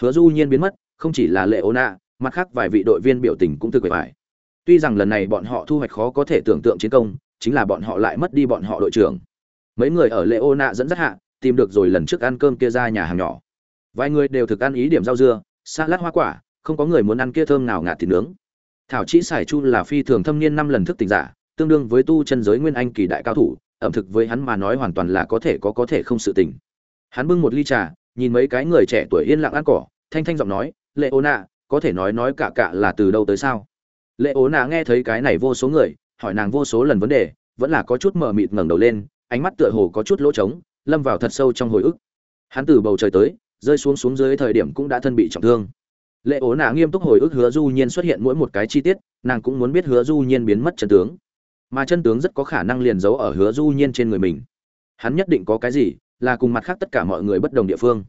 hứa du nhiên biến mất, không chỉ là lệ Ôn nạ mặt khác vài vị đội viên biểu tình cũng thực bề bài tuy rằng lần này bọn họ thu hoạch khó có thể tưởng tượng chiến công, chính là bọn họ lại mất đi bọn họ đội trưởng. Mấy người ở lệ ô nạ dẫn dắt hạ, tìm được rồi lần trước ăn cơm kia ra nhà hàng nhỏ. Vài người đều thực ăn ý điểm rau dưa, salad hoa quả, không có người muốn ăn kia thơm nào ngạt thịt nướng. Thảo chỉ sải chu là phi thường thâm niên năm lần thức tỉnh giả, tương đương với tu chân giới nguyên anh kỳ đại cao thủ, ẩm thực với hắn mà nói hoàn toàn là có thể có có thể không sự tình. Hắn bưng một ly trà nhìn mấy cái người trẻ tuổi yên lặng ăn cỏ, thanh thanh giọng nói, lệ ô nạ có thể nói nói cả cả là từ đâu tới sao? Lệ ố nạ nghe thấy cái này vô số người, hỏi nàng vô số lần vấn đề, vẫn là có chút mờ mịt ngẩng đầu lên, ánh mắt tựa hồ có chút lỗ trống, lâm vào thật sâu trong hồi ức. Hắn từ bầu trời tới, rơi xuống xuống dưới thời điểm cũng đã thân bị trọng thương. Lệ ố nạ nghiêm túc hồi ức hứa du nhiên xuất hiện mỗi một cái chi tiết, nàng cũng muốn biết hứa du nhiên biến mất chân tướng. Mà chân tướng rất có khả năng liền giấu ở hứa du nhiên trên người mình. Hắn nhất định có cái gì, là cùng mặt khác tất cả mọi người bất đồng địa phương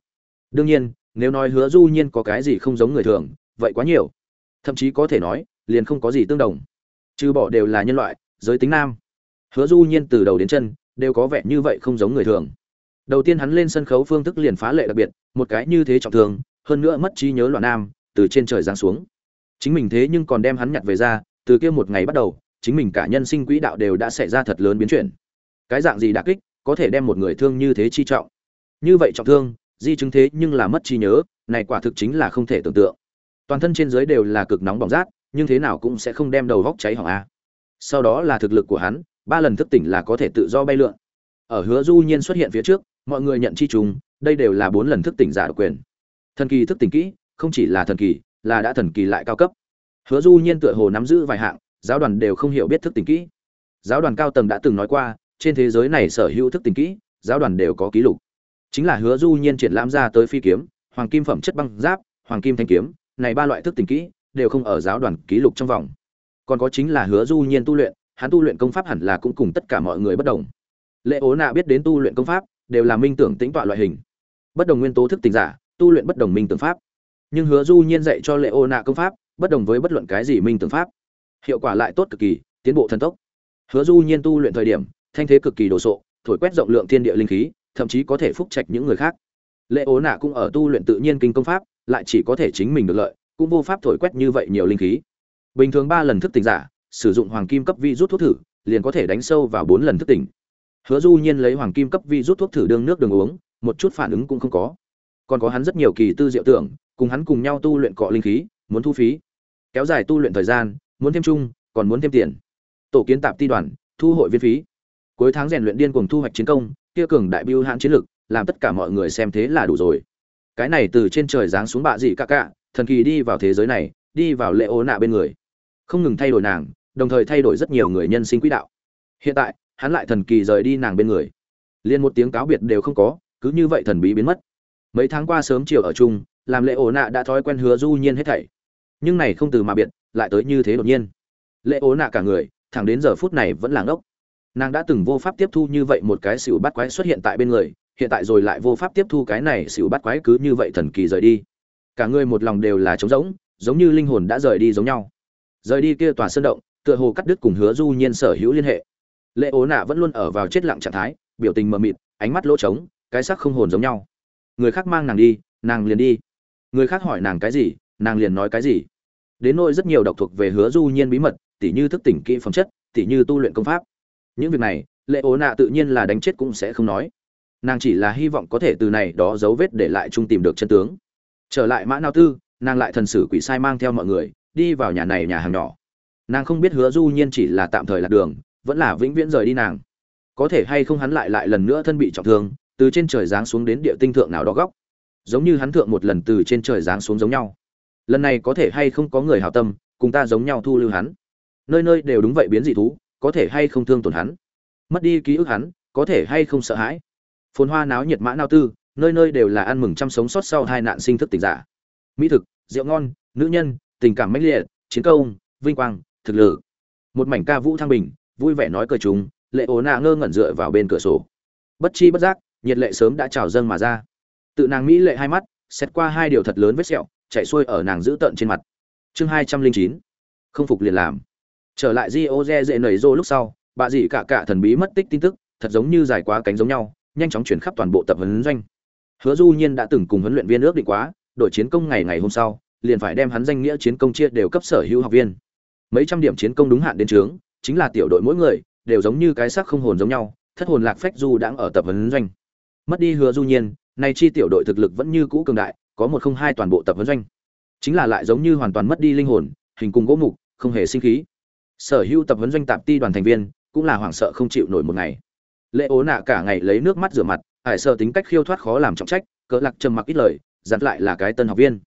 đương nhiên, nếu nói hứa du nhiên có cái gì không giống người thường, vậy quá nhiều. Thậm chí có thể nói, liền không có gì tương đồng. Trừ bỏ đều là nhân loại, giới tính nam. Hứa du nhiên từ đầu đến chân, đều có vẻ như vậy không giống người thường. Đầu tiên hắn lên sân khấu phương thức liền phá lệ đặc biệt, một cái như thế trọng thương hơn nữa mất trí nhớ loạn nam, từ trên trời giáng xuống. Chính mình thế nhưng còn đem hắn nhặt về ra, từ kia một ngày bắt đầu, chính mình cả nhân sinh quỹ đạo đều đã xảy ra thật lớn biến chuyển. Cái dạng gì đả kích, có thể đem một người thương như thế chi trọng. Như vậy trọng thương di chứng thế nhưng là mất trí nhớ này quả thực chính là không thể tưởng tượng. Toàn thân trên dưới đều là cực nóng bỏng rát nhưng thế nào cũng sẽ không đem đầu góc cháy hỏng a. Sau đó là thực lực của hắn ba lần thức tỉnh là có thể tự do bay lượn. Ở hứa du nhiên xuất hiện phía trước mọi người nhận chi trùng, đây đều là bốn lần thức tỉnh giả độc quyền. Thần kỳ thức tỉnh kỹ không chỉ là thần kỳ là đã thần kỳ lại cao cấp. Hứa du nhiên tựa hồ nắm giữ vài hạng giáo đoàn đều không hiểu biết thức tỉnh kỹ. Giáo đoàn cao tầng đã từng nói qua trên thế giới này sở hữu thức tỉnh kỹ giáo đoàn đều có ký lục chính là hứa du nhiên triển lãm ra tới phi kiếm, hoàng kim phẩm chất băng giáp, hoàng kim thanh kiếm, này ba loại thức tình kỹ, đều không ở giáo đoàn ký lục trong vòng. Còn có chính là hứa du nhiên tu luyện, hắn tu luyện công pháp hẳn là cũng cùng tất cả mọi người bất đồng. Lệ ố nạ biết đến tu luyện công pháp, đều là minh tưởng tính tọa loại hình. Bất đồng nguyên tố thức tình giả, tu luyện bất đồng minh tưởng pháp. Nhưng hứa du nhiên dạy cho lệ ô nạ công pháp, bất đồng với bất luận cái gì minh tưởng pháp. Hiệu quả lại tốt cực kỳ, tiến bộ thần tốc. Hứa du nhiên tu luyện thời điểm, thanh thế cực kỳ đồ sộ, thổi quét rộng lượng thiên địa linh khí thậm chí có thể phúc trạch những người khác. Lệ ố nạ cũng ở tu luyện tự nhiên kinh công pháp, lại chỉ có thể chính mình được lợi, cũng vô pháp thổi quét như vậy nhiều linh khí. Bình thường ba lần thức tỉnh giả, sử dụng hoàng kim cấp vi rút thuốc thử, liền có thể đánh sâu vào bốn lần thức tỉnh. Hứa du nhiên lấy hoàng kim cấp vi rút thuốc thử đương nước đường uống, một chút phản ứng cũng không có. Còn có hắn rất nhiều kỳ tư diệu tưởng, cùng hắn cùng nhau tu luyện cọ linh khí, muốn thu phí. Kéo dài tu luyện thời gian, muốn thêm chung, còn muốn thêm tiền. Tổ kiến tạp ti đoàn, thu hội viên phí. Cuối tháng rèn luyện điên cuồng thu hoạch chiến công kia cường đại biêu hãn chiến lực, làm tất cả mọi người xem thế là đủ rồi. Cái này từ trên trời giáng xuống bạ gì cả cả, thần kỳ đi vào thế giới này, đi vào lệ ố nạ bên người. Không ngừng thay đổi nàng, đồng thời thay đổi rất nhiều người nhân sinh quỹ đạo. Hiện tại, hắn lại thần kỳ rời đi nàng bên người. Liền một tiếng cáo biệt đều không có, cứ như vậy thần bí biến mất. Mấy tháng qua sớm chiều ở chung, làm lệ ố nạ đã thói quen hứa du nhiên hết thảy. Nhưng này không từ mà biệt, lại tới như thế đột nhiên. Lệ ố nạ cả người, thẳng đến giờ phút này vẫn là ngốc nàng đã từng vô pháp tiếp thu như vậy một cái xỉu bắt quái xuất hiện tại bên người, hiện tại rồi lại vô pháp tiếp thu cái này xỉu bắt quái cứ như vậy thần kỳ rời đi. Cả người một lòng đều là trống rỗng, giống như linh hồn đã rời đi giống nhau. Rời đi kia tòa sơn động, tựa hồ cắt đứt cùng hứa du nhiên sở hữu liên hệ. Lệ ố nạ vẫn luôn ở vào chết lặng trạng thái, biểu tình mờ mịt, ánh mắt lỗ trống, cái sắc không hồn giống nhau. Người khác mang nàng đi, nàng liền đi. Người khác hỏi nàng cái gì, nàng liền nói cái gì. Đến nỗi rất nhiều độc thuộc về hứa du nhiên bí mật, tỉ như thức tỉnh kỹ phẩm chất, tỉ như tu luyện công pháp những việc này, lệ ố nạ tự nhiên là đánh chết cũng sẽ không nói. Nàng chỉ là hy vọng có thể từ này đó dấu vết để lại chung tìm được chân tướng. Trở lại mã nao tư, nàng lại thần sử quỷ sai mang theo mọi người, đi vào nhà này nhà hàng nhỏ. Nàng không biết hứa du nhiên chỉ là tạm thời lạc đường, vẫn là vĩnh viễn rời đi nàng. Có thể hay không hắn lại lại lần nữa thân bị trọng thương, từ trên trời giáng xuống đến địa tinh thượng nào đó góc. Giống như hắn thượng một lần từ trên trời giáng xuống giống nhau. Lần này có thể hay không có người hảo tâm, cùng ta giống nhau thu lưu hắn. Nơi nơi đều đúng vậy biến dị thú có thể hay không thương tổn hắn. Mất đi ký ức hắn, có thể hay không sợ hãi. Phồn hoa náo nhiệt mã nao tư, nơi nơi đều là ăn mừng chăm sống sót sau hai nạn sinh thức tỉnh giả. Mỹ thực, rượu ngon, nữ nhân, tình cảm mãnh liệt, chiến công, vinh quang, thực lực. Một mảnh ca vũ thăng bình, vui vẻ nói cờ chúng, lệ ố nạ ngơ ngẩn dựa vào bên cửa sổ. Bất chi bất giác, nhiệt lệ sớm đã trào dâng mà ra. Tự nàng mỹ lệ hai mắt, xét qua hai điều thật lớn vết sẹo, chạy xuôi ở nàng giữ tận trên mặt. Chương hai trăm linh chín. Không phục liền làm trở lại di ô dễ nầy rô lúc sau, bà dị cả cả thần bí mất tích tin tức, thật giống như dài quá cánh giống nhau, nhanh chóng chuyển khắp toàn bộ tập huấn doanh. Hứa du nhiên đã từng cùng huấn luyện viên ước định quá, đội chiến công ngày ngày hôm sau, liền phải đem hắn danh nghĩa chiến công chia đều cấp sở hữu học viên. Mấy trăm điểm chiến công đúng hạn đến trướng, chính là tiểu đội mỗi người, đều giống như cái xác không hồn giống nhau, thất hồn lạc phách du đang ở tập huấn doanh. Mất đi hứa du nhiên, nay chi tiểu đội thực lực vẫn như cũ cường đại, có một không hai toàn bộ tập huấn doanh. Chính là lại giống như hoàn toàn mất đi linh hồn, hình cùng gỗ mục, không hề sinh khí sở hữu tập huấn doanh tạp ti đoàn thành viên, cũng là hoảng sợ không chịu nổi một ngày. Lễ ố nạ cả ngày lấy nước mắt rửa mặt hải sợ tính cách khiêu thoát khó làm trọng trách, cỡ lạc trầm mặc ít lời, dặn lại là cái tân học viên.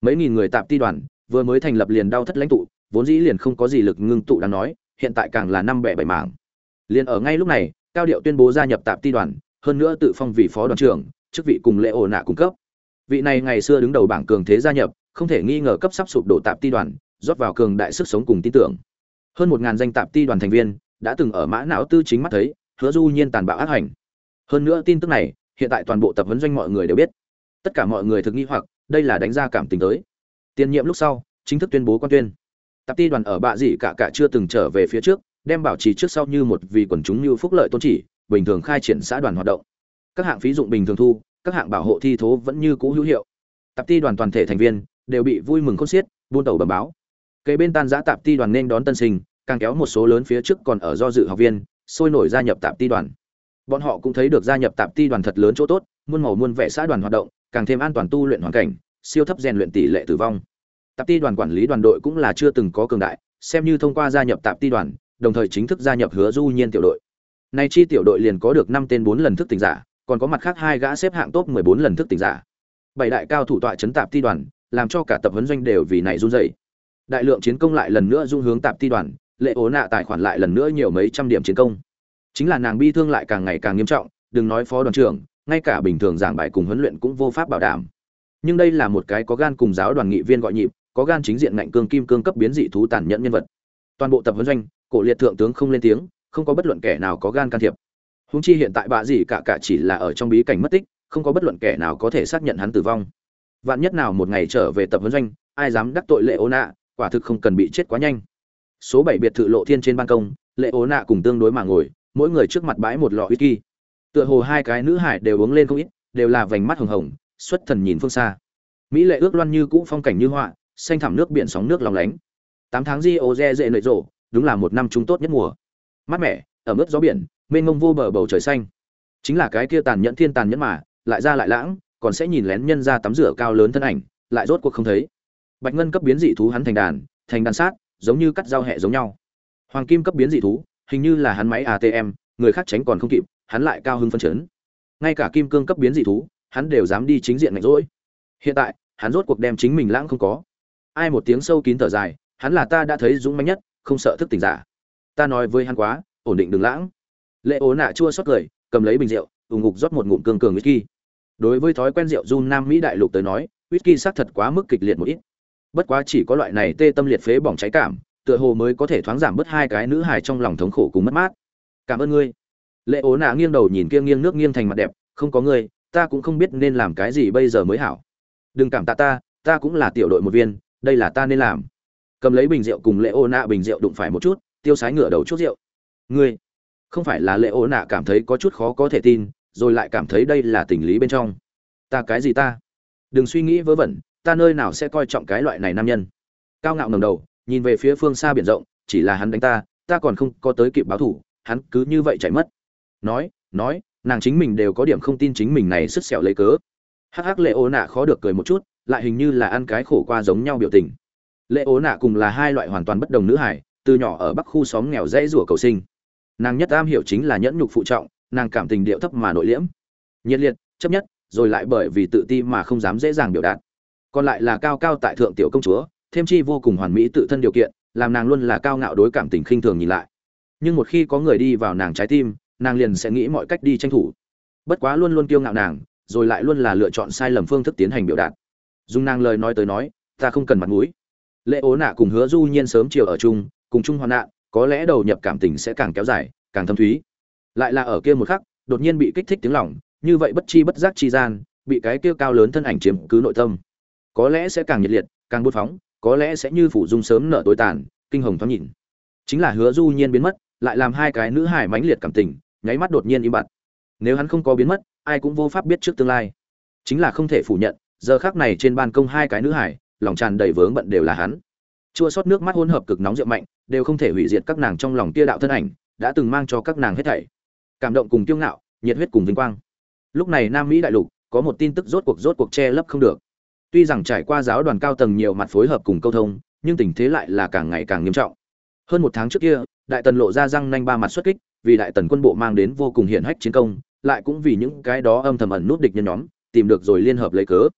Mấy nghìn người tạp ti đoàn, vừa mới thành lập liền đau thất lãnh tụ, vốn dĩ liền không có gì lực ngưng tụ đáng nói, hiện tại càng là năm bẻ bảy mảng. Liền ở ngay lúc này, cao điệu tuyên bố gia nhập tạp ti đoàn, hơn nữa tự phong vị phó đoàn trưởng, chức vị cùng lễ ổ nạ cung cấp. Vị này ngày xưa đứng đầu bảng cường thế gia nhập, không thể nghi ngờ cấp sắp sụp đổ tạp ti đoàn, rót vào cường đại sức sống cùng tin tưởng hơn một ngàn danh tạp ti đoàn thành viên đã từng ở mã não tư chính mắt thấy, hứa du nhiên tàn bạo ác hành. Hơn nữa tin tức này, hiện tại toàn bộ tập huấn doanh mọi người đều biết. Tất cả mọi người thực nghi hoặc, đây là đánh ra cảm tình tới. Tiền nhiệm lúc sau, chính thức tuyên bố quan tuyên. Tạp ti đoàn ở bạ dị cả cả chưa từng trở về phía trước, đem bảo trì trước sau như một vì quần chúng như phúc lợi tôn chỉ, bình thường khai triển xã đoàn hoạt động. Các hạng phí dụng bình thường thu, các hạng bảo hộ thi thố vẫn như cũ hữu hiệu. Tạp ti đoàn toàn thể thành viên đều bị vui mừng khôn xiết, buôn tàu bẩm báo cây bên tan giã tạp ti đoàn nên đón tân sinh, càng kéo một số lớn phía trước còn ở do dự học viên, sôi nổi gia nhập tạp ti đoàn. Bọn họ cũng thấy được gia nhập tạp ti đoàn thật lớn chỗ tốt, muôn màu muôn vẻ xã đoàn hoạt động, càng thêm an toàn tu luyện hoàn cảnh, siêu thấp rèn luyện tỷ lệ tử vong. Tạp ti đoàn quản lý đoàn đội cũng là chưa từng có cường đại, xem như thông qua gia nhập tạp ti đoàn, đồng thời chính thức gia nhập hứa du nhiên tiểu đội. Nay chi tiểu đội liền có được năm tên bốn lần thức tỉnh giả, còn có mặt khác hai gã xếp hạng top 14 lần thức tỉnh giả. Bảy đại cao thủ tọa chấn tạp ti đoàn, làm cho cả tập huấn doanh đều vì này run rẩy đại lượng chiến công lại lần nữa dung hướng tạp ti đoàn, lệ ố nạ tài khoản lại lần nữa nhiều mấy trăm điểm chiến công. Chính là nàng bi thương lại càng ngày càng nghiêm trọng, đừng nói phó đoàn trưởng, ngay cả bình thường giảng bài cùng huấn luyện cũng vô pháp bảo đảm. Nhưng đây là một cái có gan cùng giáo đoàn nghị viên gọi nhịp, có gan chính diện ngạnh cương kim cương cấp biến dị thú tàn nhẫn nhân vật. Toàn bộ tập huấn doanh, cổ liệt thượng tướng không lên tiếng, không có bất luận kẻ nào có gan can thiệp. Húng chi hiện tại bạ gì cả cả chỉ là ở trong bí cảnh mất tích, không có bất luận kẻ nào có thể xác nhận hắn tử vong. Vạn nhất nào một ngày trở về tập huấn doanh, ai dám đắc tội lệ ô nạ quả thực không cần bị chết quá nhanh. Số bảy biệt thự lộ thiên trên ban công, lệ ố nạ cùng tương đối mà ngồi, mỗi người trước mặt bãi một lọ whisky. Tựa hồ hai cái nữ hải đều uống lên không ít, đều là vành mắt hồng hồng, xuất thần nhìn phương xa. Mỹ lệ ước loan như cũ phong cảnh như họa, xanh thẳm nước biển sóng nước lòng lánh. Tám tháng di ô re dễ nợi rộ, đúng là một năm chúng tốt nhất mùa. Mát mẻ ở mức gió biển, mênh mông vô bờ bầu trời xanh. Chính là cái kia tàn nhẫn thiên tàn nhẫn mà, lại ra lại lãng, còn sẽ nhìn lén nhân ra tắm rửa cao lớn thân ảnh, lại rốt cuộc không thấy bạch ngân cấp biến dị thú hắn thành đàn thành đàn sát, giống như cắt dao hẹ giống nhau. Hoàng kim cấp biến dị thú, hình như là hắn máy atm người khác tránh còn không kịp, hắn lại cao hưng phân chấn. Ngay cả kim cương cấp biến dị thú, hắn đều dám đi chính diện ngạch rỗi. Hiện tại, hắn rốt cuộc đem chính mình lãng không có. Ai một tiếng sâu kín thở dài, hắn là ta đã thấy dũng mãnh nhất, không sợ thức tỉnh giả. Ta nói với hắn quá, ổn định đừng lãng. Lệ ố nạ chua xót cười, cầm lấy bình rượu, ủng ngục rót một ngụm cường cường whisky. Đối với thói quen rượu run nam mỹ đại lục tới nói, whisky xác thật quá mức kịch liệt một ít bất quá chỉ có loại này tê tâm liệt phế bỏng cháy cảm, tựa hồ mới có thể thoáng giảm bớt hai cái nữ hài trong lòng thống khổ cùng mất mát. Cảm ơn ngươi. Lệ ố nạ nghiêng đầu nhìn kia nghiêng nước nghiêng thành mặt đẹp, không có ngươi, ta cũng không biết nên làm cái gì bây giờ mới hảo. Đừng cảm tạ ta ta cũng là tiểu đội một viên, đây là ta nên làm. Cầm lấy bình rượu cùng lệ ô nạ bình rượu đụng phải một chút, tiêu sái ngửa đầu chút rượu. Ngươi, không phải là lệ ô nạ cảm thấy có chút khó có thể tin, rồi lại cảm thấy đây là tình lý bên trong. Ta cái gì ta? Đừng suy nghĩ vớ vẩn ta nơi nào sẽ coi trọng cái loại này nam nhân. Cao ngạo ngầm đầu, nhìn về phía phương xa biển rộng, chỉ là hắn đánh ta ta còn không có tới kịp báo thủ, hắn cứ như vậy chạy mất. Nói nói, nàng chính mình đều có điểm không tin chính mình này sứt sẹo lấy cớ. Hắc hắc, lệ ố nạ khó được cười một chút, lại hình như là ăn cái khổ qua giống nhau biểu tình. Lệ ố nạ cùng là hai loại hoàn toàn bất đồng nữ hải, từ nhỏ ở bắc khu xóm nghèo dãy rủa cầu sinh. Nàng nhất am hiểu chính là nhẫn nhục phụ trọng, nàng cảm tình điệu thấp mà nội liễm. Nhiệt liệt, chấp nhất, rồi lại bởi vì tự ti mà không dám dễ dàng biểu đạt còn lại là cao cao tại thượng tiểu công chúa, thêm chi vô cùng hoàn mỹ tự thân điều kiện, làm nàng luôn là cao ngạo đối cảm tình khinh thường nhìn lại. Nhưng một khi có người đi vào nàng trái tim, nàng liền sẽ nghĩ mọi cách đi tranh thủ. Bất quá luôn luôn kiêu ngạo nàng, rồi lại luôn là lựa chọn sai lầm phương thức tiến hành biểu đạt. Dùng nàng lời nói tới nói, ta không cần mặt mũi. Lễ ố nạ cùng hứa du nhiên sớm chiều ở chung, cùng chung hoạn nạn, có lẽ đầu nhập cảm tình sẽ càng kéo dài, càng thâm thúy. Lại là ở kia một khắc, đột nhiên bị kích thích tiếng lòng, như vậy bất chi bất giác chi gian, bị cái kia cao lớn thân ảnh chiếm cứ nội tâm có lẽ sẽ càng nhiệt liệt, càng bút phóng, có lẽ sẽ như phủ dung sớm nở tối tàn, kinh hồng thoáng nhìn. Chính là hứa du nhiên biến mất, lại làm hai cái nữ hải mãnh liệt cảm tình, nháy mắt đột nhiên im bặt. Nếu hắn không có biến mất, ai cũng vô pháp biết trước tương lai. Chính là không thể phủ nhận, giờ khác này trên ban công hai cái nữ hải lòng tràn đầy vướng bận đều là hắn. Chua sót nước mắt hỗn hợp cực nóng rượu mạnh, đều không thể hủy diệt các nàng trong lòng tia đạo thân ảnh, đã từng mang cho các nàng hết thảy. Cảm động cùng kiêu ngạo, nhiệt huyết cùng vinh quang. Lúc này nam mỹ đại lục, có một tin tức rốt cuộc rốt cuộc che lấp không được tuy rằng trải qua giáo đoàn cao tầng nhiều mặt phối hợp cùng câu thông, nhưng tình thế lại là càng ngày càng nghiêm trọng. Hơn một tháng trước kia, đại tần lộ ra răng nanh ba mặt xuất kích, vì đại tần quân bộ mang đến vô cùng hiển hách chiến công, lại cũng vì những cái đó âm thầm ẩn nút địch nhân nhóm, tìm được rồi liên hợp lấy cớ.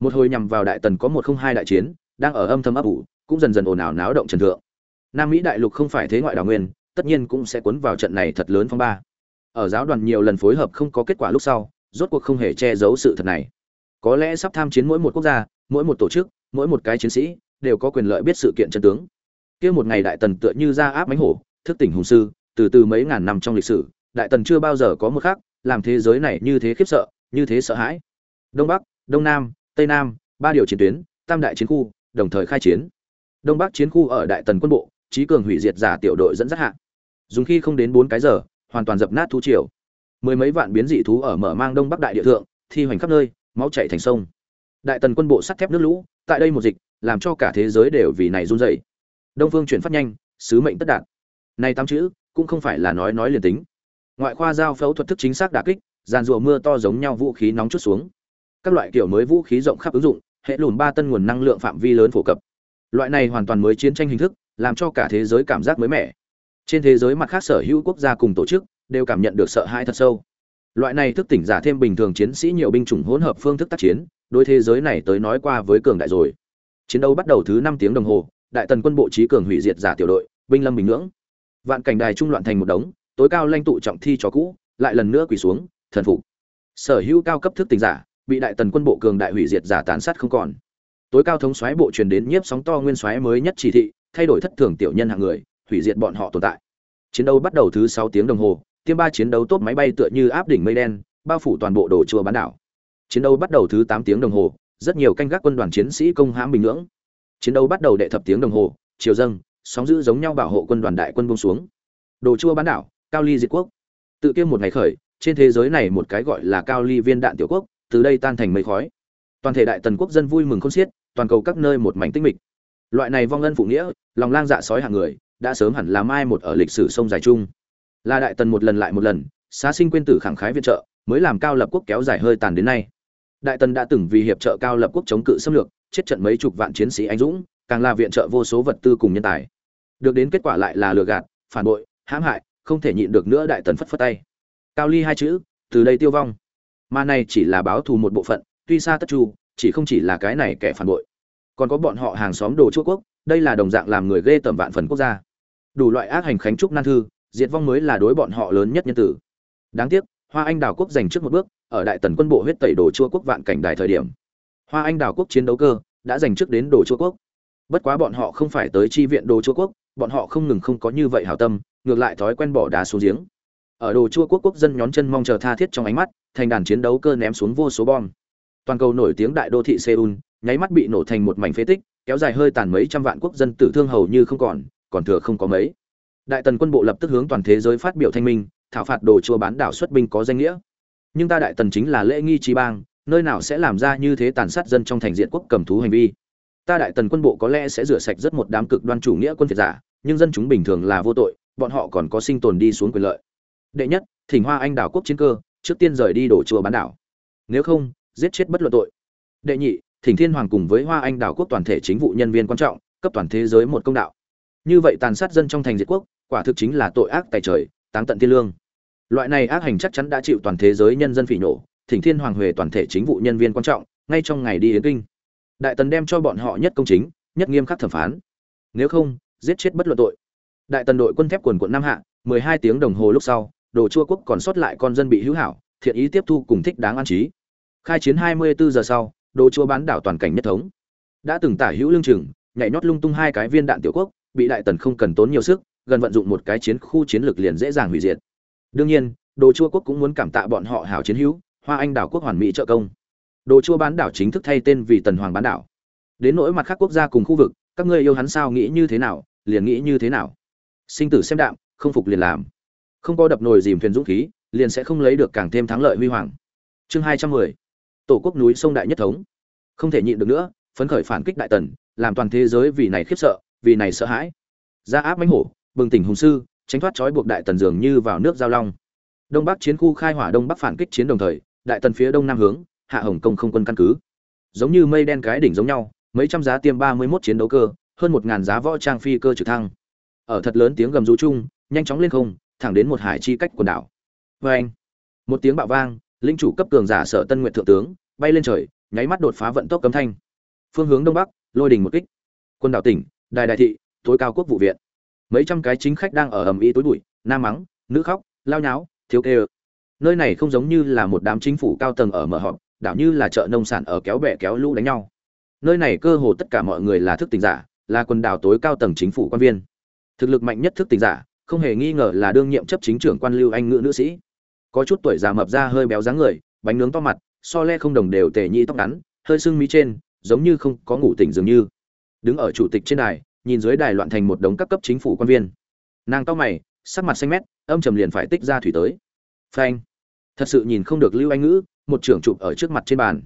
Một hồi nhằm vào đại tần có một không hai đại chiến, đang ở âm thầm ấp ủ, cũng dần dần ồn ào náo động trần thượng. Nam mỹ đại lục không phải thế ngoại đào nguyên, tất nhiên cũng sẽ cuốn vào trận này thật lớn phong ba. Ở giáo đoàn nhiều lần phối hợp không có kết quả lúc sau, rốt cuộc không hề che giấu sự thật này có lẽ sắp tham chiến mỗi một quốc gia, mỗi một tổ chức, mỗi một cái chiến sĩ đều có quyền lợi biết sự kiện chân tướng. Kia một ngày đại tần tựa như ra áp mánh hổ, thức tỉnh hùng sư, từ từ mấy ngàn năm trong lịch sử, đại tần chưa bao giờ có một khác, làm thế giới này như thế khiếp sợ, như thế sợ hãi. Đông bắc, đông nam, tây nam, ba điều chiến tuyến, tam đại chiến khu, đồng thời khai chiến. Đông bắc chiến khu ở đại tần quân bộ, trí cường hủy diệt giả tiểu đội dẫn dắt hạ. Dùng khi không đến bốn cái giờ, hoàn toàn dập nát thú triều. Mười mấy vạn biến dị thú ở mở mang đông bắc đại địa thượng, thi hoành khắp nơi máu chảy thành sông. Đại tần quân bộ sắt thép nước lũ, tại đây một dịch, làm cho cả thế giới đều vì này run rẩy. Đông phương chuyển phát nhanh, sứ mệnh tất đạt. Này tám chữ, cũng không phải là nói nói liền tính. Ngoại khoa giao phẫu thuật thức chính xác đả kích, giàn rùa mưa to giống nhau vũ khí nóng chút xuống. Các loại kiểu mới vũ khí rộng khắp ứng dụng, hệ lùn ba tân nguồn năng lượng phạm vi lớn phổ cập. Loại này hoàn toàn mới chiến tranh hình thức, làm cho cả thế giới cảm giác mới mẻ. Trên thế giới mặt khác sở hữu quốc gia cùng tổ chức, đều cảm nhận được sợ hãi thật sâu loại này thức tỉnh giả thêm bình thường chiến sĩ nhiều binh chủng hỗn hợp phương thức tác chiến, đối thế giới này tới nói qua với cường đại rồi. Chiến đấu bắt đầu thứ năm tiếng đồng hồ, đại tần quân bộ trí cường hủy diệt giả tiểu đội, binh lâm bình ngưỡng. Vạn cảnh đài trung loạn thành một đống, tối cao lãnh tụ trọng thi cho cũ, lại lần nữa quỳ xuống, thần phục. Sở hữu cao cấp thức tỉnh giả, bị đại tần quân bộ cường đại hủy diệt giả tàn sát không còn. Tối cao thống xoáy bộ truyền đến nhiếp sóng to nguyên xoáy mới nhất chỉ thị, thay đổi thất thường tiểu nhân hạng người, hủy diệt bọn họ tồn tại. Chiến đấu bắt đầu thứ sáu tiếng đồng hồ tiêm ba chiến đấu tốt máy bay tựa như áp đỉnh mây đen, bao phủ toàn bộ đồ chùa bán đảo. Chiến đấu bắt đầu thứ tám tiếng đồng hồ, rất nhiều canh gác quân đoàn chiến sĩ công hãm bình nhưỡng chiến đấu bắt đầu đệ thập tiếng đồng hồ chiều dâng, sóng giữ giống nhau bảo hộ quân đoàn đại quân buông xuống. Đồ chua bán đảo, cao ly diệt quốc. Tự kiêm một ngày khởi, trên thế giới này một cái gọi là cao ly viên đạn tiểu quốc, từ đây tan thành mây khói. Toàn thể đại tần quốc dân vui mừng khôn xiết, toàn cầu các nơi một mảnh tinh mịch. Loại này vong ân phụ nghĩa, lòng lang dạ sói hàng người, đã sớm hẳn là mai một ở lịch sử sông dài chung là đại tần một lần lại một lần, xá sinh quên tử khẳng khái viện trợ, mới làm cao lập quốc kéo dài hơi tàn đến nay. Đại tần đã từng vì hiệp trợ cao lập quốc chống cự xâm lược, chết trận mấy chục vạn chiến sĩ anh dũng, càng là viện trợ vô số vật tư cùng nhân tài. Được đến kết quả lại là lừa gạt, phản bội, hãm hại, không thể nhịn được nữa đại tần phất phất tay. Cao ly hai chữ, từ đây tiêu vong. Mà này chỉ là báo thù một bộ phận, tuy xa tất chu, chỉ không chỉ là cái này kẻ phản bội. Còn có bọn họ hàng xóm đồ chúa quốc, đây là đồng dạng làm người ghê tởm vạn phần quốc gia. Đủ loại ác hành khánh trúc nan thư diệt vong mới là đối bọn họ lớn nhất nhân tử. Đáng tiếc, hoa anh đào quốc giành trước một bước, ở đại tần quân bộ huyết tẩy đồ chua quốc vạn cảnh đài thời điểm. Hoa anh đào quốc chiến đấu cơ đã giành trước đến đồ chua quốc. Bất quá bọn họ không phải tới chi viện đồ chua quốc, bọn họ không ngừng không có như vậy hảo tâm, ngược lại thói quen bỏ đá xuống giếng. Ở đồ chua quốc quốc dân nhón chân mong chờ tha thiết trong ánh mắt, thành đàn chiến đấu cơ ném xuống vô số bom. Toàn cầu nổi tiếng đại đô thị seoul, nháy mắt bị nổ thành một mảnh phế tích, kéo dài hơi tàn mấy trăm vạn quốc dân tử thương hầu như không còn còn thừa không có mấy đại tần quân bộ lập tức hướng toàn thế giới phát biểu thanh minh, thảo phạt đồ chùa bán đảo xuất binh có danh nghĩa. Nhưng ta đại tần chính là lễ nghi trí bang, nơi nào sẽ làm ra như thế tàn sát dân trong thành diện quốc cầm thú hành vi? Ta đại tần quân bộ có lẽ sẽ rửa sạch rất một đám cực đoan chủ nghĩa quân phiệt giả, nhưng dân chúng bình thường là vô tội, bọn họ còn có sinh tồn đi xuống quyền lợi. Đệ nhất, thỉnh hoa anh đảo quốc chiến cơ, trước tiên rời đi đổ chùa bán đảo. Nếu không, giết chết bất luận tội. Đệ nhị, thỉnh thiên hoàng cùng với hoa anh đảo quốc toàn thể chính vụ nhân viên quan trọng, cấp toàn thế giới một công đạo. Như vậy tàn sát dân trong thành diệt quốc quả thực chính là tội ác tài trời, táng tận thiên lương. Loại này ác hành chắc chắn đã chịu toàn thế giới nhân dân phỉ nổ, thỉnh thiên hoàng huệ toàn thể chính vụ nhân viên quan trọng, ngay trong ngày đi yến kinh. Đại tần đem cho bọn họ nhất công chính, nhất nghiêm khắc thẩm phán. Nếu không, giết chết bất luận tội. Đại tần đội quân thép quần quận nam hạ, mười hai tiếng đồng hồ lúc sau, đồ chua quốc còn sót lại con dân bị hữu hảo, thiện ý tiếp thu cùng thích đáng an trí. Khai chiến hai mươi bốn giờ sau, đồ chua bán đảo toàn cảnh nhất thống. Đã từng tả hữu lương chừng, nhảy nhót lung tung hai cái viên đạn tiểu quốc, bị đại tần không cần tốn nhiều sức gần vận dụng một cái chiến khu chiến lược liền dễ dàng hủy diệt. Đương nhiên, đồ chua quốc cũng muốn cảm tạ bọn họ hảo chiến hữu, hoa anh đảo quốc hoàn mỹ trợ công. Đồ chua bán đảo chính thức thay tên vì tần hoàng bán đảo. Đến nỗi mặt khác quốc gia cùng khu vực, các ngươi yêu hắn sao nghĩ như thế nào, liền nghĩ như thế nào. Sinh tử xem đạm, không phục liền làm. Không có đập nồi dìm thuyền dũng khí, liền sẽ không lấy được càng thêm thắng lợi huy hoàng. Chương hai trăm mười. Tổ quốc núi sông đại nhất thống. Không thể nhịn được nữa, phấn khởi phản kích đại tần, làm toàn thế giới vì này khiếp sợ, vì này sợ hãi. Ra áp mãnh hổ bừng tỉnh hùng sư, tránh thoát trói buộc đại tần dường như vào nước giao long. Đông bắc chiến khu khai hỏa đông bắc phản kích chiến đồng thời, đại tần phía đông nam hướng, hạ hồng công không quân căn cứ. Giống như mây đen cái đỉnh giống nhau, mấy trăm giá tiêm ba mươi 31 chiến đấu cơ, hơn một ngàn giá võ trang phi cơ trực thăng. Ở thật lớn tiếng gầm rú chung, nhanh chóng lên không, thẳng đến một hải chi cách quần đảo. Vê anh, một tiếng bạo vang, linh chủ cấp cường giả sở tân nguyện thượng tướng, bay lên trời, nháy mắt đột phá vận tốc cấm thanh. Phương hướng đông bắc, lôi đình một kích. Quân đảo tỉnh, đài đại thị, tối cao quốc vụ viện mấy trăm cái chính khách đang ở ầm ĩ tối bụi nam mắng, nữ khóc, lao nháo, thiếu kê nơi này không giống như là một đám chính phủ cao tầng ở mở họp, đảo như là chợ nông sản ở kéo bè kéo lũ đánh nhau. Nơi này cơ hồ tất cả mọi người là thức tỉnh giả, là quần đảo tối cao tầng chính phủ quan viên. Thực lực mạnh nhất thức tỉnh giả, không hề nghi ngờ là đương nhiệm chấp chính trưởng quan lưu anh ngữ nữ sĩ. Có chút tuổi già mập ra hơi béo dáng người, bánh nướng to mặt, so le không đồng đều tề nhĩ tóc ngắn, hơi sưng mí trên, giống như không có ngủ tỉnh dường như. Đứng ở chủ tịch trên đài nhìn dưới đài loạn thành một đống các cấp chính phủ quan viên. Nàng to mày, sắc mặt xanh mét, âm trầm liền phải tích ra thủy tới. Phanh. Thật sự nhìn không được lưu anh ngữ, một trưởng chụp ở trước mặt trên bàn.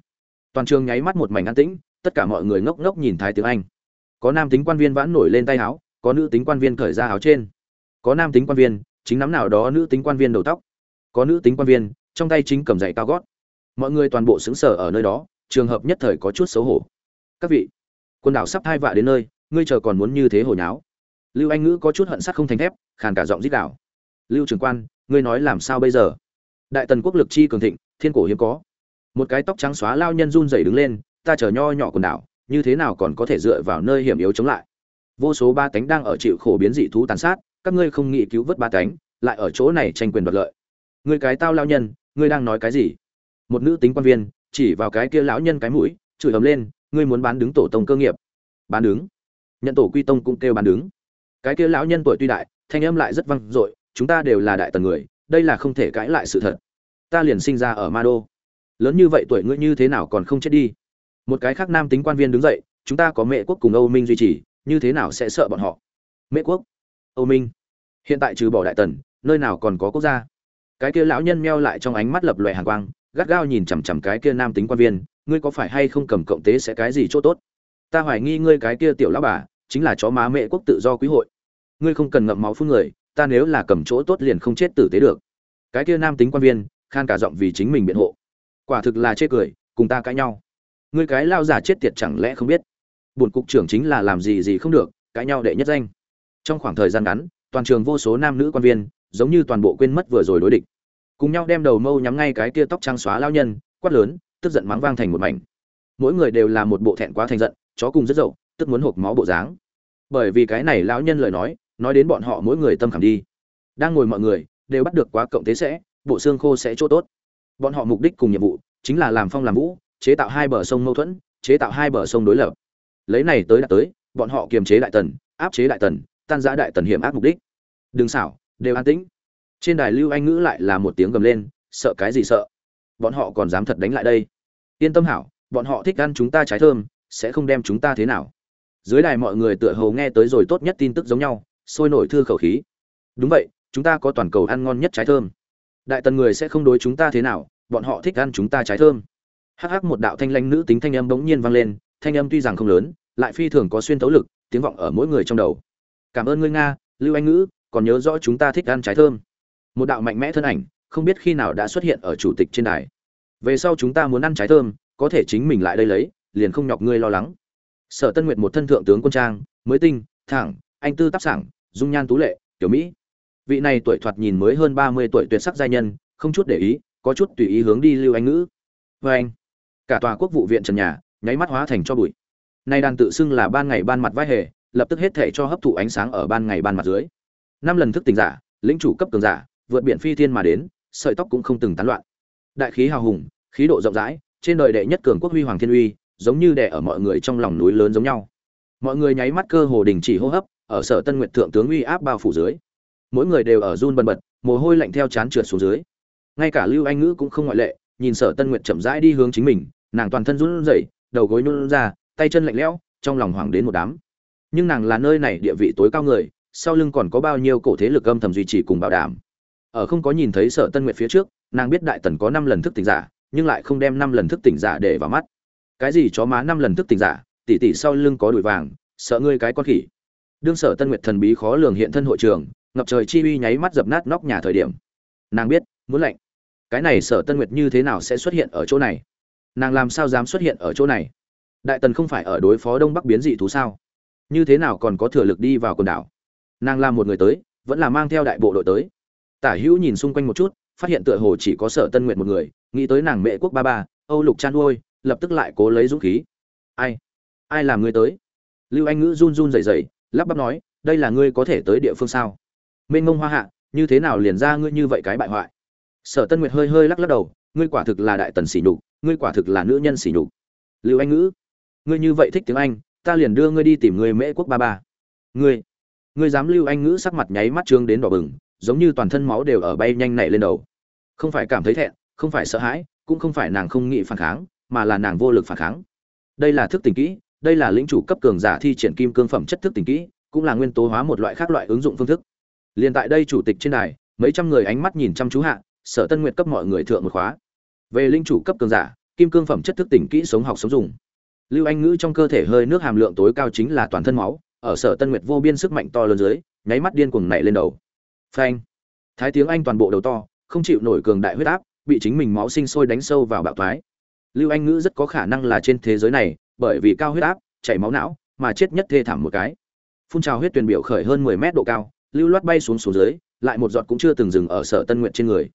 Toàn trường nháy mắt một mảnh an tĩnh, tất cả mọi người ngốc ngốc nhìn thái tiếng anh. Có nam tính quan viên vãn nổi lên tay áo, có nữ tính quan viên cởi ra áo trên. Có nam tính quan viên, chính nắm nào đó nữ tính quan viên đầu tóc. Có nữ tính quan viên, trong tay chính cầm giày cao gót. Mọi người toàn bộ xứng sở ở nơi đó, trường hợp nhất thời có chút xấu hổ. Các vị, quần đảo sắp hai vạ đến nơi ngươi chờ còn muốn như thế hồi nháo. Lưu anh ngữ có chút hận sắt không thành thép, khàn cả giọng dít đảo lưu trưởng quan, ngươi nói làm sao bây giờ? Đại tần quốc lực chi cường thịnh, thiên cổ hiếm có. Một cái tóc trắng xóa lao nhân run rẩy đứng lên, ta chờ nho nhỏ quần đảo, như thế nào còn có thể dựa vào nơi hiểm yếu chống lại? Vô số ba tánh đang ở chịu khổ biến dị thú tàn sát, các ngươi không nghĩ cứu vớt ba tánh, lại ở chỗ này tranh quyền đoạt lợi. Người cái tao lao nhân, ngươi đang nói cái gì? Một nữ tính quan viên, chỉ vào cái kia lão nhân cái mũi, chửi ầm lên, ngươi muốn bán đứng tổ tông cơ nghiệp. Bán đứng? Nhận tổ quy tông cũng kêu bán đứng. Cái kia lão nhân tuổi tuy đại, thanh âm lại rất vang dội, chúng ta đều là đại tần người, đây là không thể cãi lại sự thật. Ta liền sinh ra ở ma đô. Lớn như vậy tuổi ngươi như thế nào còn không chết đi? Một cái khác nam tính quan viên đứng dậy, chúng ta có mẹ quốc cùng âu minh duy trì, như thế nào sẽ sợ bọn họ? Mễ quốc? Âu minh? Hiện tại trừ bỏ đại tần, nơi nào còn có quốc gia? Cái kia lão nhân meo lại trong ánh mắt lập lòe hàng quang, gắt gao nhìn chằm chằm cái kia nam tính quan viên, ngươi có phải hay không cầm cộng tế sẽ cái gì chỗ tốt? Ta hoài nghi ngươi cái kia tiểu lão bà chính là chó má mẹ quốc tự do quý hội. Ngươi không cần ngậm máu phun người, ta nếu là cầm chỗ tốt liền không chết tử tế được. Cái kia nam tính quan viên, khan cả giọng vì chính mình biện hộ. Quả thực là chê cười, cùng ta cãi nhau. Ngươi cái lao giả chết tiệt chẳng lẽ không biết? Bổn cục trưởng chính là làm gì gì không được, cãi nhau đệ nhất danh. Trong khoảng thời gian ngắn, toàn trường vô số nam nữ quan viên, giống như toàn bộ quên mất vừa rồi đối địch. Cùng nhau đem đầu mâu nhắm ngay cái kia tóc trang xóa lao nhân, quát lớn, tức giận mắng vang thành một mảnh. Mỗi người đều là một bộ thẹn quá thành giận, chó cùng rất dậu tức muốn hộp máu bộ dáng. Bởi vì cái này lão nhân lời nói nói đến bọn họ mỗi người tâm khảm đi. Đang ngồi mọi người, đều bắt được quá cộng tế sẽ, bộ xương khô sẽ chỗ tốt. Bọn họ mục đích cùng nhiệm vụ, chính là làm phong làm vũ, chế tạo hai bờ sông mâu thuẫn, chế tạo hai bờ sông đối lập. Lấy này tới đã tới, bọn họ kiềm chế đại tần, áp chế đại tần, tan giã đại tần hiểm ác mục đích. Đừng xảo, đều an tĩnh. Trên đài lưu anh ngữ lại là một tiếng gầm lên, sợ cái gì sợ? Bọn họ còn dám thật đánh lại đây. Yên tâm hảo, bọn họ thích ăn chúng ta trái thơm, sẽ không đem chúng ta thế nào dưới đài mọi người tựa hồ nghe tới rồi tốt nhất tin tức giống nhau, sôi nổi thư khẩu khí. Đúng vậy, chúng ta có toàn cầu ăn ngon nhất trái thơm. Đại tần người sẽ không đối chúng ta thế nào, bọn họ thích ăn chúng ta trái thơm. Hắc hắc một đạo thanh lãnh nữ tính thanh âm bỗng nhiên vang lên, thanh âm tuy rằng không lớn, lại phi thường có xuyên tấu lực, tiếng vọng ở mỗi người trong đầu. Cảm ơn ngươi nga, lưu anh ngữ, còn nhớ rõ chúng ta thích ăn trái thơm. Một đạo mạnh mẽ thân ảnh, không biết khi nào đã xuất hiện ở chủ tịch trên đài. Về sau chúng ta muốn ăn trái thơm, có thể chính mình lại đây lấy, liền không nhọc ngươi lo lắng sở tân nguyệt một thân thượng tướng quân trang, mới tinh, thẳng, anh tư tác sảng, dung nhan tú lệ tiểu mỹ. Vị này tuổi thoạt nhìn mới hơn ba mươi tuổi tuyệt sắc giai nhân, không chút để ý, có chút tùy ý hướng đi lưu anh ngữ. Vê anh, cả tòa quốc vụ viện trần nhà, nháy mắt hóa thành cho bụi. Nay đàn tự xưng là ban ngày ban mặt vai hề, lập tức hết thể cho hấp thụ ánh sáng ở ban ngày ban mặt dưới. Năm lần thức tỉnh giả, lĩnh chủ cấp cường giả, vượt biển phi thiên mà đến, sợi tóc cũng không từng tán loạn. Đại khí hào hùng, khí độ rộng rãi, trên đời đệ nhất cường quốc huy hoàng thiên uy giống như đè ở mọi người trong lòng núi lớn giống nhau. Mọi người nháy mắt cơ hồ đình chỉ hô hấp, ở sở tân nguyệt thượng tướng uy áp bao phủ dưới. Mỗi người đều ở run bần bật, mồ hôi lạnh theo chán trượt xuống dưới. Ngay cả lưu anh ngữ cũng không ngoại lệ, nhìn sở tân nguyệt chậm rãi đi hướng chính mình, nàng toàn thân run rẩy, đầu gối nhún ra, tay chân lạnh lẽo, trong lòng hoảng đến một đám. Nhưng nàng là nơi này địa vị tối cao người, sau lưng còn có bao nhiêu cổ thế lực âm thầm duy trì cùng bảo đảm. Ở không có nhìn thấy sở tân nguyệt phía trước, nàng biết đại tần có năm lần thức tỉnh giả, nhưng lại không đem năm lần thức tỉnh giả để vào mắt cái gì chó má năm lần thức tỉnh giả tỷ tỷ sau lưng có đùi vàng, sợ ngươi cái con khỉ. Đương sở tân nguyệt thần bí khó lường hiện thân hội trường, ngập trời chi uy nháy mắt dập nát nóc nhà thời điểm. Nàng biết, muốn lạnh. Cái này sở tân nguyệt như thế nào sẽ xuất hiện ở chỗ này? Nàng làm sao dám xuất hiện ở chỗ này? Đại tần không phải ở đối phó đông bắc biến dị thú sao? Như thế nào còn có thừa lực đi vào quần đảo? Nàng làm một người tới, vẫn là mang theo đại bộ đội tới. Tả hữu nhìn xung quanh một chút, phát hiện tựa hồ chỉ có sở tân nguyệt một người, nghĩ tới nàng mẹ quốc ba ba, âu lục chan uôi lập tức lại cố lấy dũng khí. Ai? Ai làm ngươi tới? Lưu anh ngữ run run rẩy rẩy, lắp bắp nói, đây là ngươi có thể tới địa phương sao? Mênh mông hoa hạ, như thế nào liền ra ngươi như vậy cái bại hoại? Sở tân nguyệt hơi hơi lắc lắc đầu, ngươi quả thực là đại tần sỉ nhục, ngươi quả thực là nữ nhân sỉ nhục. Lưu anh ngữ, ngươi như vậy thích tiếng anh, ta liền đưa ngươi đi tìm người mễ quốc ba ba. Ngươi ngươi dám lưu anh ngữ sắc mặt nháy mắt trương đến đỏ bừng, giống như toàn thân máu đều ở bay nhanh nảy lên đầu. Không phải cảm thấy thẹn, không phải sợ hãi, cũng không phải nàng không nghĩ phản kháng mà là nàng vô lực phản kháng. Đây là thức tỉnh kỹ, đây là lĩnh chủ cấp cường giả thi triển kim cương phẩm chất thức tỉnh kỹ, cũng là nguyên tố hóa một loại khác loại ứng dụng phương thức. Liền tại đây chủ tịch trên đài, mấy trăm người ánh mắt nhìn chăm chú hạ, sở tân nguyệt cấp mọi người thượng một khóa. Về linh chủ cấp cường giả, kim cương phẩm chất thức tỉnh kỹ sống học sống dùng. Lưu anh ngữ trong cơ thể hơi nước hàm lượng tối cao chính là toàn thân máu, ở sở tân nguyệt vô biên sức mạnh to lớn dưới, nháy mắt điên cuồng nảy lên đầu. Phanh. Thái tiếng anh toàn bộ đầu to, không chịu nổi cường đại huyết áp, bị chính mình máu sinh sôi đánh sâu vào bạo thoái lưu anh ngữ rất có khả năng là trên thế giới này, bởi vì cao huyết áp, chảy máu não, mà chết nhất thê thảm một cái. Phun trào huyết tuyển biểu khởi hơn 10 mét độ cao, lưu loát bay xuống xuống dưới, lại một giọt cũng chưa từng dừng ở sở tân nguyện trên người.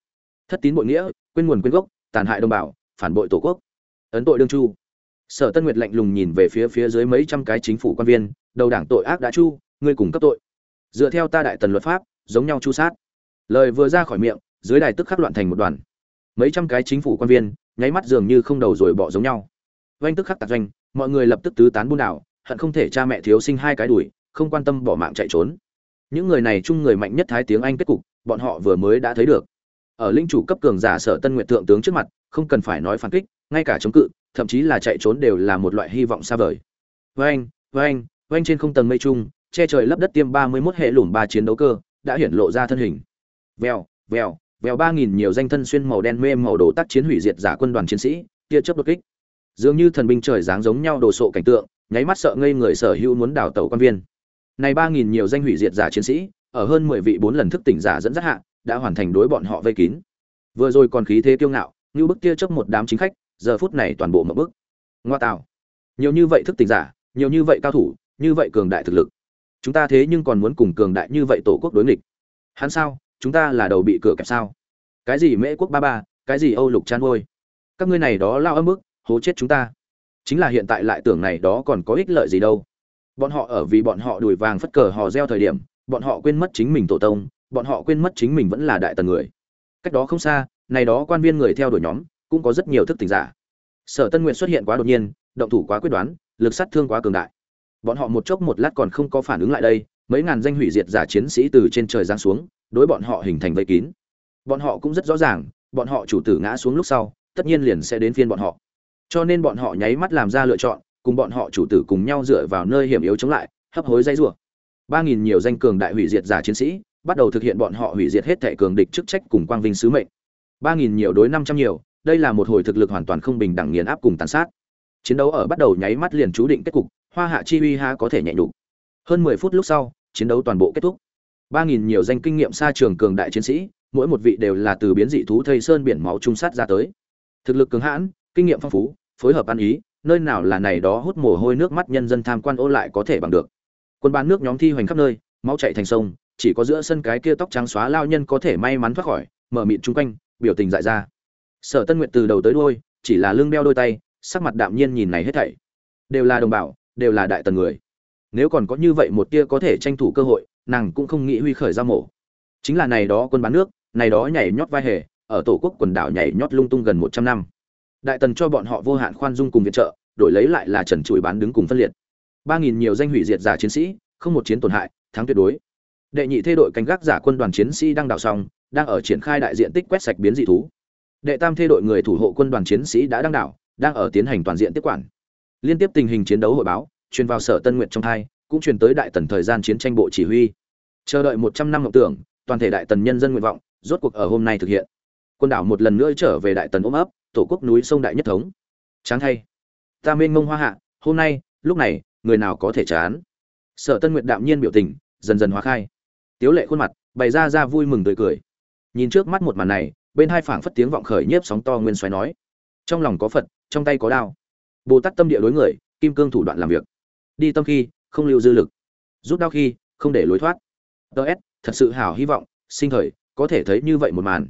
Thất tín bội nghĩa, quên nguồn quên gốc, tàn hại đồng bào, phản bội tổ quốc. Ấn tội đương chu. Sở tân nguyệt lạnh lùng nhìn về phía phía dưới mấy trăm cái chính phủ quan viên, đầu đảng tội ác đã chu, ngươi cùng cấp tội. Dựa theo ta đại tần luật pháp, giống nhau chu sát. Lời vừa ra khỏi miệng, dưới đài tức khắc loạn thành một đoàn mấy trăm cái chính phủ quan viên nháy mắt dường như không đầu rồi bỏ giống nhau. Doanh tức khắc tạc doanh mọi người lập tức tứ tán buôn đảo hận không thể cha mẹ thiếu sinh hai cái đuổi không quan tâm bỏ mạng chạy trốn. Những người này chung người mạnh nhất thái tiếng anh kết cục bọn họ vừa mới đã thấy được. Ở linh chủ cấp cường giả sở tân nguyện thượng tướng trước mặt không cần phải nói phản kích ngay cả chống cự thậm chí là chạy trốn đều là một loại hy vọng xa vời. Anh, vang anh trên không tầng mây trung che trời lấp đất tiêm ba mươi 31 hệ lùm ba chiến đấu cơ đã hiển lộ ra thân hình. Vèo vèo vèo ba nghìn nhiều danh thân xuyên màu đen mê màu đồ tác chiến hủy diệt giả quân đoàn chiến sĩ, tia chớp đột kích. Dường như thần binh trời dáng giống nhau đồ sộ cảnh tượng, nháy mắt sợ ngây người sở hữu muốn đảo tàu quan viên. Này ba nghìn nhiều danh hủy diệt giả chiến sĩ, ở hơn mười vị bốn lần thức tỉnh giả dẫn dắt hạ, đã hoàn thành đối bọn họ vây kín. Vừa rồi còn khí thế kiêu ngạo, như bức tia chớp một đám chính khách, giờ phút này toàn bộ mở bức. Ngoa tạo. Nhiều như vậy thức tỉnh giả, nhiều như vậy cao thủ, như vậy cường đại thực lực. Chúng ta thế nhưng còn muốn cùng cường đại như vậy tổ quốc đối nghịch. Hắn sao? Chúng ta là đầu bị cửa kẹp sao? Cái gì mễ quốc ba ba, cái gì âu lục chan ngôi các ngươi này đó lao âm ức hố chết chúng ta. Chính là hiện tại lại tưởng này đó còn có ích lợi gì đâu. Bọn họ ở vì bọn họ đùi vàng phất cờ hò reo thời điểm, bọn họ quên mất chính mình tổ tông, bọn họ quên mất chính mình vẫn là đại tần người. Cách đó không xa, này đó quan viên người theo đuổi nhóm, cũng có rất nhiều thức tỉnh giả. Sở tân nguyện xuất hiện quá đột nhiên, động thủ quá quyết đoán, lực sát thương quá cường đại. Bọn họ một chốc một lát còn không có phản ứng lại đây, mấy ngàn danh hủy diệt giả chiến sĩ từ trên trời giáng xuống đối bọn họ hình thành vây kín. Bọn họ cũng rất rõ ràng, bọn họ chủ tử ngã xuống lúc sau, tất nhiên liền sẽ đến phiên bọn họ. Cho nên bọn họ nháy mắt làm ra lựa chọn, cùng bọn họ chủ tử cùng nhau dựa vào nơi hiểm yếu chống lại, hấp hối dây rủa. Ba nghìn nhiều danh cường đại hủy diệt giả chiến sĩ, bắt đầu thực hiện bọn họ hủy diệt hết thệ cường địch chức trách cùng quang vinh sứ mệnh. Ba nghìn nhiều đối năm trăm nhiều, đây là một hồi thực lực hoàn toàn không bình đẳng nghiền áp cùng tàn sát. Chiến đấu ở bắt đầu nháy mắt liền chú định kết cục, hoa hạ chi uy ha có thể nhẹ nhục. Hơn mười phút lúc sau, chiến đấu toàn bộ kết thúc ba nghìn nhiều danh kinh nghiệm xa trường cường đại chiến sĩ, mỗi một vị đều là từ biến dị thú thây sơn biển máu trung sát ra tới. Thực lực cường hãn, kinh nghiệm phong phú, phối hợp ăn ý, nơi nào là này đó hút mồ hôi nước mắt nhân dân tham quan ô lại có thể bằng được. Quân bán nước nhóm thi hoành khắp nơi, máu chạy thành sông, chỉ có giữa sân cái kia tóc trắng xóa lao nhân có thể may mắn thoát khỏi, mở mịn chung quanh, biểu tình dại ra. Sở tân nguyện từ đầu tới đuôi, chỉ là lưng đeo đôi tay, sắc mặt đạm nhiên nhìn này hết thảy. Đều là đồng bào, đều là đại tần người. Nếu còn có như vậy một tia có thể tranh thủ cơ hội nàng cũng không nghĩ huy khởi ra mổ. Chính là này đó quân bán nước, này đó nhảy nhót vai hề, ở tổ quốc quần đảo nhảy nhót lung tung gần một trăm năm. Đại tần cho bọn họ vô hạn khoan dung cùng viện trợ, đổi lấy lại là trần trụi bán đứng cùng phân liệt. Ba nghìn nhiều danh hủy diệt giả chiến sĩ, không một chiến tổn hại, thắng tuyệt đối. Đệ nhị thê đội canh gác giả quân đoàn chiến sĩ đang đào xong, đang ở triển khai đại diện tích quét sạch biến dị thú. Đệ tam thê đội người thủ hộ quân đoàn chiến sĩ đã đăng đảo, đang ở tiến hành toàn diện tiếp quản. Liên tiếp tình hình chiến đấu hội báo, truyền vào sở tân nguyện trong thai cũng truyền tới đại tần thời gian chiến tranh bộ chỉ huy. Chờ đợi một trăm năm mộng tưởng, toàn thể đại tần nhân dân nguyện vọng, rốt cuộc ở hôm nay thực hiện. Quân đảo một lần nữa trở về đại tần ôm ấp, tổ quốc núi sông đại nhất thống. Tráng thay ta mênh mông hoa hạ, hôm nay, lúc này, người nào có thể chán? Sở tân nguyệt đạm nhiên biểu tình, dần dần hóa khai. Tiếu lệ khuôn mặt, bày ra ra vui mừng tươi cười. Nhìn trước mắt một màn này, bên hai phảng phất tiếng vọng khởi nhiếp sóng to nguyên xoáy nói. Trong lòng có phật, trong tay có đao. Bồ tát tâm địa đối người, kim cương thủ đoạn làm việc. Đi tâm khi không lưu dư lực. Rút đao khi, không để lối thoát. Ts thật sự hảo hy vọng, sinh thời, có thể thấy như vậy một màn.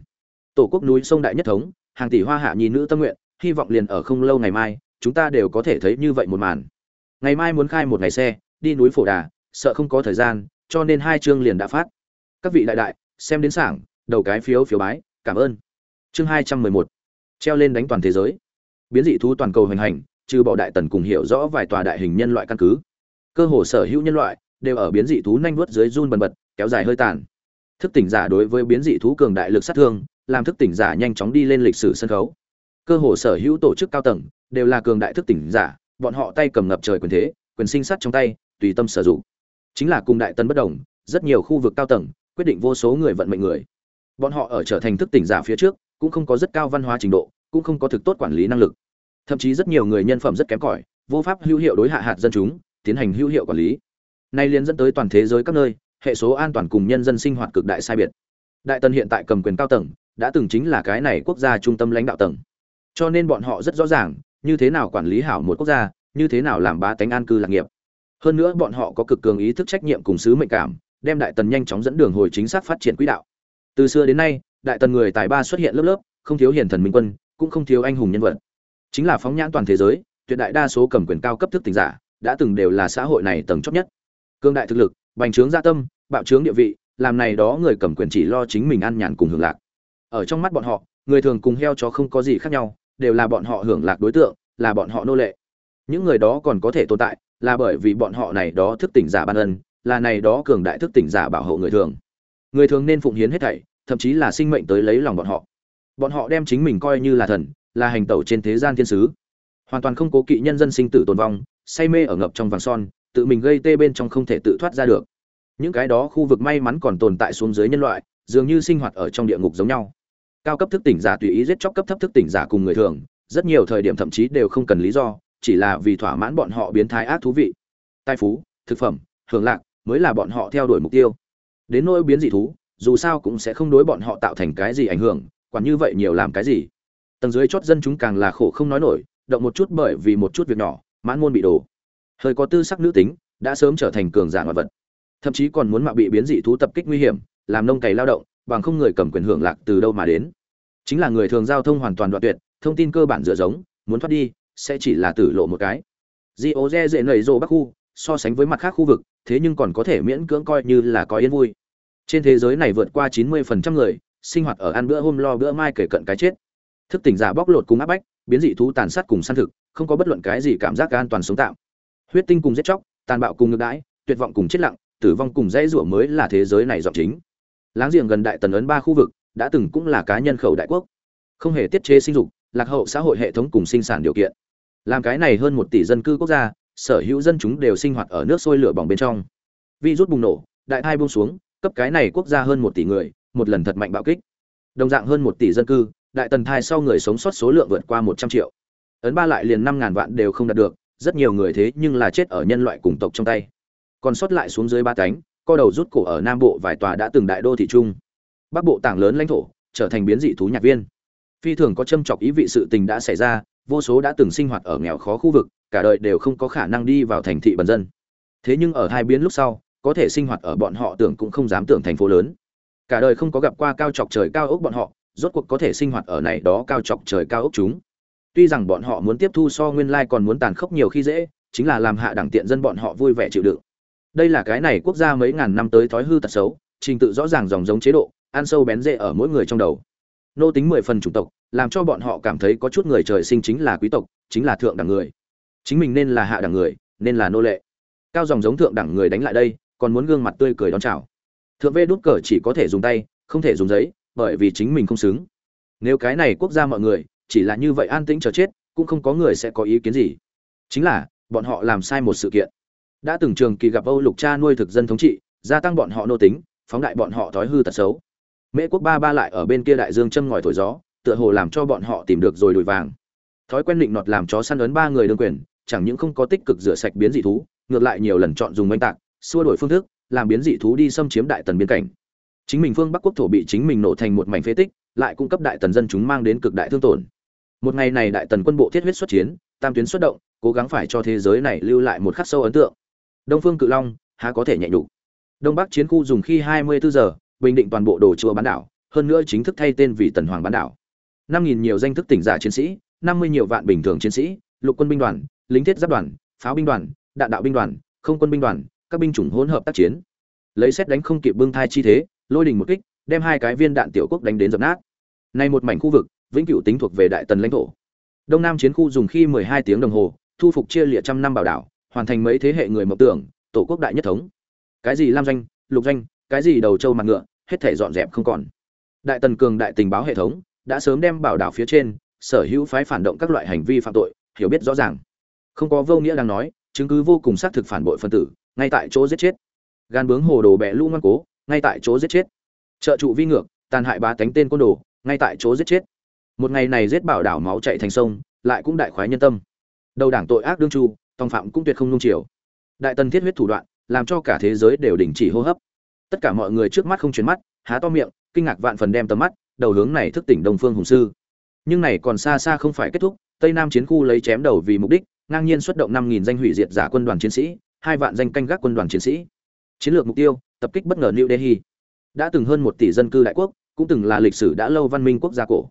Tổ quốc núi sông đại nhất thống, hàng tỷ hoa hạ nhi nữ tâm nguyện, hy vọng liền ở không lâu ngày mai, chúng ta đều có thể thấy như vậy một màn. Ngày mai muốn khai một ngày xe, đi núi phổ đà, sợ không có thời gian, cho nên hai chương liền đã phát. Các vị đại đại, xem đến sảng, đầu cái phiếu phiếu bái, cảm ơn. Chương hai trăm mười một, treo lên đánh toàn thế giới. Biến dị thú toàn cầu hành hành, trừ bỏ đại tần cùng hiểu rõ vài tòa đại hình nhân loại căn cứ cơ hồ sở hữu nhân loại đều ở biến dị thú nhanh vuốt dưới run bần bật, kéo dài hơi tàn. Thức tỉnh giả đối với biến dị thú cường đại lực sát thương, làm thức tỉnh giả nhanh chóng đi lên lịch sử sân khấu. Cơ hồ sở hữu tổ chức cao tầng đều là cường đại thức tỉnh giả, bọn họ tay cầm ngập trời quyền thế, quyền sinh sát trong tay, tùy tâm sử dụng. Chính là cùng đại tân bất đồng, rất nhiều khu vực cao tầng quyết định vô số người vận mệnh người. Bọn họ ở trở thành thức tỉnh giả phía trước cũng không có rất cao văn hóa trình độ, cũng không có thực tốt quản lý năng lực. Thậm chí rất nhiều người nhân phẩm rất kém cỏi, vô pháp hữu hiệu đối hạ hạt dân chúng tiến hành hữu hiệu quản lý. Nay liên dẫn tới toàn thế giới các nơi, hệ số an toàn cùng nhân dân sinh hoạt cực đại sai biệt. Đại tần hiện tại cầm quyền cao tầng, đã từng chính là cái này quốc gia trung tâm lãnh đạo tầng. Cho nên bọn họ rất rõ ràng, như thế nào quản lý hảo một quốc gia, như thế nào làm bá tánh an cư lạc nghiệp. Hơn nữa bọn họ có cực cường ý thức trách nhiệm cùng sứ mệnh cảm, đem đại tần nhanh chóng dẫn đường hồi chính xác phát triển quỹ đạo. Từ xưa đến nay, đại tần người tài ba xuất hiện lớp lớp, không thiếu hiền thần minh quân, cũng không thiếu anh hùng nhân vật. Chính là phóng nhãn toàn thế giới, tuyệt đại đa số cầm quyền cao cấp thức tỉnh giả đã từng đều là xã hội này tầng chót nhất. Cương đại thực lực, bành trướng gia tâm, bạo trướng địa vị, làm này đó người cầm quyền chỉ lo chính mình ăn nhàn cùng hưởng lạc. Ở trong mắt bọn họ, người thường cùng heo chó không có gì khác nhau, đều là bọn họ hưởng lạc đối tượng, là bọn họ nô lệ. Những người đó còn có thể tồn tại, là bởi vì bọn họ này đó thức tỉnh giả ban ân, là này đó cường đại thức tỉnh giả bảo hộ người thường. Người thường nên phụng hiến hết thảy, thậm chí là sinh mệnh tới lấy lòng bọn họ. Bọn họ đem chính mình coi như là thần, là hành tẩu trên thế gian thiên sứ. Hoàn toàn không cố kỵ nhân dân sinh tử tồn vong say mê ở ngập trong vàng son, tự mình gây tê bên trong không thể tự thoát ra được. Những cái đó khu vực may mắn còn tồn tại xuống dưới nhân loại, dường như sinh hoạt ở trong địa ngục giống nhau. Cao cấp thức tỉnh giả tùy ý giết chóc cấp thấp thức tỉnh giả cùng người thường, rất nhiều thời điểm thậm chí đều không cần lý do, chỉ là vì thỏa mãn bọn họ biến thái ác thú vị. Tài phú, thực phẩm, hưởng lạc mới là bọn họ theo đuổi mục tiêu. Đến nỗi biến dị thú, dù sao cũng sẽ không đối bọn họ tạo thành cái gì ảnh hưởng, quản như vậy nhiều làm cái gì. Tầng dưới chót dân chúng càng là khổ không nói nổi, động một chút bởi vì một chút việc nhỏ mãn môn bị đổ. Hơi có tư sắc nữ tính, đã sớm trở thành cường giả ngoại vật. Thậm chí còn muốn mạo bị biến dị thú tập kích nguy hiểm, làm nông cày lao động, bằng không người cầm quyền hưởng lạc từ đâu mà đến. Chính là người thường giao thông hoàn toàn đoạn tuyệt, thông tin cơ bản dựa giống, muốn thoát đi, sẽ chỉ là tử lộ một cái. Di ô dễ dễ nầy rô bắc khu, so sánh với mặt khác khu vực, thế nhưng còn có thể miễn cưỡng coi như là có yên vui. Trên thế giới này vượt qua 90% người, sinh hoạt ở ăn bữa hôm lo bữa mai kể cận cái chết. Thức tỉnh giả bóc lột cùng áp bách biến dị thú tàn sát cùng săn thực, không có bất luận cái gì cảm giác an toàn sống tạm. Huyết tinh cùng giết chóc, tàn bạo cùng ngược đãi, tuyệt vọng cùng chết lặng, tử vong cùng dãy rủa mới là thế giới này giọng chính. Láng giềng gần đại tần ấn ba khu vực, đã từng cũng là cá nhân khẩu đại quốc. Không hề tiết chế sinh dục, lạc hậu xã hội hệ thống cùng sinh sản điều kiện. Làm cái này hơn một tỷ dân cư quốc gia, sở hữu dân chúng đều sinh hoạt ở nước sôi lửa bỏng bên trong. Virus bùng nổ, đại thai buông xuống, cấp cái này quốc gia hơn một tỷ người, một lần thật mạnh bạo kích. Đồng dạng hơn một tỷ dân cư đại tần thai sau người sống sót số lượng vượt qua một trăm triệu. Ấn ba lại liền năm ngàn vạn đều không đạt được, rất nhiều người thế nhưng là chết ở nhân loại cùng tộc trong tay. Còn sót lại xuống dưới ba cánh, co đầu rút cổ ở nam bộ vài tòa đã từng đại đô thị trung bắc bộ tảng lớn lãnh thổ, trở thành biến dị thú nhạc viên. Phi thường có châm chọc ý vị sự tình đã xảy ra, vô số đã từng sinh hoạt ở nghèo khó khu vực, cả đời đều không có khả năng đi vào thành thị bần dân. Thế nhưng ở hai biến lúc sau, có thể sinh hoạt ở bọn họ tưởng cũng không dám tưởng thành phố lớn. Cả đời không có gặp qua cao chọc trời cao ốc bọn họ rốt cuộc có thể sinh hoạt ở này đó cao chọc trời cao ốc chúng. Tuy rằng bọn họ muốn tiếp thu so nguyên lai còn muốn tàn khốc nhiều khi dễ, chính là làm hạ đẳng tiện dân bọn họ vui vẻ chịu đựng. Đây là cái này quốc gia mấy ngàn năm tới thói hư tật xấu, trình tự rõ ràng dòng giống chế độ, ăn sâu bén rễ ở mỗi người trong đầu. Nô tính mười phần chủng tộc, làm cho bọn họ cảm thấy có chút người trời sinh chính là quý tộc, chính là thượng đẳng người. Chính mình nên là hạ đẳng người, nên là nô lệ. Cao dòng giống thượng đẳng người đánh lại đây, còn muốn gương mặt tươi cười đón chào. Thượng vê đút cờ chỉ có thể dùng tay, không thể dùng giấy bởi vì chính mình không xứng. Nếu cái này quốc gia mọi người chỉ là như vậy an tĩnh chờ chết, cũng không có người sẽ có ý kiến gì. Chính là, bọn họ làm sai một sự kiện. Đã từng trường kỳ gặp âu lục cha nuôi thực dân thống trị, gia tăng bọn họ nô tính, phóng đại bọn họ thói hư tật xấu. Mễ quốc ba ba lại ở bên kia đại dương châm ngòi thổi gió, tựa hồ làm cho bọn họ tìm được rồi đuổi vàng. Thói quen định nọt làm chó săn ấn ba người đương quyền, chẳng những không có tích cực rửa sạch biến dị thú, ngược lại nhiều lần chọn dùng oanh tạc, xua đổi phương thức, làm biến dị thú đi xâm chiếm đại tần biên cảnh chính mình phương bắc quốc thổ bị chính mình nổ thành một mảnh phế tích, lại cung cấp đại tần dân chúng mang đến cực đại thương tổn. Một ngày này đại tần quân bộ thiết huyết xuất chiến, tam tuyến xuất động, cố gắng phải cho thế giới này lưu lại một khắc sâu ấn tượng. Đông phương cự long, há có thể nhẹ nhục? Đông bắc chiến khu dùng khi 24 giờ, bình định toàn bộ đồ chùa bán đảo, hơn nữa chính thức thay tên vì tần hoàng bán đảo. năm nghìn nhiều danh thức tỉnh giả chiến sĩ, năm mươi nhiều vạn bình thường chiến sĩ, lục quân binh đoàn, lính thiết giáp đoàn, pháo binh đoàn, đạn đạo binh đoàn, không quân binh đoàn, các binh chủng hỗn hợp tác chiến. Lấy xét đánh không kịp bưng thai chi thế lôi đình một kích, đem hai cái viên đạn tiểu quốc đánh đến dập nát. Nay một mảnh khu vực, vĩnh cửu tính thuộc về đại tần lãnh thổ. Đông nam chiến khu dùng khi 12 tiếng đồng hồ, thu phục chia liệt trăm năm bảo đảo, hoàn thành mấy thế hệ người mộng tưởng, tổ quốc đại nhất thống. Cái gì lam doanh, lục doanh, cái gì đầu châu mặt ngựa, hết thể dọn dẹp không còn. Đại tần cường đại tình báo hệ thống đã sớm đem bảo đảo phía trên, sở hữu phái phản động các loại hành vi phạm tội, hiểu biết rõ ràng. Không có vô nghĩa đang nói, chứng cứ vô cùng xác thực phản bội phân tử, ngay tại chỗ giết chết. Gan bướng hồ đồ bẹ lũ ngoan cố ngay tại chỗ giết chết. Trợ trụ vi ngược, tàn hại ba tánh tên côn đồ, ngay tại chỗ giết chết. Một ngày này giết bảo đảo máu chạy thành sông, lại cũng đại khoái nhân tâm. Đầu đảng tội ác đương chu tòng phạm cũng tuyệt không nung chiều. Đại tần thiết huyết thủ đoạn, làm cho cả thế giới đều đình chỉ hô hấp. Tất cả mọi người trước mắt không chuyển mắt, há to miệng, kinh ngạc vạn phần đem tầm mắt, đầu hướng này thức tỉnh đông phương hùng sư. Nhưng này còn xa xa không phải kết thúc, tây nam chiến khu lấy chém đầu vì mục đích, ngang nhiên xuất động năm nghìn danh hủy diệt giả quân đoàn chiến sĩ, hai vạn danh canh gác quân đoàn chiến sĩ. Chiến lược mục tiêu tập kích bất ngờ new delhi đã từng hơn một tỷ dân cư đại quốc cũng từng là lịch sử đã lâu văn minh quốc gia cổ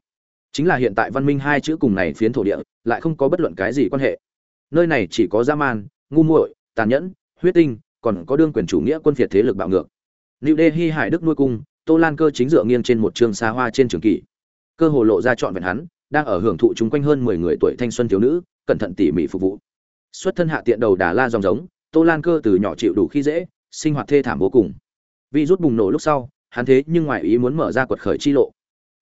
chính là hiện tại văn minh hai chữ cùng này phiến thổ địa lại không có bất luận cái gì quan hệ nơi này chỉ có dã man ngu muội tàn nhẫn huyết tinh còn có đương quyền chủ nghĩa quân phiệt thế lực bạo ngược New Delhi Hải Đức nuôi cung, Tô Lan Cơ chính dựa nghiêng trên một trường xa hoa trên trường kỷ. Cơ hồ lộ ra trọn vẹn hắn, đang ở hưởng thụ chúng quanh hơn 10 người tuổi thanh xuân thiếu nữ, cẩn thận tỉ mỉ phục vụ. Xuất thân hạ tiện đầu đà la dòng giống, Tô Lan Cơ từ nhỏ chịu đủ khi dễ, sinh hoạt thê thảm vô cùng. Vi rút bùng nổ lúc sau, hắn thế nhưng ngoài ý muốn mở ra quật khởi chi lộ.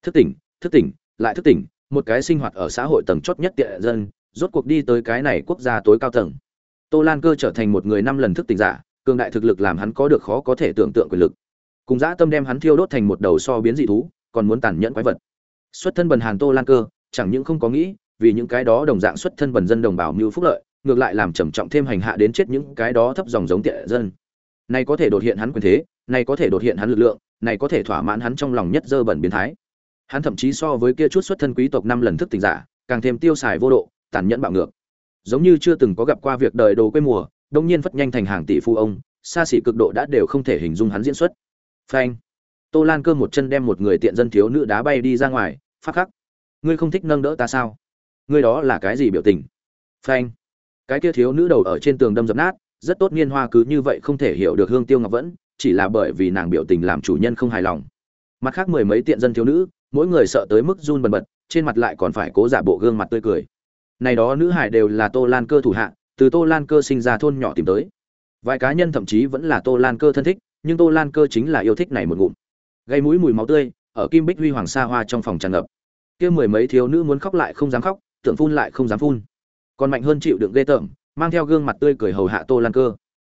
Thức tỉnh, thức tỉnh, lại thức tỉnh, một cái sinh hoạt ở xã hội tầng chót nhất tiện dân, rốt cuộc đi tới cái này quốc gia tối cao tầng. Tô Lan Cơ trở thành một người năm lần thức tỉnh giả, cường đại thực lực làm hắn có được khó có thể tưởng tượng quyền lực cùng dã tâm đem hắn thiêu đốt thành một đầu so biến dị thú còn muốn tàn nhẫn quái vật xuất thân bần hàn tô lan cơ chẳng những không có nghĩ vì những cái đó đồng dạng xuất thân bần dân đồng bào mưu phúc lợi ngược lại làm trầm trọng thêm hành hạ đến chết những cái đó thấp dòng giống tiện dân này có thể đột hiện hắn quyền thế, này có thể đột hiện hắn lực lượng, này có thể thỏa mãn hắn trong lòng nhất dơ bẩn biến thái. Hắn thậm chí so với kia chút xuất thân quý tộc năm lần thức tình giả, càng thêm tiêu xài vô độ, tàn nhẫn bạo ngược. Giống như chưa từng có gặp qua việc đời đồ quê mùa, đông nhiên phất nhanh thành hàng tỷ phu ông, xa xỉ cực độ đã đều không thể hình dung hắn diễn xuất. Phanh. Tô lan cơ một chân đem một người tiện dân thiếu nữ đá bay đi ra ngoài, phát khắc. Ngươi không thích nâng đỡ ta sao? Ngươi đó là cái gì biểu tình? Phanh. Cái kia thiếu nữ đầu ở trên tường đâm dập nát rất tốt niên hoa cứ như vậy không thể hiểu được hương tiêu ngọc vẫn, chỉ là bởi vì nàng biểu tình làm chủ nhân không hài lòng. Mặt khác mười mấy tiện dân thiếu nữ, mỗi người sợ tới mức run bần bật, trên mặt lại còn phải cố giả bộ gương mặt tươi cười. Này đó nữ hải đều là tô lan cơ thủ hạ, từ tô lan cơ sinh ra thôn nhỏ tìm tới. Vài cá nhân thậm chí vẫn là tô lan cơ thân thích, nhưng tô lan cơ chính là yêu thích này một ngụm. Gây mũi mùi máu tươi, ở kim bích huy hoàng sa hoa trong phòng tràn ngập. Kia mười mấy thiếu nữ muốn khóc lại không dám khóc, tưởng phun lại không dám phun. Còn mạnh hơn chịu đựng ghê tởm mang theo gương mặt tươi cười hầu hạ tô lan cơ.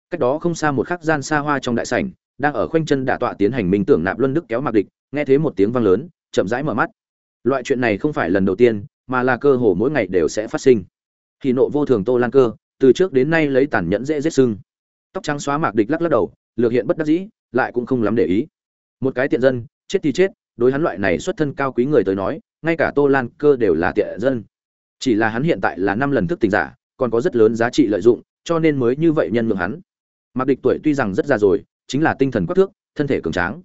Cách đó không xa một khắc gian xa hoa trong đại sảnh, đang ở khoanh chân đả tọa tiến hành minh tưởng nạp luân đức kéo mặc địch, nghe thấy một tiếng vang lớn, chậm rãi mở mắt. Loại chuyện này không phải lần đầu tiên, mà là cơ hồ mỗi ngày đều sẽ phát sinh. Thì nộ vô thường tô lan cơ, từ trước đến nay lấy tàn nhẫn dễ giết sưng. Tóc trắng xóa mạc địch lắc lắc đầu, lược hiện bất đắc dĩ, lại cũng không lắm để ý. Một cái tiện dân, chết thì chết, đối hắn loại này xuất thân cao quý người tới nói, ngay cả tô lan cơ đều là tiện dân. Chỉ là hắn hiện tại là năm lần thức tình giả còn có rất lớn giá trị lợi dụng, cho nên mới như vậy nhân nhượng hắn. Mạc địch tuổi tuy rằng rất già rồi, chính là tinh thần quắc thước, thân thể cường tráng.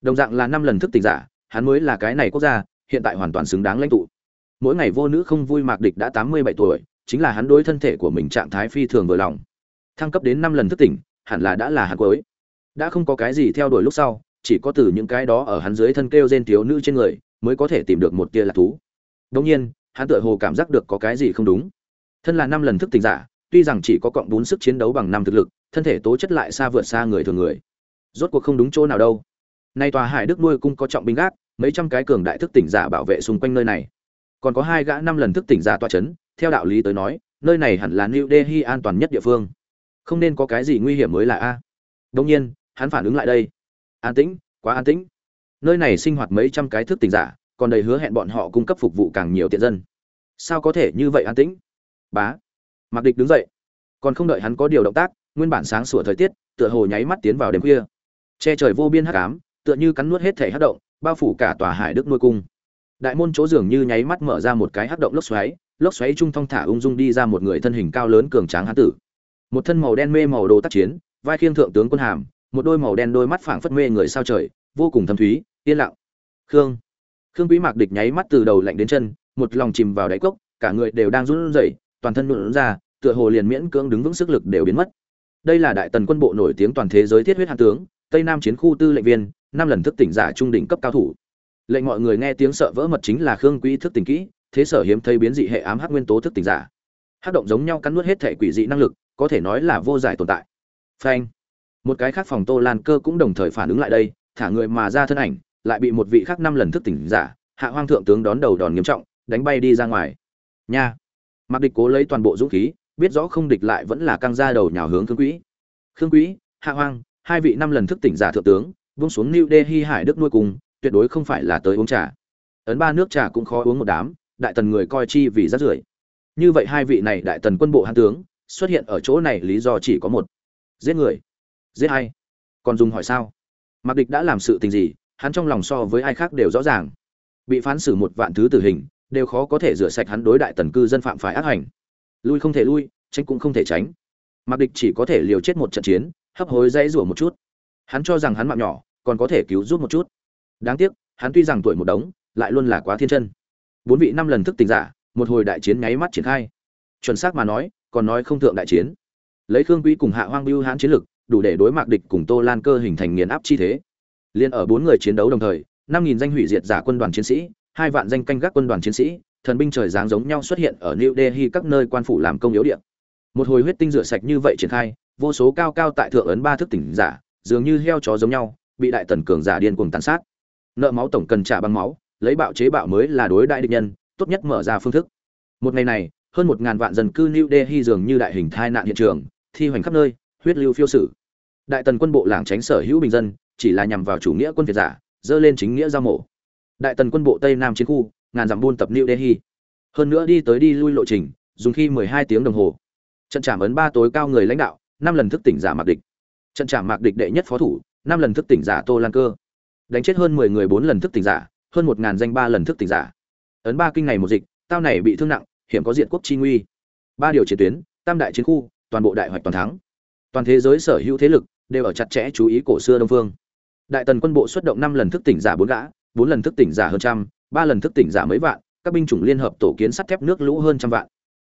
Đồng dạng là năm lần thức tỉnh giả, hắn mới là cái này quốc gia, hiện tại hoàn toàn xứng đáng lãnh tụ. Mỗi ngày vô nữ không vui mạc địch đã tám mươi bảy tuổi, chính là hắn đối thân thể của mình trạng thái phi thường vừa lòng. Thăng cấp đến năm lần thức tỉnh, hẳn là đã là hạt cuối. Đã không có cái gì theo đuổi lúc sau, chỉ có từ những cái đó ở hắn dưới thân kêu rên thiếu nữ trên người, mới có thể tìm được một tia lạc thú. Đương nhiên, hắn tựa hồ cảm giác được có cái gì không đúng thân là năm lần thức tỉnh giả, tuy rằng chỉ có cộng bốn sức chiến đấu bằng năm thực lực, thân thể tố chất lại xa vượt xa người thường người. Rốt cuộc không đúng chỗ nào đâu. Nay tòa hải đức nuôi cung có trọng binh gác, mấy trăm cái cường đại thức tỉnh giả bảo vệ xung quanh nơi này. Còn có hai gã năm lần thức tỉnh giả tòa chấn, theo đạo lý tới nói, nơi này hẳn là new delhi an toàn nhất địa phương. Không nên có cái gì nguy hiểm mới là a. Đông nhiên, hắn phản ứng lại đây. An tĩnh, quá an tĩnh. Nơi này sinh hoạt mấy trăm cái thức tỉnh giả, còn đầy hứa hẹn bọn họ cung cấp phục vụ càng nhiều tiện dân. Sao có thể như vậy an tĩnh? Bá. Mặc địch đứng dậy. Còn không đợi hắn có điều động tác, nguyên bản sáng sủa thời tiết, tựa hồ nháy mắt tiến vào đêm khuya. Che trời vô biên hắc ám, tựa như cắn nuốt hết thể hắc động, bao phủ cả tòa hải đức nuôi cung. Đại môn chỗ dường như nháy mắt mở ra một cái hắc động lốc xoáy lốc xoáy trung thong thả ung dung đi ra một người thân hình cao lớn cường tráng hán tử. Một thân màu đen mê màu đồ tác chiến, vai khiêng thượng tướng quân hàm, một đôi màu đen đôi mắt phảng phất mê người sao trời, vô cùng thâm thúy, yên lặng. Khương. Khương quý mạc địch nháy mắt từ đầu lạnh đến chân, một lòng chìm vào đáy cốc, cả người đều đang run rẩy toàn thân nhuộn ra, tựa hồ liền miễn cưỡng đứng vững sức lực đều biến mất. Đây là đại tần quân bộ nổi tiếng toàn thế giới thiết huyết hạt tướng, tây nam chiến khu tư lệnh viên, năm lần thức tỉnh giả trung đỉnh cấp cao thủ. Lệnh mọi người nghe tiếng sợ vỡ mật chính là khương quý thức tỉnh kỹ, thế sở hiếm thấy biến dị hệ ám hắc nguyên tố thức tỉnh giả. Hắc động giống nhau cắn nuốt hết thể quỷ dị năng lực, có thể nói là vô giải tồn tại. Phanh. Một cái khác phòng tô lan cơ cũng đồng thời phản ứng lại đây, thả người mà ra thân ảnh, lại bị một vị khác năm lần thức tỉnh giả, hạ hoang thượng tướng đón đầu đòn nghiêm trọng, đánh bay đi ra ngoài. Nha mặc địch cố lấy toàn bộ dũng khí, biết rõ không địch lại vẫn là căng ra đầu nhào hướng khương quỹ. Khương quỹ, hạ hoang, hai vị năm lần thức tỉnh giả thượng tướng vung xuống new delhi hải đức nuôi cùng, tuyệt đối không phải là tới uống trà. Ấn ba nước trà cũng khó uống một đám, đại tần người coi chi vì rất rưởi. Như vậy hai vị này đại tần quân bộ hán tướng, xuất hiện ở chỗ này lý do chỉ có một. Giết người. Giết ai? Còn dùng hỏi sao? Mặc địch đã làm sự tình gì, hắn trong lòng so với ai khác đều rõ ràng. Bị phán xử một vạn thứ tử hình đều khó có thể rửa sạch hắn đối đại tần cư dân phạm phải ác hành. Lui không thể lui, tránh cũng không thể tránh. Mặc địch chỉ có thể liều chết một trận chiến, hấp hối dãy rủa một chút. Hắn cho rằng hắn mạng nhỏ, còn có thể cứu giúp một chút. Đáng tiếc, hắn tuy rằng tuổi một đống, lại luôn là quá thiên chân. Bốn vị năm lần thức tỉnh giả, một hồi đại chiến nháy mắt triển khai. Chuẩn xác mà nói, còn nói không thượng đại chiến. Lấy khương quý cùng hạ hoang biêu hãn chiến lực, đủ để đối mặt địch cùng tô lan cơ hình thành nghiền áp chi thế. Liên ở bốn người chiến đấu đồng thời, năm nghìn danh hủy diệt giả quân đoàn chiến sĩ hai vạn danh canh gác quân đoàn chiến sĩ, thần binh trời dáng giống nhau xuất hiện ở new delhi các nơi quan phủ làm công yếu điện một hồi huyết tinh rửa sạch như vậy triển khai, vô số cao cao tại thượng ấn ba thức tỉnh giả, dường như heo chó giống nhau, bị đại tần cường giả điên cuồng tàn sát. Nợ máu tổng cần trả bằng máu, lấy bạo chế bạo mới là đối đại địch nhân, tốt nhất mở ra phương thức. Một ngày này, hơn một ngàn vạn dân cư new delhi dường như đại hình thai nạn hiện trường, thi hoành khắp nơi, huyết lưu phiêu sử. Đại tần quân bộ làng tránh sở hữu bình dân, chỉ là nhằm vào chủ nghĩa quân việt giả, dơ lên chính nghĩa giao mổ đại tần quân bộ tây nam chiến khu, ngàn dặm buôn tập new delhi. Hơn nữa đi tới đi lui lộ trình, dùng khi mười hai tiếng đồng hồ. Trận trảm ấn ba tối cao người lãnh đạo, năm lần thức tỉnh giả mạc địch. Trận trảm mạc địch đệ nhất phó thủ, năm lần thức tỉnh giả tô lan cơ. Đánh chết hơn mười người bốn lần thức tỉnh giả, hơn một ngàn danh ba lần thức tỉnh giả. Ấn ba kinh này một dịch, tao này bị thương nặng, hiểm có diện quốc chi nguy. Ba điều chiến tuyến, tam đại chiến khu, toàn bộ đại hoạch toàn thắng. Toàn thế giới sở hữu thế lực đều ở chặt chẽ chú ý cổ xưa đông phương. Đại tần quân bộ xuất động năm lần thức tỉnh giả bốn gã bốn lần thức tỉnh giả hơn trăm, ba lần thức tỉnh giả mấy vạn, các binh chủng liên hợp tổ kiến sắt thép nước lũ hơn trăm vạn.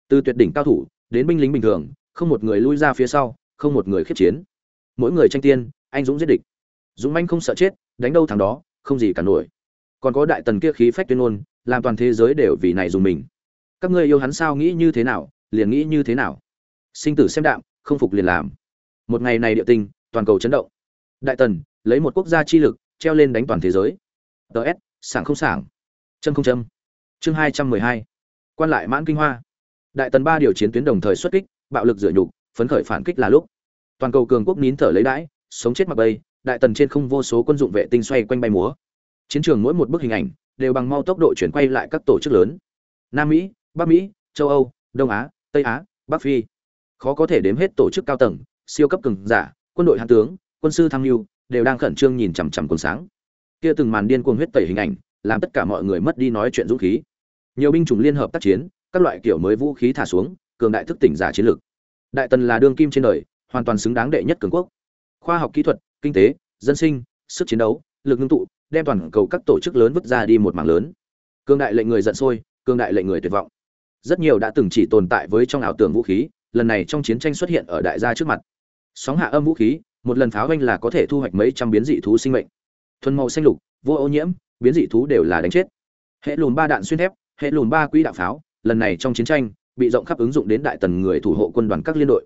Từ tuyệt đỉnh cao thủ, đến binh lính bình thường, không một người lui ra phía sau, không một người khiết chiến. Mỗi người tranh tiên, anh dũng giết địch. Dũng manh không sợ chết, đánh đâu thằng đó, không gì cả nổi. Còn có đại tần kia khí phách tuyên ngôn, làm toàn thế giới đều vì này dùng mình. Các ngươi yêu hắn sao nghĩ như thế nào, liền nghĩ như thế nào. Sinh tử xem đạm, không phục liền làm. Một ngày này địa tinh, toàn cầu chấn động. Đại tần, lấy một quốc gia chi lực, treo lên đánh toàn thế giới ts sảng không sảng. Châm không châm. Chương hai trăm mười hai. Quan lại mãn kinh hoa. Đại tần ba điều chiến tuyến đồng thời xuất kích, bạo lực dựa nhục, phấn khởi phản kích là lúc. Toàn cầu cường quốc nín thở lấy đãi, sống chết mặc bay, đại tần trên không vô số quân dụng vệ tinh xoay quanh bay múa. Chiến trường mỗi một bức hình ảnh đều bằng mau tốc độ chuyển quay lại các tổ chức lớn. Nam mỹ, bắc mỹ, châu âu, đông á, tây á, bắc phi. Khó có thể đếm hết tổ chức cao tầng, siêu cấp cường giả, quân đội hạ tướng, quân sư tham mưu đều đang khẩn trương nhìn chằm chằm cuồng sáng kia từng màn điên cuồng huyết tẩy hình ảnh, làm tất cả mọi người mất đi nói chuyện dũng khí. Nhiều binh chủng liên hợp tác chiến, các loại kiểu mới vũ khí thả xuống, cường đại thức tỉnh giả chiến lược. Đại tần là đương kim trên đời, hoàn toàn xứng đáng đệ nhất cường quốc. Khoa học kỹ thuật, kinh tế, dân sinh, sức chiến đấu, lực ngưng tụ, đem toàn cầu các tổ chức lớn vứt ra đi một mảng lớn. Cường đại lệnh người giận sôi, cường đại lệnh người tuyệt vọng. Rất nhiều đã từng chỉ tồn tại với trong ảo tưởng vũ khí, lần này trong chiến tranh xuất hiện ở đại gia trước mặt. Sóng hạ âm vũ khí, một lần pháo anh là có thể thu hoạch mấy trăm biến dị thú sinh mệnh thuần màu xanh lục, vô ô nhiễm, biến dị thú đều là đánh chết. Hệ lùn ba đạn xuyên thép, hệ lùn ba quỹ đạo pháo, lần này trong chiến tranh, bị rộng khắp ứng dụng đến đại tần người thủ hộ quân đoàn các liên đội.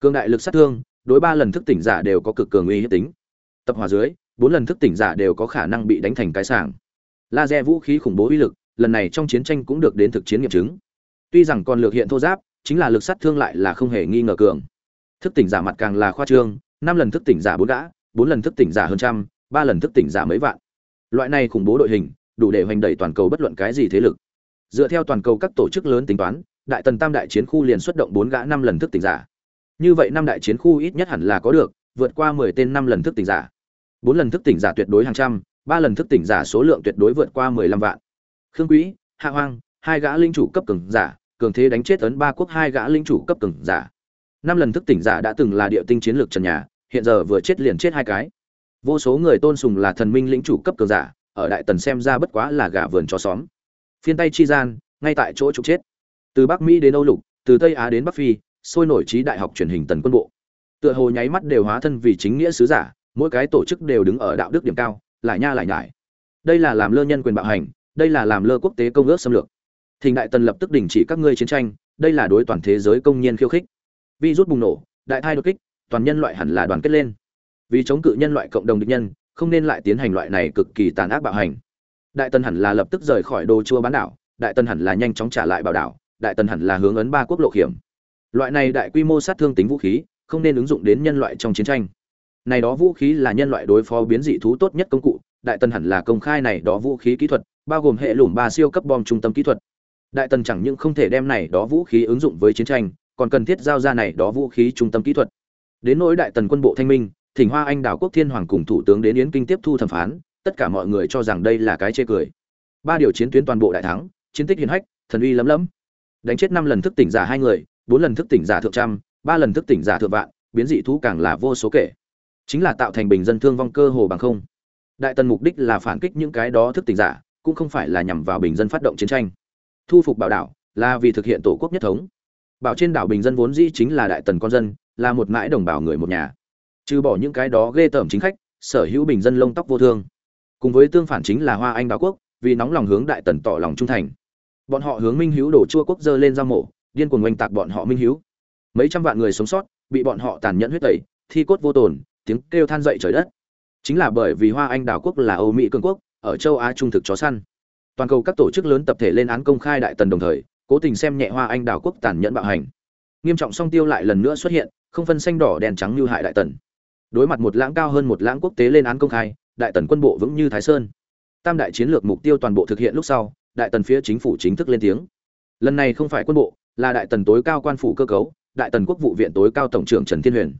Cường đại lực sát thương, đối ba lần thức tỉnh giả đều có cực cường uy hiếp tính. Tập hòa dưới, bốn lần thức tỉnh giả đều có khả năng bị đánh thành cái sảng. Laser vũ khí khủng bố uy lực, lần này trong chiến tranh cũng được đến thực chiến nghiệm chứng. Tuy rằng còn lược hiện thô giáp, chính là lực sát thương lại là không hề nghi ngờ cường. Thức tỉnh giả mặt càng là khoa trương, năm lần thức tỉnh giả bốn gã bốn lần thức tỉnh giả hơn trăm ba lần thức tỉnh giả mấy vạn. Loại này khủng bố đội hình, đủ để hoành đẩy toàn cầu bất luận cái gì thế lực. Dựa theo toàn cầu các tổ chức lớn tính toán, đại tần tam đại chiến khu liền xuất động bốn gã năm lần thức tỉnh giả. Như vậy năm đại chiến khu ít nhất hẳn là có được, vượt qua mười tên năm lần thức tỉnh giả. Bốn lần thức tỉnh giả tuyệt đối hàng trăm, ba lần thức tỉnh giả số lượng tuyệt đối vượt qua mười lăm vạn. Khương quỹ hạ hoang, hai gã linh chủ cấp cường giả, cường thế đánh chết ấn ba quốc hai gã linh chủ cấp cường giả. Năm lần thức tỉnh giả đã từng là địa tinh chiến lược trần nhà, hiện giờ vừa chết liền chết hai cái vô số người tôn sùng là thần minh lĩnh chủ cấp cường giả, ở đại tần xem ra bất quá là gà vườn cho xóm. Phiên tay chi gian, ngay tại chỗ trục chết. Từ bắc mỹ đến âu lục, từ tây á đến bắc phi, sôi nổi trí đại học truyền hình tần quân bộ. Tựa hồ nháy mắt đều hóa thân vì chính nghĩa sứ giả, mỗi cái tổ chức đều đứng ở đạo đức điểm cao, lại nha lại nhải. Đây là làm lơ nhân quyền bạo hành, đây là làm lơ quốc tế công ước xâm lược. Thình đại tần lập tức đình chỉ các ngươi chiến tranh, đây là đối toàn thế giới công nhiên khiêu khích. Vi rút bùng nổ, đại thai đột kích, toàn nhân loại hẳn là đoàn kết lên vì chống cự nhân loại cộng đồng địch nhân, không nên lại tiến hành loại này cực kỳ tàn ác bạo hành. Đại tần hẳn là lập tức rời khỏi đồ chua bán đảo, đại tần hẳn là nhanh chóng trả lại bảo đảo, đại tần hẳn là hướng ấn ba quốc lộ hiểm loại này đại quy mô sát thương tính vũ khí, không nên ứng dụng đến nhân loại trong chiến tranh. Này đó vũ khí là nhân loại đối phó biến dị thú tốt nhất công cụ, đại tần hẳn là công khai này đó vũ khí kỹ thuật, bao gồm hệ lủng ba siêu cấp bom trung tâm kỹ thuật. Đại tần chẳng những không thể đem này đó vũ khí ứng dụng với chiến tranh, còn cần thiết giao ra này đó vũ khí trung tâm kỹ thuật. Đến nỗi đại tần quân bộ thanh minh thỉnh hoa anh đảo quốc thiên hoàng cùng thủ tướng đến yến kinh tiếp thu thẩm phán, tất cả mọi người cho rằng đây là cái chê cười. Ba điều chiến tuyến toàn bộ đại thắng, chiến tích hiển hách, thần uy lấm lấm. Đánh chết năm lần thức tỉnh giả hai người, bốn lần thức tỉnh giả thượng trăm, ba lần thức tỉnh giả thượng vạn, biến dị thú càng là vô số kể. Chính là tạo thành bình dân thương vong cơ hồ bằng không. Đại tần mục đích là phản kích những cái đó thức tỉnh giả, cũng không phải là nhằm vào bình dân phát động chiến tranh. Thu phục bảo đảo là vì thực hiện tổ quốc nhất thống. Bảo trên đảo bình dân vốn dĩ chính là đại tần con dân, là một mãi đồng bào người một nhà trừ bỏ những cái đó ghê tởm chính khách, sở hữu bình dân lông tóc vô thương. Cùng với tương phản chính là hoa anh đào quốc, vì nóng lòng hướng đại tần tỏ lòng trung thành. Bọn họ hướng minh hữu đổ chua quốc dơ lên ra mổ, điên cuồng oanh tạc bọn họ minh hữu. Mấy trăm vạn người sống sót, bị bọn họ tàn nhẫn huyết tẩy, thi cốt vô tồn, tiếng kêu than dậy trời đất. Chính là bởi vì hoa anh đào quốc là âu mỹ cường quốc, ở châu á trung thực chó săn. Toàn cầu các tổ chức lớn tập thể lên án công khai đại tần đồng thời, cố tình xem nhẹ hoa anh đào quốc tàn nhẫn bạo hành. Nghiêm trọng song tiêu lại lần nữa xuất hiện, không phân xanh đỏ đèn trắng như hại đại tần đối mặt một lãng cao hơn một lãng quốc tế lên án công khai, đại tần quân bộ vững như thái sơn. Tam đại chiến lược mục tiêu toàn bộ thực hiện lúc sau, đại tần phía chính phủ chính thức lên tiếng. Lần này không phải quân bộ, là đại tần tối cao quan phủ cơ cấu, đại tần quốc vụ viện tối cao tổng trưởng trần thiên huyền.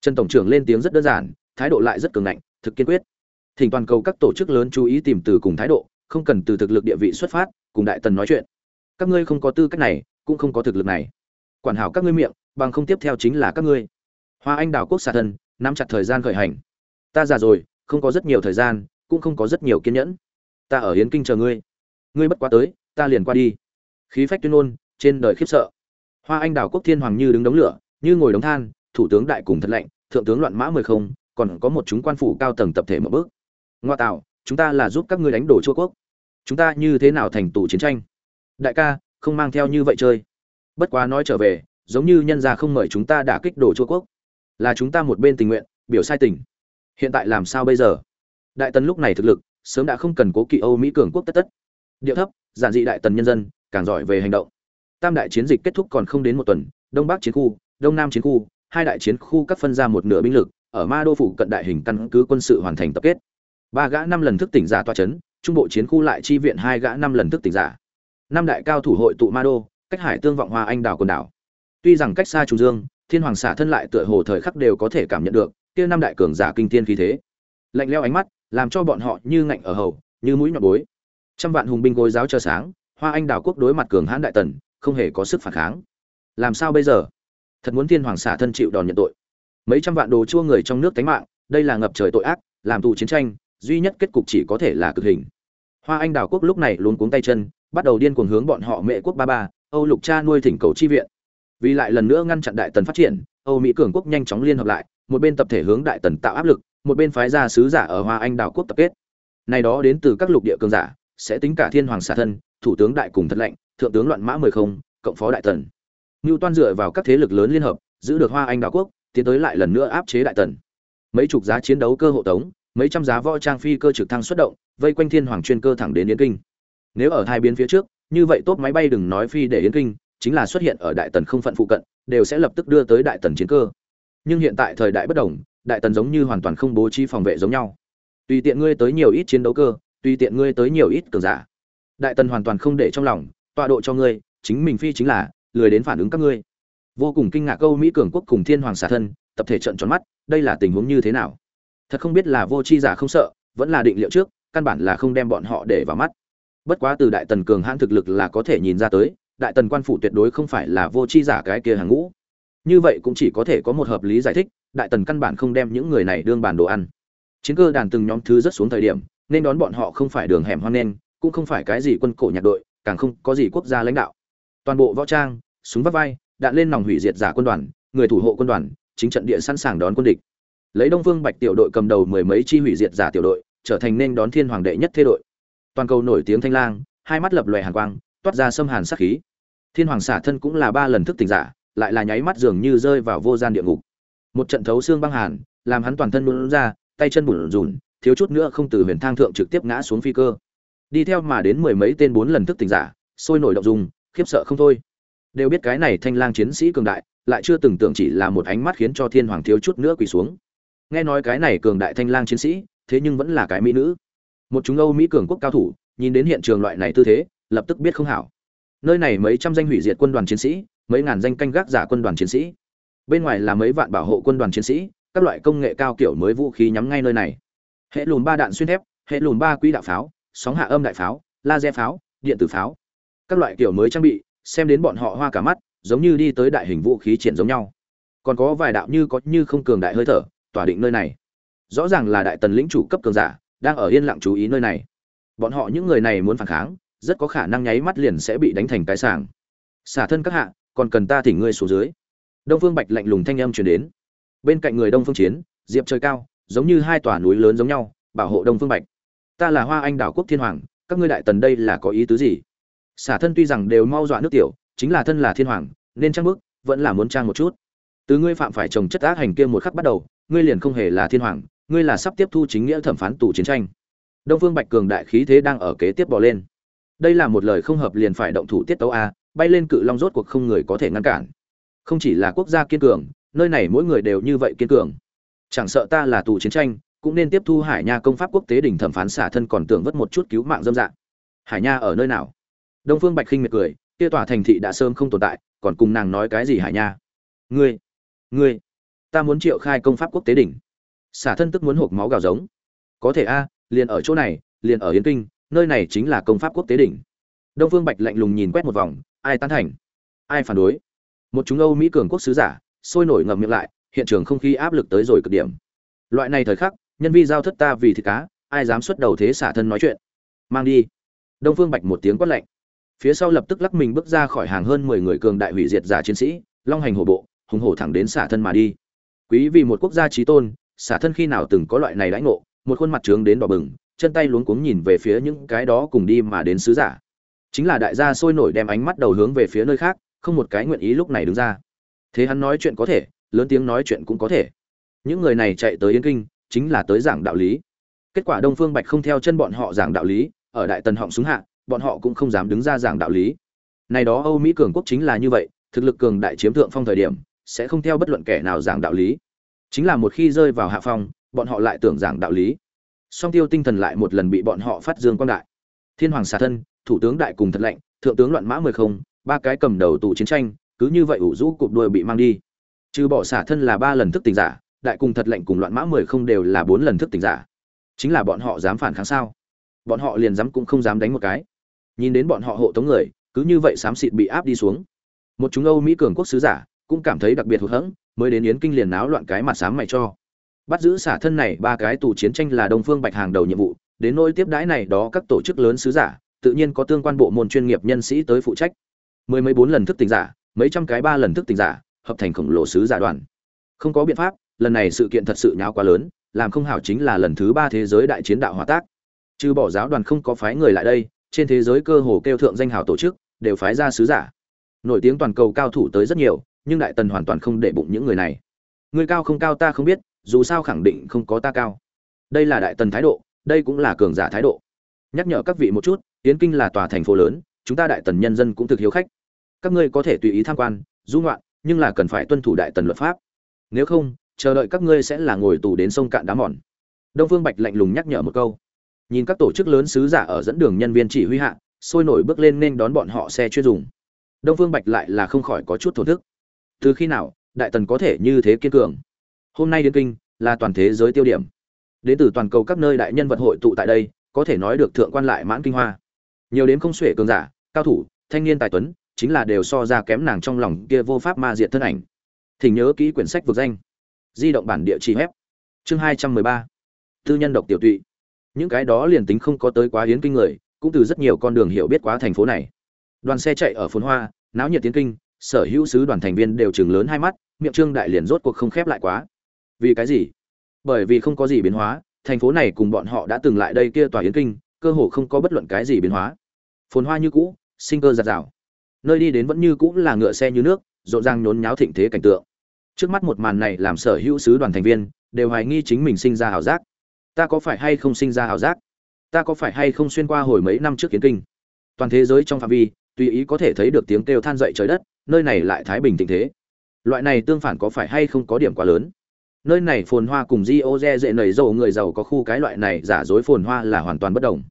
Trần tổng trưởng lên tiếng rất đơn giản, thái độ lại rất cường ngạnh, thực kiên quyết. Thỉnh toàn cầu các tổ chức lớn chú ý tìm từ cùng thái độ, không cần từ thực lực địa vị xuất phát, cùng đại tần nói chuyện. Các ngươi không có tư cách này, cũng không có thực lực này. Quản hảo các ngươi miệng, bằng không tiếp theo chính là các ngươi. Hoa anh đảo quốc xà thân nắm chặt thời gian khởi hành. Ta già rồi, không có rất nhiều thời gian, cũng không có rất nhiều kiên nhẫn. Ta ở hiến kinh chờ ngươi. Ngươi bất quá tới, ta liền qua đi. Khí phách tuyên ngôn, trên đời khiếp sợ. Hoa anh đào quốc thiên hoàng như đứng đống lửa, như ngồi đống than, thủ tướng đại cùng thật lạnh, thượng tướng loạn mã mười không, còn có một chúng quan phủ cao tầng tập thể một bước. Ngoa tạo, chúng ta là giúp các ngươi đánh đổ chua quốc. Chúng ta như thế nào thành tù chiến tranh? Đại ca, không mang theo như vậy chơi. Bất quá nói trở về, giống như nhân gia không mời chúng ta đã kích đổ chua quốc là chúng ta một bên tình nguyện, biểu sai tình. Hiện tại làm sao bây giờ? Đại tần lúc này thực lực, sớm đã không cần cố kỵ âu mỹ cường quốc tất tất. Điệu thấp, giản dị đại tần nhân dân, càng giỏi về hành động. Tam đại chiến dịch kết thúc còn không đến một tuần, đông bắc chiến khu, đông nam chiến khu, hai đại chiến khu cắt phân ra một nửa binh lực, ở ma đô phủ cận đại hình căn cứ quân sự hoàn thành tập kết. Ba gã năm lần thức tỉnh giả toa chấn, trung bộ chiến khu lại chi viện hai gã năm lần thức tỉnh giả. Năm đại cao thủ hội tụ ma đô, cách hải tương vọng hoa anh đảo quần đảo. Tuy rằng cách xa trung dương thiên hoàng xả thân lại tựa hồ thời khắc đều có thể cảm nhận được, kia năm đại cường giả kinh thiên khí thế. Lạnh leo ánh mắt, làm cho bọn họ như ngạnh ở hầu, như mũi nhọn bối. Trăm vạn hùng binh gối giáo chờ sáng, hoa anh đảo quốc đối mặt cường hãn đại tần, không hề có sức phản kháng. Làm sao bây giờ? Thật muốn thiên hoàng xả thân chịu đòn nhận tội. Mấy trăm vạn đồ chua người trong nước tánh mạng, đây là ngập trời tội ác, làm tù chiến tranh, duy nhất kết cục chỉ có thể là cực hình. Hoa anh đảo quốc lúc này luôn cuống tay chân, bắt đầu điên cuồng hướng bọn họ mẹ quốc ba ba, âu lục cha nuôi thỉnh cầu chi viện vì lại lần nữa ngăn chặn đại tần phát triển, âu mỹ cường quốc nhanh chóng liên hợp lại, một bên tập thể hướng đại tần tạo áp lực, một bên phái ra sứ giả ở hoa anh đảo quốc tập kết. Này đó đến từ các lục địa cường giả, sẽ tính cả thiên hoàng xả thân, thủ tướng đại cùng thật lệnh thượng tướng loạn mã mười không, cộng phó đại tần. Ngưu toan dựa vào các thế lực lớn liên hợp, giữ được hoa anh đảo quốc, tiến tới lại lần nữa áp chế đại tần. Mấy chục giá chiến đấu cơ hộ tống, mấy trăm giá võ trang phi cơ trực thăng xuất động, vây quanh thiên hoàng chuyên cơ thẳng đến yến kinh. Nếu ở hai biến phía trước, như vậy tốt máy bay đừng nói phi để yến kinh chính là xuất hiện ở đại tần không phận phụ cận, đều sẽ lập tức đưa tới đại tần chiến cơ. Nhưng hiện tại thời đại bất đồng, đại tần giống như hoàn toàn không bố trí phòng vệ giống nhau. Tùy tiện ngươi tới nhiều ít chiến đấu cơ, tùy tiện ngươi tới nhiều ít cường giả. Đại tần hoàn toàn không để trong lòng, tọa độ cho ngươi, chính mình phi chính là lười đến phản ứng các ngươi. Vô cùng kinh ngạc câu mỹ cường quốc cùng thiên hoàng xả thân, tập thể trận tròn mắt, đây là tình huống như thế nào? Thật không biết là vô c h i giả không sợ, vẫn là định liệu trước, căn bản là không đem bọn họ để vào mắt. Bất quá từ đại tần cường hãn thực lực là có thể nhìn ra tới đại tần quan phủ tuyệt đối không phải là vô tri giả cái kia hàng ngũ. Như vậy cũng chỉ có thể có một hợp lý giải thích đại tần căn bản không đem những người này đương bàn đồ ăn. Chiến cơ đàn từng nhóm thứ rất xuống thời điểm nên đón bọn họ không phải đường hẻm hoang nên, cũng không phải cái gì quân cổ nhạc đội càng không có gì quốc gia lãnh đạo. Toàn bộ võ trang súng vắt vai đạn lên nòng hủy diệt giả quân đoàn người thủ hộ quân đoàn chính trận địa sẵn sàng đón quân địch. Lấy đông phương bạch tiểu đội cầm đầu mười mấy chi hủy diệt giả tiểu đội trở thành nên đón thiên hoàng đệ nhất thế đội. Toàn cầu nổi tiếng thanh lang hai mắt lập lòe hàn quang toát ra xâm hàn sát khí thiên hoàng xả thân cũng là ba lần thức tỉnh giả, lại là nháy mắt dường như rơi vào vô gian địa ngục. Một trận thấu xương băng hàn, làm hắn toàn thân luôn ra, tay chân bùn rùn thiếu chút nữa không từ huyền thang thượng trực tiếp ngã xuống phi cơ. Đi theo mà đến mười mấy tên bốn lần thức tỉnh giả, sôi nổi động dùng khiếp sợ không thôi. Đều biết cái này thanh lang chiến sĩ cường đại, lại chưa từng tưởng chỉ là một ánh mắt khiến cho thiên hoàng thiếu chút nữa quỳ xuống. Nghe nói cái này cường đại thanh lang chiến sĩ, thế nhưng vẫn là cái mỹ nữ. Một chúng âu mỹ cường quốc cao thủ, nhìn đến hiện trường loại này tư thế, lập tức biết không hảo nơi này mấy trăm danh hủy diệt quân đoàn chiến sĩ, mấy ngàn danh canh gác giả quân đoàn chiến sĩ. Bên ngoài là mấy vạn bảo hộ quân đoàn chiến sĩ, các loại công nghệ cao kiểu mới vũ khí nhắm ngay nơi này. Hệ lùn ba đạn xuyên thép, hệ lùn ba quỹ đạo pháo, sóng hạ âm đại pháo, laser pháo, điện tử pháo. Các loại kiểu mới trang bị, xem đến bọn họ hoa cả mắt, giống như đi tới đại hình vũ khí triển giống nhau. Còn có vài đạo như có như không cường đại hơi thở, tỏa định nơi này. Rõ ràng là đại tần lĩnh chủ cấp cường giả, đang ở yên lặng chú ý nơi này. Bọn họ những người này muốn phản kháng rất có khả năng nháy mắt liền sẽ bị đánh thành cái sàng xả thân các hạ, còn cần ta thỉnh ngươi xuống dưới. Đông phương bạch lạnh lùng thanh âm truyền đến. Bên cạnh người đông phương chiến, diệp trời cao, giống như hai tòa núi lớn giống nhau, bảo hộ đông phương bạch. Ta là hoa anh đảo quốc thiên hoàng, các ngươi đại tần đây là có ý tứ gì? Xả thân tuy rằng đều mau dọa nước tiểu, chính là thân là thiên hoàng, nên trang bức vẫn là muốn trang một chút. Từ ngươi phạm phải trồng chất ác hành kia một khắc bắt đầu, ngươi liền không hề là thiên hoàng, ngươi là sắp tiếp thu chính nghĩa thẩm phán tù chiến tranh. Đông phương bạch cường đại khí thế đang ở kế tiếp bò lên đây là một lời không hợp liền phải động thủ tiết tấu a, bay lên cự long rốt cuộc không người có thể ngăn cản. Không chỉ là quốc gia kiên cường, nơi này mỗi người đều như vậy kiên cường. Chẳng sợ ta là tù chiến tranh, cũng nên tiếp thu hải nha công pháp quốc tế đỉnh thẩm phán xả thân còn tưởng vất một chút cứu mạng dâm dạng hải nha ở nơi nào? Đông phương bạch khinh miệt cười, kia tòa thành thị đã sớm không tồn tại, còn cùng nàng nói cái gì hải nha? Ngươi ngươi, ta muốn triệu khai công pháp quốc tế đỉnh. Xả thân tức muốn hộp máu gào giống. Có thể a, liền ở chỗ này, liền ở yến kinh nơi này chính là công pháp quốc tế đỉnh. Đông phương bạch lạnh lùng nhìn quét một vòng, ai tán thành? Ai phản đối? Một chúng âu mỹ cường quốc sứ giả, sôi nổi ngậm miệng lại, hiện trường không khí áp lực tới rồi cực điểm. Loại này thời khắc, nhân vi giao thất ta vì thịt cá, ai dám xuất đầu thế xả thân nói chuyện? Mang đi. Đông phương bạch một tiếng quát lạnh. Phía sau lập tức lắc mình bước ra khỏi hàng hơn mười người cường đại hủy diệt giả chiến sĩ, long hành hổ bộ, hùng hổ thẳng đến xả thân mà đi. Quý vì một quốc gia trí tôn, xả thân khi nào từng có loại này đãi ngộ, một khuôn mặt trướng đến đỏ bừng chân tay luống cuống nhìn về phía những cái đó cùng đi mà đến sứ giả. Chính là đại gia sôi nổi đem ánh mắt đầu hướng về phía nơi khác, không một cái nguyện ý lúc này đứng ra. Thế hắn nói chuyện có thể, lớn tiếng nói chuyện cũng có thể. Những người này chạy tới yên kinh, chính là tới giảng đạo lý. Kết quả đông phương bạch không theo chân bọn họ giảng đạo lý, ở đại tần họng xuống hạ, bọn họ cũng không dám đứng ra giảng đạo lý. Này đó âu mỹ cường quốc chính là như vậy, thực lực cường đại chiếm thượng phong thời điểm, sẽ không theo bất luận kẻ nào giảng đạo lý. Chính là một khi rơi vào hạ phong, bọn họ lại tưởng giảng đạo lý song tiêu tinh thần lại một lần bị bọn họ phát dương quang đại. Thiên hoàng xà thân, thủ tướng đại cùng thật lệnh thượng tướng loạn mã mười không, ba cái cầm đầu tù chiến tranh, cứ như vậy ủ rũ cụp đuôi bị mang đi. Trừ bỏ xả thân là ba lần thức tỉnh giả, đại cùng thật lệnh cùng loạn mã mười không đều là bốn lần thức tỉnh giả. Chính là bọn họ dám phản kháng sao? Bọn họ liền dám cũng không dám đánh một cái. Nhìn đến bọn họ hộ tống người, cứ như vậy xám xịt bị áp đi xuống. Một chúng âu mỹ cường quốc sứ giả cũng cảm thấy đặc biệt hụt hẫng, mới đến yến kinh liền náo loạn cái mặt sáng mày cho bắt giữ xả thân này ba cái tù chiến tranh là đông phương bạch hàng đầu nhiệm vụ, đến nỗi tiếp đãi này đó các tổ chức lớn sứ giả, tự nhiên có tương quan bộ môn chuyên nghiệp nhân sĩ tới phụ trách. Mười mấy bốn lần thức tỉnh giả, mấy trăm cái ba lần thức tỉnh giả, hợp thành khổng lồ sứ giả đoàn. Không có biện pháp, lần này sự kiện thật sự nháo quá lớn, làm không hảo chính là lần thứ ba thế giới đại chiến đạo hòa tác. Trừ bỏ giáo đoàn không có phái người lại đây, trên thế giới cơ hồ kêu thượng danh hào tổ chức, đều phái ra sứ giả. Nổi tiếng toàn cầu cao thủ tới rất nhiều, nhưng đại tần hoàn toàn không để bụng những người này. Người cao không cao ta không biết dù sao khẳng định không có ta cao. Đây là đại tần thái độ, đây cũng là cường giả thái độ. Nhắc nhở các vị một chút tiến kinh là tòa thành phố lớn, chúng ta đại tần nhân dân cũng thực hiếu khách. Các ngươi có thể tùy ý tham quan, du ngoạn, nhưng là cần phải tuân thủ đại tần luật pháp. Nếu không, chờ đợi các ngươi sẽ là ngồi tù đến sông cạn đá mòn. Đông phương bạch lạnh lùng nhắc nhở một câu. Nhìn các tổ chức lớn sứ giả ở dẫn đường nhân viên chỉ huy hạ, sôi nổi bước lên nên đón bọn họ xe chuyên dùng. Đông phương bạch lại là không khỏi có chút thổ thức. Từ khi nào, đại tần có thể như thế kiên cường? Hôm nay đến kinh là toàn thế giới tiêu điểm. Đến từ toàn cầu các nơi đại nhân vật hội tụ tại đây, có thể nói được thượng quan lại mãn kinh hoa. Nhiều đến không xuể cường giả, cao thủ, thanh niên tài tuấn, chính là đều so ra kém nàng trong lòng kia vô pháp ma diện thân ảnh. Thỉnh nhớ kỹ quyển sách vực danh. Di động bản địa chỉ web. Chương hai trăm mười ba. Tư nhân độc tiểu tụy. Những cái đó liền tính không có tới quá hiến kinh người, cũng từ rất nhiều con đường hiểu biết quá thành phố này. Đoàn xe chạy ở phồn hoa, náo nhiệt tiến kinh, sở hữu sứ đoàn thành viên đều chừng lớn hai mắt, miệng trương đại liền rốt cuộc không khép lại quá vì cái gì? Bởi vì không có gì biến hóa, thành phố này cùng bọn họ đã từng lại đây kia tòa yến kinh, cơ hồ không có bất luận cái gì biến hóa. Phồn hoa như cũ, sinh cơ giạt rào. Nơi đi đến vẫn như cũ là ngựa xe như nước, rộn ràng nhốn nháo thịnh thế cảnh tượng. Trước mắt một màn này làm sở hữu sứ đoàn thành viên đều hoài nghi chính mình sinh ra hảo giác. Ta có phải hay không sinh ra hảo giác? Ta có phải hay không xuyên qua hồi mấy năm trước kiến kinh? Toàn thế giới trong phạm vi, tùy ý có thể thấy được tiếng kêu than dậy trời đất, nơi này lại thái bình tình thế. Loại này tương phản có phải hay không có điểm quá lớn? Nơi này phồn hoa cùng di ô dê dễ nầy dầu người giàu có khu cái loại này giả dối phồn hoa là hoàn toàn bất đồng.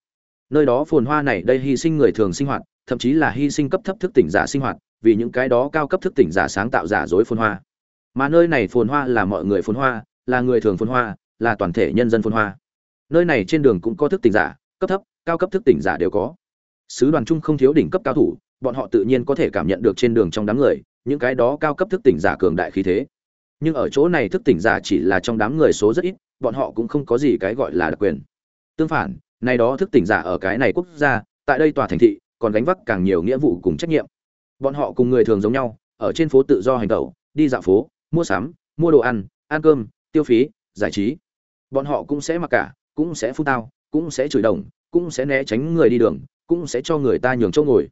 Nơi đó phồn hoa này đây hy sinh người thường sinh hoạt, thậm chí là hy sinh cấp thấp thức tỉnh giả sinh hoạt, vì những cái đó cao cấp thức tỉnh giả sáng tạo giả dối phồn hoa. Mà nơi này phồn hoa là mọi người phồn hoa, là người thường phồn hoa, là toàn thể nhân dân phồn hoa. Nơi này trên đường cũng có thức tỉnh giả, cấp thấp, cao cấp thức tỉnh giả đều có. Sứ đoàn chung không thiếu đỉnh cấp cao thủ, bọn họ tự nhiên có thể cảm nhận được trên đường trong đám người, những cái đó cao cấp thức tỉnh giả cường đại khí thế nhưng ở chỗ này thức tỉnh giả chỉ là trong đám người số rất ít, bọn họ cũng không có gì cái gọi là đặc quyền. Tương phản, nay đó thức tỉnh giả ở cái này quốc gia, tại đây tòa thành thị, còn gánh vác càng nhiều nghĩa vụ cùng trách nhiệm. Bọn họ cùng người thường giống nhau, ở trên phố tự do hành tẩu, đi dạo phố, mua sắm, mua đồ ăn ăn cơm, tiêu phí, giải trí. Bọn họ cũng sẽ mặc cả, cũng sẽ phun tao, cũng sẽ chửi đồng, cũng sẽ né tránh người đi đường, cũng sẽ cho người ta nhường chỗ ngồi.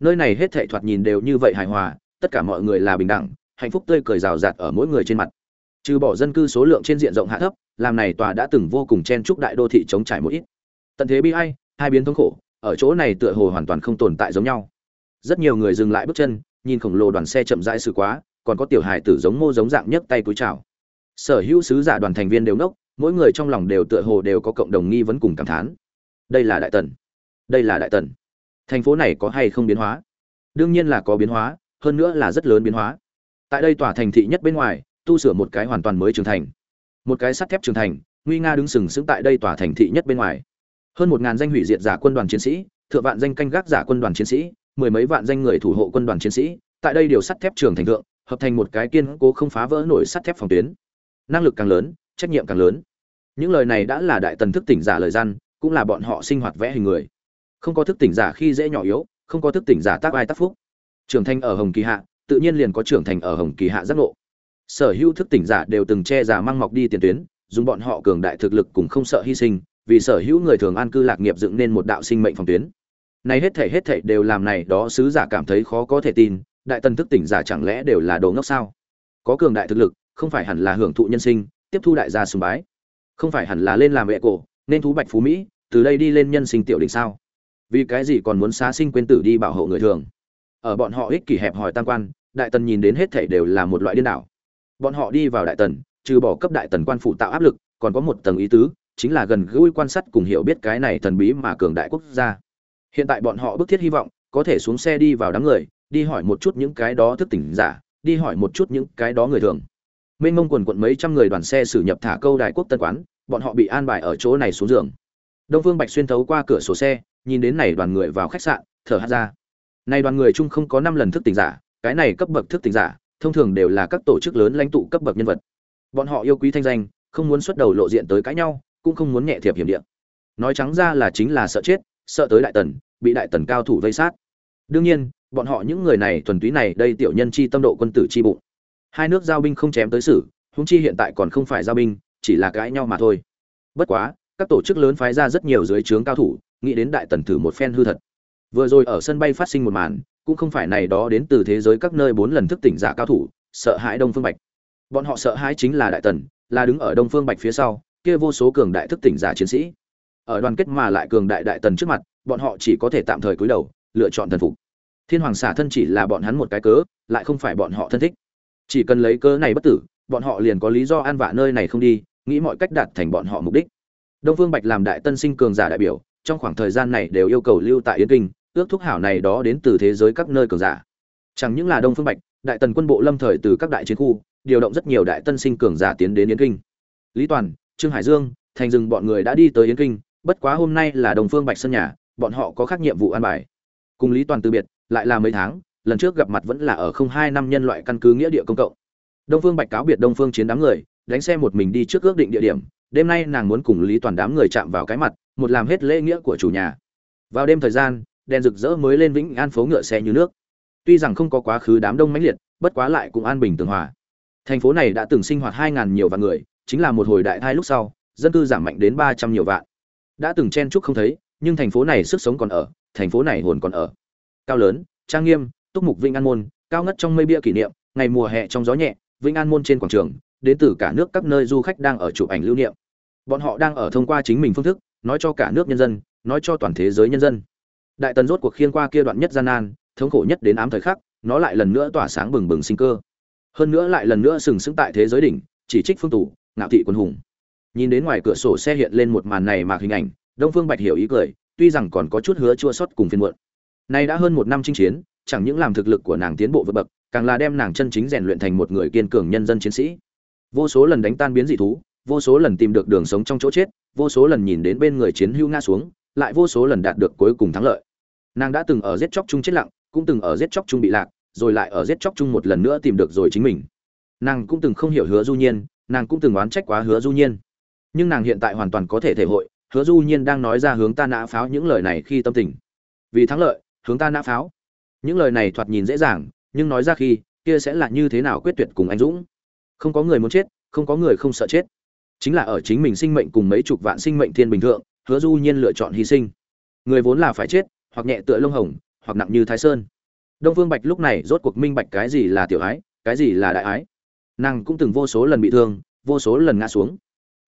Nơi này hết thảy thoạt nhìn đều như vậy hài hòa, tất cả mọi người là bình đẳng hạnh phúc tươi cười rào rạt ở mỗi người trên mặt. Trừ bỏ dân cư số lượng trên diện rộng hạ thấp, làm này tòa đã từng vô cùng chen chúc đại đô thị chống trải một ít. Tận thế bi ai, hai biến thống khổ, ở chỗ này tựa hồ hoàn toàn không tồn tại giống nhau. Rất nhiều người dừng lại bước chân, nhìn khổng lồ đoàn xe chậm rãi sự quá, còn có tiểu hài tử giống mô giống dạng nhấc tay cúi chào. Sở hữu sứ giả đoàn thành viên đều nốc mỗi người trong lòng đều tựa hồ đều có cộng đồng nghi vấn cùng cảm thán. Đây là đại tần. Đây là đại tần. Thành phố này có hay không biến hóa? Đương nhiên là có biến hóa, hơn nữa là rất lớn biến hóa tại đây tòa thành thị nhất bên ngoài, tu sửa một cái hoàn toàn mới trường thành. Một cái sắt thép trường thành, nguy nga đứng sừng sững tại đây tòa thành thị nhất bên ngoài. Hơn một ngàn danh hủy diệt giả quân đoàn chiến sĩ, thượng vạn danh canh gác giả quân đoàn chiến sĩ, mười mấy vạn danh người thủ hộ quân đoàn chiến sĩ, tại đây điều sắt thép trường thành thượng, hợp thành một cái kiên cố không phá vỡ nổi sắt thép phòng tuyến. Năng lực càng lớn, trách nhiệm càng lớn. Những lời này đã là đại tần thức tỉnh giả lời gian, cũng là bọn họ sinh hoạt vẽ hình người. Không có thức tỉnh giả khi dễ nhỏ yếu, không có thức tỉnh giả tác ai tác phúc. Trưởng thành ở hồng kỳ hạ tự nhiên liền có trưởng thành ở hồng kỳ hạ giác ngộ. Sở hữu thức tỉnh giả đều từng che giả mang mọc đi tiền tuyến, dùng bọn họ cường đại thực lực cùng không sợ hy sinh, vì sở hữu người thường an cư lạc nghiệp dựng nên một đạo sinh mệnh phòng tuyến. Này hết thể hết thể đều làm này đó sứ giả cảm thấy khó có thể tin, đại tần thức tỉnh giả chẳng lẽ đều là đồ ngốc sao? Có cường đại thực lực, không phải hẳn là hưởng thụ nhân sinh, tiếp thu đại gia sùng bái. Không phải hẳn là lên làm mẹ cổ, nên thú bạch phú mỹ, từ đây đi lên nhân sinh tiểu đỉnh sao? Vì cái gì còn muốn xá sinh quên tử đi bảo hộ người thường? Ở bọn họ ích kỷ hẹp hòi tam quan đại tần nhìn đến hết thảy đều là một loại điên đảo. Bọn họ đi vào đại tần, trừ bỏ cấp đại tần quan phụ tạo áp lực, còn có một tầng ý tứ, chính là gần gũi quan sát cùng hiểu biết cái này thần bí mà cường đại quốc gia. Hiện tại bọn họ bức thiết hy vọng, có thể xuống xe đi vào đám người, đi hỏi một chút những cái đó thức tỉnh giả, đi hỏi một chút những cái đó người thường. Mênh mông quần quận mấy trăm người đoàn xe xử nhập thả câu đại quốc tân quán, bọn họ bị an bài ở chỗ này xuống giường. Đông phương bạch xuyên thấu qua cửa sổ xe, nhìn đến này đoàn người vào khách sạn, thở hát ra. Này đoàn người chung không có năm lần thức tỉnh giả cái này cấp bậc thức tỉnh giả, thông thường đều là các tổ chức lớn lãnh tụ cấp bậc nhân vật. Bọn họ yêu quý thanh danh, không muốn xuất đầu lộ diện tới cãi nhau, cũng không muốn nhẹ thiệp hiểm địa. Nói trắng ra là chính là sợ chết, sợ tới đại tần, bị đại tần cao thủ vây sát. Đương nhiên, bọn họ những người này thuần túy này đây tiểu nhân chi tâm độ quân tử chi bụng. Hai nước giao binh không chém tới xử húng chi hiện tại còn không phải giao binh, chỉ là cãi nhau mà thôi. Bất quá, các tổ chức lớn phái ra rất nhiều dưới trướng cao thủ, nghĩ đến đại tần thử một phen hư thật. Vừa rồi ở sân bay phát sinh một màn cũng không phải này đó đến từ thế giới các nơi bốn lần thức tỉnh giả cao thủ, sợ hãi đông phương bạch. Bọn họ sợ hãi chính là đại tần, là đứng ở đông phương bạch phía sau, kia vô số cường đại thức tỉnh giả chiến sĩ. Ở đoàn kết mà lại cường đại đại tần trước mặt, bọn họ chỉ có thể tạm thời cúi đầu, lựa chọn thần phục. Thiên hoàng xả thân chỉ là bọn hắn một cái cớ, lại không phải bọn họ thân thích. Chỉ cần lấy cớ này bất tử, bọn họ liền có lý do an vạ nơi này không đi, nghĩ mọi cách đạt thành bọn họ mục đích. Đông phương bạch làm đại tân sinh cường giả đại biểu, trong khoảng thời gian này đều yêu cầu lưu tại yến kinh ước thúc hảo này đó đến từ thế giới các nơi cường giả. Chẳng những là đông phương bạch, đại tần quân bộ lâm thời từ các đại chiến khu, điều động rất nhiều đại tân sinh cường giả tiến đến yến kinh. Lý toàn, trương hải dương, thành rừng bọn người đã đi tới yến kinh, bất quá hôm nay là đồng phương bạch sân nhà, bọn họ có khác nhiệm vụ an bài. Cùng lý toàn từ biệt, lại là mấy tháng, lần trước gặp mặt vẫn là ở không hai năm nhân loại căn cứ nghĩa địa công cộng. Đông phương bạch cáo biệt đông phương chiến đám người, đánh xe một mình đi trước ước định địa điểm, đêm nay nàng muốn cùng lý toàn đám người chạm vào cái mặt, một làm hết lễ nghĩa của chủ nhà. Vào đêm thời gian đèn rực rỡ mới lên vĩnh an phố ngựa xe như nước. Tuy rằng không có quá khứ đám đông mãnh liệt, bất quá lại cũng an bình tường hòa. Thành phố này đã từng sinh hoạt hai ngàn nhiều vạn người, chính là một hồi đại thai lúc sau, dân cư giảm mạnh đến ba trăm nhiều vạn. Đã từng chen chúc không thấy, nhưng thành phố này sức sống còn ở, thành phố này hồn còn ở. Cao lớn, trang nghiêm, túc mục vĩnh an môn, cao ngất trong mây bia kỷ niệm, ngày mùa hè trong gió nhẹ, vĩnh an môn trên quảng trường, đến từ cả nước các nơi du khách đang ở chụp ảnh lưu niệm. Bọn họ đang ở thông qua chính mình phương thức, nói cho cả nước nhân dân, nói cho toàn thế giới nhân dân đại tần rốt cuộc khiên qua kia đoạn nhất gian nan, thống khổ nhất đến ám thời khắc, nó lại lần nữa tỏa sáng bừng bừng sinh cơ. Hơn nữa lại lần nữa sừng sững tại thế giới đỉnh, chỉ trích phương tủ ngạo thị quân hùng. Nhìn đến ngoài cửa sổ xe hiện lên một màn này mạc hình ảnh, đông phương bạch hiểu ý cười, tuy rằng còn có chút hứa chua sót cùng phiên muộn. Nay đã hơn một năm chinh chiến, chẳng những làm thực lực của nàng tiến bộ vượt bậc, càng là đem nàng chân chính rèn luyện thành một người kiên cường nhân dân chiến sĩ. Vô số lần đánh tan biến dị thú, vô số lần tìm được đường sống trong chỗ chết, vô số lần nhìn đến bên người chiến hữu ngã xuống, lại vô số lần đạt được cuối cùng thắng lợi nàng đã từng ở giết chóc chung chết lặng, cũng từng ở giết chóc chung bị lạc, rồi lại ở giết chóc chung một lần nữa tìm được rồi chính mình. Nàng cũng từng không hiểu hứa du nhiên, nàng cũng từng oán trách quá hứa du nhiên. Nhưng nàng hiện tại hoàn toàn có thể thể hội, hứa du nhiên đang nói ra hướng ta nã pháo những lời này khi tâm tình. Vì thắng lợi, hướng ta nã pháo. Những lời này thoạt nhìn dễ dàng, nhưng nói ra khi, kia sẽ là như thế nào quyết tuyệt cùng anh dũng. Không có người muốn chết, không có người không sợ chết. Chính là ở chính mình sinh mệnh cùng mấy chục vạn sinh mệnh thiên bình thượng, hứa du nhiên lựa chọn hy sinh. Người vốn là phải chết hoặc nhẹ tựa lông hồng, hoặc nặng như thái sơn. Đông phương bạch lúc này rốt cuộc minh bạch cái gì là tiểu ái, cái gì là đại ái. Nàng cũng từng vô số lần bị thương, vô số lần ngã xuống.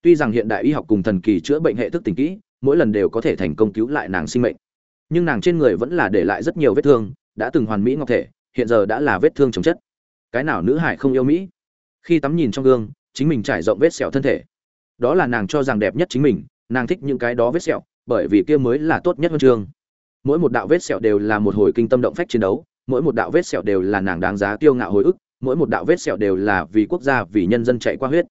Tuy rằng hiện đại y học cùng thần kỳ chữa bệnh hệ thức tình kỹ, mỗi lần đều có thể thành công cứu lại nàng sinh mệnh. Nhưng nàng trên người vẫn là để lại rất nhiều vết thương, đã từng hoàn mỹ ngọc thể, hiện giờ đã là vết thương chồng chất. Cái nào nữ hải không yêu mỹ? Khi tắm nhìn trong gương, chính mình trải rộng vết sẹo thân thể. Đó là nàng cho rằng đẹp nhất chính mình, nàng thích những cái đó vết sẹo, bởi vì kia mới là tốt nhất huân chương mỗi một đạo vết sẹo đều là một hồi kinh tâm động phách chiến đấu, mỗi một đạo vết sẹo đều là nàng đáng giá tiêu ngạo hồi ức, mỗi một đạo vết sẹo đều là vì quốc gia, vì nhân dân chạy qua huyết.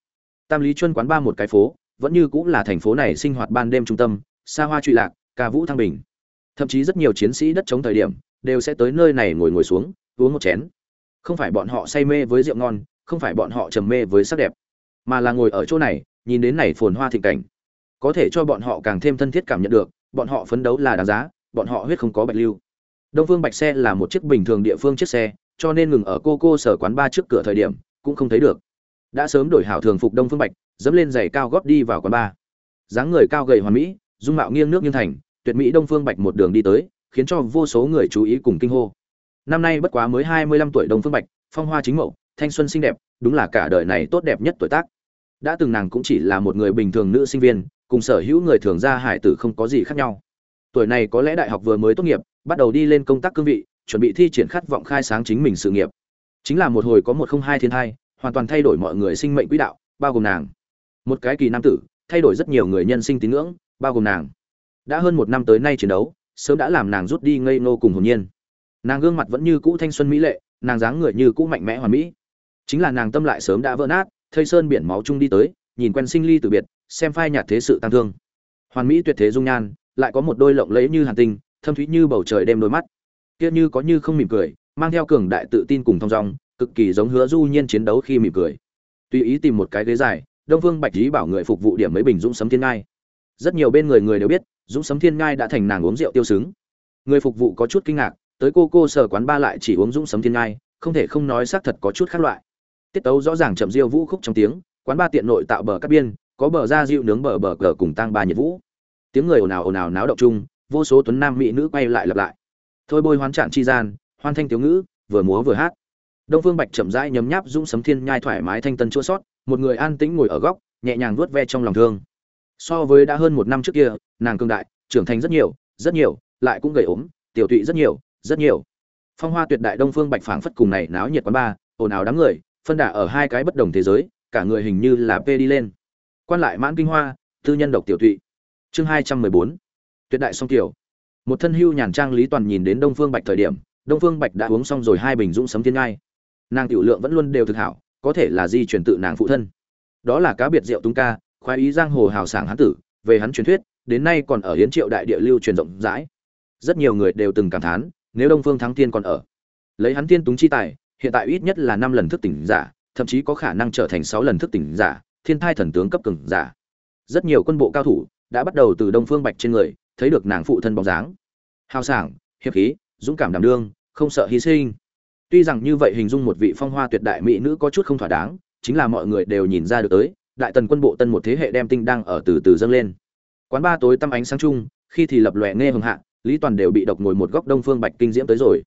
Tam lý chuân quán ba một cái phố, vẫn như cũng là thành phố này sinh hoạt ban đêm trung tâm xa hoa trụy lạc, ca vũ thăng bình. Thậm chí rất nhiều chiến sĩ đất chống thời điểm, đều sẽ tới nơi này ngồi ngồi xuống, uống một chén. Không phải bọn họ say mê với rượu ngon, không phải bọn họ trầm mê với sắc đẹp, mà là ngồi ở chỗ này, nhìn đến này phồn hoa thịnh cảnh. Có thể cho bọn họ càng thêm thân thiết cảm nhận được, bọn họ phấn đấu là đáng giá bọn họ huyết không có bạch lưu. Đông phương bạch xe là một chiếc bình thường địa phương chiếc xe, cho nên ngừng ở cô cô sở quán ba trước cửa thời điểm, cũng không thấy được. Đã sớm đổi hảo thường phục đông phương bạch, dẫm lên giày cao góp đi vào quán ba. Dáng người cao gầy hoàn mỹ, dung mạo nghiêng nước nghiêng thành, tuyệt mỹ đông phương bạch một đường đi tới, khiến cho vô số người chú ý cùng kinh hô. Năm nay bất quá mới hai mươi lăm tuổi đông phương bạch, phong hoa chính mậu thanh xuân xinh đẹp, đúng là cả đời này tốt đẹp nhất tuổi tác. Đã từng nàng cũng chỉ là một người bình thường nữ sinh viên, cùng sở hữu người thường ra hải tử không có gì khác nhau tuổi này có lẽ đại học vừa mới tốt nghiệp, bắt đầu đi lên công tác cương vị, chuẩn bị thi triển khát vọng khai sáng chính mình sự nghiệp. Chính là một hồi có một không hai thiên hai hoàn toàn thay đổi mọi người sinh mệnh quỹ đạo, bao gồm nàng. Một cái kỳ nam tử, thay đổi rất nhiều người nhân sinh tín ngưỡng, bao gồm nàng. Đã hơn một năm tới nay chiến đấu, sớm đã làm nàng rút đi ngây ngô cùng hồn nhiên. Nàng gương mặt vẫn như cũ thanh xuân mỹ lệ, nàng dáng người như cũ mạnh mẽ hoàn mỹ. Chính là nàng tâm lại sớm đã vỡ nát, thây sơn biển máu chung đi tới, nhìn quen sinh ly từ biệt, xem phai nhạt thế sự tăng thương. Hoàn mỹ tuyệt thế dung nhan lại có một đôi lộng lẫy như hàn tinh, thâm thúy như bầu trời đêm đôi mắt. Kia như có như không mỉm cười, mang theo cường đại tự tin cùng thong dong, cực kỳ giống hứa du nhiên chiến đấu khi mỉm cười. Tùy ý tìm một cái ghế dài, đông vương bạch lý bảo người phục vụ điểm mấy bình dũng sấm thiên ngai. Rất nhiều bên người người đều biết, dũng sấm thiên ngai đã thành nàng uống rượu tiêu sướng. Người phục vụ có chút kinh ngạc, tới cô cô sở quán ba lại chỉ uống dũng sấm thiên ngai, không thể không nói xác thật có chút khác loại. Tiết tấu rõ ràng chậm diêu vũ khúc trong tiếng, quán ba tiện nội tạo bờ cắt biên, có bờ da dịu nướng bờ bờ cờ cùng tang ba nhiệt vũ tiếng người ồn ào ồn ào náo động chung, vô số tuấn nam mỹ nữ quay lại lặp lại. Thôi bôi hoán trạng chi gian, hoan thanh tiểu ngữ, vừa múa vừa hát. Đông phương bạch chậm rãi nhấm nháp dũng sấm thiên nhai thoải mái thanh tân chua sót, một người an tĩnh ngồi ở góc, nhẹ nhàng vuốt ve trong lòng thương. So với đã hơn một năm trước kia, nàng cương đại, trưởng thành rất nhiều rất nhiều, lại cũng gầy ốm, tiểu tụy rất nhiều rất nhiều. Phong hoa tuyệt đại đông phương bạch phảng phất cùng này náo nhiệt quán ba ồn ào đám người, phân đả ở hai cái bất đồng thế giới, cả người hình như là pê đi lên. Quan lại mãn kinh hoa, tư nhân độc tiểu tụy chương hai trăm mười bốn. Tuyệt đại song tiểu một thân hưu nhàn trang lý toàn nhìn đến đông phương bạch thời điểm, đông phương bạch đã uống xong rồi hai bình dũng sấm thiên ngai. Nàng tiểu lượng vẫn luôn đều thực hảo, có thể là di truyền tự nàng phụ thân. Đó là cá biệt rượu tung ca, khoái ý giang hồ hào sảng hán tử, về hắn truyền thuyết, đến nay còn ở hiến triệu đại địa lưu truyền rộng rãi. Rất nhiều người đều từng cảm thán, nếu đông phương thắng tiên còn ở. Lấy hắn tiên túng chi tài, hiện tại ít nhất là năm lần thức tỉnh giả, thậm chí có khả năng trở thành sáu lần thức tỉnh giả, thiên thai thần tướng cấp cường giả. Rất nhiều quân bộ cao thủ đã bắt đầu từ đông phương bạch trên người, thấy được nàng phụ thân bóng dáng. Hào sảng, hiệp khí, dũng cảm đảm đương, không sợ hy sinh. Tuy rằng như vậy hình dung một vị phong hoa tuyệt đại mỹ nữ có chút không thỏa đáng, chính là mọi người đều nhìn ra được tới, đại tần quân bộ tân một thế hệ đem tinh đang ở từ từ dâng lên. Quán ba tối tăm ánh sáng chung, khi thì lập lòe nghe hưng hạ, lý toàn đều bị độc ngồi một góc đông phương bạch kinh diễm tới rồi.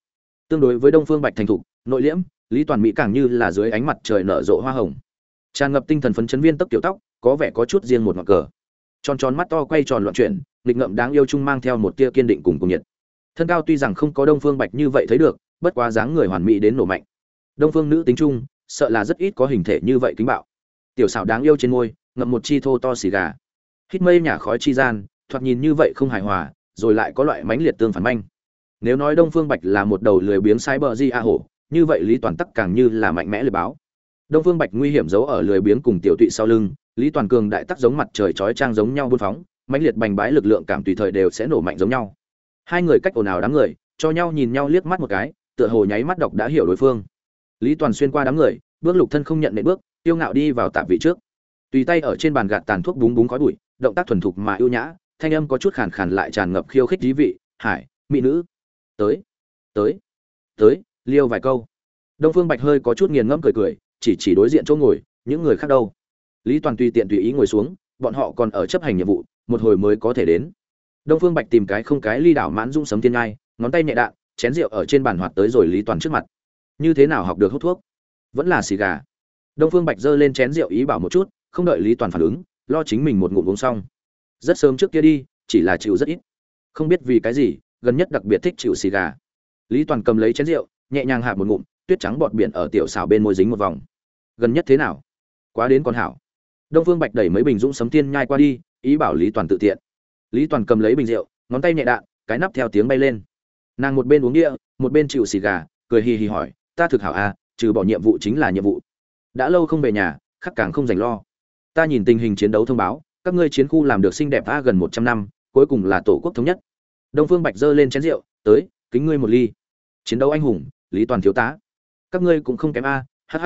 Tương đối với đông phương bạch thành thục, nội liễm, lý toàn mỹ càng như là dưới ánh mặt trời nở rộ hoa hồng. Tràn ngập tinh thần phấn chấn viên tốc tiểu tóc, có vẻ có chút riêng một ngọn cờ tròn tròn mắt to quay tròn loạn chuyển, nghịch ngậm đáng yêu chung mang theo một tia kiên định cùng cùng nhiệt. Thân cao tuy rằng không có đông phương bạch như vậy thấy được, bất quá dáng người hoàn mỹ đến nổ mạnh. Đông phương nữ tính chung sợ là rất ít có hình thể như vậy kính bạo. Tiểu xảo đáng yêu trên môi, ngậm một chi thô to xì gà. Hít mây nhả khói chi gian, thoạt nhìn như vậy không hài hòa, rồi lại có loại mãnh liệt tương phản manh. Nếu nói đông phương bạch là một đầu lười biếng sai bờ di a hổ, như vậy lý toàn tắc càng như là mạnh mẽ lười báo. Đông phương bạch nguy hiểm giấu ở lười biếng cùng tiểu tụy sau lưng lý toàn cường đại tắc giống mặt trời chói trang giống nhau buôn phóng, mãnh liệt bành bái lực lượng cảm tùy thời đều sẽ nổ mạnh giống nhau. Hai người cách ồn ào đám người, cho nhau nhìn nhau liếc mắt một cái, tựa hồ nháy mắt đọc đã hiểu đối phương. Lý toàn xuyên qua đám người, bước lục thân không nhận nệ bước, tiêu ngạo đi vào tạm vị trước. Tùy tay ở trên bàn gạt tàn thuốc búng búng khói bụi, động tác thuần thục mà ưu nhã, thanh âm có chút khàn khàn lại tràn ngập khiêu khích dí vị, hải, mỹ nữ. Tới tới tới, liêu vài câu. Đông phương bạch hơi có chút nghiền ngẫm cười cười, chỉ chỉ đối diện chỗ ngồi, những người khác đâu? Lý toàn tùy tiện tùy ý ngồi xuống, bọn họ còn ở chấp hành nhiệm vụ, một hồi mới có thể đến. Đông phương bạch tìm cái không cái ly đảo mãn dung sấm tiên ngai, ngón tay nhẹ đạn, chén rượu ở trên bàn hoạt tới rồi lý toàn trước mặt. Như thế nào học được hút thuốc? Vẫn là xì gà. Đông phương bạch giơ lên chén rượu ý bảo một chút, không đợi lý toàn phản ứng, lo chính mình một ngụm uống xong. Rất sớm trước kia đi, chỉ là chịu rất ít. Không biết vì cái gì, gần nhất đặc biệt thích chịu xì gà. Lý toàn cầm lấy chén rượu, nhẹ nhàng hạ một ngụm, tuyết trắng bọt biển ở tiểu xào bên môi dính một vòng. Gần nhất thế nào? Quá đến con hảo đông phương bạch đẩy mấy bình dũng sấm tiên nhai qua đi, ý bảo lý toàn tự tiện. Lý toàn cầm lấy bình rượu, ngón tay nhẹ đạn, cái nắp theo tiếng bay lên. Nàng một bên uống địa, một bên chịu xì gà, cười hì hì hỏi, ta thực hảo à trừ bỏ nhiệm vụ chính là nhiệm vụ. Đã lâu không về nhà, khắc càng không dành lo. Ta nhìn tình hình chiến đấu thông báo, các ngươi chiến khu làm được xinh đẹp a gần một trăm năm, cuối cùng là tổ quốc thống nhất. Đông phương bạch giơ lên chén rượu, tới, kính ngươi một ly. Chiến đấu anh hùng, lý toàn thiếu tá. Các ngươi cũng không kém a hh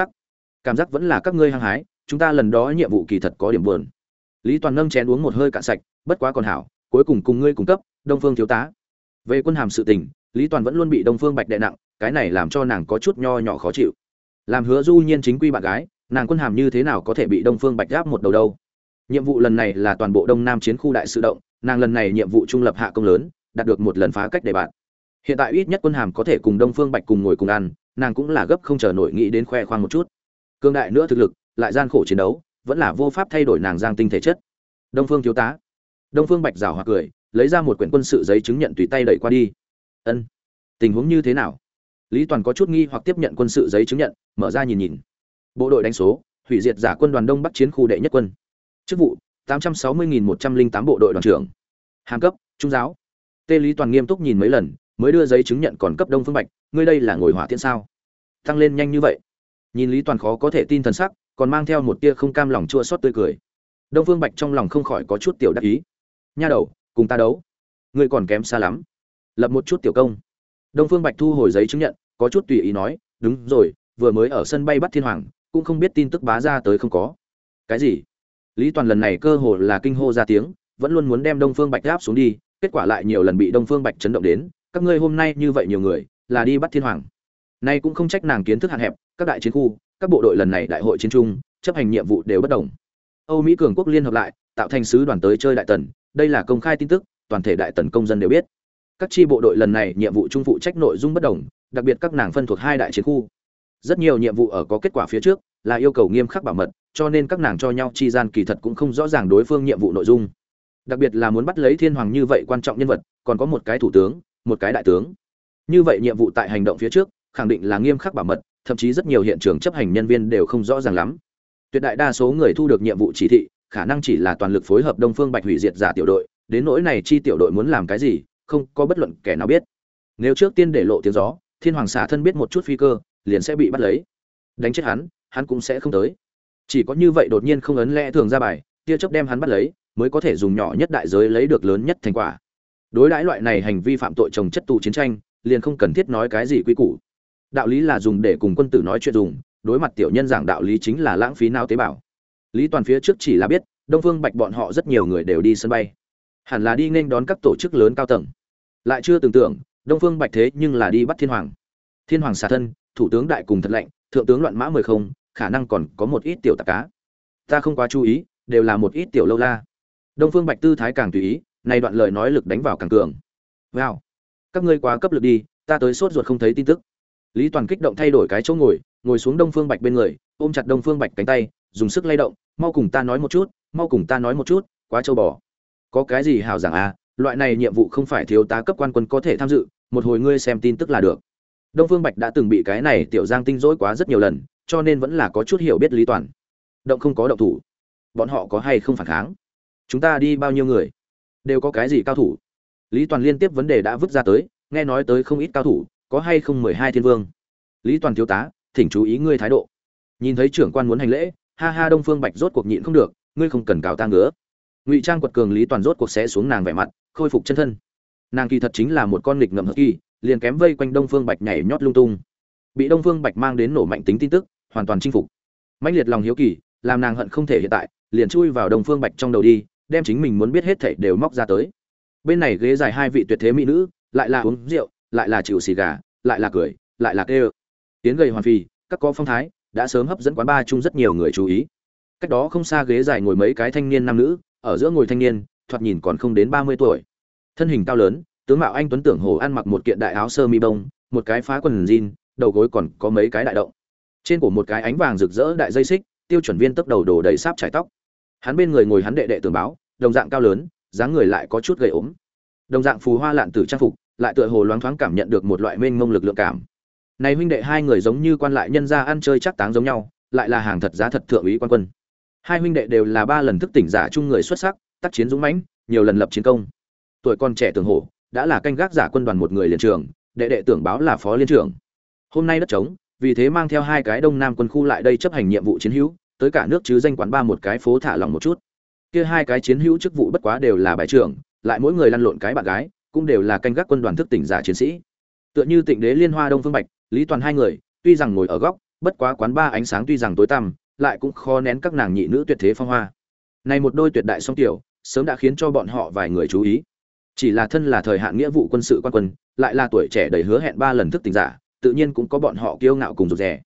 cảm giác vẫn là các ngươi hăng hái chúng ta lần đó nhiệm vụ kỳ thật có điểm buồn. Lý toàn nâng chén uống một hơi cạn sạch, bất quá còn hảo, cuối cùng cùng ngươi cung cấp, đông phương thiếu tá. Về quân hàm sự tình, lý toàn vẫn luôn bị đông phương bạch đệ nặng, cái này làm cho nàng có chút nho nhỏ khó chịu. Làm hứa du nhiên chính quy bạn gái, nàng quân hàm như thế nào có thể bị đông phương bạch gáp một đầu đâu? Nhiệm vụ lần này là toàn bộ đông nam chiến khu đại sự động, nàng lần này nhiệm vụ trung lập hạ công lớn, đạt được một lần phá cách để bạn. Hiện tại ít nhất quân hàm có thể cùng đông phương bạch cùng ngồi cùng ăn, nàng cũng là gấp không chờ nổi nghĩ đến khoe khoang một chút. Cương đại nữa thực lực lại gian khổ chiến đấu, vẫn là vô pháp thay đổi nàng giang tinh thể chất. Đông phương thiếu tá. Đông phương bạch rào hoặc cười, lấy ra một quyển quân sự giấy chứng nhận tùy tay đẩy qua đi. Ân. Tình huống như thế nào? Lý toàn có chút nghi hoặc tiếp nhận quân sự giấy chứng nhận, mở ra nhìn nhìn. Bộ đội đánh số, hủy diệt giả quân đoàn đông bắc chiến khu đệ nhất quân. Chức vụ, tám trăm sáu mươi một trăm linh tám bộ đội đoàn trưởng. Hàng cấp, trung giáo. Tê lý toàn nghiêm túc nhìn mấy lần, mới đưa giấy chứng nhận còn cấp đông phương bạch, ngươi đây là ngồi hỏa tiễn sao? Tăng lên nhanh như vậy. Nhìn lý toàn khó có thể tin thần sắc còn mang theo một tia không cam lòng chua xót tươi cười. Đông phương bạch trong lòng không khỏi có chút tiểu đắc ý. Nha đầu, cùng ta đấu. Ngươi còn kém xa lắm. Lập một chút tiểu công. Đông phương bạch thu hồi giấy chứng nhận, có chút tùy ý nói, đúng rồi, vừa mới ở sân bay bắt thiên hoàng, cũng không biết tin tức bá ra tới không có. Cái gì? Lý toàn lần này cơ hồ là kinh hô ra tiếng, vẫn luôn muốn đem đông phương bạch áp xuống đi, kết quả lại nhiều lần bị đông phương bạch chấn động đến, các ngươi hôm nay như vậy nhiều người, là đi bắt thiên hoàng. Nay cũng không trách nàng kiến thức hạn hẹp, các đại chiến khu các bộ đội lần này đại hội chiến trung, chấp hành nhiệm vụ đều bất đồng. Âu mỹ cường quốc liên hợp lại, tạo thành sứ đoàn tới chơi đại tần, đây là công khai tin tức, toàn thể đại tần công dân đều biết. Các chi bộ đội lần này nhiệm vụ trung phụ trách nội dung bất đồng, đặc biệt các nàng phân thuộc hai đại chiến khu. Rất nhiều nhiệm vụ ở có kết quả phía trước, là yêu cầu nghiêm khắc bảo mật, cho nên các nàng cho nhau chi gian kỳ thật cũng không rõ ràng đối phương nhiệm vụ nội dung. Đặc biệt là muốn bắt lấy thiên hoàng như vậy quan trọng nhân vật, còn có một cái thủ tướng, một cái đại tướng. Như vậy nhiệm vụ tại hành động phía trước, khẳng định là nghiêm khắc bảo mật thậm chí rất nhiều hiện trường chấp hành nhân viên đều không rõ ràng lắm. Tuyệt đại đa số người thu được nhiệm vụ chỉ thị, khả năng chỉ là toàn lực phối hợp đông phương bạch hủy diệt giả tiểu đội, đến nỗi này chi tiểu đội muốn làm cái gì, không có bất luận kẻ nào biết. Nếu trước tiên để lộ tiếng gió, thiên hoàng xà thân biết một chút phi cơ, liền sẽ bị bắt lấy. Đánh chết hắn hắn cũng sẽ không tới. Chỉ có như vậy đột nhiên không ấn lẽ thường ra bài, tia chớp đem hắn bắt lấy, mới có thể dùng nhỏ nhất đại giới lấy được lớn nhất thành quả. Đối đãi loại này hành vi phạm tội trồng chất tù chiến tranh, liền không cần thiết nói cái gì quy củ đạo lý là dùng để cùng quân tử nói chuyện dùng, đối mặt tiểu nhân giảng đạo lý chính là lãng phí não tế bào. Lý toàn phía trước chỉ là biết, đông phương bạch bọn họ rất nhiều người đều đi sân bay. Hẳn là đi nên đón các tổ chức lớn cao tầng. Lại chưa tưởng tượng đông phương bạch thế nhưng là đi bắt thiên hoàng. Thiên hoàng xà thân, thủ tướng đại cùng thật lạnh, thượng tướng loạn mã mười không, khả năng còn có một ít tiểu tạc cá. Ta không quá chú ý, đều là một ít tiểu lâu la. Đông phương bạch tư thái càng tùy ý, nay đoạn lời nói lực đánh vào càng cường. Wow. Các ngươi quá cấp lực đi, ta tới sốt ruột không thấy tin tức lý toàn kích động thay đổi cái chỗ ngồi ngồi xuống đông phương bạch bên người, ôm chặt đông phương bạch cánh tay, dùng sức lay động, mau cùng ta nói một chút, mau cùng ta nói một chút, quá châu bò. Có cái gì hào giảng à? Loại này nhiệm vụ không phải thiếu tá cấp quan quân có thể tham dự, một hồi ngươi xem tin tức là được. Đông phương bạch đã từng bị cái này tiểu giang tinh dỗi quá rất nhiều lần, cho nên vẫn là có chút hiểu biết lý toàn. Động không có động thủ. Bọn họ có hay không phản kháng? Chúng ta đi bao nhiêu người? Đều có cái gì cao thủ? Lý toàn liên tiếp vấn đề đã vứt ra tới, nghe nói tới không ít cao thủ có hay không mười hai thiên vương? Lý toàn thiếu tá, thỉnh chú ý ngươi thái độ. Nhìn thấy trưởng quan muốn hành lễ, ha ha đông phương bạch rốt cuộc nhịn không được, ngươi không cần cáo ta ngứa ngụy trang quật cường lý toàn rốt cuộc sẽ xuống nàng vẻ mặt, khôi phục chân thân. Nàng kỳ thật chính là một con nghịch ngậm hờ kỳ liền kém vây quanh đông phương bạch nhảy nhót lung tung. Bị đông phương bạch mang đến nổ mạnh tính tin tức, hoàn toàn chinh phục. Mãnh liệt lòng hiếu kỳ, làm nàng hận không thể hiện tại, liền chui vào đông phương bạch trong đầu đi, đem chính mình muốn biết hết thảy đều móc ra tới. Bên này ghế dài hai vị tuyệt thế mỹ nữ, lại là uống rượu lại là chịu xì gà, lại là cười, lại là kêu. Tiến gầy hoàn phi các có phong thái, đã sớm hấp dẫn quán ba chung rất nhiều người chú ý. Cách đó không xa ghế dài ngồi mấy cái thanh niên nam nữ, ở giữa ngồi thanh niên, thoạt nhìn còn không đến ba mươi tuổi. Thân hình cao lớn, tướng mạo anh tuấn tưởng hồ ăn mặc một kiện đại áo sơ mi bông, một cái phá quần jean, đầu gối còn có mấy cái đại động. Trên cổ một cái ánh vàng rực rỡ đại dây xích, tiêu chuẩn viên tốc đầu đồ đầy sáp trải tóc. Hắn bên người ngồi hắn đệ đệ tường báo, đồng dạng cao lớn, dáng người lại có chút gầy ốm. Đồng dạng phù hoa lạn tử trang phục lại tựa hồ loáng thoáng cảm nhận được một loại mênh mông lực lượng cảm. Này huynh đệ hai người giống như quan lại nhân gia ăn chơi chắc táng giống nhau, lại là hàng thật giá thật thượng úy quan quân. Hai huynh đệ đều là ba lần thức tỉnh giả chung người xuất sắc, tác chiến dũng mãnh, nhiều lần lập chiến công. Tuổi còn trẻ tường hổ, đã là canh gác giả quân đoàn một người liền trường, đệ đệ tưởng báo là phó liên trưởng. Hôm nay đất trống, vì thế mang theo hai cái đông nam quân khu lại đây chấp hành nhiệm vụ chiến hữu, tới cả nước chứ danh quán ba một cái phố thả lòng một chút. Kia hai cái chiến hữu chức vụ bất quá đều là bài trưởng, lại mỗi người lăn lộn cái bạn gái cũng đều là canh gác quân đoàn thức tỉnh giả chiến sĩ. Tựa như tịnh đế liên hoa đông phương bạch, lý toàn hai người, tuy rằng ngồi ở góc, bất quá quán ba ánh sáng tuy rằng tối tăm, lại cũng khó nén các nàng nhị nữ tuyệt thế phong hoa. Này một đôi tuyệt đại song tiểu, sớm đã khiến cho bọn họ vài người chú ý. Chỉ là thân là thời hạn nghĩa vụ quân sự quan quân, lại là tuổi trẻ đầy hứa hẹn ba lần thức tỉnh giả, tự nhiên cũng có bọn họ kiêu ngạo cùng rụt rè.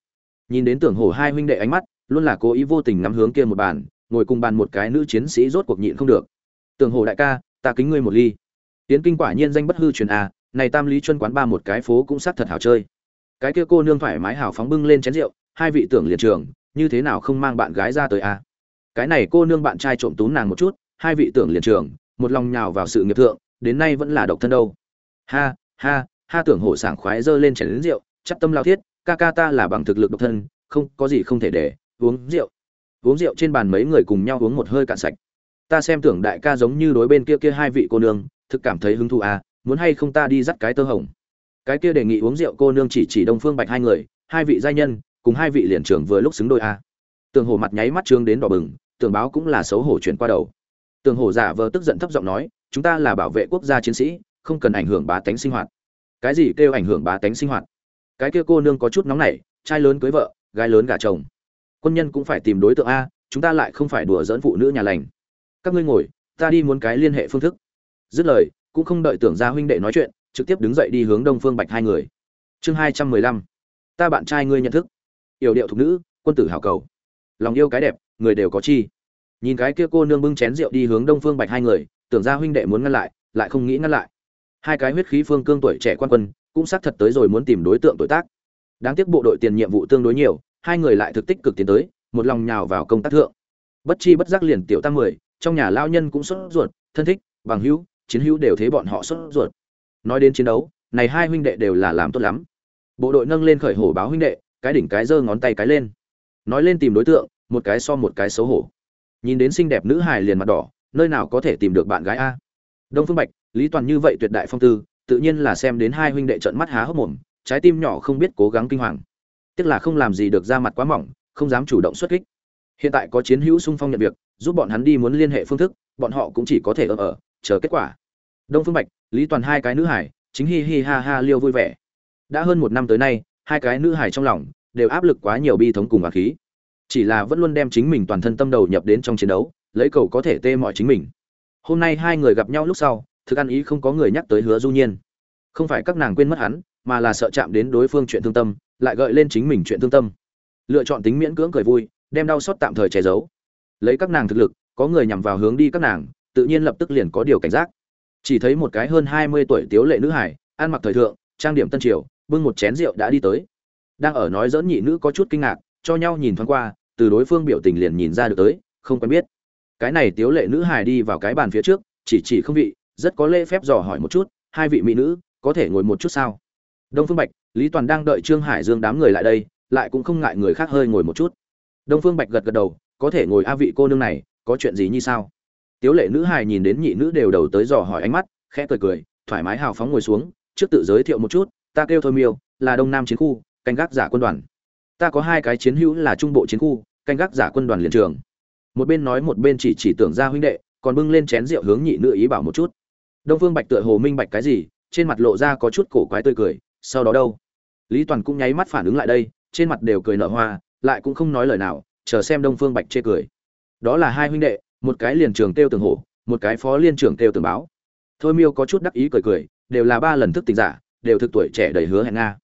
Nhìn đến tưởng hồ hai huynh đệ ánh mắt, luôn là cố ý vô tình ngắm hướng kia một bàn, ngồi cùng bàn một cái nữ chiến sĩ rốt cuộc nhịn không được. Tưởng hồ đại ca, ta kính ngươi một ly tiến kinh quả nhiên danh bất hư truyền a này tam lý chuân quán ba một cái phố cũng sát thật hảo chơi. Cái kia cô nương thoải mái hảo phóng bưng lên chén rượu, hai vị tưởng liền trường, như thế nào không mang bạn gái ra tới a cái này cô nương bạn trai trộm tún nàng một chút, hai vị tưởng liền trường, một lòng nhào vào sự nghiệp thượng, đến nay vẫn là độc thân đâu. Ha ha ha tưởng hổ sảng khoái giơ lên chén đến rượu, chắp tâm lao thiết, ca ca ta là bằng thực lực độc thân, không, có gì không thể để, uống rượu. Uống rượu trên bàn mấy người cùng nhau uống một hơi cạn sạch. Ta xem tưởng đại ca giống như đối bên kia kia hai vị cô nương thực cảm thấy hứng thú à muốn hay không ta đi dắt cái tơ hồng. Cái kia đề nghị uống rượu cô nương chỉ chỉ đông phương bạch hai người, hai vị giai nhân, cùng hai vị liền trưởng vừa lúc xứng đôi à. tường hổ mặt nháy mắt trương đến đỏ bừng, tường báo cũng là xấu hổ chuyển qua đầu. Tường hổ giả vờ tức giận thấp giọng nói, chúng ta là bảo vệ quốc gia chiến sĩ, không cần ảnh hưởng bá tánh sinh hoạt. Cái gì kêu ảnh hưởng bá tánh sinh hoạt? Cái kia cô nương có chút nóng nảy, trai lớn cưới vợ, gái lớn gả chồng. Quân nhân cũng phải tìm đối tượng a, chúng ta lại không phải đùa dỡn phụ nữ nhà lành. Các ngươi ngồi, ta đi muốn cái liên hệ phương thức dứt lời, cũng không đợi tưởng ra huynh đệ nói chuyện, trực tiếp đứng dậy đi hướng đông phương bạch hai người. Chương hai trăm mười lăm. Ta bạn trai ngươi nhận thức. Yểu điệu thục nữ, quân tử hảo cầu. Lòng yêu cái đẹp, người đều có chi. Nhìn cái kia cô nương bưng chén rượu đi hướng đông phương bạch hai người, tưởng ra huynh đệ muốn ngăn lại lại không nghĩ ngăn lại. Hai cái huyết khí phương cương tuổi trẻ quan quân, cũng xác thật tới rồi muốn tìm đối tượng tuổi tác. Đáng tiếc bộ đội tiền nhiệm vụ tương đối nhiều, hai người lại thực tích cực tiến tới, một lòng nhào vào công tác thượng. Bất chi bất giác liền tiểu tăng mười, trong nhà lao nhân cũng sốt ruột, thân thích, bằng hữu chiến hữu đều thế bọn họ sốt ruột. Nói đến chiến đấu, này hai huynh đệ đều là làm tốt lắm. Bộ đội nâng lên khởi hổ báo huynh đệ, cái đỉnh cái giơ ngón tay cái lên. Nói lên tìm đối tượng, một cái so một cái xấu hổ. Nhìn đến xinh đẹp nữ hài liền mặt đỏ, nơi nào có thể tìm được bạn gái a. Đông phương bạch, lý toàn như vậy tuyệt đại phong tư, tự nhiên là xem đến hai huynh đệ trợn mắt há hốc mồm, trái tim nhỏ không biết cố gắng kinh hoàng. Tiếc là không làm gì được ra mặt quá mỏng, không dám chủ động xuất kích. Hiện tại có chiến hữu xung phong nhận việc, giúp bọn hắn đi muốn liên hệ phương thức, bọn họ cũng chỉ có thể ở ở, chờ kết quả đông phương bạch, lý toàn hai cái nữ hải, chính hi hi ha ha liêu vui vẻ. Đã hơn một năm tới nay, hai cái nữ hải trong lòng đều áp lực quá nhiều bi thống cùng và khí. Chỉ là vẫn luôn đem chính mình toàn thân tâm đầu nhập đến trong chiến đấu, lấy cầu có thể tê mọi chính mình. Hôm nay hai người gặp nhau lúc sau, thực ăn ý không có người nhắc tới hứa du nhiên. Không phải các nàng quên mất hắn, mà là sợ chạm đến đối phương chuyện thương tâm, lại gợi lên chính mình chuyện thương tâm. Lựa chọn tính miễn cưỡng cười vui, đem đau xót tạm thời che giấu. Lấy các nàng thực lực, có người nhằm vào hướng đi các nàng, tự nhiên lập tức liền có điều cảnh giác chỉ thấy một cái hơn hai mươi tuổi tiếu lệ nữ hải ăn mặc thời thượng, trang điểm tân triều, bưng một chén rượu đã đi tới. Đang ở nói dỡn nhị nữ có chút kinh ngạc, cho nhau nhìn thoáng qua, từ đối phương biểu tình liền nhìn ra được tới, không quen biết. Cái này tiếu lệ nữ hải đi vào cái bàn phía trước, chỉ chỉ không vị, rất có lễ phép dò hỏi một chút, hai vị mỹ nữ, có thể ngồi một chút sao? Đông phương bạch, lý toàn đang đợi trương hải dương đám người lại đây, lại cũng không ngại người khác hơi ngồi một chút. Đông phương bạch gật gật đầu, có thể ngồi a vị cô nương này, có chuyện gì như sao? Tiếu lệ nữ hài nhìn đến nhị nữ đều đầu tới dò hỏi ánh mắt, khẽ cười cười, thoải mái hào phóng ngồi xuống, trước tự giới thiệu một chút, ta kêu thôi miêu, là đông nam chiến khu, canh gác giả quân đoàn. Ta có hai cái chiến hữu là trung bộ chiến khu, canh gác giả quân đoàn liền trường. Một bên nói một bên chỉ chỉ tưởng ra huynh đệ, còn bưng lên chén rượu hướng nhị nữ ý bảo một chút. Đông phương bạch tựa hồ minh bạch cái gì, trên mặt lộ ra có chút cổ quái tươi cười, sau đó đâu? Lý toàn cũng nháy mắt phản ứng lại đây, trên mặt đều cười nở hoa, lại cũng không nói lời nào, chờ xem đông phương bạch chê cười. Đó là hai huynh đệ một cái liền trường tiêu tường hổ, một cái phó liên trưởng tiêu tường báo. Thôi miêu có chút đắc ý cười cười, đều là ba lần thức tỉnh giả, đều thực tuổi trẻ đầy hứa hẹn nga.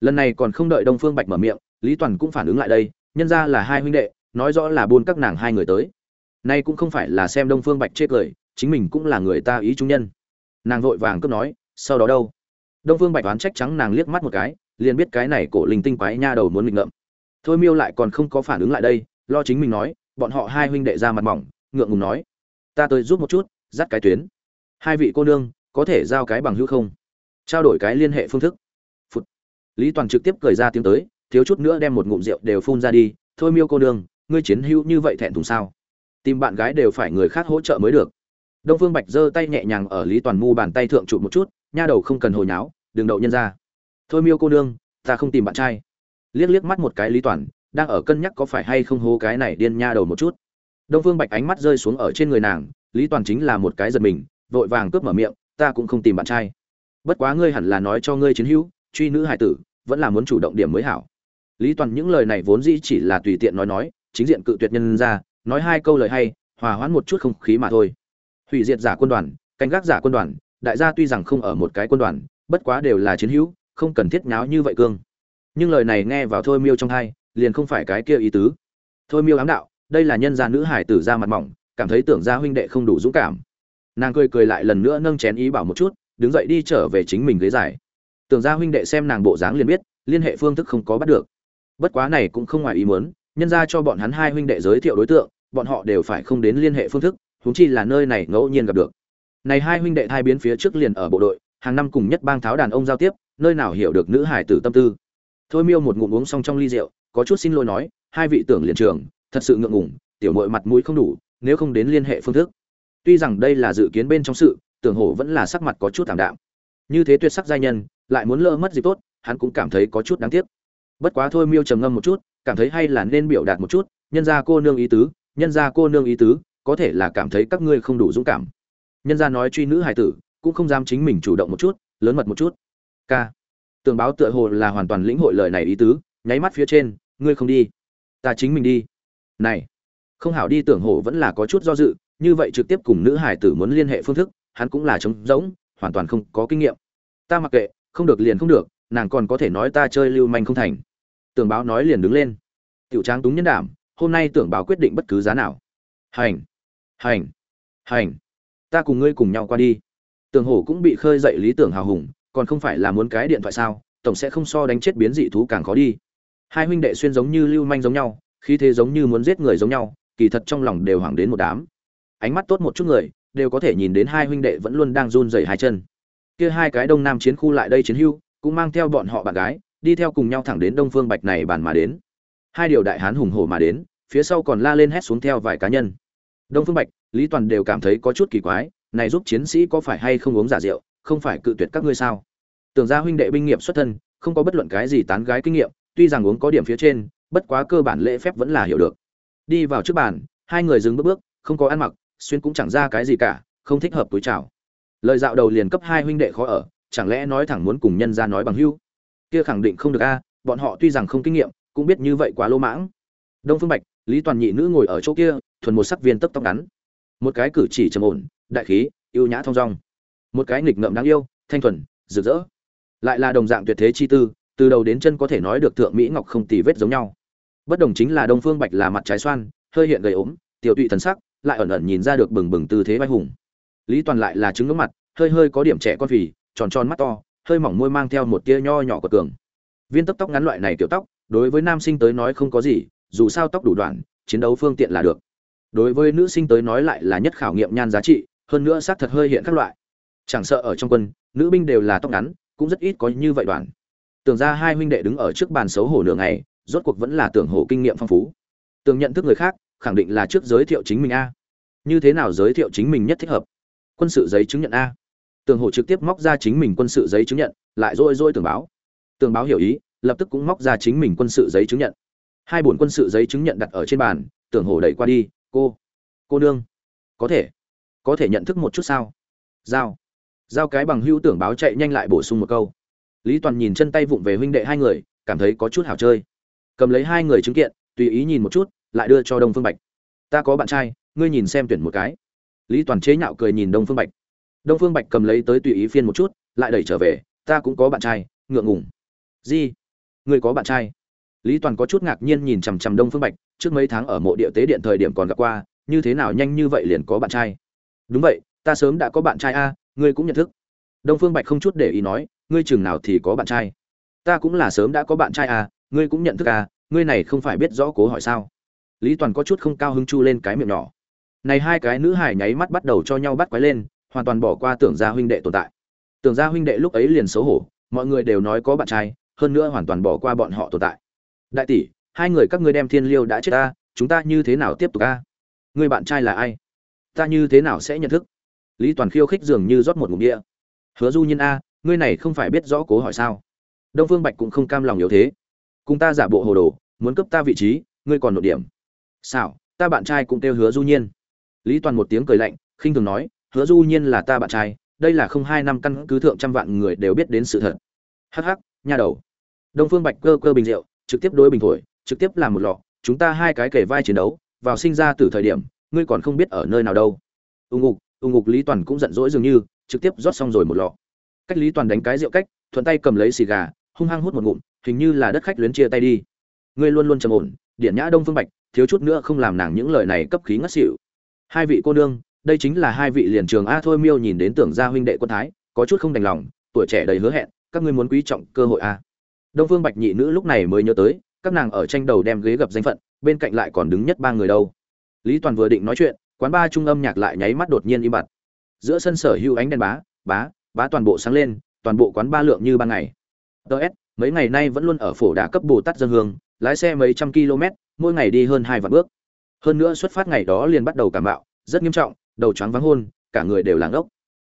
Lần này còn không đợi đông phương bạch mở miệng, lý toàn cũng phản ứng lại đây, nhân ra là hai huynh đệ, nói rõ là buôn các nàng hai người tới. Nay cũng không phải là xem đông phương bạch chê cười, chính mình cũng là người ta ý trung nhân. Nàng vội vàng cướp nói, sau đó đâu? Đông phương bạch oán trách trắng nàng liếc mắt một cái, liền biết cái này cổ linh tinh quái nha đầu muốn nghịch ngợm. Thôi miêu lại còn không có phản ứng lại đây, lo chính mình nói, bọn họ hai huynh đệ ra mặt mỏng ngượng ngùng nói, ta tới giúp một chút, dắt cái tuyến. Hai vị cô nương, có thể giao cái bằng hữu không? Trao đổi cái liên hệ phương thức. Phụt. lý toàn trực tiếp cười ra tiếng tới, thiếu chút nữa đem một ngụm rượu đều phun ra đi, thôi miêu cô nương, ngươi chiến hữu như vậy thẹn thùng sao? Tìm bạn gái đều phải người khác hỗ trợ mới được. Đông phương bạch giơ tay nhẹ nhàng ở lý toàn mu bàn tay thượng trụ một chút, nha đầu không cần hồi nháo, đừng đậu nhân ra. Thôi miêu cô nương, ta không tìm bạn trai. Liếc liếc mắt một cái lý toàn, đang ở cân nhắc có phải hay không hố cái này điên nha đầu một chút đông phương bạch ánh mắt rơi xuống ở trên người nàng, lý toàn chính là một cái giật mình, vội vàng cướp mở miệng, ta cũng không tìm bạn trai. Bất quá ngươi hẳn là nói cho ngươi chiến hữu, truy nữ hải tử, vẫn là muốn chủ động điểm mới hảo. Lý toàn những lời này vốn dĩ chỉ là tùy tiện nói nói, chính diện cự tuyệt nhân ra, nói hai câu lời hay, hòa hoãn một chút không khí mà thôi. Hủy diệt giả quân đoàn, canh gác giả quân đoàn, đại gia tuy rằng không ở một cái quân đoàn, bất quá đều là chiến hữu, không cần thiết nháo như vậy cương. Nhưng lời này nghe vào thôi miêu trong hai, liền không phải cái kia ý tứ. Thôi miêu ám đạo đây là nhân gia nữ hải tử ra mặt mỏng, cảm thấy tưởng gia huynh đệ không đủ dũng cảm. Nàng cười cười lại lần nữa nâng chén ý bảo một chút, đứng dậy đi trở về chính mình ghế giải tưởng gia huynh đệ xem nàng bộ dáng liền biết, liên hệ phương thức không có bắt được. Bất quá này cũng không ngoài ý muốn, nhân ra cho bọn hắn hai huynh đệ giới thiệu đối tượng, bọn họ đều phải không đến liên hệ phương thức, huống chi là nơi này ngẫu nhiên gặp được. Này hai huynh đệ hai biến phía trước liền ở bộ đội, hàng năm cùng nhất bang tháo đàn ông giao tiếp, nơi nào hiểu được nữ hải tử tâm tư. Thôi miêu một ngụm uống xong trong ly rượu, có chút xin lỗi nói, hai vị tưởng liền trường thật sự ngượng ngùng, tiểu mội mặt mũi không đủ, nếu không đến liên hệ phương thức. Tuy rằng đây là dự kiến bên trong sự, tưởng hổ vẫn là sắc mặt có chút thảm đạm. Như thế tuyệt sắc giai nhân, lại muốn lỡ mất dịp tốt, hắn cũng cảm thấy có chút đáng tiếc. Bất quá thôi miêu trầm ngâm một chút, cảm thấy hay là nên biểu đạt một chút, nhân ra cô nương ý tứ, nhân ra cô nương ý tứ, có thể là cảm thấy các ngươi không đủ dũng cảm. Nhân ra nói truy nữ hài tử, cũng không dám chính mình chủ động một chút, lớn mật một chút. K tường báo tựa hồ là hoàn toàn lĩnh hội lời này ý tứ, nháy mắt phía trên, ngươi không đi. Ta chính mình đi này, không hảo đi tưởng hồ vẫn là có chút do dự, như vậy trực tiếp cùng nữ hải tử muốn liên hệ phương thức, hắn cũng là trống rỗng, hoàn toàn không có kinh nghiệm. Ta mặc kệ, không được liền không được, nàng còn có thể nói ta chơi lưu manh không thành. Tưởng báo nói liền đứng lên. Tiểu tráng túng nhân đảm, hôm nay tưởng báo quyết định bất cứ giá nào. Hành hành hành. Ta cùng ngươi cùng nhau qua đi. Tường hổ cũng bị khơi dậy lý tưởng hào hùng, còn không phải là muốn cái điện thoại sao, tổng sẽ không so đánh chết biến dị thú càng khó đi. Hai huynh đệ xuyên giống như lưu manh giống nhau khi thế giống như muốn giết người giống nhau, kỳ thật trong lòng đều hoảng đến một đám. Ánh mắt tốt một chút người, đều có thể nhìn đến hai huynh đệ vẫn luôn đang run rẩy hai chân. Kia hai cái đông nam chiến khu lại đây chiến hưu, cũng mang theo bọn họ bạn gái, đi theo cùng nhau thẳng đến đông phương bạch này bàn mà đến. Hai điều đại hán hùng hổ mà đến, phía sau còn la lên hét xuống theo vài cá nhân. Đông phương bạch, lý toàn đều cảm thấy có chút kỳ quái, này giúp chiến sĩ có phải hay không uống giả rượu, không phải cự tuyệt các ngươi sao? Tưởng ra huynh đệ binh nghiệp xuất thân, không có bất luận cái gì tán gái kinh nghiệm, tuy rằng uống có điểm phía trên bất quá cơ bản lễ phép vẫn là hiểu được. Đi vào trước bàn, hai người dừng bước bước, không có ăn mặc, xuyên cũng chẳng ra cái gì cả, không thích hợp túi chào. Lời dạo đầu liền cấp hai huynh đệ khó ở, chẳng lẽ nói thẳng muốn cùng nhân ra nói bằng hưu kia khẳng định không được a à, bọn họ tuy rằng không kinh nghiệm, cũng biết như vậy quá lô mãng. Đông phương bạch, lý toàn nhị nữ ngồi ở chỗ kia, thuần một sắc viên tấp tóc ngắn. Một cái cử chỉ trầm ổn, đại khí yêu nhã thong dong. Một cái nghịch ngợm đáng yêu, thanh thuần, rực rỡ. Lại là đồng dạng tuyệt thế chi tư, từ đầu đến chân có thể nói được thượng mỹ ngọc không tì vết giống nhau bất đồng chính là đông phương bạch là mặt trái xoan, hơi hiện gầy ốm, tiểu tụy thần sắc, lại ẩn ẩn nhìn ra được bừng bừng tư thế vai hùng. Lý toàn lại là trứng ngưỡng mặt, hơi hơi có điểm trẻ con phì, tròn tròn mắt to, hơi mỏng môi mang theo một tia nho nhỏ của cường. Viên tóc tóc ngắn loại này tiểu tóc, đối với nam sinh tới nói không có gì, dù sao tóc đủ đoạn, chiến đấu phương tiện là được. Đối với nữ sinh tới nói lại là nhất khảo nghiệm nhan giá trị, hơn nữa xác thật hơi hiện các loại. Chẳng sợ ở trong quân, nữ binh đều là tóc ngắn, cũng rất ít có như vậy đoàn tưởng ra hai huynh đệ đứng ở trước bàn xấu hổ nửa ngày rốt cuộc vẫn là tưởng hổ kinh nghiệm phong phú. Tưởng nhận thức người khác, khẳng định là trước giới thiệu chính mình a. Như thế nào giới thiệu chính mình nhất thích hợp? Quân sự giấy chứng nhận a. Tưởng hổ trực tiếp móc ra chính mình quân sự giấy chứng nhận, lại rôi rôi tưởng báo. Tưởng báo hiểu ý, lập tức cũng móc ra chính mình quân sự giấy chứng nhận. Hai bổn quân sự giấy chứng nhận đặt ở trên bàn, tưởng hổ đẩy qua đi, cô cô nương, có thể có thể nhận thức một chút sao? Giao. Giao cái bằng hữu tưởng báo chạy nhanh lại bổ sung một câu. Lý toàn nhìn chân tay vụng về huynh đệ hai người, cảm thấy có chút hảo chơi cầm lấy hai người chứng kiện, tùy ý nhìn một chút, lại đưa cho đông phương bạch. Ta có bạn trai, ngươi nhìn xem tuyển một cái. Lý toàn chế nhạo cười nhìn đông phương bạch. Đông phương bạch cầm lấy tới tùy ý phiên một chút, lại đẩy trở về, ta cũng có bạn trai, ngượng ngùng. Gì? Ngươi có bạn trai? Lý toàn có chút ngạc nhiên nhìn chằm chằm đông phương bạch, trước mấy tháng ở mộ địa tế điện thời điểm còn gặp qua, như thế nào nhanh như vậy liền có bạn trai? Đúng vậy, ta sớm đã có bạn trai a, ngươi cũng nhận thức. Đông phương bạch không chút để ý nói, ngươi chừng nào thì có bạn trai? Ta cũng là sớm đã có bạn trai a ngươi cũng nhận thức à? ngươi này không phải biết rõ cố hỏi sao? Lý toàn có chút không cao hứng chu lên cái miệng nhỏ. Này hai cái nữ hải nháy mắt bắt đầu cho nhau bắt quái lên, hoàn toàn bỏ qua tưởng gia huynh đệ tồn tại. Tưởng gia huynh đệ lúc ấy liền xấu hổ, mọi người đều nói có bạn trai, hơn nữa hoàn toàn bỏ qua bọn họ tồn tại. Đại tỷ, hai người các ngươi đem thiên liêu đã chết ta, chúng ta như thế nào tiếp tục a? Người bạn trai là ai? Ta như thế nào sẽ nhận thức? Lý toàn khiêu khích dường như rót một ngụm địa hứa du nhiên a, ngươi này không phải biết rõ cố hỏi sao? Đông phương bạch cũng không cam lòng yếu thế cùng ta giả bộ hồ đồ, muốn cấp ta vị trí, ngươi còn nội điểm. Sao ta bạn trai cũng kêu hứa du nhiên. Lý toàn một tiếng cười lạnh, khinh thường nói, hứa du nhiên là ta bạn trai, đây là không hai năm căn cứ thượng trăm vạn người đều biết đến sự thật. Hắc hắc, nha đầu. Đông phương bạch cơ cơ bình rượu, trực tiếp đối bình thổi, trực tiếp làm một lọ, chúng ta hai cái kể vai chiến đấu, vào sinh ra từ thời điểm, ngươi còn không biết ở nơi nào đâu. Ưng ngục ưng ngục lý toàn cũng giận dỗi dường như, trực tiếp rót xong rồi một lọ. Cách lý toàn đánh cái rượu cách, thuận tay cầm lấy xì gà, hung hăng hút một ngụm hình như là đất khách luyến chia tay đi. Ngươi luôn luôn trầm ổn điện nhã đông phương bạch, thiếu chút nữa không làm nàng những lời này cấp khí ngất xỉu. Hai vị cô nương, đây chính là hai vị liền trường a thôi miêu nhìn đến tưởng gia huynh đệ quân thái, có chút không đành lòng, tuổi trẻ đầy hứa hẹn, các ngươi muốn quý trọng cơ hội a. Đông phương bạch nhị nữ lúc này mới nhớ tới, các nàng ở tranh đầu đem ghế gặp danh phận, bên cạnh lại còn đứng nhất ba người đâu. Lý toàn vừa định nói chuyện, quán ba trung âm nhạc lại nháy mắt đột nhiên im bặt. Giữa sân sở hữu ánh đèn bá bá bá toàn bộ sáng lên, toàn bộ quán ba lượng như ban ngày. Ts mấy ngày nay vẫn luôn ở phổ đà cấp bồ tát dân hương, lái xe mấy trăm km, mỗi ngày đi hơn hai vạn bước. Hơn nữa xuất phát ngày đó liền bắt đầu cảm bạo, rất nghiêm trọng, đầu choáng vắng hôn, cả người đều làng ốc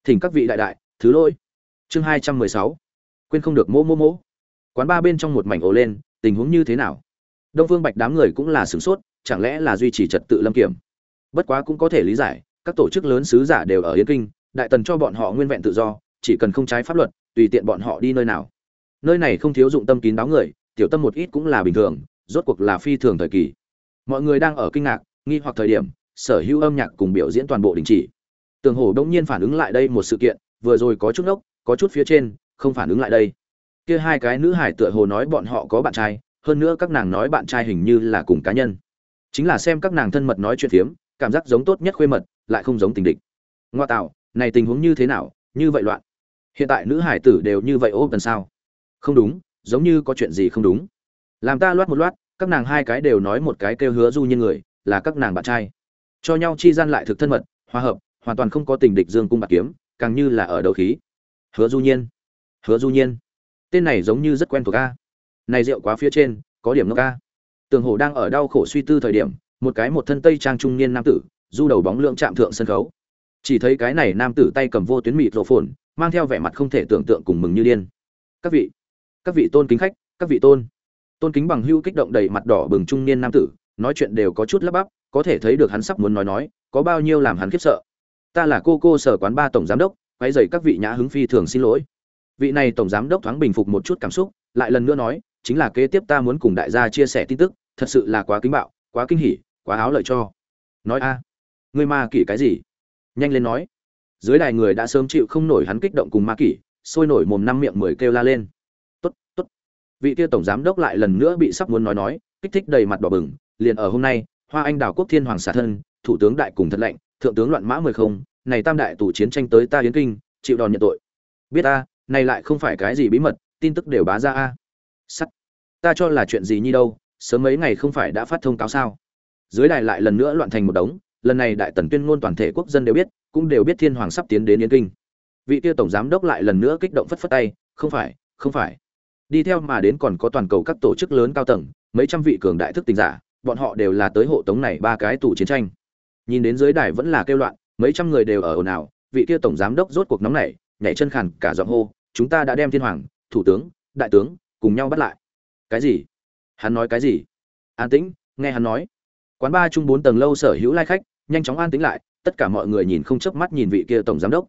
thỉnh các vị đại đại, thứ lỗi. Chương hai trăm mười sáu. Quên không được mô mô mô quán ba bên trong một mảnh ồ lên, tình huống như thế nào? Đông phương bạch đám người cũng là sửng sốt, chẳng lẽ là duy trì trật tự lâm kiểm? Bất quá cũng có thể lý giải, các tổ chức lớn sứ giả đều ở yên kinh, đại tần cho bọn họ nguyên vẹn tự do, chỉ cần không trái pháp luật, tùy tiện bọn họ đi nơi nào nơi này không thiếu dụng tâm kín đáo người, tiểu tâm một ít cũng là bình thường, rốt cuộc là phi thường thời kỳ. Mọi người đang ở kinh ngạc, nghi hoặc thời điểm, sở hữu âm nhạc cùng biểu diễn toàn bộ đình chỉ. Tường hồ đông nhiên phản ứng lại đây một sự kiện, vừa rồi có chút nốc có chút phía trên, không phản ứng lại đây. Kia hai cái nữ hải tựa hồ nói bọn họ có bạn trai, hơn nữa các nàng nói bạn trai hình như là cùng cá nhân. Chính là xem các nàng thân mật nói chuyện phiếm, cảm giác giống tốt nhất khuê mật, lại không giống tình địch. Ngoa tạo, này tình huống như thế nào, như vậy loạn. Hiện tại nữ hải tử đều như vậy ô tần sao? Không đúng, giống như có chuyện gì không đúng. Làm ta loát một loát, các nàng hai cái đều nói một cái kêu hứa du nhiên người, là các nàng bạn trai. Cho nhau chi gian lại thực thân mật, hòa hợp, hoàn toàn không có tình địch dương cung bạc kiếm, càng như là ở đầu khí. Hứa du nhiên. Hứa du nhiên. Tên này giống như rất quen thuộc a. Này rượu quá phía trên, có điểm ngốc a. Tường hồ đang ở đau khổ suy tư thời điểm, một cái một thân tây trang trung niên nam tử, du đầu bóng lượng chạm thượng sân khấu. Chỉ thấy cái này nam tử tay cầm vô tuyến mịt rổ phồn, mang theo vẻ mặt không thể tưởng tượng cùng mừng như điên. Các vị các vị tôn kính khách, các vị tôn. Tôn kính bằng hưu kích động đầy mặt đỏ bừng trung niên nam tử, nói chuyện đều có chút lắp bắp, có thể thấy được hắn sắp muốn nói nói, có bao nhiêu làm hắn khiếp sợ. Ta là cô cô sở quán ba tổng giám đốc quay dày các vị nhã hứng phi thường xin lỗi. Vị này tổng giám đốc thoáng bình phục một chút cảm xúc, lại lần nữa nói, chính là kế tiếp ta muốn cùng đại gia chia sẻ tin tức, thật sự là quá kính bạo, quá kinh hỉ, quá áo lợi cho. Nói a, ngươi ma kỷ cái gì? Nhanh lên nói. Dưới đài người đã sớm chịu không nổi hắn kích động cùng ma kỷ, sôi nổi mồm năm miệng mười kêu la lên vị kia tổng giám đốc lại lần nữa bị sắp muốn nói nói, kích thích đầy mặt đỏ bừng, liền ở hôm nay, hoa anh đào quốc thiên hoàng xả thân, thủ tướng đại cùng thật lệnh, thượng tướng loạn mã mười không, này tam đại tù chiến tranh tới ta yến kinh, chịu đòn nhận tội. Biết ta, này lại không phải cái gì bí mật, tin tức đều bá ra a. Sắt. Ta cho là chuyện gì như đâu, sớm mấy ngày không phải đã phát thông cáo sao? Dưới đài lại lần nữa loạn thành một đống, lần này đại tần tuyên ngôn toàn thể quốc dân đều biết, cũng đều biết thiên hoàng sắp tiến đến yến kinh. Vị kia tổng giám đốc lại lần nữa kích động phất phất tay, không phải không phải đi theo mà đến còn có toàn cầu các tổ chức lớn cao tầng, mấy trăm vị cường đại thức tình giả, bọn họ đều là tới hộ tống này ba cái tù chiến tranh. Nhìn đến dưới đài vẫn là kêu loạn, mấy trăm người đều ở ồn ào, vị kia tổng giám đốc rốt cuộc nóng này nhảy chân khàn cả giọng hô, chúng ta đã đem thiên hoàng, thủ tướng, đại tướng cùng nhau bắt lại. Cái gì? Hắn nói cái gì? An tĩnh, nghe hắn nói. Quán ba chung bốn tầng lâu sở hữu lai khách, nhanh chóng an tĩnh lại, tất cả mọi người nhìn không chớp mắt nhìn vị kia tổng giám đốc.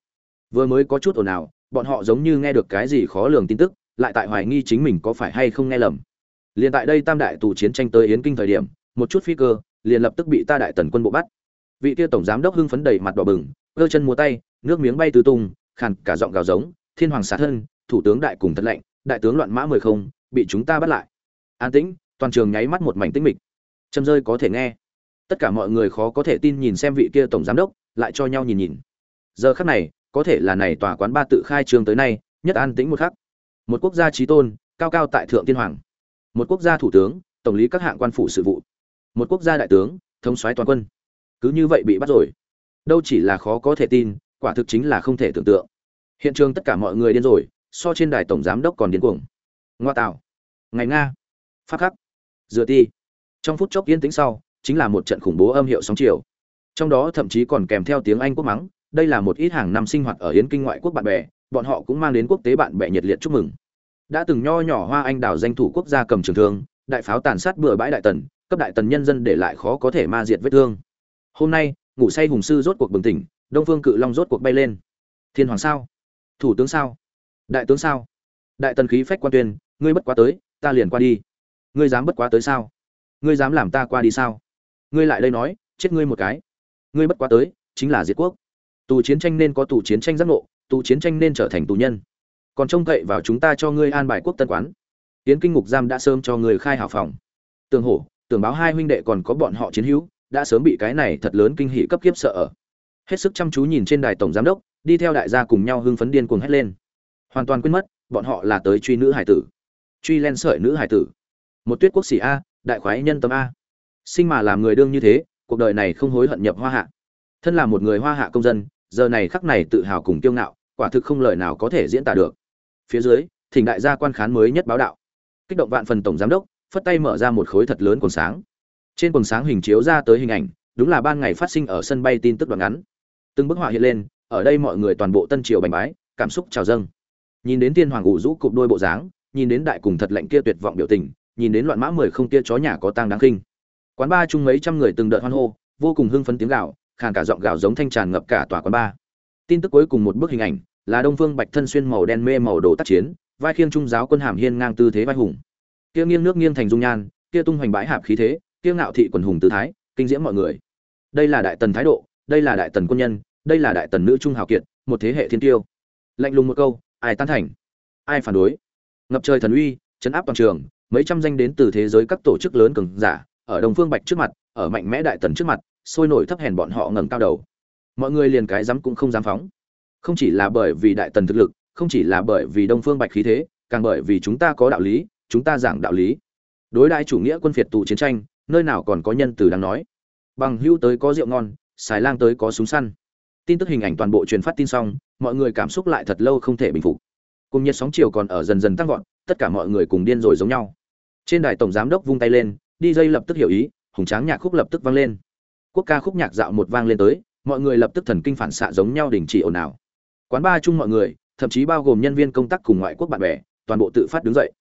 Vừa mới có chút ồn ào, bọn họ giống như nghe được cái gì khó lường tin tức lại tại hoài nghi chính mình có phải hay không nghe lầm. Liền tại đây tam đại tù chiến tranh tới yến kinh thời điểm, một chút phi cơ liền lập tức bị ta đại tần quân bộ bắt. Vị kia tổng giám đốc hưng phấn đầy mặt đỏ bừng, cơ chân múa tay, nước miếng bay tứ tung, khàn cả giọng gào giống, thiên hoàng xả thân, thủ tướng đại cùng thật lệnh đại tướng loạn mã mười không, bị chúng ta bắt lại. An tĩnh, toàn trường nháy mắt một mảnh tĩnh mịch. Châm rơi có thể nghe. Tất cả mọi người khó có thể tin nhìn xem vị kia tổng giám đốc, lại cho nhau nhìn nhìn. Giờ khắc này, có thể là này tòa quán ba tự khai trương tới nay, nhất an tĩnh một khắc một quốc gia trí tôn, cao cao tại thượng tiên hoàng. Một quốc gia thủ tướng, tổng lý các hạng quan phủ sự vụ. Một quốc gia đại tướng, thống soái toàn quân. Cứ như vậy bị bắt rồi. Đâu chỉ là khó có thể tin, quả thực chính là không thể tưởng tượng. Hiện trường tất cả mọi người điên rồi, so trên đài tổng giám đốc còn điên cuồng. Ngoa tạo. Ngày nga. Phát khắc. Dựa ti. Trong phút chốc yên tĩnh sau, chính là một trận khủng bố âm hiệu sóng chiều. Trong đó thậm chí còn kèm theo tiếng anh quốc mắng, đây là một ít hàng năm sinh hoạt ở yến kinh ngoại quốc bạn bè bọn họ cũng mang đến quốc tế bạn bè nhiệt liệt chúc mừng. Đã từng nho nhỏ hoa anh đào danh thủ quốc gia cầm trường thương, đại pháo tàn sát bừa bãi đại tần, cấp đại tần nhân dân để lại khó có thể ma diệt vết thương. Hôm nay, ngủ say hùng sư rốt cuộc bừng tỉnh, đông phương cự long rốt cuộc bay lên. Thiên hoàng sao? Thủ tướng sao? Đại tướng sao? Đại tần khí phách quan tuyên, ngươi bất quá tới, ta liền qua đi. Ngươi dám bất quá tới sao? Ngươi dám làm ta qua đi sao? Ngươi lại đây nói, chết ngươi một cái. Ngươi bất quá tới, chính là diệt quốc. Tù chiến tranh nên có tù chiến tranh giác ngộ tù chiến tranh nên trở thành tù nhân. Còn trông cậy vào chúng ta cho ngươi an bài quốc tân quán. Tiến kinh ngục giam đã sớm cho người khai hảo phòng. Tường hổ, tường báo hai huynh đệ còn có bọn họ chiến hữu, đã sớm bị cái này thật lớn kinh hỉ cấp kiếp sợ ở. Hết sức chăm chú nhìn trên đài tổng giám đốc, đi theo đại gia cùng nhau hưng phấn điên cuồng hét lên. Hoàn toàn quên mất, bọn họ là tới truy nữ hải tử. Truy len sợi nữ hải tử. Một tuyết quốc sĩ a, đại khoái nhân tâm a. Sinh mà làm người đương như thế, cuộc đời này không hối hận nhập hoa hạ. Thân là một người hoa hạ công dân giờ này khắc này tự hào cùng kiêu ngạo, quả thực không lời nào có thể diễn tả được. Phía dưới, thỉnh đại gia quan khán mới nhất báo đạo. Kích động vạn phần tổng giám đốc, phất tay mở ra một khối thật lớn quần sáng. Trên quần sáng hình chiếu ra tới hình ảnh, đúng là ban ngày phát sinh ở sân bay tin tức đoạn ngắn. Từng bức họa hiện lên, ở đây mọi người toàn bộ tân triều bành bái, cảm xúc trào dâng. Nhìn đến tiên hoàng ủ rũ cụp đôi bộ dáng, nhìn đến đại cùng thật lạnh kia tuyệt vọng biểu tình, nhìn đến loạn mã mười không kia chó nhà có tang đáng kinh quán ba chung mấy trăm người từng đợt hoan hô, vô cùng hưng phấn tiếng gạo khàn cả giọng gạo giống thanh tràn ngập cả tòa quán ba tin tức cuối cùng một bức hình ảnh, là đông phương bạch thân xuyên màu đen mê màu đồ tác chiến, vai khiêng trung giáo quân hàm hiên ngang tư thế vai hùng. Kia nghiêng nước nghiêng thành dung nhan, kia tung hoành bãi hạp khí thế, kia ngạo thị quần hùng tư thái, kinh diễm mọi người. Đây là đại tần thái độ, đây là đại tần quân nhân, đây là đại tần nữ trung hào kiệt, một thế hệ thiên tiêu. Lạnh lùng một câu, ai tán thành? Ai phản đối? Ngập trời thần uy, chấn áp toàn trường, mấy trăm danh đến từ thế giới các tổ chức lớn cường giả, ở đông phương bạch trước mặt, ở mạnh mẽ đại tần trước mặt sôi nổi thấp hèn bọn họ ngẩng cao đầu. Mọi người liền cái dám cũng không dám phóng. Không chỉ là bởi vì đại tần thực lực, không chỉ là bởi vì đông phương bạch khí thế, càng bởi vì chúng ta có đạo lý, chúng ta giảng đạo lý. Đối đại chủ nghĩa quân phiệt tù chiến tranh, nơi nào còn có nhân từ đáng nói. Bằng hưu tới có rượu ngon, xài lang tới có súng săn. Tin tức hình ảnh toàn bộ truyền phát tin xong, mọi người cảm xúc lại thật lâu không thể bình phục. Cùng nhiệt sóng chiều còn ở dần dần tăng vọt, tất cả mọi người cùng điên rồi giống nhau. Trên đài tổng giám đốc vung tay lên, đi dây lập tức hiểu ý, hùng tráng nhạc khúc lập tức vang lên quốc ca khúc nhạc dạo một vang lên tới, mọi người lập tức thần kinh phản xạ giống nhau đình chỉ ồn ào. Quán ba chung mọi người, thậm chí bao gồm nhân viên công tác cùng ngoại quốc bạn bè, toàn bộ tự phát đứng dậy.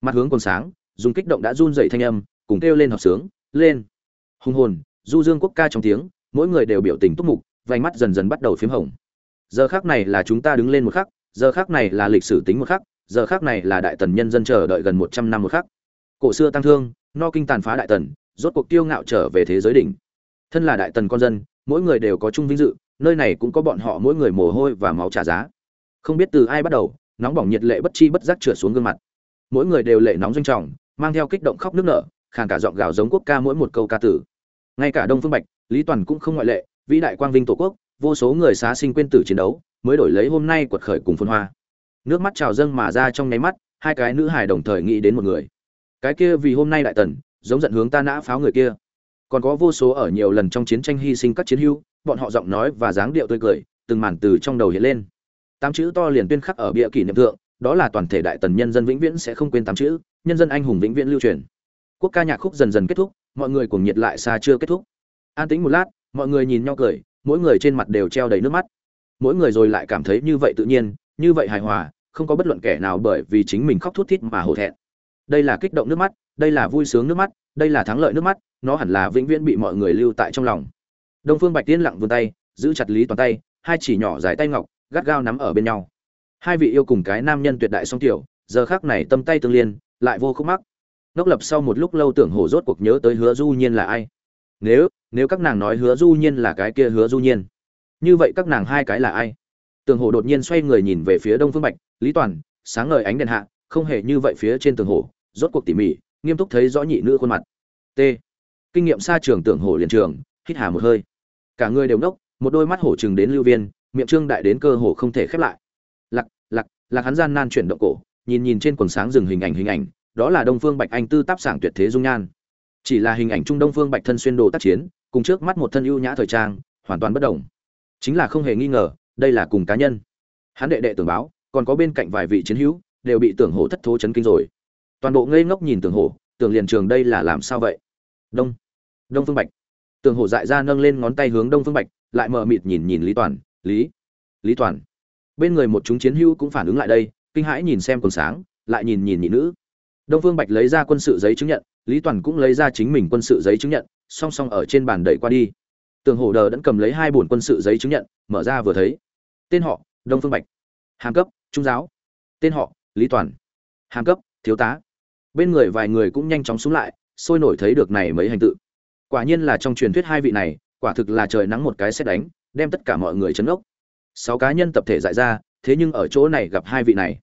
Mặt hướng còn sáng, dùng kích động đã run dậy thanh âm, cùng kêu lên hợp sướng, lên. Hùng hồn, du dương quốc ca trong tiếng, mỗi người đều biểu tình túc mục, vành mắt dần dần bắt đầu p h í m hồng. Giờ khác này là chúng ta đứng lên một khắc, giờ khác này là lịch sử tính một khắc, giờ khác này là đại tần nhân dân chờ đợi gần một trăm năm một khắc. Cổ xưa tăng thương, no kinh tàn phá đại tần, rốt cuộc tiêu ngạo trở về thế giới đỉnh thân là đại tần con dân, mỗi người đều có chung vinh dự, nơi này cũng có bọn họ mỗi người mồ hôi và máu trả giá. Không biết từ ai bắt đầu, nóng bỏng nhiệt lệ bất chi bất giác trượt xuống gương mặt. Mỗi người đều lệ nóng doanh trọng, mang theo kích động khóc nước nở, khàn cả giọng gào giống quốc ca mỗi một câu ca tử ngay cả đông phương bạch, lý toàn cũng không ngoại lệ, vĩ đại quang vinh tổ quốc, vô số người xá sinh quên tử chiến đấu, mới đổi lấy hôm nay quật khởi cùng phun hoa. Nước mắt trào dâng mà ra trong nháy mắt, hai cái nữ hài đồng thời nghĩ đến một người. Cái kia vì hôm nay đại tần, giống giận hướng ta nã pháo người kia còn có vô số ở nhiều lần trong chiến tranh hy sinh các chiến hữu, bọn họ giọng nói và dáng điệu tươi cười, từng màn từ trong đầu hiện lên. Tám chữ to liền tuyên khắc ở bia kỷ niệm thượng, đó là toàn thể đại tần nhân dân vĩnh viễn sẽ không quên tám chữ, nhân dân anh hùng vĩnh viễn lưu truyền. Quốc ca nhạc khúc dần dần kết thúc, mọi người cùng nhiệt lại xa chưa kết thúc. An tĩnh một lát, mọi người nhìn nhau cười, mỗi người trên mặt đều treo đầy nước mắt. Mỗi người rồi lại cảm thấy như vậy tự nhiên, như vậy hài hòa, không có bất luận kẻ nào bởi vì chính mình khóc thút thít mà hổ thẹn. Đây là kích động nước mắt, đây là vui sướng nước mắt, đây là thắng lợi nước mắt nó hẳn là vĩnh viễn bị mọi người lưu tại trong lòng. Đông phương bạch tiên lặng vươn tay, giữ chặt lý toàn tay, hai chỉ nhỏ dài tay ngọc, gắt gao nắm ở bên nhau. Hai vị yêu cùng cái nam nhân tuyệt đại song tiểu, giờ khác này tâm tay tương liên, lại vô khúc mắc. Ngốc lập sau một lúc lâu tưởng hổ rốt cuộc nhớ tới hứa du nhiên là ai. Nếu nếu các nàng nói hứa du nhiên là cái kia hứa du nhiên, như vậy các nàng hai cái là ai? Tường hổ đột nhiên xoay người nhìn về phía đông phương bạch, lý toàn, sáng ngời ánh đèn hạ, không hề như vậy phía trên tường hổ rốt cuộc tỉ mỉ, nghiêm túc thấy rõ nhị nữ khuôn mặt. T kinh nghiệm xa trường tưởng hổ liền trường, hít hà một hơi. Cả người đều nốc, một đôi mắt hổ chừng đến lưu viên, miệng trương đại đến cơ hồ không thể khép lại. Lạc lạc lặc hắn gian nan chuyển động cổ, nhìn nhìn trên quần sáng rừng hình ảnh hình ảnh, đó là đông phương bạch anh tư tác sảng tuyệt thế dung nhan. Chỉ là hình ảnh trung đông phương bạch thân xuyên đồ tác chiến, cùng trước mắt một thân ưu nhã thời trang, hoàn toàn bất đồng. Chính là không hề nghi ngờ, đây là cùng cá nhân. Hắn đệ đệ tưởng báo, còn có bên cạnh vài vị chiến hữu, đều bị tưởng hổ thất thố chấn kinh rồi. Toàn bộ ngây ngốc nhìn tưởng hổ, tưởng liền trường đây là làm sao vậy? Đông. Đông phương bạch. Tường hổ dại ra nâng lên ngón tay hướng đông phương bạch, lại mờ mịt nhìn nhìn lý toàn, lý lý toàn. Bên người một chúng chiến hữu cũng phản ứng lại đây, kinh hãi nhìn xem còn sáng, lại nhìn nhìn nhị nữ. Đông phương bạch lấy ra quân sự giấy chứng nhận, lý toàn cũng lấy ra chính mình quân sự giấy chứng nhận, song song ở trên bàn đẩy qua đi. Tường hổ đờ đẫn cầm lấy hai bổn quân sự giấy chứng nhận, mở ra vừa thấy. Tên họ, đông phương bạch. Hàm cấp, trung giáo. Tên họ, lý toàn. Hàm cấp, thiếu tá. Bên người vài người cũng nhanh chóng xuống lại sôi nổi thấy được này mấy hành tự. Quả nhiên là trong truyền thuyết hai vị này, quả thực là trời nắng một cái xét đánh, đem tất cả mọi người chấn ốc sáu cá nhân tập thể dại ra, thế nhưng ở chỗ này gặp hai vị này.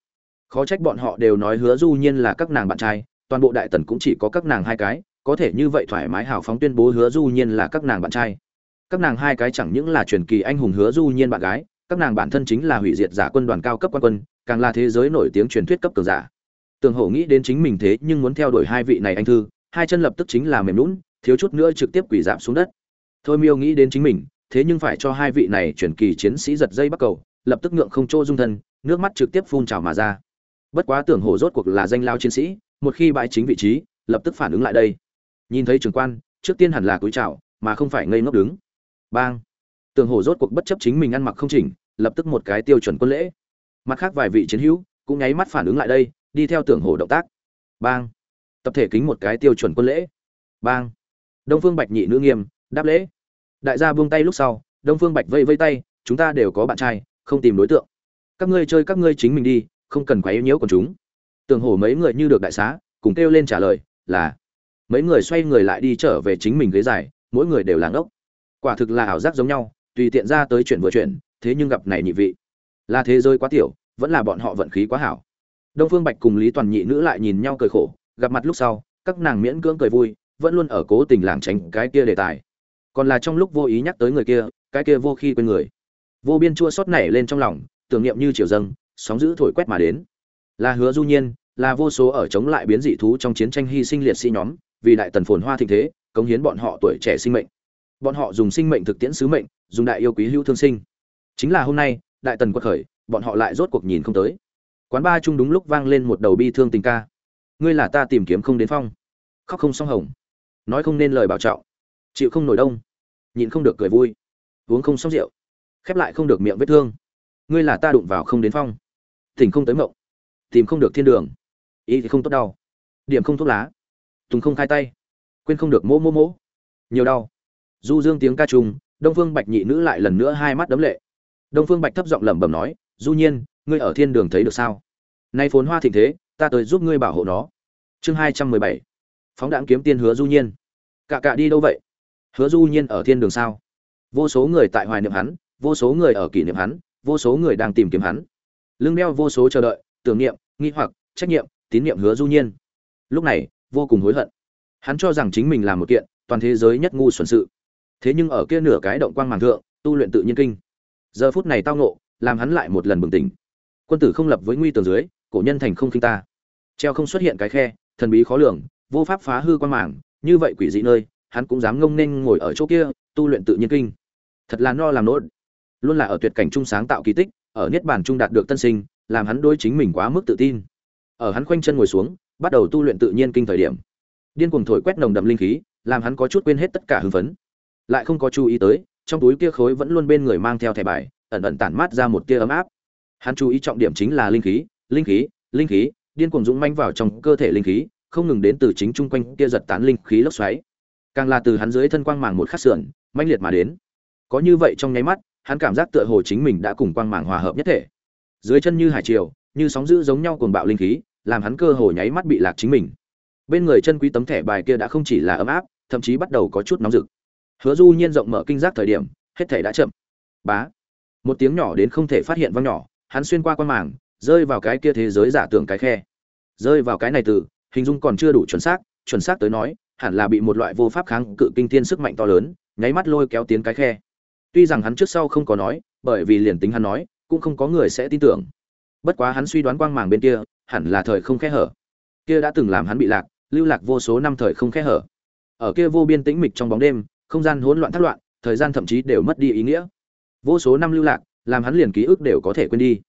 Khó trách bọn họ đều nói hứa du nhiên là các nàng bạn trai, toàn bộ đại tần cũng chỉ có các nàng hai cái, có thể như vậy thoải mái hào phóng tuyên bố hứa du nhiên là các nàng bạn trai. Các nàng hai cái chẳng những là truyền kỳ anh hùng hứa du nhiên bạn gái, các nàng bản thân chính là hủy diệt giả quân đoàn cao cấp quan quân, càng là thế giới nổi tiếng truyền thuyết cấp cường giả. Tường hổ nghĩ đến chính mình thế nhưng muốn theo đuổi hai vị này anh thư hai chân lập tức chính là mềm lún thiếu chút nữa trực tiếp quỳ giảm xuống đất. Thôi miêu nghĩ đến chính mình, thế nhưng phải cho hai vị này chuyển kỳ chiến sĩ giật dây bắt cầu, lập tức ngượng không chỗ dung thân, nước mắt trực tiếp phun trào mà ra. Bất quá tưởng hổ rốt cuộc là danh lao chiến sĩ, một khi bãi chính vị trí, lập tức phản ứng lại đây. Nhìn thấy trường quan, trước tiên hẳn là cúi chào, mà không phải ngây ngốc đứng. Bang! Tưởng hổ rốt cuộc bất chấp chính mình ăn mặc không chỉnh, lập tức một cái tiêu chuẩn quân lễ. Mặt khác vài vị chiến hữu cũng nháy mắt phản ứng lại đây, đi theo tưởng hổ động tác. Bang! Tập thể kính một cái tiêu chuẩn quân lễ. Bang. Đông phương bạch nhị nữ nghiêm, đáp lễ. Đại gia buông tay lúc sau, đông phương bạch vây vây tay, chúng ta đều có bạn trai, không tìm đối tượng. Các ngươi chơi các ngươi chính mình đi, không cần quá yếu nhiễu còn chúng. Tường hổ mấy người như được đại xá, cùng kêu lên trả lời, là. Mấy người xoay người lại đi trở về chính mình ghế dài, mỗi người đều làng ốc quả thực là ảo giác giống nhau, tùy tiện ra tới chuyện vừa chuyện, thế nhưng gặp này nhị vị. Là thế giới quá tiểu, vẫn là bọn họ vận khí quá hảo. Đông phương bạch cùng lý toàn nhị nữ lại nhìn nhau cười khổ gặp mặt lúc sau, các nàng miễn cưỡng cười vui, vẫn luôn ở cố tình lảng tránh cái kia đề tài. Còn là trong lúc vô ý nhắc tới người kia, cái kia vô khi quên người. Vô biên chua xót nảy lên trong lòng, tưởng niệm như chiều dâng, sóng dữ thổi quét mà đến. Là hứa du nhiên, là vô số ở chống lại biến dị thú trong chiến tranh hy sinh liệt sĩ nhóm, vì đại tần phồn hoa thịnh thế, cống hiến bọn họ tuổi trẻ sinh mệnh. Bọn họ dùng sinh mệnh thực tiễn sứ mệnh, dùng đại yêu quý hữu thương sinh. Chính là hôm nay, đại tần quật khởi, bọn họ lại rốt cuộc nhìn không tới. Quán ba chung đúng lúc vang lên một đầu bi thương tình ca ngươi là ta tìm kiếm không đến phong. Khóc không song hồng. Nói không nên lời bảo trọng. Chịu không nổi đông. Nhịn không được cười vui. Uống không xong rượu. Khép lại không được miệng vết thương. Ngươi là ta đụng vào không đến phong. Tỉnh không tới mộng. Tìm không được thiên đường. Ý thì không tốt đau. Điểm không thuốc lá. Tùng không khai tay. Quên không được mỗ mỗ mỗ. Nhiều đau. Du dương tiếng ca trùng, đông phương bạch nhị nữ lại lần nữa hai mắt đấm lệ. Đông phương bạch thấp giọng lẩm bẩm nói, du nhiên, ngươi ở thiên đường thấy được sao? Nay phồn hoa thịnh thế ta tới giúp ngươi bảo hộ nó. Chương hai trăm mười bảy. Phóng đạn kiếm tiên hứa du nhiên. Cạ cạ đi đâu vậy? Hứa du nhiên ở thiên đường sao? Vô số người tại hoài niệm hắn, vô số người ở kỷ niệm hắn, vô số người đang tìm kiếm hắn. Lưng đeo vô số chờ đợi, tưởng niệm, nghi hoặc, trách nhiệm, tín niệm hứa du nhiên. Lúc này, vô cùng hối hận. Hắn cho rằng chính mình là một kiện, toàn thế giới nhất ngu xuẩn sự. Thế nhưng ở kia nửa cái động quang màng thượng, tu luyện tự nhiên kinh. Giờ phút này tao ngộ, làm hắn lại một lần bừng tỉnh. Quân tử không lập với nguy tường dưới cổ nhân thành không khinh ta. Treo không xuất hiện cái khe, thần bí khó lường, vô pháp phá hư quan mạng. như vậy quỷ dị nơi, hắn cũng dám ngông nên ngồi ở chỗ kia, tu luyện tự nhiên kinh. Thật là no làm nốt. Luôn là ở tuyệt cảnh trung sáng tạo kỳ tích, ở niết bàn trung đạt được tân sinh, làm hắn đối chính mình quá mức tự tin. Ở hắn khoanh chân ngồi xuống, bắt đầu tu luyện tự nhiên kinh thời điểm. Điên cuồng thổi quét nồng đậm linh khí, làm hắn có chút quên hết tất cả hưng phấn. Lại không có chú ý tới, trong túi kia khối vẫn luôn bên người mang theo thẻ bài, ẩn ẩn tản mát ra một tia ấm áp. Hắn chú ý trọng điểm chính là linh khí linh khí linh khí, điên cuồng dũng manh vào trong cơ thể linh khí, không ngừng đến từ chính trung quanh kia giật tán linh khí lốc xoáy. Càng là từ hắn dưới thân quang màng một khắc sườn manh liệt mà đến. Có như vậy trong nháy mắt, hắn cảm giác tựa hồ chính mình đã cùng quang màng hòa hợp nhất thể. Dưới chân như hải triều, như sóng dữ giống nhau cuồng bạo linh khí, làm hắn cơ hồ nháy mắt bị lạc chính mình. Bên người chân quý tấm thẻ bài kia đã không chỉ là ấm áp, thậm chí bắt đầu có chút nóng rực. Hứa du nhiên rộng mở kinh giác thời điểm, hết thể đã chậm. Bá. Một tiếng nhỏ đến không thể phát hiện vang nhỏ, hắn xuyên qua quan màng rơi vào cái kia thế giới giả tưởng cái khe. Rơi vào cái này từ, hình dung còn chưa đủ chuẩn xác chuẩn xác tới nói, hẳn là bị một loại vô pháp kháng cự kinh thiên sức mạnh to lớn, nháy mắt lôi kéo tiến cái khe. Tuy rằng hắn trước sau không có nói, bởi vì liền tính hắn nói, cũng không có người sẽ tin tưởng. Bất quá hắn suy đoán quang màng bên kia, hẳn là thời không khe hở. Kia đã từng làm hắn bị lạc, lưu lạc vô số năm thời không khe hở. Ở kia vô biên tĩnh mịch trong bóng đêm, không gian hỗn loạn thất loạn, thời gian thậm chí đều mất đi ý nghĩa. Vô số năm lưu lạc, làm hắn liền ký ức đều có thể quên đi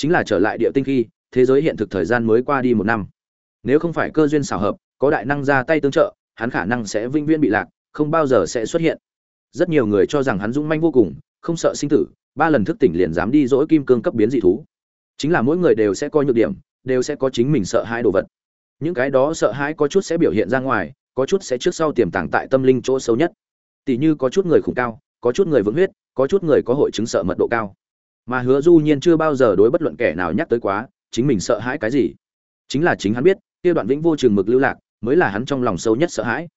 chính là trở lại địa tinh khi, thế giới hiện thực thời gian mới qua đi một năm. Nếu không phải cơ duyên xảo hợp, có đại năng ra tay tương trợ, hắn khả năng sẽ vinh viễn bị lạc, không bao giờ sẽ xuất hiện. Rất nhiều người cho rằng hắn dũng manh vô cùng, không sợ sinh tử, ba lần thức tỉnh liền dám đi dỗi kim cương cấp biến dị thú. Chính là mỗi người đều sẽ có nhược điểm, đều sẽ có chính mình sợ hãi đồ vật. Những cái đó sợ hãi có chút sẽ biểu hiện ra ngoài, có chút sẽ trước sau tiềm tàng tại tâm linh chỗ sâu nhất. Tỷ như có chút người khủng cao, có chút người vững huyết, có chút người có hội chứng sợ mật độ cao mà hứa du nhiên chưa bao giờ đối bất luận kẻ nào nhắc tới quá, chính mình sợ hãi cái gì? Chính là chính hắn biết, kia đoạn vĩnh vô trường mực lưu lạc mới là hắn trong lòng sâu nhất sợ hãi.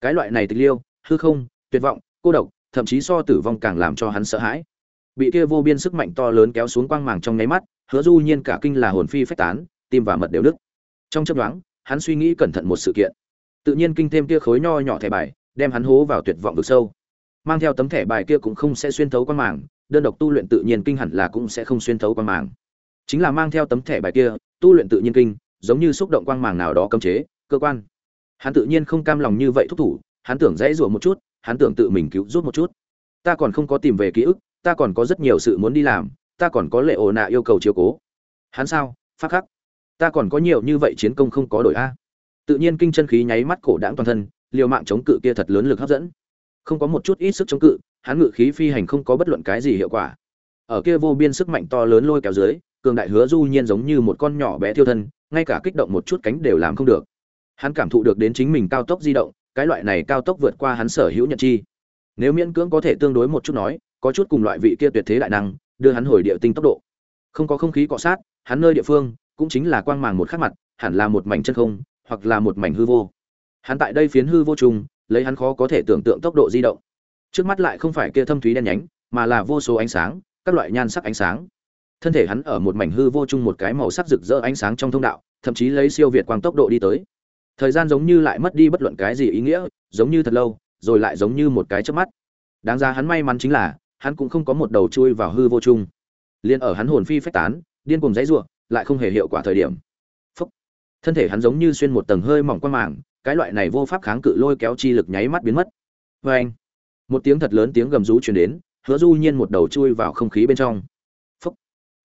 Cái loại này tịch liêu, hư không, tuyệt vọng, cô độc, thậm chí so tử vong càng làm cho hắn sợ hãi. Bị kia vô biên sức mạnh to lớn kéo xuống quang màng trong nháy mắt, hứa du nhiên cả kinh là hồn phi phách tán, tim và mật đều đứt trong chấp đoán hắn suy nghĩ cẩn thận một sự kiện. Tự nhiên kinh thêm kia khối nho nhỏ thẻ bài, đem hắn hố vào tuyệt vọng vực sâu. Mang theo tấm thẻ bài kia cũng không sẽ xuyên thấu quan màng đơn độc tu luyện tự nhiên kinh hẳn là cũng sẽ không xuyên thấu quang màng. Chính là mang theo tấm thẻ bài kia, tu luyện tự nhiên kinh, giống như xúc động quang màng nào đó cấm chế, cơ quan. Hắn tự nhiên không cam lòng như vậy thúc thủ, hắn tưởng dãy rủa một chút, hắn tưởng tự mình cứu rút một chút. Ta còn không có tìm về ký ức, ta còn có rất nhiều sự muốn đi làm, ta còn có lệ ồ nạ yêu cầu chiếu cố. Hắn sao? Phát khắc. Ta còn có nhiều như vậy chiến công không có đổi a. Tự nhiên kinh chân khí nháy mắt cổ đãng toàn thân, liều mạng chống cự kia thật lớn lực hấp dẫn. Không có một chút ít sức chống cự hắn ngự khí phi hành không có bất luận cái gì hiệu quả. Ở kia vô biên sức mạnh to lớn lôi kéo dưới, cường đại hứa du nhiên giống như một con nhỏ bé thiêu thân, ngay cả kích động một chút cánh đều làm không được. Hắn cảm thụ được đến chính mình cao tốc di động, cái loại này cao tốc vượt qua hắn sở hữu nhận chi. Nếu miễn cưỡng có thể tương đối một chút nói, có chút cùng loại vị kia tuyệt thế đại năng, đưa hắn hồi địa tinh tốc độ. Không có không khí cọ sát, hắn nơi địa phương, cũng chính là quang màng một khắc mặt, hẳn là một mảnh chân không, hoặc là một mảnh hư vô. Hắn tại đây phiến hư vô trùng, lấy hắn khó có thể tưởng tượng tốc độ di động trước mắt lại không phải kia thâm thúy đen nhánh, mà là vô số ánh sáng, các loại nhan sắc ánh sáng. Thân thể hắn ở một mảnh hư vô chung một cái màu sắc rực rỡ ánh sáng trong thông đạo, thậm chí lấy siêu việt quang tốc độ đi tới. Thời gian giống như lại mất đi bất luận cái gì ý nghĩa, giống như thật lâu, rồi lại giống như một cái chớp mắt. Đáng ra hắn may mắn chính là, hắn cũng không có một đầu chui vào hư vô chung. Liền ở hắn hồn phi phách tán, điên cùng dãy ruộng lại không hề hiệu quả thời điểm. Phúc. thân thể hắn giống như xuyên một tầng hơi mỏng qua màng, cái loại này vô pháp kháng cự lôi kéo chi lực nháy mắt biến mất. Vê anh một tiếng thật lớn tiếng gầm rú truyền đến, hứa du nhiên một đầu chui vào không khí bên trong. Phúc.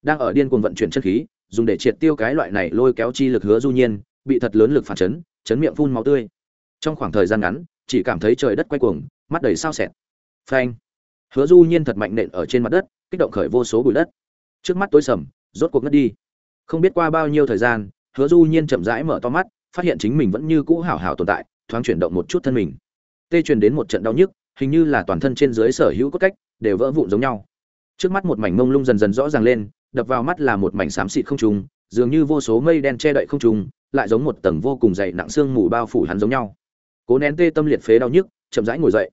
đang ở điên cuồng vận chuyển chân khí, dùng để triệt tiêu cái loại này lôi kéo chi lực hứa du nhiên, bị thật lớn lực phản chấn chấn miệng phun máu tươi. Trong khoảng thời gian ngắn, chỉ cảm thấy trời đất quay cuồng, mắt đầy sao sẹt. Phanh. Hứa du nhiên thật mạnh nện ở trên mặt đất, kích động khởi vô số bụi đất. Trước mắt tối sầm, rốt cuộc ngất đi. Không biết qua bao nhiêu thời gian, hứa du nhiên chậm rãi mở to mắt, phát hiện chính mình vẫn như cũ hảo hảo tồn tại, thoáng chuyển động một chút thân mình. Tê truyền đến một trận đau nhức hình như là toàn thân trên dưới sở hữu cốt cách đều vỡ vụn giống nhau. Trước mắt một mảnh mông lung dần dần rõ ràng lên, đập vào mắt là một mảnh xám xịt không trùng, dường như vô số mây đen che đậy không trùng, lại giống một tầng vô cùng dày nặng xương mù bao phủ hắn giống nhau. Cố nén tê tâm liệt phế đau nhức, chậm rãi ngồi dậy.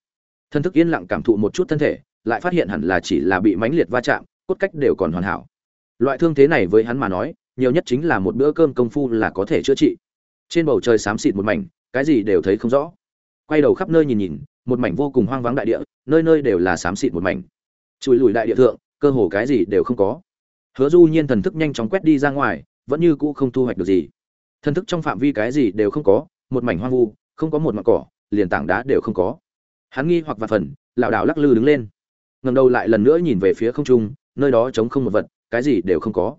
Thân thức yên lặng cảm thụ một chút thân thể, lại phát hiện hẳn là chỉ là bị mãnh liệt va chạm, cốt cách đều còn hoàn hảo. Loại thương thế này với hắn mà nói, nhiều nhất chính là một bữa cơm công phu là có thể chữa trị. Trên bầu trời xám xịt một mảnh, cái gì đều thấy không rõ. Quay đầu khắp nơi nhìn nhìn một mảnh vô cùng hoang vắng đại địa, nơi nơi đều là xám xịt một mảnh. Chùi lùi đại địa thượng, cơ hồ cái gì đều không có. Hứa du nhiên thần thức nhanh chóng quét đi ra ngoài, vẫn như cũ không thu hoạch được gì. Thần thức trong phạm vi cái gì đều không có, một mảnh hoang vu, không có một mặt cỏ, liền tảng đá đều không có. Hắn nghi hoặc vặt phần, lảo đảo lắc lư đứng lên. Ngầm đầu lại lần nữa nhìn về phía không trung, nơi đó trống không một vật, cái gì đều không có.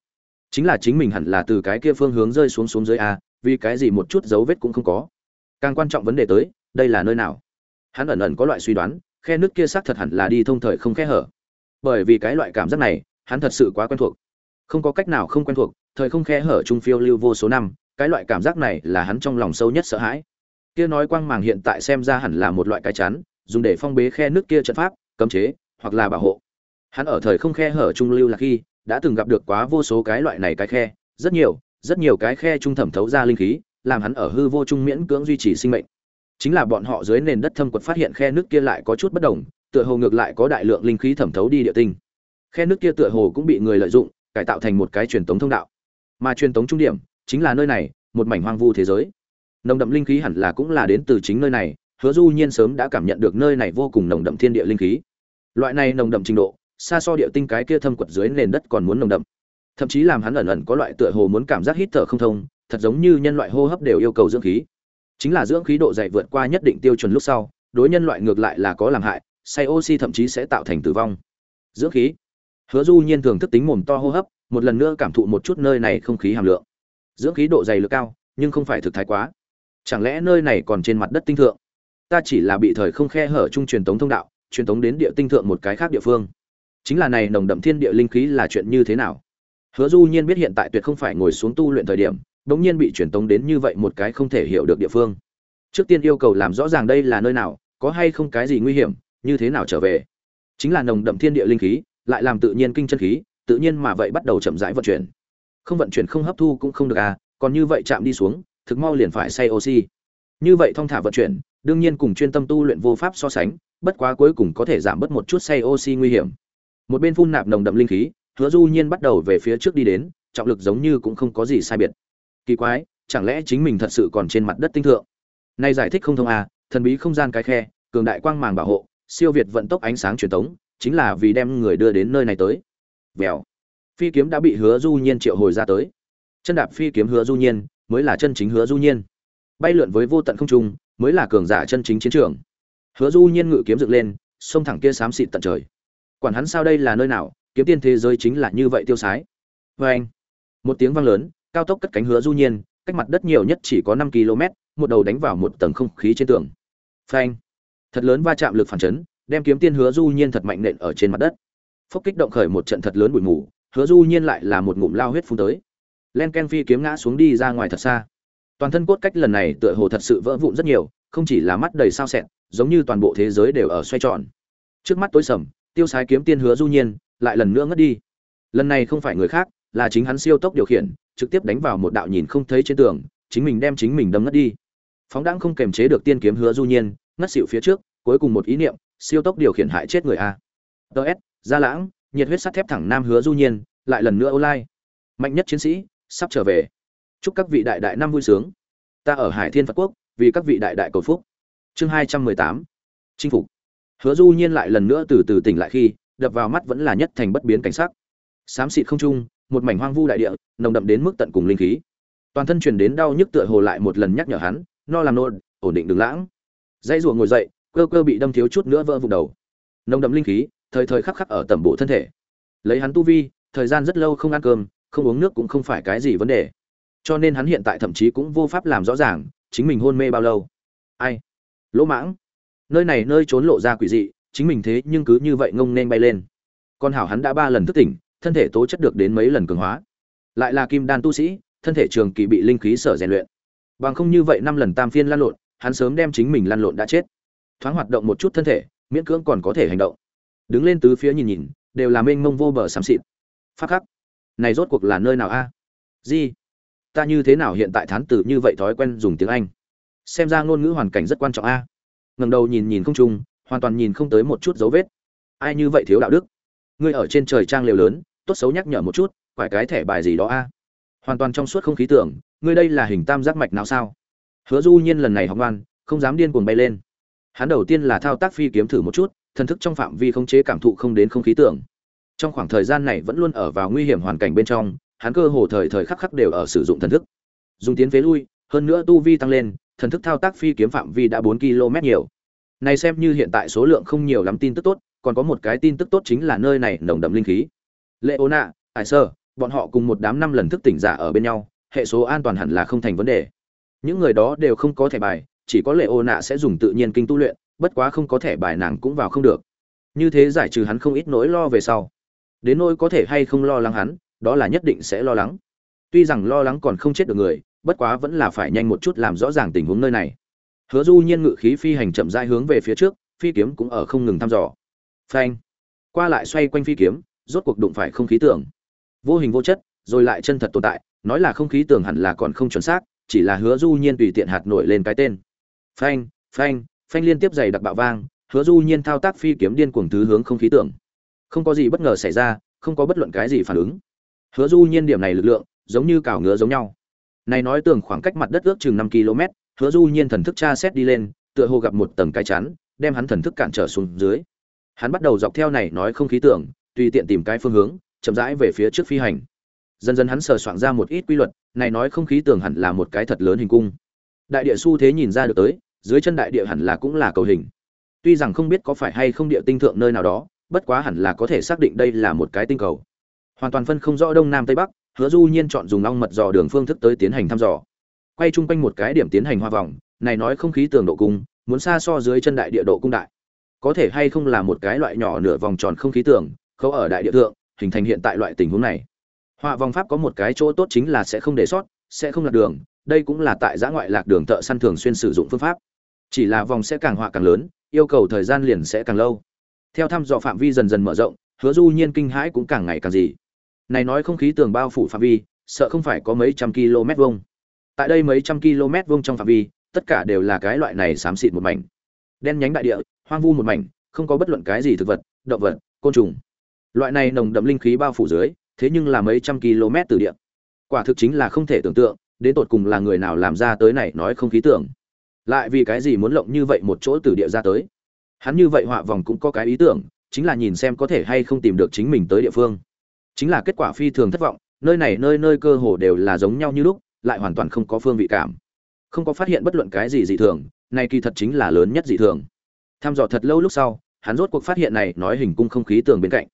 Chính là chính mình hẳn là từ cái kia phương hướng rơi xuống xuống dưới a, vì cái gì một chút dấu vết cũng không có. Càng quan trọng vấn đề tới, đây là nơi nào? Hắn ẩn ẩn có loại suy đoán, khe nước kia xác thật hẳn là đi thông thời không khe hở. Bởi vì cái loại cảm giác này, hắn thật sự quá quen thuộc. Không có cách nào không quen thuộc, thời không khe hở trung phiêu lưu vô số năm, cái loại cảm giác này là hắn trong lòng sâu nhất sợ hãi. Kia nói quang màng hiện tại xem ra hẳn là một loại cái chắn, dùng để phong bế khe nước kia trận pháp, cấm chế, hoặc là bảo hộ. Hắn ở thời không khe hở trung lưu là khi, đã từng gặp được quá vô số cái loại này cái khe, rất nhiều rất nhiều cái khe trung thẩm thấu ra linh khí, làm hắn ở hư vô trung miễn cưỡng duy trì sinh mệnh chính là bọn họ dưới nền đất thâm quật phát hiện khe nước kia lại có chút bất đồng, tựa hồ ngược lại có đại lượng linh khí thẩm thấu đi địa tinh. Khe nước kia tựa hồ cũng bị người lợi dụng, cải tạo thành một cái truyền tống thông đạo. Mà truyền tống trung điểm, chính là nơi này, một mảnh hoang vu thế giới. Nồng đậm linh khí hẳn là cũng là đến từ chính nơi này, hứa du nhiên sớm đã cảm nhận được nơi này vô cùng nồng đậm thiên địa linh khí. Loại này nồng đậm trình độ, xa so địa tinh cái kia thâm quật dưới nền đất còn muốn nồng đậm. Thậm chí làm hắn ẩn ẩn có loại tựa hồ muốn cảm giác hít thở không thông, thật giống như nhân loại hô hấp đều yêu cầu dưỡng khí chính là dưỡng khí độ dày vượt qua nhất định tiêu chuẩn lúc sau, đối nhân loại ngược lại là có làm hại, say oxy thậm chí sẽ tạo thành tử vong. Dưỡng khí. Hứa du nhiên thường thức tính mồm to hô hấp, một lần nữa cảm thụ một chút nơi này không khí hàm lượng. Dưỡng khí độ dày lực cao, nhưng không phải thực thái quá. Chẳng lẽ nơi này còn trên mặt đất tinh thượng? Ta chỉ là bị thời không khe hở trung truyền tống thông đạo, truyền tống đến địa tinh thượng một cái khác địa phương. Chính là này nồng đậm thiên địa linh khí là chuyện như thế nào? Hứa du nhiên biết hiện tại tuyệt không phải ngồi xuống tu luyện thời điểm đống nhiên bị truyền tống đến như vậy một cái không thể hiểu được địa phương. Trước tiên yêu cầu làm rõ ràng đây là nơi nào, có hay không cái gì nguy hiểm, như thế nào trở về. Chính là nồng đậm thiên địa linh khí, lại làm tự nhiên kinh chân khí, tự nhiên mà vậy bắt đầu chậm rãi vận chuyển. Không vận chuyển không hấp thu cũng không được à còn như vậy chạm đi xuống, thực mau liền phải say oxy. Như vậy thông thả vận chuyển, đương nhiên cùng chuyên tâm tu luyện vô pháp so sánh, bất quá cuối cùng có thể giảm bớt một chút say oxy nguy hiểm. Một bên phun nạp nồng đậm linh khí, hứa du nhiên bắt đầu về phía trước đi đến, trọng lực giống như cũng không có gì sai biệt kỳ quái, chẳng lẽ chính mình thật sự còn trên mặt đất tinh thượng? Nay giải thích không thông à thần bí không gian cái khe, cường đại quang màng bảo hộ, siêu việt vận tốc ánh sáng truyền tống, chính là vì đem người đưa đến nơi này tới. Vèo. Phi kiếm đã bị hứa du nhiên triệu hồi ra tới. Chân đạp phi kiếm hứa du nhiên, mới là chân chính hứa du nhiên. Bay lượn với vô tận không trung, mới là cường giả chân chính chiến trường. Hứa du nhiên ngự kiếm dựng lên, xông thẳng kia xám xịt tận trời. Quản hắn sao đây là nơi nào, kiếm tiên thế giới chính là như vậy tiêu sái. Vê anh một tiếng vang lớn cao tốc cất cánh hứa du nhiên, cách mặt đất nhiều nhất chỉ có năm km, một đầu đánh vào một tầng không khí trên tường. Phanh. Thật lớn va chạm lực phản chấn, đem kiếm tiên hứa du nhiên thật mạnh nện ở trên mặt đất. Phốc kích động khởi một trận thật lớn bụi mù, hứa du nhiên lại là một ngụm lao huyết phun tới. Len ken phi kiếm ngã xuống đi ra ngoài thật xa. Toàn thân cốt cách lần này tựa hồ thật sự vỡ vụn rất nhiều, không chỉ là mắt đầy sao sẹn, giống như toàn bộ thế giới đều ở xoay tròn. Trước mắt tối sầm, tiêu sái kiếm tiên hứa du nhiên lại lần nữa ngất đi. Lần này không phải người khác, là chính hắn siêu tốc điều khiển trực tiếp đánh vào một đạo nhìn không thấy trên tường, chính mình đem chính mình đâm ngất đi. Phóng đãng không kềm chế được tiên kiếm hứa du nhiên, ngất xỉu phía trước, cuối cùng một ý niệm, siêu tốc điều khiển hại chết người a. Ts gia lãng, nhiệt huyết sắt thép thẳng nam hứa du nhiên, lại lần nữa online. mạnh nhất chiến sĩ, sắp trở về. Chúc các vị đại đại năm vui sướng. Ta ở hải thiên phật quốc, vì các vị đại đại cầu phúc. Chương hai trăm mười tám. Chinh phục. Hứa du nhiên lại lần nữa từ từ tỉnh lại khi, đập vào mắt vẫn là nhất thành bất biến cảnh sắc. Xám xịt không trung một mảnh hoang vu đại địa, nồng đậm đến mức tận cùng linh khí. Toàn thân truyền đến đau nhức tựa hồ lại một lần nhắc nhở hắn, no làm nôn ổn định đừng lãng. Dãy ruộng ngồi dậy, cơ cơ bị đâm thiếu chút nữa vỡ vùng đầu. Nồng đậm linh khí, thời thời khắc khắc ở tầm bộ thân thể. Lấy hắn tu vi, thời gian rất lâu không ăn cơm, không uống nước cũng không phải cái gì vấn đề. Cho nên hắn hiện tại thậm chí cũng vô pháp làm rõ ràng, chính mình hôn mê bao lâu. Ai? Lỗ mãng. Nơi này nơi trốn lộ ra quỷ dị, chính mình thế nhưng cứ như vậy ngông nên bay lên. Con hảo hắn đã ba lần thức tỉnh thân thể tố chất được đến mấy lần cường hóa. Lại là kim đan tu sĩ, thân thể trường kỳ bị linh khí sở rèn luyện. Bằng không như vậy năm lần tam phiên lăn lộn, hắn sớm đem chính mình lăn lộn đã chết. Thoáng hoạt động một chút thân thể, miễn cưỡng còn có thể hành động. Đứng lên tứ phía nhìn nhìn, đều là mênh mông vô bờ xám xịt. Phát khắc, này rốt cuộc là nơi nào a? À? gì ta như thế nào hiện tại thán tử như vậy thói quen dùng tiếng anh? Xem ra ngôn ngữ hoàn cảnh rất quan trọng a. Ngẩng đầu nhìn nhìn không trung, hoàn toàn nhìn không tới một chút dấu vết. Ai như vậy thiếu đạo đức? Ngươi ở trên trời trang lều lớn tốt xấu nhắc nhở một chút, phải cái thẻ bài gì đó a? Hoàn toàn trong suốt không khí tưởng, ngươi đây là hình tam giác mạch nào sao? Hứa du nhiên lần này học ngoan, không dám điên cuồng bay lên. Hắn đầu tiên là thao tác phi kiếm thử một chút, thần thức trong phạm vi khống chế cảm thụ không đến không khí tưởng. Trong khoảng thời gian này vẫn luôn ở vào nguy hiểm hoàn cảnh bên trong, hắn cơ hồ thời thời khắc khắc đều ở sử dụng thần thức. Dùng tiến phế lui, hơn nữa tu vi tăng lên, thần thức thao tác phi kiếm phạm vi đã bốn km nhiều. Này xem như hiện tại số lượng không nhiều lắm tin tức tốt, còn có một cái tin tức tốt chính là nơi này nồng đậm linh khí lệ ô nạ ải sơ bọn họ cùng một đám năm lần thức tỉnh giả ở bên nhau, hệ số an toàn hẳn là không thành vấn đề. Những người đó đều không có thẻ bài, chỉ có lệ ô nạ sẽ dùng tự nhiên kinh tu luyện, bất quá không có thẻ bài nàng cũng vào không được. Như thế giải trừ hắn không ít nỗi lo về sau. Đến nỗi có thể hay không lo lắng hắn, đó là nhất định sẽ lo lắng. Tuy rằng lo lắng còn không chết được người, bất quá vẫn là phải nhanh một chút làm rõ ràng tình huống nơi này. Hứa du nhiên ngự khí phi hành chậm rãi hướng về phía trước, phi kiếm cũng ở không ngừng thăm dò. Phanh. Qua lại xoay quanh phi kiếm rốt cuộc đụng phải không khí tưởng. Vô hình vô chất, rồi lại chân thật tồn tại, nói là không khí tưởng hẳn là còn không chuẩn xác, chỉ là hứa du nhiên tùy tiện hạt nổi lên cái tên. Phanh phanh phanh liên tiếp dày đặc bạo vang, hứa du nhiên thao tác phi kiếm điên cuồng thứ hướng không khí tưởng. Không có gì bất ngờ xảy ra, không có bất luận cái gì phản ứng. Hứa du nhiên điểm này lực lượng, giống như cào ngứa giống nhau. Này nói tưởng khoảng cách mặt đất ước chừng năm km, hứa du nhiên thần thức tra xét đi lên, tựa hồ gặp một tầng cái chắn, đem hắn thần thức cản trở xuống dưới. Hắn bắt đầu dọc theo này nói không khí tưởng tùy tiện tìm cái phương hướng, chậm rãi về phía trước phi hành. Dần dần hắn sờ soạn ra một ít quy luật, này nói không khí tường hẳn là một cái thật lớn hình cung. Đại địa xu thế nhìn ra được tới, dưới chân đại địa hẳn là cũng là cầu hình. Tuy rằng không biết có phải hay không địa tinh thượng nơi nào đó, bất quá hẳn là có thể xác định đây là một cái tinh cầu. Hoàn toàn phân không rõ đông nam tây bắc, hứa du nhiên chọn dùng long mật dò đường phương thức tới tiến hành thăm dò. Quay chung quanh một cái điểm tiến hành hoa vòng, này nói không khí tường độ cung, muốn xa so dưới chân đại địa độ cung đại. Có thể hay không là một cái loại nhỏ nửa vòng tròn không khí tường khâu ở đại địa thượng, hình thành hiện tại loại tình huống này. Họa vòng pháp có một cái chỗ tốt chính là sẽ không để sót, sẽ không lạc đường, đây cũng là tại giã ngoại lạc đường thợ săn thường xuyên sử dụng phương pháp. Chỉ là vòng sẽ càng họa càng lớn, yêu cầu thời gian liền sẽ càng lâu. Theo thăm dò phạm vi dần dần mở rộng, hứa du nhiên kinh hãi cũng càng ngày càng gì. Này nói không khí tường bao phủ phạm vi, sợ không phải có mấy trăm km vuông. Tại đây mấy trăm km vuông trong phạm vi, tất cả đều là cái loại này xám xịt một mảnh. Đen nhánh đại địa, hoang vu một mảnh, không có bất luận cái gì thực vật, động vật, côn trùng loại này nồng đậm linh khí bao phủ dưới, thế nhưng là mấy trăm km từ địa. Quả thực chính là không thể tưởng tượng, đến tột cùng là người nào làm ra tới này nói không khí tưởng. Lại vì cái gì muốn lộng như vậy một chỗ từ địa ra tới? Hắn như vậy họa vòng cũng có cái ý tưởng, chính là nhìn xem có thể hay không tìm được chính mình tới địa phương. Chính là kết quả phi thường thất vọng, nơi này nơi nơi cơ hồ đều là giống nhau như lúc, lại hoàn toàn không có phương vị cảm. Không có phát hiện bất luận cái gì dị thường, này kỳ thật chính là lớn nhất dị thường. Tham dò thật lâu lúc sau, hắn rốt cuộc phát hiện này nói hình cung không khí tường bên cạnh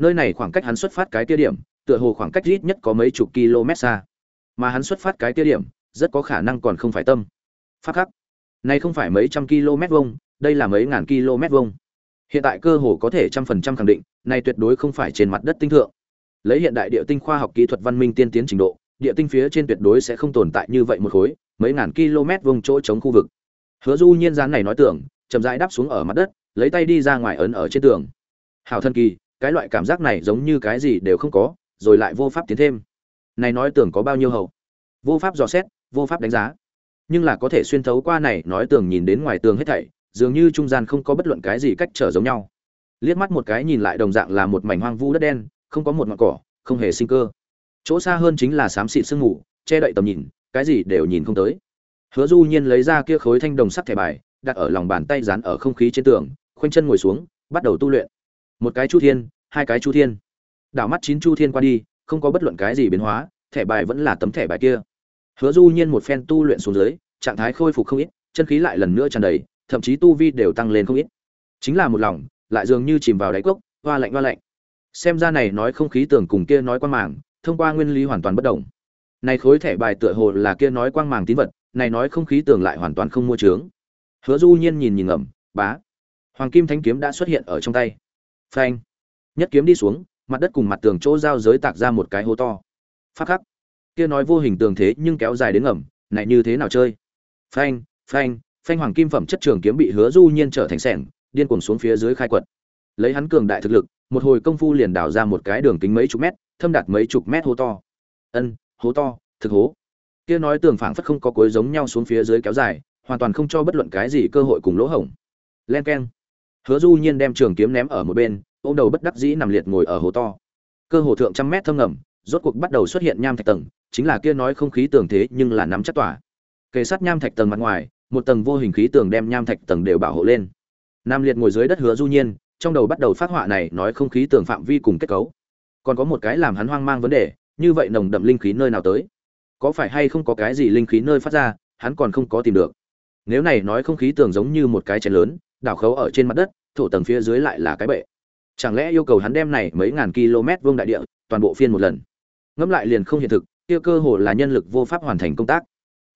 nơi này khoảng cách hắn xuất phát cái tiêu điểm, tựa hồ khoảng cách ít nhất có mấy chục km xa. Mà hắn xuất phát cái tiêu điểm, rất có khả năng còn không phải tâm. Phát khắc. Này không phải mấy trăm km vuông, đây là mấy ngàn km vuông. Hiện tại cơ hồ có thể trăm phần trăm khẳng định, này tuyệt đối không phải trên mặt đất tinh thượng. Lấy hiện đại địa tinh khoa học kỹ thuật văn minh tiên tiến trình độ, địa tinh phía trên tuyệt đối sẽ không tồn tại như vậy một khối, mấy ngàn km vuông chỗ chống khu vực. Hứa du nhiên dáng này nói tưởng, chậm rãi đáp xuống ở mặt đất, lấy tay đi ra ngoài ấn ở trên tường. Hảo thân kỳ cái loại cảm giác này giống như cái gì đều không có, rồi lại vô pháp tiến thêm. Này nói tưởng có bao nhiêu hậu? Vô pháp dò xét, vô pháp đánh giá. Nhưng là có thể xuyên thấu qua này, nói tường nhìn đến ngoài tường hết thảy, dường như trung gian không có bất luận cái gì cách trở giống nhau. Liếc mắt một cái nhìn lại đồng dạng là một mảnh hoang vu đất đen, không có một ngọn cỏ, không hề sinh cơ. Chỗ xa hơn chính là xám xịt sương mù, che đậy tầm nhìn, cái gì đều nhìn không tới. Hứa du nhiên lấy ra kia khối thanh đồng sắt thẻ bài, đặt ở lòng bàn tay dán ở không khí trên tường, khoanh chân ngồi xuống, bắt đầu tu luyện một cái chu thiên, hai cái chu thiên. Đảo mắt chín chu thiên qua đi, không có bất luận cái gì biến hóa, thẻ bài vẫn là tấm thẻ bài kia. Hứa du nhiên một phen tu luyện xuống dưới, trạng thái khôi phục không ít, chân khí lại lần nữa tràn đầy, thậm chí tu vi đều tăng lên không ít. Chính là một lòng, lại dường như chìm vào đáy cốc, hoa lạnh hoa lạnh. Xem ra này nói không khí tưởng cùng kia nói quan màng, thông qua nguyên lý hoàn toàn bất đồng này khối thẻ bài tựa hồ là kia nói quang màng tín vật, này nói không khí tưởng lại hoàn toàn không mua trướng hứa du nhiên nhìn nhìn ngầm bá. Hoàng kim thánh kiếm đã xuất hiện ở trong tay phanh. Nhất kiếm đi xuống, mặt đất cùng mặt tường chỗ giao giới tạc ra một cái hố to. Phát khắc. Kia nói vô hình tường thế nhưng kéo dài đến ngầm, này như thế nào chơi? Phanh phanh phanh hoàng kim phẩm chất trường kiếm bị hứa du nhiên trở thành sẻng, điên cuồng xuống phía dưới khai quật. Lấy hắn cường đại thực lực, một hồi công phu liền đào ra một cái đường kính mấy chục mét, thâm đạt mấy chục mét hố to. Ân, hố to, thực hố. Kia nói tường phảng phất không có cối giống nhau xuống phía dưới kéo dài, hoàn toàn không cho bất luận cái gì cơ hội cùng lỗ hổng. Len keng hứa du nhiên đem trường kiếm ném ở một bên, ôm đầu bất đắc dĩ nằm liệt ngồi ở hố to. Cơ hồ thượng trăm mét thâm ngầm, rốt cuộc bắt đầu xuất hiện nham thạch tầng, chính là kia nói không khí tường thế nhưng là nắm chắc tỏa kề sát nham thạch tầng mặt ngoài, một tầng vô hình khí tường đem nham thạch tầng đều bảo hộ lên. Nam liệt ngồi dưới đất hứa du nhiên, trong đầu bắt đầu phát họa này nói không khí tường phạm vi cùng kết cấu. Còn có một cái làm hắn hoang mang vấn đề, như vậy nồng đậm linh khí nơi nào tới? Có phải hay không có cái gì linh khí nơi phát ra, hắn còn không có tìm được. Nếu này nói không khí tường giống như một cái chén lớn đảo khấu ở trên mặt đất, thổ tầng phía dưới lại là cái bệ. Chẳng lẽ yêu cầu hắn đem này mấy ngàn km vương đại địa toàn bộ phiên một lần? Ngẫm lại liền không hiện thực, kia cơ hồ là nhân lực vô pháp hoàn thành công tác.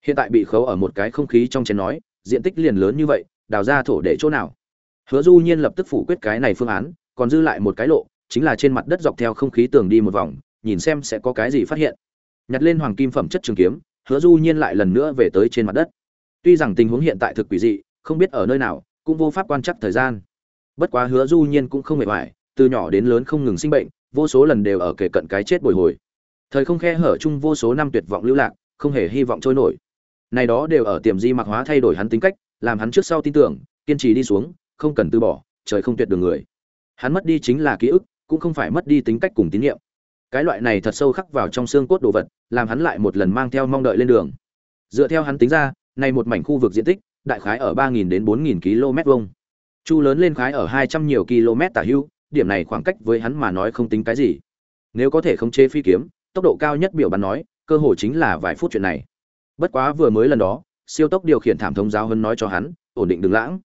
Hiện tại bị khấu ở một cái không khí trong chén nói, diện tích liền lớn như vậy, đào ra thổ để chỗ nào? Hứa du nhiên lập tức phủ quyết cái này phương án, còn dư lại một cái lộ, chính là trên mặt đất dọc theo không khí tường đi một vòng, nhìn xem sẽ có cái gì phát hiện. Nhặt lên hoàng kim phẩm chất trường kiếm, hứa du nhiên lại lần nữa về tới trên mặt đất. Tuy rằng tình huống hiện tại thực quỷ dị, không biết ở nơi nào cũng vô pháp quan chắc thời gian. Bất quá hứa du nhiên cũng không mệt mỏi, từ nhỏ đến lớn không ngừng sinh bệnh, vô số lần đều ở kề cận cái chết bồi hồi. Thời không khe hở chung vô số năm tuyệt vọng lưu lạc, không hề hy vọng trôi nổi. Này đó đều ở tiềm di mặc hóa thay đổi hắn tính cách, làm hắn trước sau tin tưởng, kiên trì đi xuống, không cần từ bỏ, trời không tuyệt đường người. Hắn mất đi chính là ký ức, cũng không phải mất đi tính cách cùng tín nhiệm. Cái loại này thật sâu khắc vào trong xương cốt đồ vật, làm hắn lại một lần mang theo mong đợi lên đường. Dựa theo hắn tính ra, này một mảnh khu vực diện tích đại khái ở 3.000 đến 4.000 km vuông. Chu lớn lên khái ở 200 nhiều km tả hữu điểm này khoảng cách với hắn mà nói không tính cái gì. Nếu có thể khống chế phi kiếm, tốc độ cao nhất biểu bắn nói, cơ hội chính là vài phút chuyện này. Bất quá vừa mới lần đó, siêu tốc điều khiển thảm thống giáo hơn nói cho hắn, ổn định đừng lãng.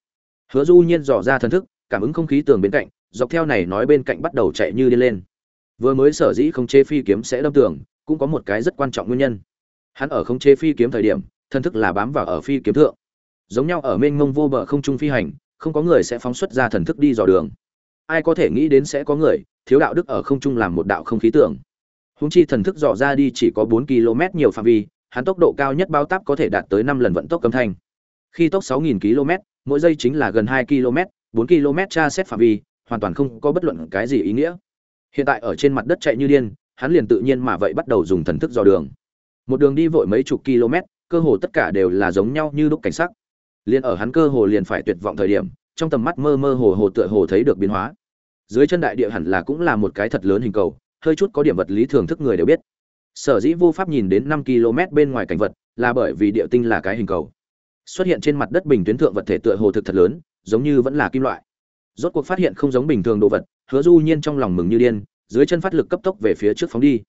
Hứa du nhiên dò ra thần thức, cảm ứng không khí tường bên cạnh, dọc theo này nói bên cạnh bắt đầu chạy như đi lên. Vừa mới sở dĩ không chế phi kiếm sẽ đâm tường, cũng có một cái rất quan trọng nguyên nhân. Hắn ở không chế phi kiếm thời điểm, thần thức là bám vào ở phi kiếm thượng giống nhau ở mênh mông vô bờ không trung phi hành, không có người sẽ phóng xuất ra thần thức đi dò đường. Ai có thể nghĩ đến sẽ có người, thiếu đạo đức ở không trung làm một đạo không khí tưởng. Húng chi thần thức dò ra đi chỉ có bốn km nhiều phạm vi, hắn tốc độ cao nhất bao táp có thể đạt tới năm lần vận tốc âm thanh. Khi tốc 6.000 km, mỗi giây chính là gần 2 km 4 km tra xét phạm vi, hoàn toàn không có bất luận cái gì ý nghĩa. Hiện tại ở trên mặt đất chạy như điên, hắn liền tự nhiên mà vậy bắt đầu dùng thần thức dò đường. Một đường đi vội mấy chục km, cơ hồ tất cả đều là giống nhau như đúc cảnh sắc liền ở hắn cơ hồ liền phải tuyệt vọng thời điểm, trong tầm mắt mơ mơ hồ hồ tựa hồ thấy được biến hóa. Dưới chân đại địa hẳn là cũng là một cái thật lớn hình cầu, hơi chút có điểm vật lý thường thức người đều biết. Sở dĩ vô pháp nhìn đến năm km bên ngoài cảnh vật, là bởi vì địa tinh là cái hình cầu. Xuất hiện trên mặt đất bình tuyến thượng vật thể tựa hồ thực thật lớn, giống như vẫn là kim loại. Rốt cuộc phát hiện không giống bình thường đồ vật, hứa du nhiên trong lòng mừng như điên, dưới chân phát lực cấp tốc về phía trước phóng đi.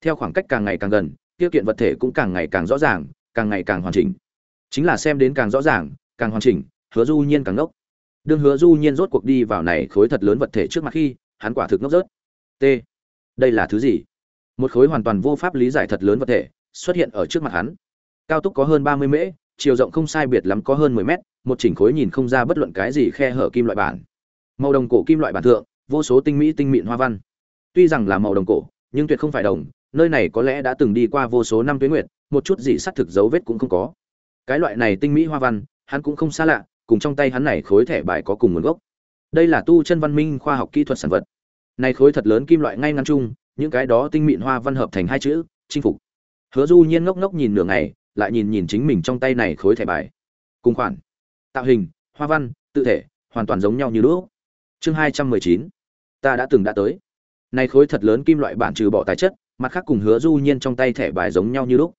Theo khoảng cách càng ngày càng gần tiêu kiện vật thể cũng càng ngày càng rõ ràng, càng ngày càng hoàn chỉnh. Chính là xem đến càng rõ ràng càng hoàn chỉnh, hứa du nhiên càng ngốc. Đương hứa du nhiên rốt cuộc đi vào này khối thật lớn vật thể trước mặt khi, hắn quả thực ngốc rớt. T. Đây là thứ gì? Một khối hoàn toàn vô pháp lý giải thật lớn vật thể, xuất hiện ở trước mặt hắn. Cao tốc có hơn ba mươi mễ, chiều rộng không sai biệt lắm có hơn mười mét, một chỉnh khối nhìn không ra bất luận cái gì khe hở kim loại bản. Màu đồng cổ kim loại bản thượng, vô số tinh mỹ tinh mịn hoa văn. Tuy rằng là màu đồng cổ, nhưng tuyệt không phải đồng, nơi này có lẽ đã từng đi qua vô số năm tuyến nguyệt, một chút gì xác thực dấu vết cũng không có. Cái loại này tinh mỹ hoa văn hắn cũng không xa lạ, cùng trong tay hắn này khối thẻ bài có cùng nguồn gốc. Đây là tu chân văn minh khoa học kỹ thuật sản vật. Này khối thật lớn kim loại ngay ngắn chung, những cái đó tinh mịn hoa văn hợp thành hai chữ, chinh phục. Hứa du nhiên ngốc ngốc nhìn nửa ngày, lại nhìn nhìn chính mình trong tay này khối thẻ bài. Cùng khoản. Tạo hình, hoa văn, tự thể, hoàn toàn giống nhau như đúc. chương hai trăm mười chín. Ta đã từng đã tới. Này khối thật lớn kim loại bản trừ bỏ tài chất, mặt khác cùng hứa du nhiên trong tay thẻ bài giống nhau như lúc.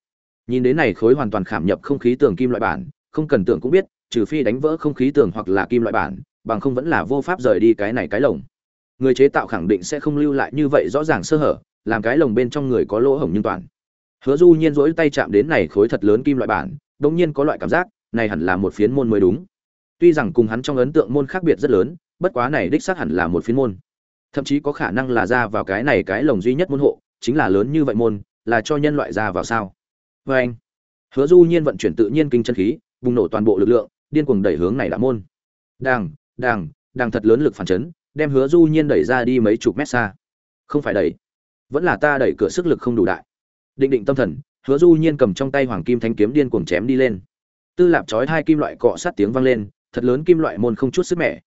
Nhìn đến này khối hoàn toàn khảm nhập không khí tường kim loại bản không cần tưởng cũng biết, trừ phi đánh vỡ không khí tường hoặc là kim loại bản, bằng không vẫn là vô pháp rời đi cái này cái lồng. Người chế tạo khẳng định sẽ không lưu lại như vậy rõ ràng sơ hở, làm cái lồng bên trong người có lỗ hổng nhưng toàn. Hứa du nhiên rỗi tay chạm đến này khối thật lớn kim loại bản đống nhiên có loại cảm giác, này hẳn là một phiến môn mới đúng. Tuy rằng cùng hắn trong ấn tượng môn khác biệt rất lớn, bất quá này đích xác hẳn là một phiến môn. Thậm chí có khả năng là ra vào cái này cái lồng duy nhất môn hộ, chính là lớn như vậy môn, là cho nhân loại ra vào sao? Vê anh hứa du nhiên vận chuyển tự nhiên kinh chân khí bùng nổ toàn bộ lực lượng, điên cuồng đẩy hướng này đã môn. Đàng đàng đàng thật lớn lực phản chấn, đem hứa du nhiên đẩy ra đi mấy chục mét xa. Không phải đẩy, vẫn là ta đẩy cửa sức lực không đủ đại. Định định tâm thần, hứa du nhiên cầm trong tay hoàng kim thanh kiếm điên cuồng chém đi lên. Tư lạp chói hai kim loại cọ sát tiếng vang lên, thật lớn kim loại môn không chút sức mẻ.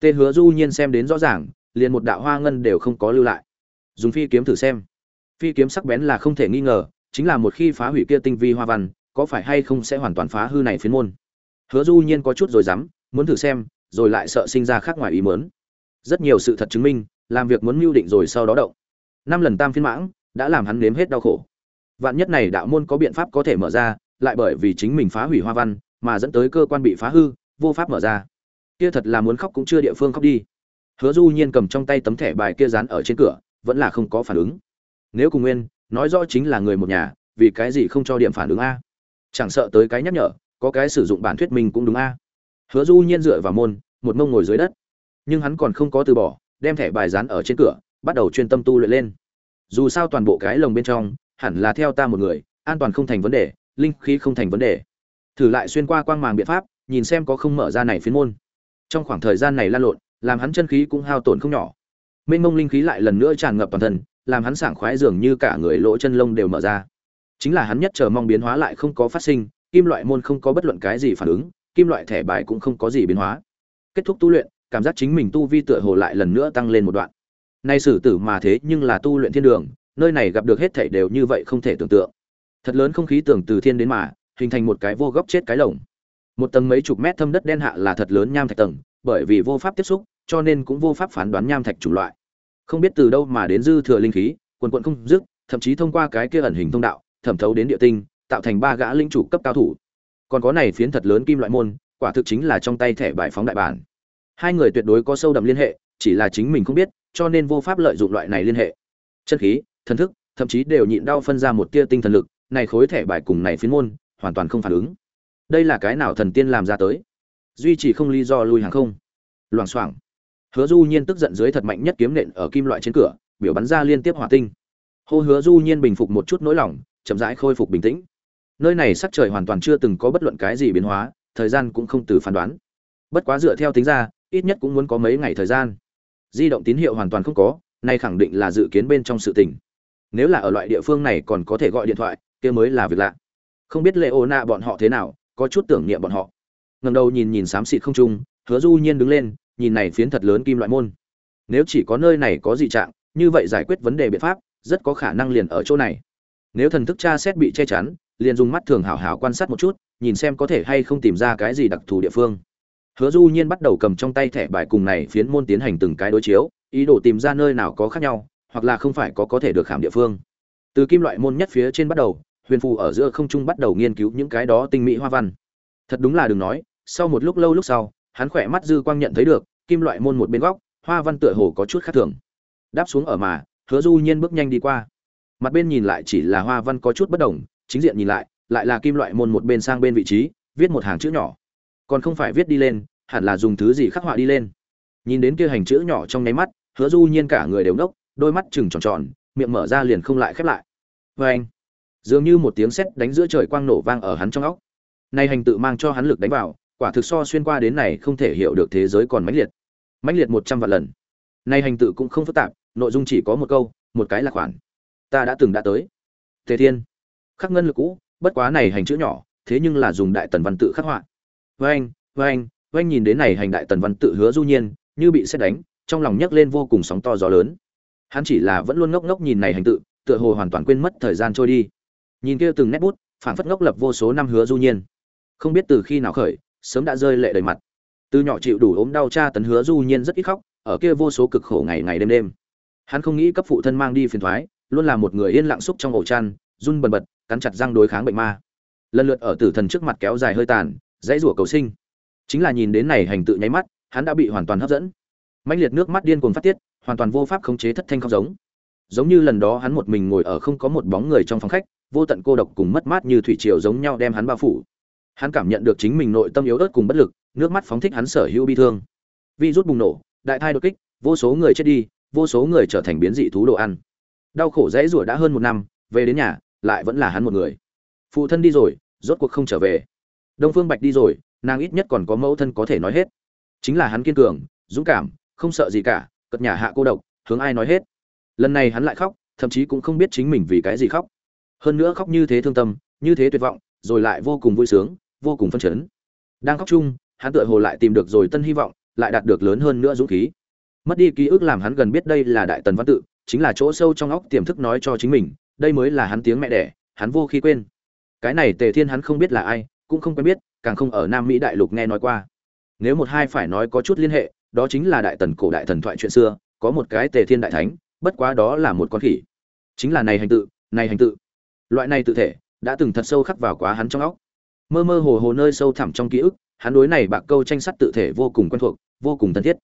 Tê hứa du nhiên xem đến rõ ràng, liền một đạo hoa ngân đều không có lưu lại. Dùng phi kiếm thử xem. Phi kiếm sắc bén là không thể nghi ngờ, chính là một khi phá hủy kia tinh vi hoa văn có phải hay không sẽ hoàn toàn phá hư này phiến môn? Hứa du nhiên có chút rồi dám, muốn thử xem, rồi lại sợ sinh ra khác ngoài ý muốn. Rất nhiều sự thật chứng minh, làm việc muốn mưu định rồi sau đó động. Năm lần tam phiên mãng, đã làm hắn nếm hết đau khổ. Vạn nhất này đạo môn có biện pháp có thể mở ra, lại bởi vì chính mình phá hủy hoa văn, mà dẫn tới cơ quan bị phá hư, vô pháp mở ra. Kia thật là muốn khóc cũng chưa địa phương khóc đi. Hứa du nhiên cầm trong tay tấm thẻ bài kia dán ở trên cửa, vẫn là không có phản ứng. Nếu cùng nguyên, nói rõ chính là người một nhà, vì cái gì không cho điểm phản ứng a? Chẳng sợ tới cái nhắc nhở, có cái sử dụng bản thuyết minh cũng đúng a. Hứa du nhiên dựa vào môn, một mông ngồi dưới đất. Nhưng hắn còn không có từ bỏ, đem thẻ bài dán ở trên cửa, bắt đầu chuyên tâm tu luyện lên. Dù sao toàn bộ cái lồng bên trong, hẳn là theo ta một người, an toàn không thành vấn đề, linh khí không thành vấn đề. Thử lại xuyên qua quang màng biện pháp, nhìn xem có không mở ra này phiến môn. Trong khoảng thời gian này lan lộn, làm hắn chân khí cũng hao tổn không nhỏ. Mênh mông linh khí lại lần nữa tràn ngập toàn thân, làm hắn sảng khoái dường như cả người lỗ chân lông đều mở ra chính là hắn nhất chờ mong biến hóa lại không có phát sinh, kim loại môn không có bất luận cái gì phản ứng, kim loại thẻ bài cũng không có gì biến hóa. Kết thúc tu luyện, cảm giác chính mình tu vi tựa hồ lại lần nữa tăng lên một đoạn. Nay sử tử mà thế nhưng là tu luyện thiên đường, nơi này gặp được hết thảy đều như vậy không thể tưởng tượng. Thật lớn không khí tưởng từ thiên đến mà, hình thành một cái vô góc chết cái lồng. Một tầng mấy chục mét thâm đất đen hạ là thật lớn nham thạch tầng, bởi vì vô pháp tiếp xúc, cho nên cũng vô pháp phán đoán nham thạch chủng loại. Không biết từ đâu mà đến dư thừa linh khí, quần quận không dứt, thậm chí thông qua cái kia ẩn hình thông đạo thẩm thấu đến địa tinh, tạo thành ba gã linh chủ cấp cao thủ. Còn có này phiến thật lớn kim loại môn, quả thực chính là trong tay thẻ bài phóng đại bản. Hai người tuyệt đối có sâu đậm liên hệ, chỉ là chính mình không biết, cho nên vô pháp lợi dụng loại này liên hệ. Chân khí, thần thức, thậm chí đều nhịn đau phân ra một tia tinh thần lực, này khối thẻ bài cùng này phiến môn, hoàn toàn không phản ứng. Đây là cái nào thần tiên làm ra tới? Duy trì không lý do lui hàng không. Loảng xoảng. Hứa du nhiên tức giận dưới thật mạnh nhất kiếm nện ở kim loại trên cửa, biểu bắn ra liên tiếp hỏa tinh. Hô hứa du nhiên bình phục một chút nỗi lòng chậm rãi khôi phục bình tĩnh. Nơi này sắc trời hoàn toàn chưa từng có bất luận cái gì biến hóa, thời gian cũng không từ phán đoán. Bất quá dựa theo tính ra, ít nhất cũng muốn có mấy ngày thời gian. Di động tín hiệu hoàn toàn không có, nay khẳng định là dự kiến bên trong sự tình. Nếu là ở loại địa phương này còn có thể gọi điện thoại, kia mới là việc lạ. Không biết lệ ô nạ bọn họ thế nào, có chút tưởng niệm bọn họ. Ngầm đầu nhìn nhìn xám xịt không trung, hứa du nhiên đứng lên, nhìn này phiến thật lớn kim loại môn. Nếu chỉ có nơi này có dị trạng, như vậy giải quyết vấn đề biện pháp, rất có khả năng liền ở chỗ này nếu thần thức tra xét bị che chắn, liền dùng mắt thường hảo hảo quan sát một chút, nhìn xem có thể hay không tìm ra cái gì đặc thù địa phương. Hứa du nhiên bắt đầu cầm trong tay thẻ bài cùng này phiến môn tiến hành từng cái đối chiếu, ý đồ tìm ra nơi nào có khác nhau, hoặc là không phải có có thể được khảm địa phương. Từ kim loại môn nhất phía trên bắt đầu, huyền phù ở giữa không trung bắt đầu nghiên cứu những cái đó tinh mỹ hoa văn. Thật đúng là đừng nói, sau một lúc lâu lúc sau, hắn khỏe mắt dư quang nhận thấy được, kim loại môn một bên góc, hoa văn tựa hồ có chút khác thường. Đáp xuống ở mà, hứa du nhiên bước nhanh đi qua mặt bên nhìn lại chỉ là hoa văn có chút bất đồng, chính diện nhìn lại lại là kim loại môn một bên sang bên vị trí, viết một hàng chữ nhỏ. Còn không phải viết đi lên, hẳn là dùng thứ gì khắc họa đi lên. Nhìn đến kia hành chữ nhỏ trong nháy mắt, hứa du nhiên cả người đều nốc đôi mắt chừng tròn tròn, miệng mở ra liền không lại khép lại. Vê anh, dường như một tiếng sét đánh giữa trời quang nổ vang ở hắn trong óc. Nay hành tự mang cho hắn lực đánh vào, quả thực so xuyên qua đến này không thể hiểu được thế giới còn mãnh liệt. Mãnh liệt một trăm vạn lần. Nay hành tự cũng không phức tạp, nội dung chỉ có một câu, một cái là khoản ta đã từng đã tới. Thế thiên, khắc ngân lực cũ, bất quá này hành chữ nhỏ, thế nhưng là dùng đại tần văn tự khắc họa. Vênh vênh vênh nhìn đến này hành đại tần văn tự hứa du nhiên, như bị xét đánh, trong lòng nhấc lên vô cùng sóng to gió lớn. Hắn chỉ là vẫn luôn ngốc ngốc nhìn này hành tự, tựa hồ hoàn toàn quên mất thời gian trôi đi. Nhìn kia từng nét bút phản phất ngốc lập vô số năm hứa du nhiên. Không biết từ khi nào khởi, sớm đã rơi lệ đầy mặt. Từ nhỏ chịu đủ ốm đau cha tấn hứa du nhiên rất ít khóc, ở kia vô số cực khổ ngày ngày đêm đêm. Hắn không nghĩ cấp phụ thân mang đi phiền thoái luôn là một người yên lặng xúc trong ổ chăn, run bần bật, cắn chặt răng đối kháng bệnh ma. Lần lượt ở tử thần trước mặt kéo dài hơi tàn, dãy rủa cầu sinh. Chính là nhìn đến này hành tự nháy mắt, hắn đã bị hoàn toàn hấp dẫn. Mãnh liệt nước mắt điên cuồng phát tiết, hoàn toàn vô pháp khống chế thất thanh khóc giống. Giống như lần đó hắn một mình ngồi ở không có một bóng người trong phòng khách, vô tận cô độc cùng mất mát như thủy triều giống nhau đem hắn bao phủ. Hắn cảm nhận được chính mình nội tâm yếu ớt cùng bất lực, nước mắt phóng thích hắn sở hữu bi thương. Vi rút bùng nổ, đại thai đột kích, vô số người chết đi, vô số người trở thành biến dị thú đồ ăn đau khổ dãy rủa đã hơn một năm, về đến nhà, lại vẫn là hắn một người. Phụ thân đi rồi, rốt cuộc không trở về. Đông phương bạch đi rồi, nàng ít nhất còn có mẫu thân có thể nói hết. Chính là hắn kiên cường, dũng cảm, không sợ gì cả cất nhà hạ cô độc, hướng ai nói hết. Lần này hắn lại khóc, thậm chí cũng không biết chính mình vì cái gì khóc. Hơn nữa khóc như thế thương tâm, như thế tuyệt vọng, rồi lại vô cùng vui sướng, vô cùng phân chấn. Đang khóc chung, hắn tựa hồ lại tìm được rồi tân hy vọng, lại đạt được lớn hơn nữa dũng khí. Mất đi ký ức làm hắn gần biết đây là đại tần văn tự chính là chỗ sâu trong óc tiềm thức nói cho chính mình, đây mới là hắn tiếng mẹ đẻ, hắn vô khi quên. Cái này tề thiên hắn không biết là ai, cũng không quen biết, càng không ở nam mỹ đại lục nghe nói qua. Nếu một hai phải nói có chút liên hệ, đó chính là đại tần cổ đại thần thoại chuyện xưa, có một cái tề thiên đại thánh, bất quá đó là một con khỉ. Chính là này hành tự, này hành tự. Loại này tự thể, đã từng thật sâu khắc vào quá hắn trong óc. Mơ mơ hồ hồ nơi sâu thẳm trong ký ức, hắn đối này bạc câu tranh sắt tự thể vô cùng quen thuộc, vô cùng thân thiết.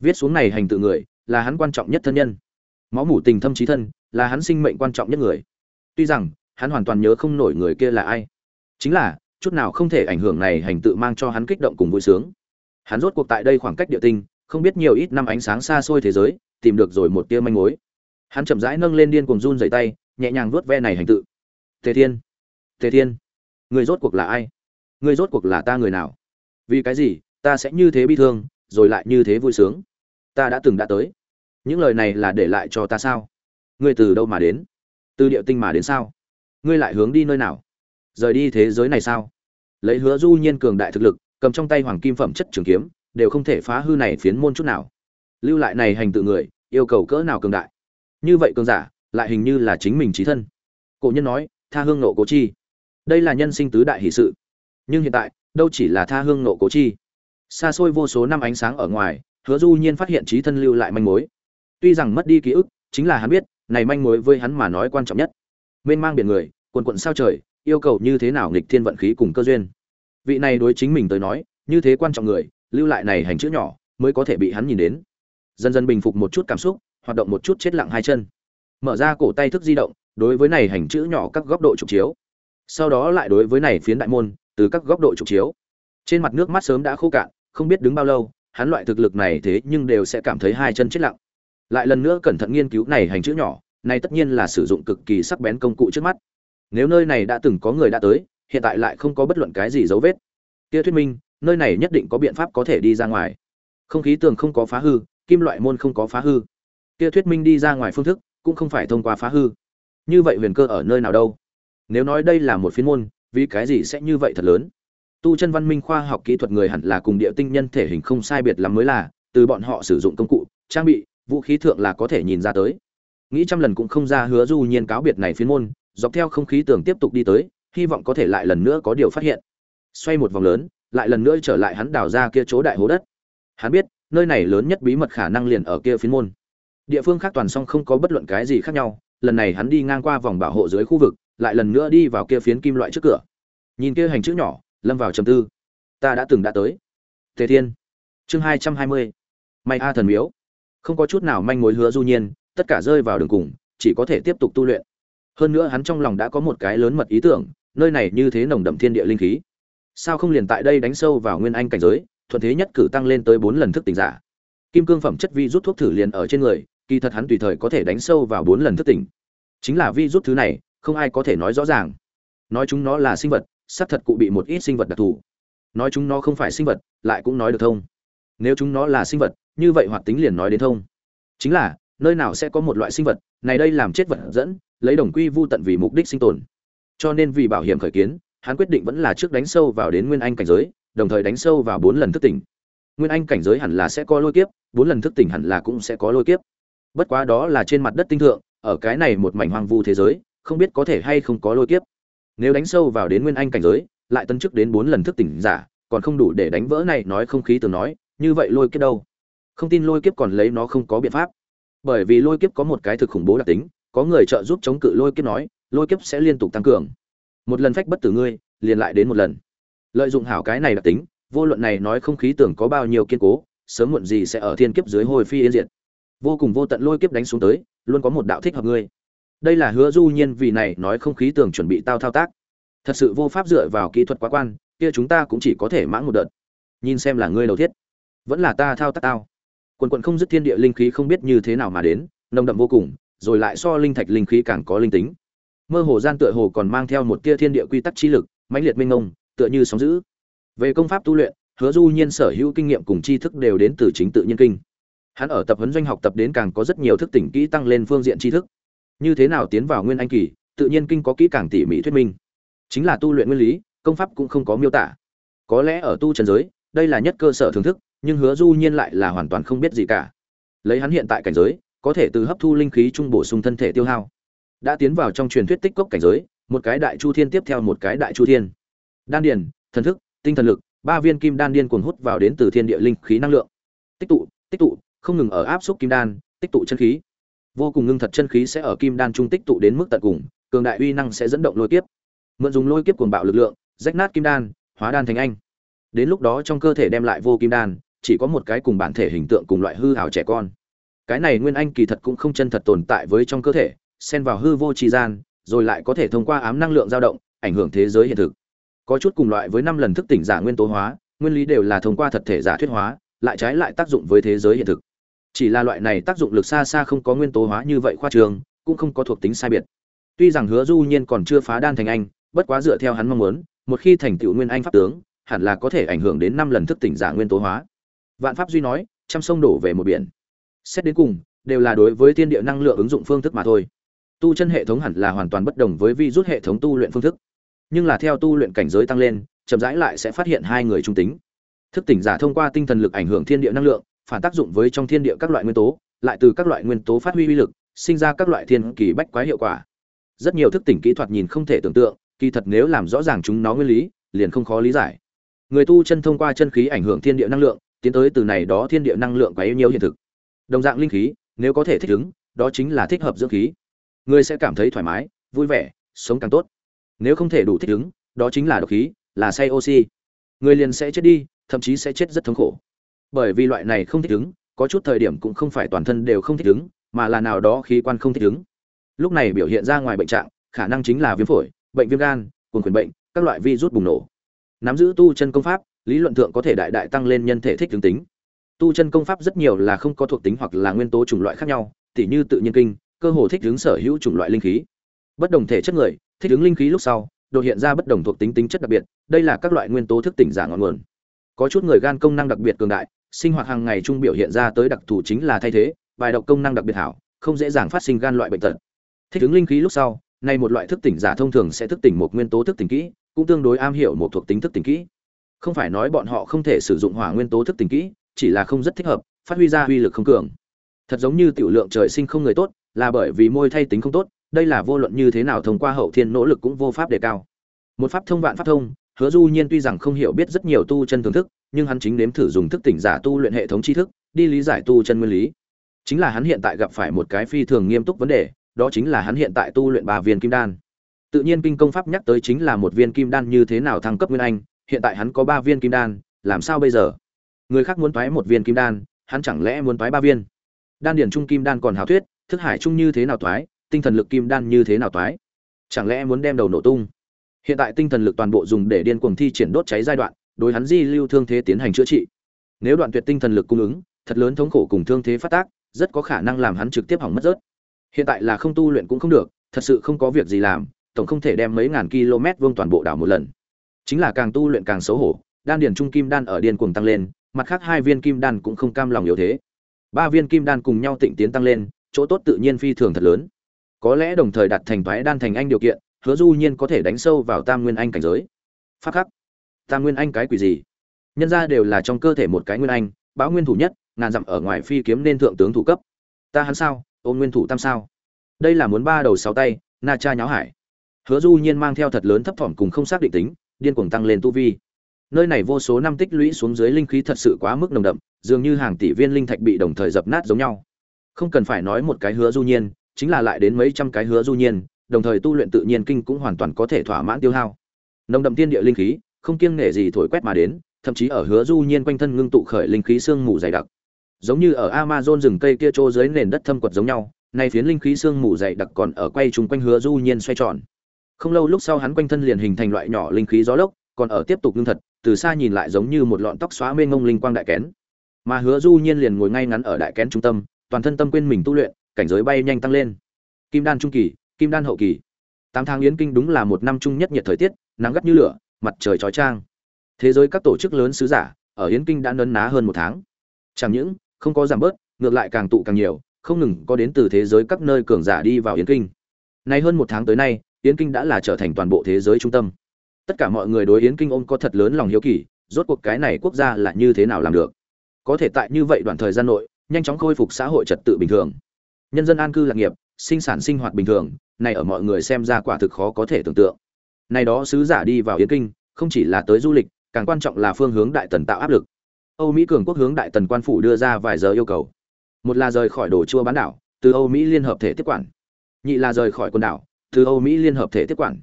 Viết xuống này hành tự người, là hắn quan trọng nhất thân nhân máu mủ tình thâm trí thân, là hắn sinh mệnh quan trọng nhất người. Tuy rằng, hắn hoàn toàn nhớ không nổi người kia là ai. Chính là, chút nào không thể ảnh hưởng này hành tự mang cho hắn kích động cùng vui sướng. Hắn rốt cuộc tại đây khoảng cách địa tinh, không biết nhiều ít năm ánh sáng xa xôi thế giới, tìm được rồi một tia manh mối. Hắn chậm rãi nâng lên điên cùng run dày tay, nhẹ nhàng vuốt ve này hành tự. Tề thiên tề thiên, người rốt cuộc là ai? Người rốt cuộc là ta người nào? Vì cái gì, ta sẽ như thế bi thương, rồi lại như thế vui sướng? Ta đã từng đã tới những lời này là để lại cho ta sao? Ngươi từ đâu mà đến? Từ địa tinh mà đến sao? Ngươi lại hướng đi nơi nào? Rời đi thế giới này sao? Lấy hứa du nhiên cường đại thực lực, cầm trong tay hoàng kim phẩm chất trường kiếm, đều không thể phá hư này phiến môn chút nào. Lưu lại này hành tự người, yêu cầu cỡ nào cường đại? Như vậy cường giả, lại hình như là chính mình trí thân. Cổ nhân nói, tha hương nộ cố chi. Đây là nhân sinh tứ đại hỷ sự. Nhưng hiện tại, đâu chỉ là tha hương nộ cố chi. Xa xôi vô số năm ánh sáng ở ngoài, hứa du nhiên phát hiện trí thân lưu lại manh mối tuy rằng mất đi ký ức, chính là hắn biết, này manh mối với hắn mà nói quan trọng nhất. Mênh mang biển người, quần quận sao trời, yêu cầu như thế nào nghịch thiên vận khí cùng cơ duyên. Vị này đối chính mình tới nói, như thế quan trọng người, lưu lại này hành chữ nhỏ, mới có thể bị hắn nhìn đến. Dần dần bình phục một chút cảm xúc, hoạt động một chút chết lặng hai chân. Mở ra cổ tay thức di động, đối với này hành chữ nhỏ các góc độ trục chiếu. Sau đó lại đối với này phiến đại môn, từ các góc độ trục chiếu. Trên mặt nước mắt sớm đã khô cạn, không biết đứng bao lâu, hắn loại thực lực này thế nhưng đều sẽ cảm thấy hai chân chết lặng lại lần nữa cẩn thận nghiên cứu này hành chữ nhỏ, này tất nhiên là sử dụng cực kỳ sắc bén công cụ trước mắt. Nếu nơi này đã từng có người đã tới, hiện tại lại không có bất luận cái gì dấu vết. Kia thuyết minh, nơi này nhất định có biện pháp có thể đi ra ngoài. Không khí tường không có phá hư, kim loại môn không có phá hư. Kia thuyết minh đi ra ngoài phương thức, cũng không phải thông qua phá hư. Như vậy huyền cơ ở nơi nào đâu? Nếu nói đây là một phiên môn, vì cái gì sẽ như vậy thật lớn? Tu chân văn minh khoa học kỹ thuật người hẳn là cùng địa tinh nhân thể hình không sai biệt lắm mới là, từ bọn họ sử dụng công cụ, trang bị vũ khí thượng là có thể nhìn ra tới. Nghĩ trăm lần cũng không ra hứa du nhiên cáo biệt này phiên môn, dọc theo không khí tường tiếp tục đi tới, hy vọng có thể lại lần nữa có điều phát hiện. Xoay một vòng lớn, lại lần nữa trở lại hắn đào ra kia chỗ đại hố đất. Hắn biết, nơi này lớn nhất bí mật khả năng liền ở kia phiên môn. Địa phương khác toàn song không có bất luận cái gì khác nhau, lần này hắn đi ngang qua vòng bảo hộ dưới khu vực, lại lần nữa đi vào kia phiến kim loại trước cửa. Nhìn kia hành chữ nhỏ, lâm vào trầm tư. Ta đã từng đã tới. Tề thiên. Chương hai trăm hai mươi. May a thần miếu không có chút nào manh mối hứa du nhiên, tất cả rơi vào đường cùng, chỉ có thể tiếp tục tu luyện. Hơn nữa hắn trong lòng đã có một cái lớn mật ý tưởng, nơi này như thế nồng đậm thiên địa linh khí. Sao không liền tại đây đánh sâu vào nguyên anh cảnh giới, thuận thế nhất cử tăng lên tới bốn lần thức tỉnh giả. Kim cương phẩm chất vi rút thuốc thử liền ở trên người, kỳ thật hắn tùy thời có thể đánh sâu vào bốn lần thức tỉnh. Chính là vi rút thứ này, không ai có thể nói rõ ràng. Nói chúng nó là sinh vật, xác thật cụ bị một ít sinh vật đặc thù. Nói chúng nó không phải sinh vật, lại cũng nói được thông. Nếu chúng nó là sinh vật như vậy hoạt tính liền nói đến thông. Chính là, nơi nào sẽ có một loại sinh vật, này đây làm chết vật dẫn, lấy đồng quy vu tận vì mục đích sinh tồn. Cho nên vì bảo hiểm khởi kiến, hắn quyết định vẫn là trước đánh sâu vào đến nguyên anh cảnh giới, đồng thời đánh sâu vào bốn lần thức tỉnh. Nguyên anh cảnh giới hẳn là sẽ có lôi kiếp, bốn lần thức tỉnh hẳn là cũng sẽ có lôi kiếp. Bất quá đó là trên mặt đất tinh thượng, ở cái này một mảnh hoang vu thế giới, không biết có thể hay không có lôi kiếp. Nếu đánh sâu vào đến nguyên anh cảnh giới, lại tân chức đến bốn lần thức tỉnh giả, còn không đủ để đánh vỡ này nói không khí từ nói, như vậy lôi kiếp đâu? Không tin lôi kiếp còn lấy nó không có biện pháp. Bởi vì lôi kiếp có một cái thực khủng bố đặc tính, có người trợ giúp chống cự lôi kiếp nói, lôi kiếp sẽ liên tục tăng cường. Một lần phách bất tử ngươi, liền lại đến một lần. Lợi dụng hảo cái này đặc tính, vô luận này nói không khí tưởng có bao nhiêu kiên cố, sớm muộn gì sẽ ở thiên kiếp dưới hồi phi yên diệt. Vô cùng vô tận lôi kiếp đánh xuống tới, luôn có một đạo thích hợp ngươi. Đây là hứa du nhiên vì này nói không khí tưởng chuẩn bị tao thao tác. Thật sự vô pháp dựa vào kỹ thuật quá quan, kia chúng ta cũng chỉ có thể mãn một đợt. Nhìn xem là ngươi đầu thiết, vẫn là ta thao tác tao quần quần không dứt thiên địa linh khí không biết như thế nào mà đến, nồng đậm vô cùng, rồi lại so linh thạch linh khí càng có linh tính. Mơ hồ gian tựa hồ còn mang theo một tia thiên địa quy tắc chi lực, mãnh liệt minh ngông tựa như sóng dữ. Về công pháp tu luyện, hứa du nhiên sở hữu kinh nghiệm cùng tri thức đều đến từ chính tự nhiên kinh. Hắn ở tập huấn doanh học tập đến càng có rất nhiều thức tỉnh kỹ tăng lên phương diện tri thức. Như thế nào tiến vào nguyên anh kỳ, tự nhiên kinh có kỹ càng tỉ mỉ thuyết minh. Chính là tu luyện nguyên lý, công pháp cũng không có miêu tả. Có lẽ ở tu trần giới, đây là nhất cơ sở thưởng thức nhưng hứa du nhiên lại là hoàn toàn không biết gì cả. Lấy hắn hiện tại cảnh giới, có thể từ hấp thu linh khí trung bổ sung thân thể tiêu hao. Đã tiến vào trong truyền thuyết tích cốc cảnh giới, một cái đại chu thiên tiếp theo một cái đại chu thiên. Đan điền, thần thức, tinh thần lực, ba viên kim đan điên cuồng hút vào đến từ thiên địa linh khí năng lượng. Tích tụ tích tụ, không ngừng ở áp xúc kim đan, tích tụ chân khí. Vô cùng ngưng thật chân khí sẽ ở kim đan trung tích tụ đến mức tận cùng, cường đại uy năng sẽ dẫn động lôi kiếp. Mượn dùng lôi kiếp cuồng bạo lực lượng, rách nát kim đan, hóa đan thành anh. Đến lúc đó trong cơ thể đem lại vô kim đan chỉ có một cái cùng bản thể hình tượng cùng loại hư hào trẻ con. Cái này nguyên anh kỳ thật cũng không chân thật tồn tại với trong cơ thể, xen vào hư vô tri gian, rồi lại có thể thông qua ám năng lượng dao động, ảnh hưởng thế giới hiện thực. Có chút cùng loại với năm lần thức tỉnh giả nguyên tố hóa, nguyên lý đều là thông qua thật thể giả thuyết hóa, lại trái lại tác dụng với thế giới hiện thực. Chỉ là loại này tác dụng lực xa xa không có nguyên tố hóa như vậy khoa trường, cũng không có thuộc tính sai biệt. Tuy rằng hứa du nhiên còn chưa phá đan thành anh, bất quá dựa theo hắn mong muốn, một khi thành tựu nguyên anh pháp tướng, hẳn là có thể ảnh hưởng đến năm lần thức tỉnh giả nguyên tố hóa vạn pháp duy nói, trăm sông đổ về một biển. Xét đến cùng, đều là đối với thiên địa năng lượng ứng dụng phương thức mà thôi. Tu chân hệ thống hẳn là hoàn toàn bất đồng với vi rút hệ thống tu luyện phương thức. Nhưng là theo tu luyện cảnh giới tăng lên, chậm rãi lại sẽ phát hiện hai người trung tính. Thức tỉnh giả thông qua tinh thần lực ảnh hưởng thiên địa năng lượng, phản tác dụng với trong thiên địa các loại nguyên tố, lại từ các loại nguyên tố phát huy uy lực, sinh ra các loại thiên kỳ bách quái hiệu quả. Rất nhiều thức tỉnh kỹ thuật nhìn không thể tưởng tượng, kỳ thật nếu làm rõ ràng chúng nó nguyên lý, liền không khó lý giải. Người tu chân thông qua chân khí ảnh hưởng thiên địa năng lượng tiến tới từ này đó thiên địa năng lượng quá yêu nhiều hiện thực. Đồng dạng linh khí, nếu có thể thích ứng, đó chính là thích hợp dưỡng khí. Người sẽ cảm thấy thoải mái, vui vẻ, sống càng tốt. Nếu không thể đủ thích ứng, đó chính là độc khí, là say oxy. Người liền sẽ chết đi, thậm chí sẽ chết rất thống khổ. Bởi vì loại này không thích ứng, có chút thời điểm cũng không phải toàn thân đều không thích ứng, mà là nào đó khí quan không thích ứng. Lúc này biểu hiện ra ngoài bệnh trạng, khả năng chính là viêm phổi, bệnh viêm gan, cuồng quyền bệnh, các loại virus bùng nổ. Nắm giữ tu chân công pháp lý luận thượng có thể đại đại tăng lên nhân thể thích tướng tính. Tu chân công pháp rất nhiều là không có thuộc tính hoặc là nguyên tố chủng loại khác nhau, tỉ như tự nhiên kinh, cơ hồ thích tướng sở hữu chủng loại linh khí. Bất đồng thể chất người, thích tướng linh khí lúc sau, đột hiện ra bất đồng thuộc tính tính chất đặc biệt, đây là các loại nguyên tố thức tỉnh giả ngọn nguồn. Có chút người gan công năng đặc biệt cường đại, sinh hoạt hàng ngày trung biểu hiện ra tới đặc thù chính là thay thế, bài độc công năng đặc biệt hảo, không dễ dàng phát sinh gan loại bệnh tật. Thích ứng linh khí lúc sau, nay một loại thức tỉnh giả thông thường sẽ thức tỉnh một nguyên tố thức tỉnh kỹ, cũng tương đối am hiểu một thuộc tính thức tỉnh kỹ không phải nói bọn họ không thể sử dụng hỏa nguyên tố thức tỉnh kỹ, chỉ là không rất thích hợp, phát huy ra uy lực không cường. Thật giống như tiểu lượng trời sinh không người tốt, là bởi vì môi thay tính không tốt, đây là vô luận như thế nào thông qua hậu thiên nỗ lực cũng vô pháp đề cao. Một pháp thông vạn pháp thông, hứa du nhiên tuy rằng không hiểu biết rất nhiều tu chân thưởng thức, nhưng hắn chính nếm thử dùng thức tỉnh giả tu luyện hệ thống tri thức, đi lý giải tu chân nguyên lý. Chính là hắn hiện tại gặp phải một cái phi thường nghiêm túc vấn đề, đó chính là hắn hiện tại tu luyện ba viên kim đan. Tự nhiên kinh công pháp nhắc tới chính là một viên kim đan như thế nào thăng cấp nguyên anh hiện tại hắn có ba viên kim đan, làm sao bây giờ? Người khác muốn toái một viên kim đan, hắn chẳng lẽ muốn toái ba viên? Đan điển trung kim đan còn hào thuyết, thức hải trung như thế nào toái, tinh thần lực kim đan như thế nào toái? Chẳng lẽ muốn đem đầu nổ tung? Hiện tại tinh thần lực toàn bộ dùng để điên cuồng thi triển đốt cháy giai đoạn, đối hắn di lưu thương thế tiến hành chữa trị. Nếu đoạn tuyệt tinh thần lực cung ứng, thật lớn thống khổ cùng thương thế phát tác, rất có khả năng làm hắn trực tiếp hỏng mất rớt. Hiện tại là không tu luyện cũng không được, thật sự không có việc gì làm, tổng không thể đem mấy ngàn km vuông toàn bộ đảo một lần chính là càng tu luyện càng xấu hổ, đan điền trung kim đan ở điên cuồng tăng lên, mặt khác hai viên kim đan cũng không cam lòng yếu thế. Ba viên kim đan cùng nhau tịnh tiến tăng lên, chỗ tốt tự nhiên phi thường thật lớn. Có lẽ đồng thời đặt thành thoái đan thành anh điều kiện, hứa du nhiên có thể đánh sâu vào tam nguyên anh cảnh giới. Phát khắc. Tam nguyên anh cái quỷ gì? Nhân ra đều là trong cơ thể một cái nguyên anh báo nguyên thủ nhất, ngàn dặm ở ngoài phi kiếm nên thượng tướng thủ cấp. Ta hắn sao ôn nguyên thủ tam sao? Đây là muốn ba đầu sáu tay, na cha nháo hải. Hứa du nhiên mang theo thật lớn thấp thỏm cùng không xác định tính điên cuồng tăng lên tu vi. Nơi này vô số năm tích lũy xuống dưới linh khí thật sự quá mức nồng đậm, dường như hàng tỷ viên linh thạch bị đồng thời dập nát giống nhau. Không cần phải nói một cái hứa du nhiên, chính là lại đến mấy trăm cái hứa du nhiên, đồng thời tu luyện tự nhiên kinh cũng hoàn toàn có thể thỏa mãn tiêu hao. Nồng đậm tiên địa linh khí, không kiêng nể gì thổi quét mà đến, thậm chí ở hứa du nhiên quanh thân ngưng tụ khởi linh khí sương mù dày đặc. Giống như ở amazon rừng cây kia trô dưới nền đất thâm quật giống nhau, nay phiến linh khí sương mù dày đặc còn ở quay chung quanh hứa du nhiên xoay tròn không lâu lúc sau hắn quanh thân liền hình thành loại nhỏ linh khí gió lốc, còn ở tiếp tục ngưng thật, từ xa nhìn lại giống như một lọn tóc xóa mê ngông linh quang đại kén. Mà hứa du nhiên liền ngồi ngay ngắn ở đại kén trung tâm, toàn thân tâm quên mình tu luyện, cảnh giới bay nhanh tăng lên. Kim đan trung kỳ, kim đan hậu kỳ. Tám tháng yến kinh đúng là một năm trung nhất nhiệt thời tiết, nắng gắt như lửa, mặt trời chói trang thế giới các tổ chức lớn sứ giả, ở yến kinh đã nấn ná hơn một tháng. Chẳng những không có giảm bớt, ngược lại càng tụ càng nhiều, không ngừng có đến từ thế giới các nơi cường giả đi vào yến kinh. Nay hơn một tháng tới nay yến kinh đã là trở thành toàn bộ thế giới trung tâm. Tất cả mọi người đối yến kinh ôm có thật lớn lòng hiếu kỳ, rốt cuộc cái này quốc gia là như thế nào làm được? Có thể tại như vậy đoạn thời gian nội, nhanh chóng khôi phục xã hội trật tự bình thường. Nhân dân an cư lạc nghiệp, sinh sản sinh hoạt bình thường, này ở mọi người xem ra quả thực khó có thể tưởng tượng. Này đó sứ giả đi vào yến kinh, không chỉ là tới du lịch, càng quan trọng là phương hướng đại tần tạo áp lực. Âu mỹ cường quốc hướng đại tần quan phủ đưa ra vài giờ yêu cầu. Một là rời khỏi đồ chua bán đảo, từ âu mỹ liên hợp thể tiếp quản. Nhị là rời khỏi quần đảo từ âu mỹ liên hợp thể tiếp quản.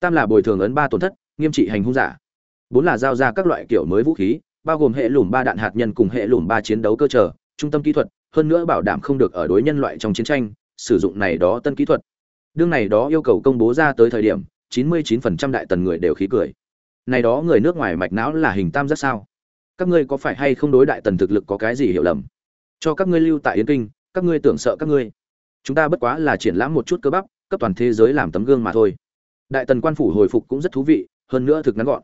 Tam là bồi thường ấn ba tổn thất, nghiêm trị hành hung giả. Bốn là giao ra các loại kiểu mới vũ khí, bao gồm hệ lùm ba đạn hạt nhân cùng hệ lùm ba chiến đấu cơ trở trung tâm kỹ thuật, hơn nữa bảo đảm không được ở đối nhân loại trong chiến tranh, sử dụng này đó tân kỹ thuật. Đương này đó yêu cầu công bố ra tới thời điểm 99% đại tần người đều khí cười. Này đó người nước ngoài mạch não là hình tam giác sao? Các ngươi có phải hay không đối đại tần thực lực có cái gì hiểu lầm? Cho các ngươi lưu tại yến kinh, các ngươi tưởng sợ các ngươi. Chúng ta bất quá là triển lãm một chút cơ bắp cấp toàn thế giới làm tấm gương mà thôi. Đại tần quan phủ hồi phục cũng rất thú vị, hơn nữa thực ngắn gọn.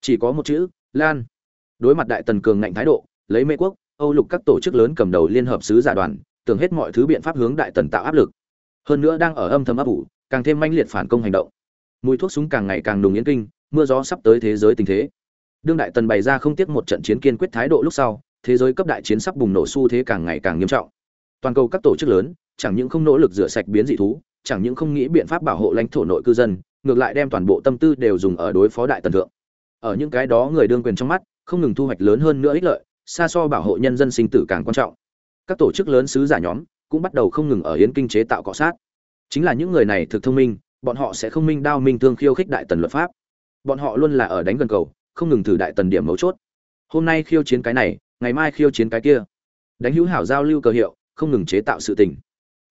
Chỉ có một chữ, lan. Đối mặt đại tần cường ngạnh thái độ, lấy mê quốc, âu lục các tổ chức lớn cầm đầu liên hợp sứ giả đoàn, tưởng hết mọi thứ biện pháp hướng đại tần tạo áp lực. Hơn nữa đang ở âm thầm áp ủ, càng thêm manh liệt phản công hành động. Mùi thuốc súng càng ngày càng nùng yến kinh, mưa gió sắp tới thế giới tình thế. Đương đại tần bày ra không tiếc một trận chiến kiên quyết thái độ lúc sau, thế giới cấp đại chiến sắp bùng nổ xu thế càng ngày càng nghiêm trọng. Toàn cầu các tổ chức lớn, chẳng những không nỗ lực rửa sạch biến dị thú chẳng những không nghĩ biện pháp bảo hộ lãnh thổ nội cư dân, ngược lại đem toàn bộ tâm tư đều dùng ở đối phó đại tần thượng. Ở những cái đó người đương quyền trong mắt, không ngừng thu hoạch lớn hơn nữa ích lợi, xa so bảo hộ nhân dân sinh tử càng quan trọng. Các tổ chức lớn sứ giả nhóm cũng bắt đầu không ngừng ở yến kinh chế tạo cọ sát. Chính là những người này thực thông minh, bọn họ sẽ không minh đao minh thương khiêu khích đại tần luật pháp. Bọn họ luôn là ở đánh gần cầu, không ngừng thử đại tần điểm mấu chốt. Hôm nay khiêu chiến cái này, ngày mai khiêu chiến cái kia. Đánh hữu hảo giao lưu cơ hiệu, không ngừng chế tạo sự tình.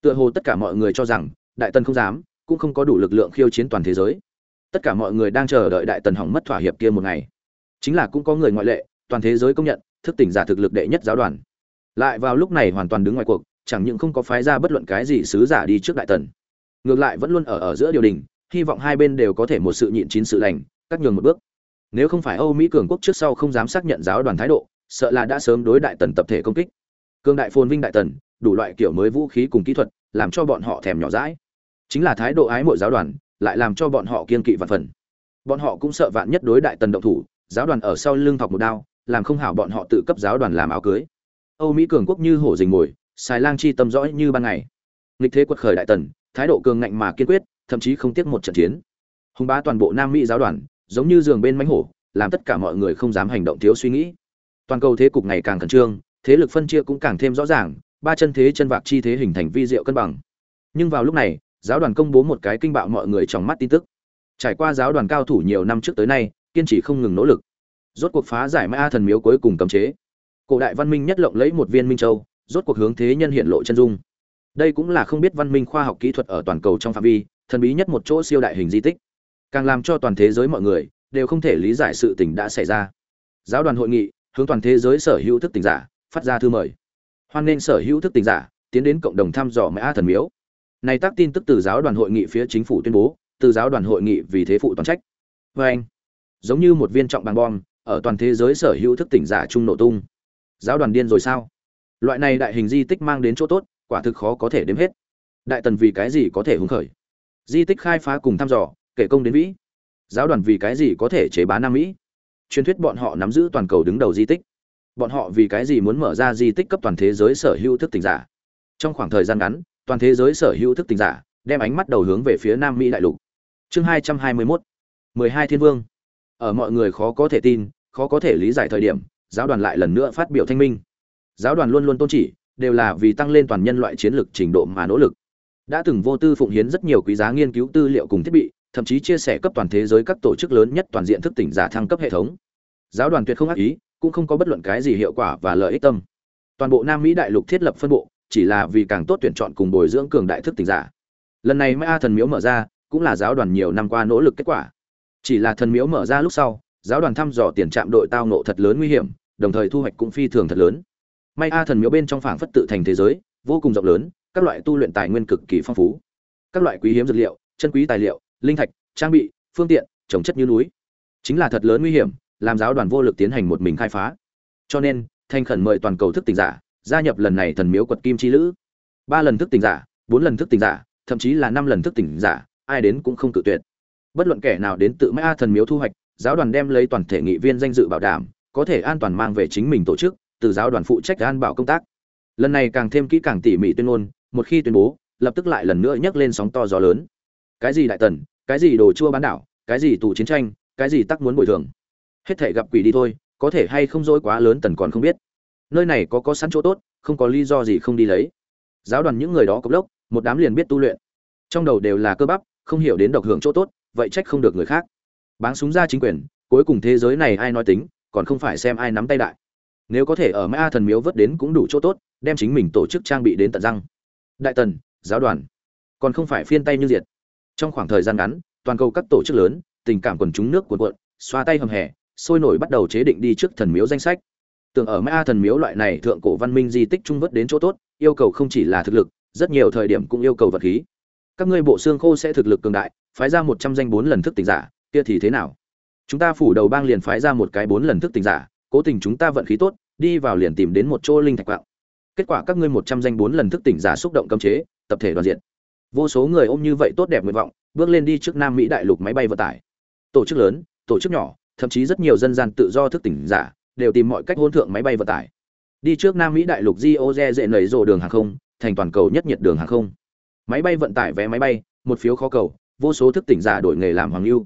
Tựa hồ tất cả mọi người cho rằng đại tần không dám, cũng không có đủ lực lượng khiêu chiến toàn thế giới. Tất cả mọi người đang chờ đợi đại tần hỏng mất thỏa hiệp kia một ngày. Chính là cũng có người ngoại lệ, toàn thế giới công nhận, thức tỉnh giả thực lực đệ nhất giáo đoàn. Lại vào lúc này hoàn toàn đứng ngoài cuộc, chẳng những không có phái ra bất luận cái gì sứ giả đi trước đại tần. Ngược lại vẫn luôn ở ở giữa điều đình, hy vọng hai bên đều có thể một sự nhịn chín sự lành, cắt nhường một bước. Nếu không phải âu mỹ cường quốc trước sau không dám xác nhận giáo đoàn thái độ, sợ là đã sớm đối đại tần tập thể công kích. Cương đại phồn vinh đại tần, đủ loại kiểu mới vũ khí cùng kỹ thuật làm cho bọn họ thèm nhỏ dãi. Chính là thái độ ái mộ giáo đoàn lại làm cho bọn họ kiên kỵ vạn phần. Bọn họ cũng sợ vạn nhất đối đại tần động thủ, giáo đoàn ở sau lưng thọc một đao, làm không hảo bọn họ tự cấp giáo đoàn làm áo cưới. Âu mỹ cường quốc như hổ dình mồi, xài lang chi tâm rõ như ban ngày. Nghịch thế quật khởi đại tần, thái độ cường ngạnh mà kiên quyết, thậm chí không tiếc một trận chiến. Hùng bá toàn bộ nam mỹ giáo đoàn, giống như giường bên mánh hổ, làm tất cả mọi người không dám hành động thiếu suy nghĩ. Toàn cầu thế cục ngày càng khẩn trương, thế lực phân chia cũng càng thêm rõ ràng ba chân thế chân vạc chi thế hình thành vi diệu cân bằng. Nhưng vào lúc này, giáo đoàn công bố một cái kinh bạo mọi người trong mắt tin tức. Trải qua giáo đoàn cao thủ nhiều năm trước tới nay, kiên trì không ngừng nỗ lực. Rốt cuộc phá giải ma thần miếu cuối cùng cấm chế. Cổ đại văn minh nhất lộng lấy một viên minh châu, rốt cuộc hướng thế nhân hiện lộ chân dung. Đây cũng là không biết văn minh khoa học kỹ thuật ở toàn cầu trong phạm vi, thần bí nhất một chỗ siêu đại hình di tích. Càng làm cho toàn thế giới mọi người đều không thể lý giải sự tình đã xảy ra. Giáo đoàn hội nghị hướng toàn thế giới sở hữu thức tỉnh giả, phát ra thư mời hoan nên sở hữu thức tỉnh giả, tiến đến cộng đồng thăm dò mã thần miếu. Này tác tin tức từ giáo đoàn hội nghị phía chính phủ tuyên bố, từ giáo đoàn hội nghị vì thế phụ toàn trách. Vê anh, giống như một viên trọng bằng bom, ở toàn thế giới sở hữu thức tỉnh giả chung nổ tung. Giáo đoàn điên rồi sao? Loại này đại hình di tích mang đến chỗ tốt, quả thực khó có thể đếm hết. Đại tần vì cái gì có thể hứng khởi? Di tích khai phá cùng thăm dò, kể công đến vĩ giáo đoàn vì cái gì có thể chế bá nam mỹ? Truyền thuyết bọn họ nắm giữ toàn cầu đứng đầu di tích bọn họ vì cái gì muốn mở ra di tích cấp toàn thế giới sở hữu thức tỉnh giả? Trong khoảng thời gian ngắn, toàn thế giới sở hữu thức tỉnh giả đem ánh mắt đầu hướng về phía nam mỹ đại lục. Chương hai trăm hai mươi mốt, mười hai thiên vương. Ở mọi người khó có thể tin, khó có thể lý giải thời điểm, giáo đoàn lại lần nữa phát biểu thanh minh. Giáo đoàn luôn luôn tôn chỉ, đều là vì tăng lên toàn nhân loại chiến lược trình độ mà nỗ lực. Đã từng vô tư phụng hiến rất nhiều quý giá nghiên cứu tư liệu cùng thiết bị, thậm chí chia sẻ cấp toàn thế giới các tổ chức lớn nhất toàn diện thức tỉnh giả thăng cấp hệ thống. Giáo đoàn tuyệt không ác ý cũng không có bất luận cái gì hiệu quả và lợi ích tâm. Toàn bộ nam mỹ đại lục thiết lập phân bộ, chỉ là vì càng tốt tuyển chọn cùng bồi dưỡng cường đại thức tỉnh giả. Lần này mai a thần miếu mở ra, cũng là giáo đoàn nhiều năm qua nỗ lực kết quả. Chỉ là thần miếu mở ra lúc sau, giáo đoàn thăm dò tiền trạm đội tao nộ thật lớn nguy hiểm, đồng thời thu hoạch cũng phi thường thật lớn. May a thần miếu bên trong phảng phất tự thành thế giới, vô cùng rộng lớn, các loại tu luyện tài nguyên cực kỳ phong phú. Các loại quý hiếm dược liệu, chân quý tài liệu, linh thạch, trang bị, phương tiện, trồng chất như núi. Chính là thật lớn nguy hiểm làm giáo đoàn vô lực tiến hành một mình khai phá. Cho nên thành khẩn mời toàn cầu thức tỉnh giả, gia nhập lần này thần miếu quật kim chi lữ. Ba lần thức tỉnh giả, bốn lần thức tỉnh giả, thậm chí là năm lần thức tỉnh giả, ai đến cũng không cự tuyệt. Bất luận kẻ nào đến tự mã thần miếu thu hoạch, giáo đoàn đem lấy toàn thể nghị viên danh dự bảo đảm, có thể an toàn mang về chính mình tổ chức, từ giáo đoàn phụ trách an bảo công tác. Lần này càng thêm kỹ càng tỉ mỉ tuyên ngôn, một khi tuyên bố, lập tức lại lần nữa nhấc lên sóng to gió lớn. Cái gì đại tần, cái gì đồ chua bán đảo, cái gì tù chiến tranh, cái gì tắc muốn bồi thường hết thể gặp quỷ đi thôi, có thể hay không dối quá lớn tần còn không biết. Nơi này có có sẵn chỗ tốt, không có lý do gì không đi lấy. Giáo đoàn những người đó cốc lốc, một đám liền biết tu luyện. Trong đầu đều là cơ bắp, không hiểu đến độc hưởng chỗ tốt, vậy trách không được người khác. Báng súng ra chính quyền, cuối cùng thế giới này ai nói tính, còn không phải xem ai nắm tay đại. Nếu có thể ở mã thần miếu vớt đến cũng đủ chỗ tốt, đem chính mình tổ chức trang bị đến tận răng. Đại tần, giáo đoàn, còn không phải phiên tay như diệt. Trong khoảng thời gian ngắn, toàn cầu các tổ chức lớn, tình cảm quần chúng nước cuộn cuộn, xoa tay hầm hè sôi nổi bắt đầu chế định đi trước thần miếu danh sách. Tưởng ở mã thần miếu loại này thượng cổ văn minh di tích trung vớt đến chỗ tốt, yêu cầu không chỉ là thực lực, rất nhiều thời điểm cũng yêu cầu vật khí. Các ngươi bộ xương khô sẽ thực lực cường đại, phái ra một trăm danh bốn lần thức tỉnh giả, kia thì thế nào? Chúng ta phủ đầu bang liền phái ra một cái bốn lần thức tỉnh giả, cố tình chúng ta vận khí tốt, đi vào liền tìm đến một chỗ linh thạch quạng. Kết quả các ngươi một trăm danh bốn lần thức tỉnh giả xúc động cấm chế, tập thể đoàn diện. Vô số người ôm như vậy tốt đẹp nguyện vọng, bước lên đi trước nam mỹ đại lục máy bay vận tải. Tổ chức lớn, tổ chức nhỏ thậm chí rất nhiều dân gian tự do thức tỉnh giả đều tìm mọi cách hôn thượng máy bay vận tải. Đi trước nam mỹ đại lục gioze dễ nảy rộ đường hàng không, thành toàn cầu nhất nhiệt đường hàng không. Máy bay vận tải vé máy bay, một phiếu khó cầu, vô số thức tỉnh giả đổi nghề làm hoàng lưu.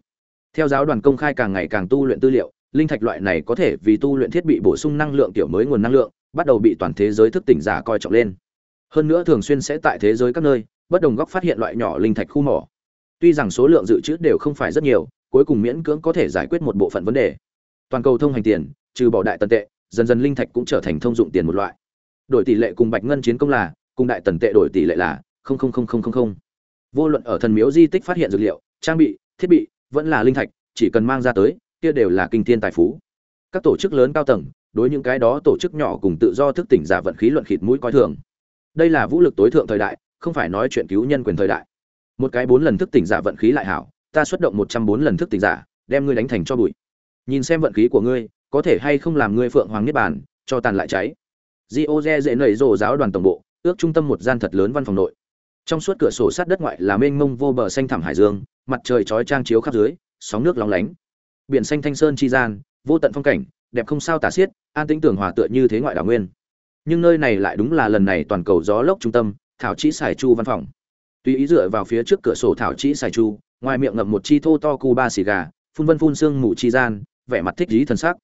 Theo giáo đoàn công khai càng ngày càng tu luyện tư liệu, linh thạch loại này có thể vì tu luyện thiết bị bổ sung năng lượng tiểu mới nguồn năng lượng, bắt đầu bị toàn thế giới thức tỉnh giả coi trọng lên. Hơn nữa thường xuyên sẽ tại thế giới các nơi, bất đồng góc phát hiện loại nhỏ linh thạch khu mỏ. Tuy rằng số lượng dự trữ đều không phải rất nhiều cuối cùng miễn cưỡng có thể giải quyết một bộ phận vấn đề. Toàn cầu thông hành tiền, trừ bỏ đại tần tệ, dần dần linh thạch cũng trở thành thông dụng tiền một loại. Đổi tỷ lệ cùng bạch ngân chiến công là, cùng đại tần tệ đổi tỷ lệ là không không không không không không. Vô luận ở thần miếu di tích phát hiện dược liệu, trang bị, thiết bị, vẫn là linh thạch, chỉ cần mang ra tới, kia đều là kinh thiên tài phú. Các tổ chức lớn cao tầng, đối những cái đó tổ chức nhỏ cùng tự do thức tỉnh giả vận khí luận khịt mũi coi thường. Đây là vũ lực tối thượng thời đại, không phải nói chuyện cứu nhân quyền thời đại. Một cái bốn lần thức tỉnh giả vận khí lại hảo ta xuất động một trăm bốn lần thức tỉnh giả đem ngươi đánh thành cho bụi nhìn xem vận khí của ngươi có thể hay không làm ngươi phượng hoàng niết bàn cho tàn lại cháy Gioze dễ nảy rồ giáo đoàn tổng bộ, ước trung tâm một gian thật lớn văn phòng nội. Trong suốt cửa sổ sát đất ngoại là mênh mông vô bờ xanh thẳm hải dương, mặt trời chói chang chiếu khắp dưới, sóng nước lóng lánh. Biển xanh thanh sơn chi gian, vô tận phong cảnh, đẹp không sao tả xiết, an tĩnh tưởng hòa tựa như thế ngoại đảo nguyên. Nhưng nơi này lại đúng là lần này toàn cầu gió lốc trung tâm, thảo chỉ xài chu văn phòng. Tuy ý dựa vào phía trước cửa sổ thảo chỉ xài chu, ngoài miệng ngậm một chi thô to cu ba xì gà, phun vân phun sương mù chi gian, vẻ mặt thích dí thần sắc.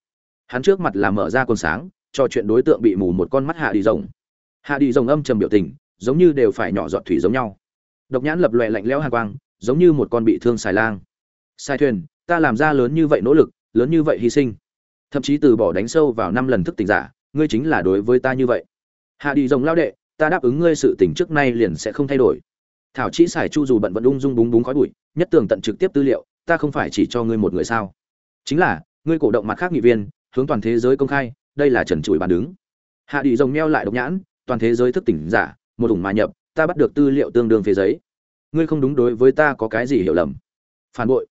Hắn trước mặt là mở ra con sáng, trò chuyện đối tượng bị mù một con mắt hạ đi rồng. Hạ đi rồng âm trầm biểu tình giống như đều phải nhỏ giọt thủy giống nhau. Độc nhãn lập loè lạnh lẽo hàn quang giống như một con bị thương xài lang. Sai thuyền ta làm ra lớn như vậy nỗ lực lớn như vậy hy sinh. Thậm chí từ bỏ đánh sâu vào năm lần thức tỉnh giả ngươi chính là đối với ta như vậy. Hạ đi rồng lao đệ ta đáp ứng ngươi sự tỉnh trước nay liền sẽ không thay đổi thảo chỉ xài chu dù bận vận ung dung búng búng khói bụi, nhất tường tận trực tiếp tư liệu, ta không phải chỉ cho ngươi một người sao? Chính là, ngươi cổ động mặt khác nghị viên, hướng toàn thế giới công khai, đây là trần trụi bàn đứng. Hạ đi rồng meo lại độc nhãn, toàn thế giới thức tỉnh giả, một ủng mà nhập, ta bắt được tư liệu tương đương phế giấy. Ngươi không đúng đối với ta có cái gì hiểu lầm. Phản bội.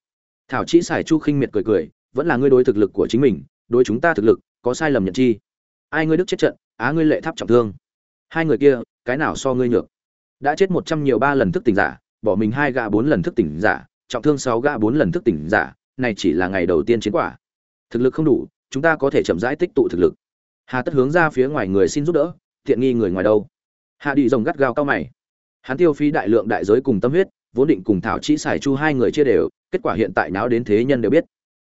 Thảo chỉ xài chu khinh miệt cười cười, vẫn là ngươi đối thực lực của chính mình, đối chúng ta thực lực, có sai lầm nhận chi. Ai ngươi đức chết trận, á ngươi lệ tháp trọng thương. Hai người kia, cái nào so ngươi nhược? Đã chết một trăm nhiều ba lần thức tỉnh giả, bỏ mình hai gã bốn lần thức tỉnh giả, trọng thương sáu gã bốn lần thức tỉnh giả, này chỉ là ngày đầu tiên chiến quả. Thực lực không đủ, chúng ta có thể chậm rãi tích tụ thực lực. Hà tất hướng ra phía ngoài người xin giúp đỡ thiện nghi người ngoài đâu? Hạ đi rồng gắt gao cao mày. Hắn tiêu phí đại lượng đại giới cùng tâm huyết, vốn định cùng thảo chỉ xài chu hai người chia đều, kết quả hiện tại náo đến thế nhân đều biết.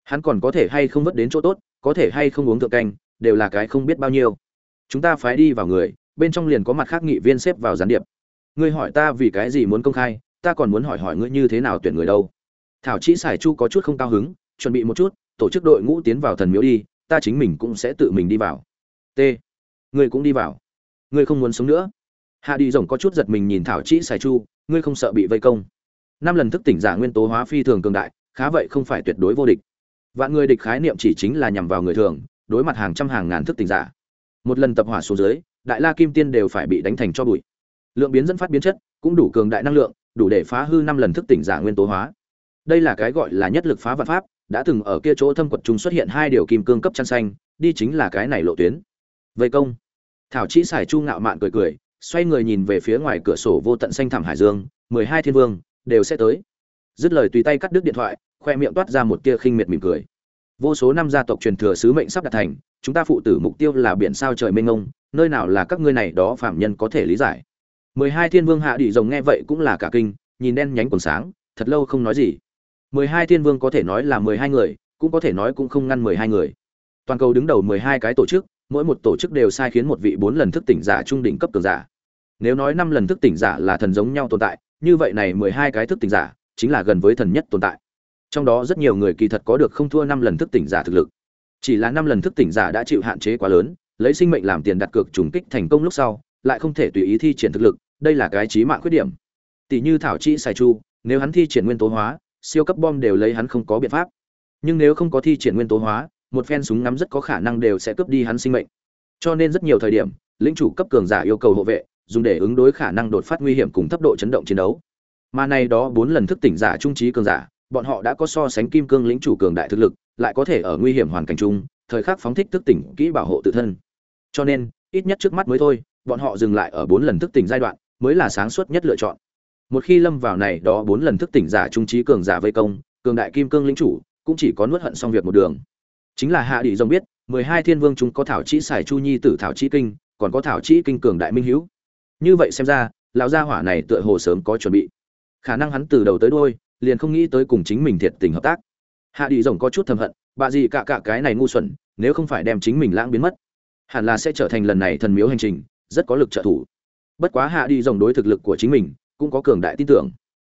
Hắn còn có thể hay không vất đến chỗ tốt, có thể hay không uống thượng canh, đều là cái không biết bao nhiêu. Chúng ta phái đi vào người, bên trong liền có mặt khác nghị viên xếp vào gián điệp ngươi hỏi ta vì cái gì muốn công khai, ta còn muốn hỏi hỏi ngươi như thế nào tuyển người đâu. Thảo chỉ Sải chu có chút không cao hứng, chuẩn bị một chút, tổ chức đội ngũ tiến vào thần miếu đi, ta chính mình cũng sẽ tự mình đi vào. T. Ngươi cũng đi vào. Ngươi không muốn sống nữa. Hạ đi rồng có chút giật mình nhìn thảo chỉ Sải chu, ngươi không sợ bị vây công. Năm lần thức tỉnh giả nguyên tố hóa phi thường cường đại, khá vậy không phải tuyệt đối vô địch. Vạn người địch khái niệm chỉ chính là nhằm vào người thường, đối mặt hàng trăm hàng ngàn thức tỉnh giả. Một lần tập hỏa xuống dưới, đại la kim tiên đều phải bị đánh thành cho bụi lượng biến dẫn phát biến chất, cũng đủ cường đại năng lượng, đủ để phá hư năm lần thức tỉnh giả nguyên tố hóa. Đây là cái gọi là nhất lực phá vạn pháp, đã từng ở kia chỗ thâm quật chúng xuất hiện hai điều kim cương cấp chăn xanh, đi chính là cái này lộ tuyến. Vây công. Thảo chỉ xài chu ngạo mạn cười cười, xoay người nhìn về phía ngoài cửa sổ vô tận xanh thẳm hải dương, mười hai thiên vương, đều sẽ tới. Dứt lời tùy tay cắt đứt điện thoại, khoe miệng toát ra một tia khinh miệt mỉm cười. Vô số năm gia tộc truyền thừa sứ mệnh sắp đạt thành, chúng ta phụ tử mục tiêu là biển sao trời mênh mông, nơi nào là các ngươi này đó phạm nhân có thể lý giải mười hai thiên vương hạ đi rồng nghe vậy cũng là cả kinh, nhìn đen nhánh quần sáng, thật lâu không nói gì. Mười hai thiên vương có thể nói là mười hai người, cũng có thể nói cũng không ngăn mười hai người. Toàn cầu đứng đầu mười hai cái tổ chức, mỗi một tổ chức đều sai khiến một vị bốn lần thức tỉnh giả trung đỉnh cấp cường giả. Nếu nói năm lần thức tỉnh giả là thần giống nhau tồn tại, như vậy này mười hai cái thức tỉnh giả chính là gần với thần nhất tồn tại. Trong đó rất nhiều người kỳ thật có được không thua năm lần thức tỉnh giả thực lực. Chỉ là năm lần thức tỉnh giả đã chịu hạn chế quá lớn, lấy sinh mệnh làm tiền đặt cược trùng kích thành công lúc sau, lại không thể tùy ý thi triển thực lực đây là cái trí mạng khuyết điểm. Tỷ như thảo chi xài chu, nếu hắn thi triển nguyên tố hóa, siêu cấp bom đều lấy hắn không có biện pháp. Nhưng nếu không có thi triển nguyên tố hóa, một phen súng ngắm rất có khả năng đều sẽ cướp đi hắn sinh mệnh. Cho nên rất nhiều thời điểm, lĩnh chủ cấp cường giả yêu cầu hộ vệ, dùng để ứng đối khả năng đột phát nguy hiểm cùng thấp độ chấn động chiến đấu. Mà này đó bốn lần thức tỉnh giả trung trí cường giả, bọn họ đã có so sánh kim cương lĩnh chủ cường đại thực lực, lại có thể ở nguy hiểm hoàn cảnh chung, thời khắc phóng thích thức tỉnh kỹ bảo hộ tự thân. Cho nên, ít nhất trước mắt mới thôi, bọn họ dừng lại ở bốn lần thức tỉnh giai đoạn mới là sáng suốt nhất lựa chọn. Một khi lâm vào này đó bốn lần thức tỉnh giả trung trí cường giả vây công, cường đại kim cương lĩnh chủ cũng chỉ có nuốt hận xong việc một đường. Chính là hạ đi dòng biết, mười hai thiên vương chúng có thảo chỉ xài chu nhi tử thảo chỉ kinh, còn có thảo chỉ kinh cường đại minh hữu. Như vậy xem ra, lão gia hỏa này tựa hồ sớm có chuẩn bị. Khả năng hắn từ đầu tới đuôi, liền không nghĩ tới cùng chính mình thiệt tình hợp tác. Hạ đi rồng có chút thầm hận, bà gì cả cả cái này ngu xuẩn, nếu không phải đem chính mình lãng biến mất, hẳn là sẽ trở thành lần này thần miếu hành trình, rất có lực trợ thủ bất quá hạ đi rồng đối thực lực của chính mình cũng có cường đại tin tưởng.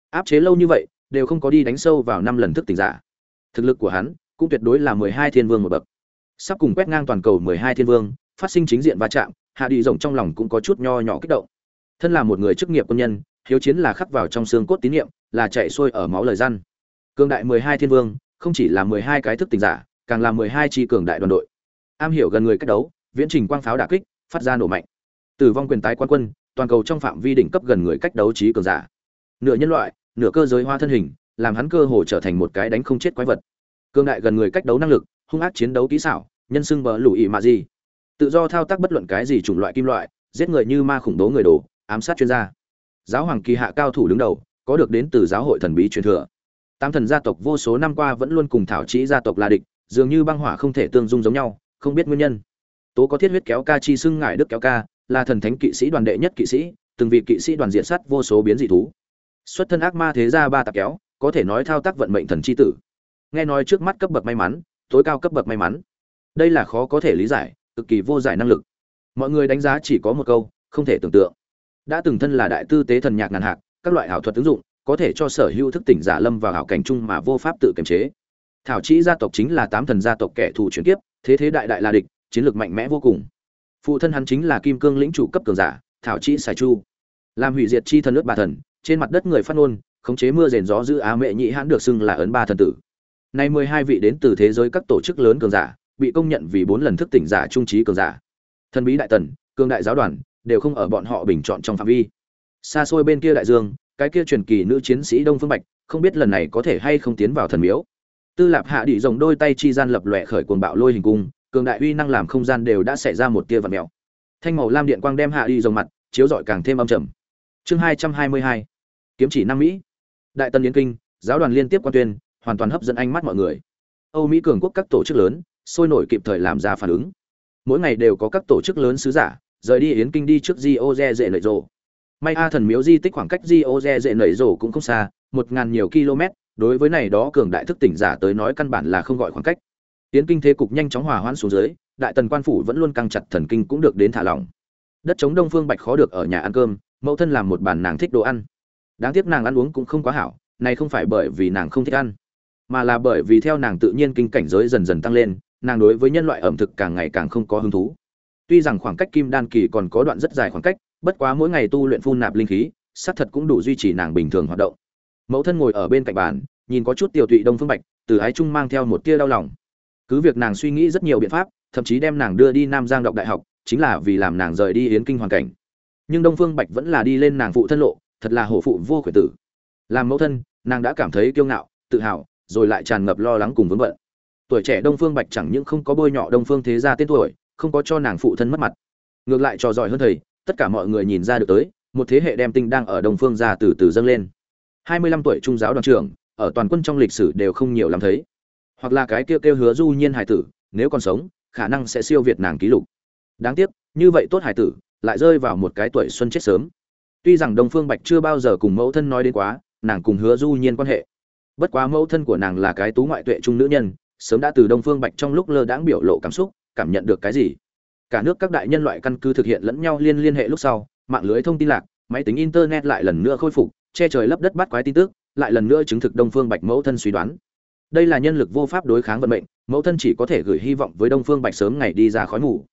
Áp chế lâu như vậy, đều không có đi đánh sâu vào năm lần thức tỉnh giả. Thực lực của hắn cũng tuyệt đối là mười hai thiên vương một bậc. Sắp cùng quét ngang toàn cầu mười hai thiên vương, phát sinh chính diện va chạm, hạ đi rồng trong lòng cũng có chút nho nhỏ kích động. Thân là một người chức nghiệp quân nhân, hiếu chiến là khắc vào trong xương cốt tín nhiệm là chạy xuôi ở máu lời răn. Cường đại mười hai thiên vương, không chỉ là mười hai cái thức tỉnh giả, càng là mười hai tri cường đại đoàn đội. Am hiểu gần người cách đấu, viễn trình quang pháo đả kích, phát ra nổ mạnh. Tử vong quyền tái quan quân toàn cầu trong phạm vi đỉnh cấp gần người cách đấu trí cường giả. Nửa nhân loại, nửa cơ giới hoa thân hình, làm hắn cơ hồ trở thành một cái đánh không chết quái vật. Cương đại gần người cách đấu năng lực, hung ác chiến đấu kỹ xảo, nhân xưng bờ lũ ị mạ gì. Tự do thao tác bất luận cái gì chủng loại kim loại, giết người như ma khủng bố người đồ, ám sát chuyên gia. Giáo hoàng kỳ hạ cao thủ đứng đầu, có được đến từ giáo hội thần bí truyền thừa. Tam thần gia tộc vô số năm qua vẫn luôn cùng thảo trí gia tộc là địch, dường như băng hỏa không thể tương dung giống nhau, không biết nguyên nhân. Tố có thiết huyết kéo ca chi xưng ngải đức kéo ca là thần thánh kỵ sĩ đoàn đệ nhất kỵ sĩ, từng vị kỵ sĩ đoàn diện sát vô số biến dị thú. Xuất thân ác ma thế gia ba tạp kéo, có thể nói thao tác vận mệnh thần chi tử. Nghe nói trước mắt cấp bậc may mắn, tối cao cấp bậc may mắn. Đây là khó có thể lý giải, cực kỳ vô giải năng lực. Mọi người đánh giá chỉ có một câu, không thể tưởng tượng. Đã từng thân là đại tư tế thần nhạc ngàn hạc, các loại ảo thuật ứng dụng, có thể cho sở hữu thức tỉnh giả lâm vào ảo cảnh chung mà vô pháp tự kiềm chế. Thảo chỉ gia tộc chính là tám thần gia tộc kẻ thù chuyển kiếp, thế thế đại đại là địch, chiến lược mạnh mẽ vô cùng phụ thân hắn chính là kim cương lĩnh chủ cấp cường giả, thảo chỉ sài chu. Làm hủy diệt chi thần lướt ba thần, trên mặt đất người phát ngôn, khống chế mưa rền gió giữ á mệ nhị hãn được xưng là ấn ba thần tử. Nay mười hai vị đến từ thế giới các tổ chức lớn cường giả, bị công nhận vì bốn lần thức tỉnh giả trung trí cường giả. Thần bí đại tần cương đại giáo đoàn, đều không ở bọn họ bình chọn trong phạm vi. Xa xôi bên kia đại dương, cái kia truyền kỳ nữ chiến sĩ đông phương bạch, không biết lần này có thể hay không tiến vào thần miếu. Tư lạp hạ đi rồng đôi tay chi gian lập lòe khởi cuồng bạo lôi hình cung cường đại uy năng làm không gian đều đã xảy ra một tia vật mèo. Thanh màu lam điện quang đem hạ đi rồng mặt, chiếu rọi càng thêm âm trầm. Chương hai trăm hai mươi hai. Kiếm chỉ năm mỹ. Đại tân yến kinh, giáo đoàn liên tiếp quan tuyên, hoàn toàn hấp dẫn ánh mắt mọi người. Âu mỹ cường quốc các tổ chức lớn, sôi nổi kịp thời làm ra phản ứng. Mỗi ngày đều có các tổ chức lớn sứ giả, rời đi yến kinh đi trước di ô dê dễ nảy rộ may a thần miếu di tích khoảng cách di ô dê dễ nảy rộ cũng không xa, một ngàn nhiều km, đối với này đó cường đại thức tỉnh giả tới nói căn bản là không gọi khoảng cách. Tiến kinh thế cục nhanh chóng hòa hoãn xuống dưới, đại tần quan phủ vẫn luôn căng chặt thần kinh cũng được đến thả lỏng. Đất chống đông phương bạch khó được ở nhà ăn cơm, mẫu thân làm một bàn nàng thích đồ ăn. Đáng tiếc nàng ăn uống cũng không quá hảo, này không phải bởi vì nàng không thích ăn, mà là bởi vì theo nàng tự nhiên kinh cảnh giới dần dần tăng lên, nàng đối với nhân loại ẩm thực càng ngày càng không có hứng thú. Tuy rằng khoảng cách kim đan kỳ còn có đoạn rất dài khoảng cách, bất quá mỗi ngày tu luyện phun nạp linh khí, xác thật cũng đủ duy trì nàng bình thường hoạt động. Mẫu thân ngồi ở bên cạnh bàn, nhìn có chút tiểu tụy đông phương bạch, từ ái trung mang theo một tia đau lòng cứ việc nàng suy nghĩ rất nhiều biện pháp, thậm chí đem nàng đưa đi nam giang đọc đại học, chính là vì làm nàng rời đi yến kinh hoàn cảnh. Nhưng đông phương bạch vẫn là đi lên nàng phụ thân lộ, thật là hổ phụ vô khuyển tử. Làm mẫu thân, nàng đã cảm thấy kiêu ngạo, tự hào, rồi lại tràn ngập lo lắng cùng vướng bận. Tuổi trẻ đông phương bạch chẳng những không có bôi nhọ đông phương thế gia tên tuổi, không có cho nàng phụ thân mất mặt. Ngược lại trò giỏi hơn thầy, tất cả mọi người nhìn ra được tới, một thế hệ đem tinh đang ở đông phương gia từ từ dâng lên. Hai mươi lăm tuổi trung giáo đoàn trưởng, ở toàn quân trong lịch sử đều không nhiều lắm thấy hoặc là cái kêu kêu hứa du nhiên hải tử, nếu còn sống, khả năng sẽ siêu việt nàng ký lục. Đáng tiếc, như vậy tốt hải tử, lại rơi vào một cái tuổi xuân chết sớm. Tuy rằng đông phương bạch chưa bao giờ cùng mẫu thân nói đến quá, nàng cùng hứa du nhiên quan hệ. Bất quá mẫu thân của nàng là cái tú ngoại tuệ trung nữ nhân, sớm đã từ đông phương bạch trong lúc lơ đãng biểu lộ cảm xúc, cảm nhận được cái gì. Cả nước các đại nhân loại căn cứ thực hiện lẫn nhau liên liên hệ lúc sau, mạng lưới thông tin lạc, máy tính internet lại lần nữa khôi phục, che trời lấp đất bắt quái tin tức, lại lần nữa chứng thực đông phương bạch mẫu thân suy đoán đây là nhân lực vô pháp đối kháng vận mệnh, mẫu thân chỉ có thể gửi hy vọng với đông phương bạch sớm ngày đi ra khói mù.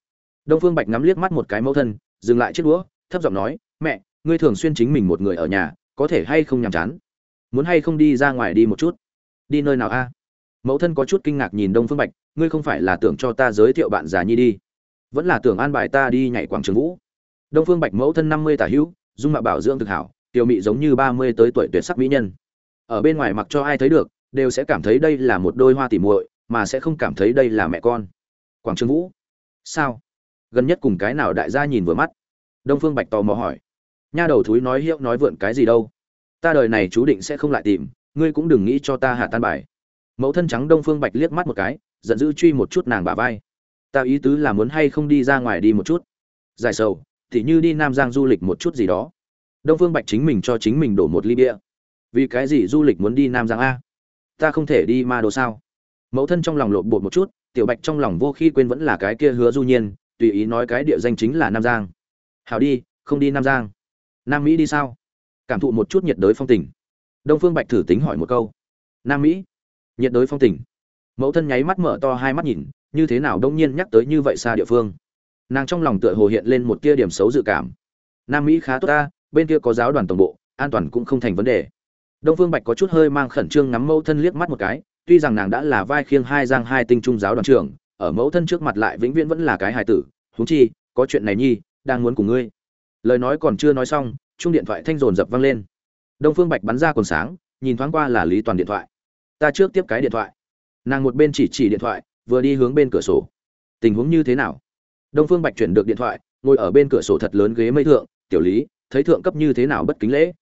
Đông phương bạch ngắm liếc mắt một cái mẫu thân, dừng lại chiếc đũa, thấp giọng nói, mẹ, ngươi thường xuyên chính mình một người ở nhà, có thể hay không nhàm chán? Muốn hay không đi ra ngoài đi một chút? Đi nơi nào a? Mẫu thân có chút kinh ngạc nhìn đông phương bạch, ngươi không phải là tưởng cho ta giới thiệu bạn già nhi đi? Vẫn là tưởng an bài ta đi nhảy quảng trường vũ? Đông phương bạch mẫu thân năm mươi tả hữu, dung mạo bảo dưỡng thực hảo, tiểu mị giống như ba mươi tới tuổi tuyệt sắc mỹ nhân. Ở bên ngoài mặc cho ai thấy được đều sẽ cảm thấy đây là một đôi hoa tỉ muội, mà sẽ không cảm thấy đây là mẹ con. Quảng trường vũ, sao? Gần nhất cùng cái nào đại gia nhìn vừa mắt? Đông phương bạch tò mò hỏi. Nha đầu thúi nói hiệu nói vượn cái gì đâu? Ta đời này chú định sẽ không lại tìm, ngươi cũng đừng nghĩ cho ta hạ tan bài. Mẫu thân trắng đông phương bạch liếc mắt một cái, giận dữ truy một chút nàng bà vai. Ta ý tứ là muốn hay không đi ra ngoài đi một chút? Dài sầu, thì như đi nam giang du lịch một chút gì đó. Đông phương bạch chính mình cho chính mình đổ một ly bia. Vì cái gì du lịch muốn đi nam giang a? Ta không thể đi ma đồ sao? Mẫu thân trong lòng lộn bột một chút, tiểu bạch trong lòng vô khi quên vẫn là cái kia hứa du nhiên, tùy ý nói cái địa danh chính là nam giang. Hảo đi, không đi nam giang. Nam mỹ đi sao? Cảm thụ một chút nhiệt đới phong tình. Đông phương bạch thử tính hỏi một câu. Nam mỹ? Nhiệt đới phong tình. Mẫu thân nháy mắt mở to hai mắt nhìn, như thế nào đông nhiên nhắc tới như vậy xa địa phương. Nàng trong lòng tựa hồ hiện lên một tia điểm xấu dự cảm. Nam mỹ khá tốt ta, bên kia có giáo đoàn tổng bộ, an toàn cũng không thành vấn đề đông phương bạch có chút hơi mang khẩn trương ngắm mẫu thân liếc mắt một cái, tuy rằng nàng đã là vai khiêng hai giang hai tinh trung giáo đoàn trưởng, ở mẫu thân trước mặt lại vĩnh viễn vẫn là cái hài tử, huống chi, có chuyện này nhi, đang muốn cùng ngươi. Lời nói còn chưa nói xong, chuông điện thoại thanh rồn dập vang lên. Đông phương bạch bắn ra quần sáng, nhìn thoáng qua là lý toàn điện thoại. Ta trước tiếp cái điện thoại. Nàng một bên chỉ chỉ điện thoại, vừa đi hướng bên cửa sổ. Tình huống như thế nào? Đông phương bạch chuyển được điện thoại, ngồi ở bên cửa sổ thật lớn ghế mây thượng, tiểu lý, thấy thượng cấp như thế nào bất kính lễ?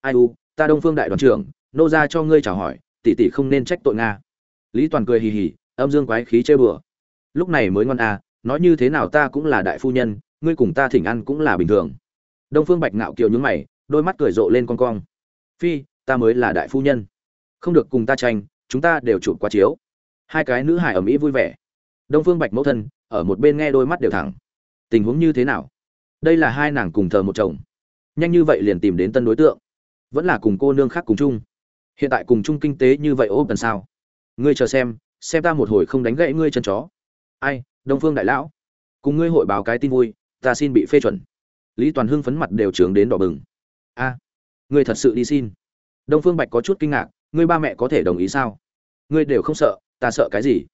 Ai u ta đông phương đại đoàn trưởng, nô ra cho ngươi chào hỏi, tỷ tỷ không nên trách tội nga. Lý toàn cười hì hì, âm dương quái khí chơi bừa. Lúc này mới ngon à nói như thế nào ta cũng là đại phu nhân, ngươi cùng ta thỉnh ăn cũng là bình thường. Đông phương bạch ngạo kiều nhướng mày, đôi mắt cười rộ lên con cong. Phi, ta mới là đại phu nhân. Không được cùng ta tranh, chúng ta đều chụp qua chiếu. Hai cái nữ hải ở mỹ vui vẻ. Đông phương bạch mẫu thân, ở một bên nghe đôi mắt đều thẳng. Tình huống như thế nào? Đây là hai nàng cùng thờ một chồng. Nhanh như vậy liền tìm đến tân đối tượng vẫn là cùng cô nương khác cùng chung. Hiện tại cùng chung kinh tế như vậy ô tần sao? Ngươi chờ xem xem ta một hồi không đánh gãy ngươi chân chó. Ai, đông phương đại lão? Cùng ngươi hội báo cái tin vui, ta xin bị phê chuẩn. Lý toàn hưng phấn mặt đều trướng đến đỏ bừng. A, ngươi thật sự đi xin. Đông phương bạch có chút kinh ngạc, ngươi ba mẹ có thể đồng ý sao? Ngươi đều không sợ, ta sợ cái gì?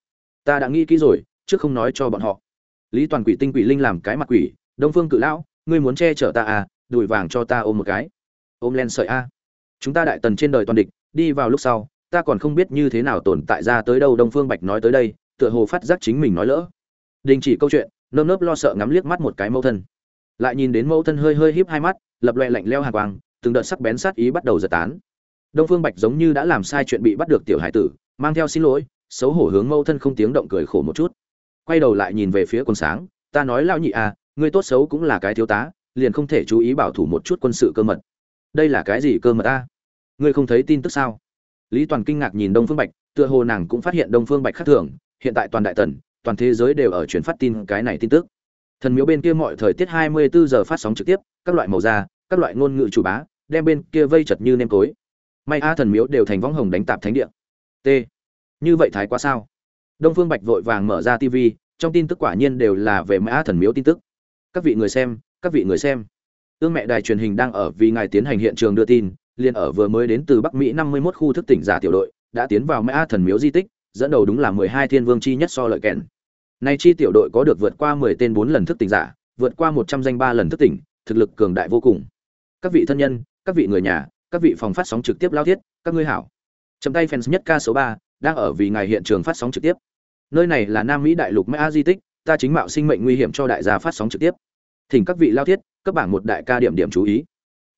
Ta đã nghĩ kỹ rồi, trước không nói cho bọn họ. Lý toàn quỷ tinh quỷ linh làm cái mặt quỷ, đông phương cự lão, ngươi muốn che chở ta à đùi vàng cho ta ôm một cái ôm len sợi a. Chúng ta đại tần trên đời toàn địch, đi vào lúc sau, ta còn không biết như thế nào tồn tại ra tới đâu đông phương bạch nói tới đây, tựa hồ phát giác chính mình nói lỡ. Đình chỉ câu chuyện, nơm nớp lo sợ ngắm liếc mắt một cái mẫu thân. Lại nhìn đến mẫu thân hơi hơi híp hai mắt, lập loẹ lạnh leo hàng quang, từng đợt sắc bén sát ý bắt đầu giật tán. Đông phương bạch giống như đã làm sai chuyện bị bắt được tiểu hải tử, mang theo xin lỗi, xấu hổ hướng mẫu thân không tiếng động cười khổ một chút. Quay đầu lại nhìn về phía quân sáng, ta nói lao nhị à ngươi tốt xấu cũng là cái thiếu tá, liền không thể chú ý bảo thủ một chút quân sự cơ mật đây là cái gì cơ mật ta? Ngươi không thấy tin tức sao? Lý toàn kinh ngạc nhìn đông phương bạch, tựa hồ nàng cũng phát hiện đông phương bạch khác thường, hiện tại toàn đại tần, toàn thế giới đều ở truyền phát tin cái này tin tức. Thần miếu bên kia mọi thời tiết 24 giờ phát sóng trực tiếp, các loại màu da, các loại ngôn ngữ chủ bá, đem bên kia vây chật như nêm tối. May a thần miếu đều thành võng hồng đánh tạp thánh địa. T. Như vậy thái quá sao? Đông phương bạch vội vàng mở ra tv trong tin tức quả nhiên đều là về may a thần miếu tin tức. Các vị người xem, các vị người xem ương mẹ đài truyền hình đang ở vì ngài tiến hành hiện trường đưa tin liền ở vừa mới đến từ bắc mỹ 51 khu thức tỉnh giả tiểu đội đã tiến vào mã thần miếu di tích dẫn đầu đúng là 12 thiên vương chi nhất so lợi kèn này chi tiểu đội có được vượt qua 10 tên bốn lần thức tỉnh giả, vượt qua 100 danh ba lần thức tỉnh, thực lực cường đại vô cùng. Các vị thân nhân, các vị người nhà, các vị phòng phát sóng trực tiếp lao thiết, các ngươi hảo. Chấm tay fans nhất ca số ba đang ở vì ngài hiện trường phát sóng trực tiếp. nơi này là nam mỹ đại lục mã di tích ta chính mạo sinh mệnh nguy hiểm cho đại gia phát sóng trực tiếp thỉnh các vị lao thiết cấp bảng một đại ca điểm điểm chú ý.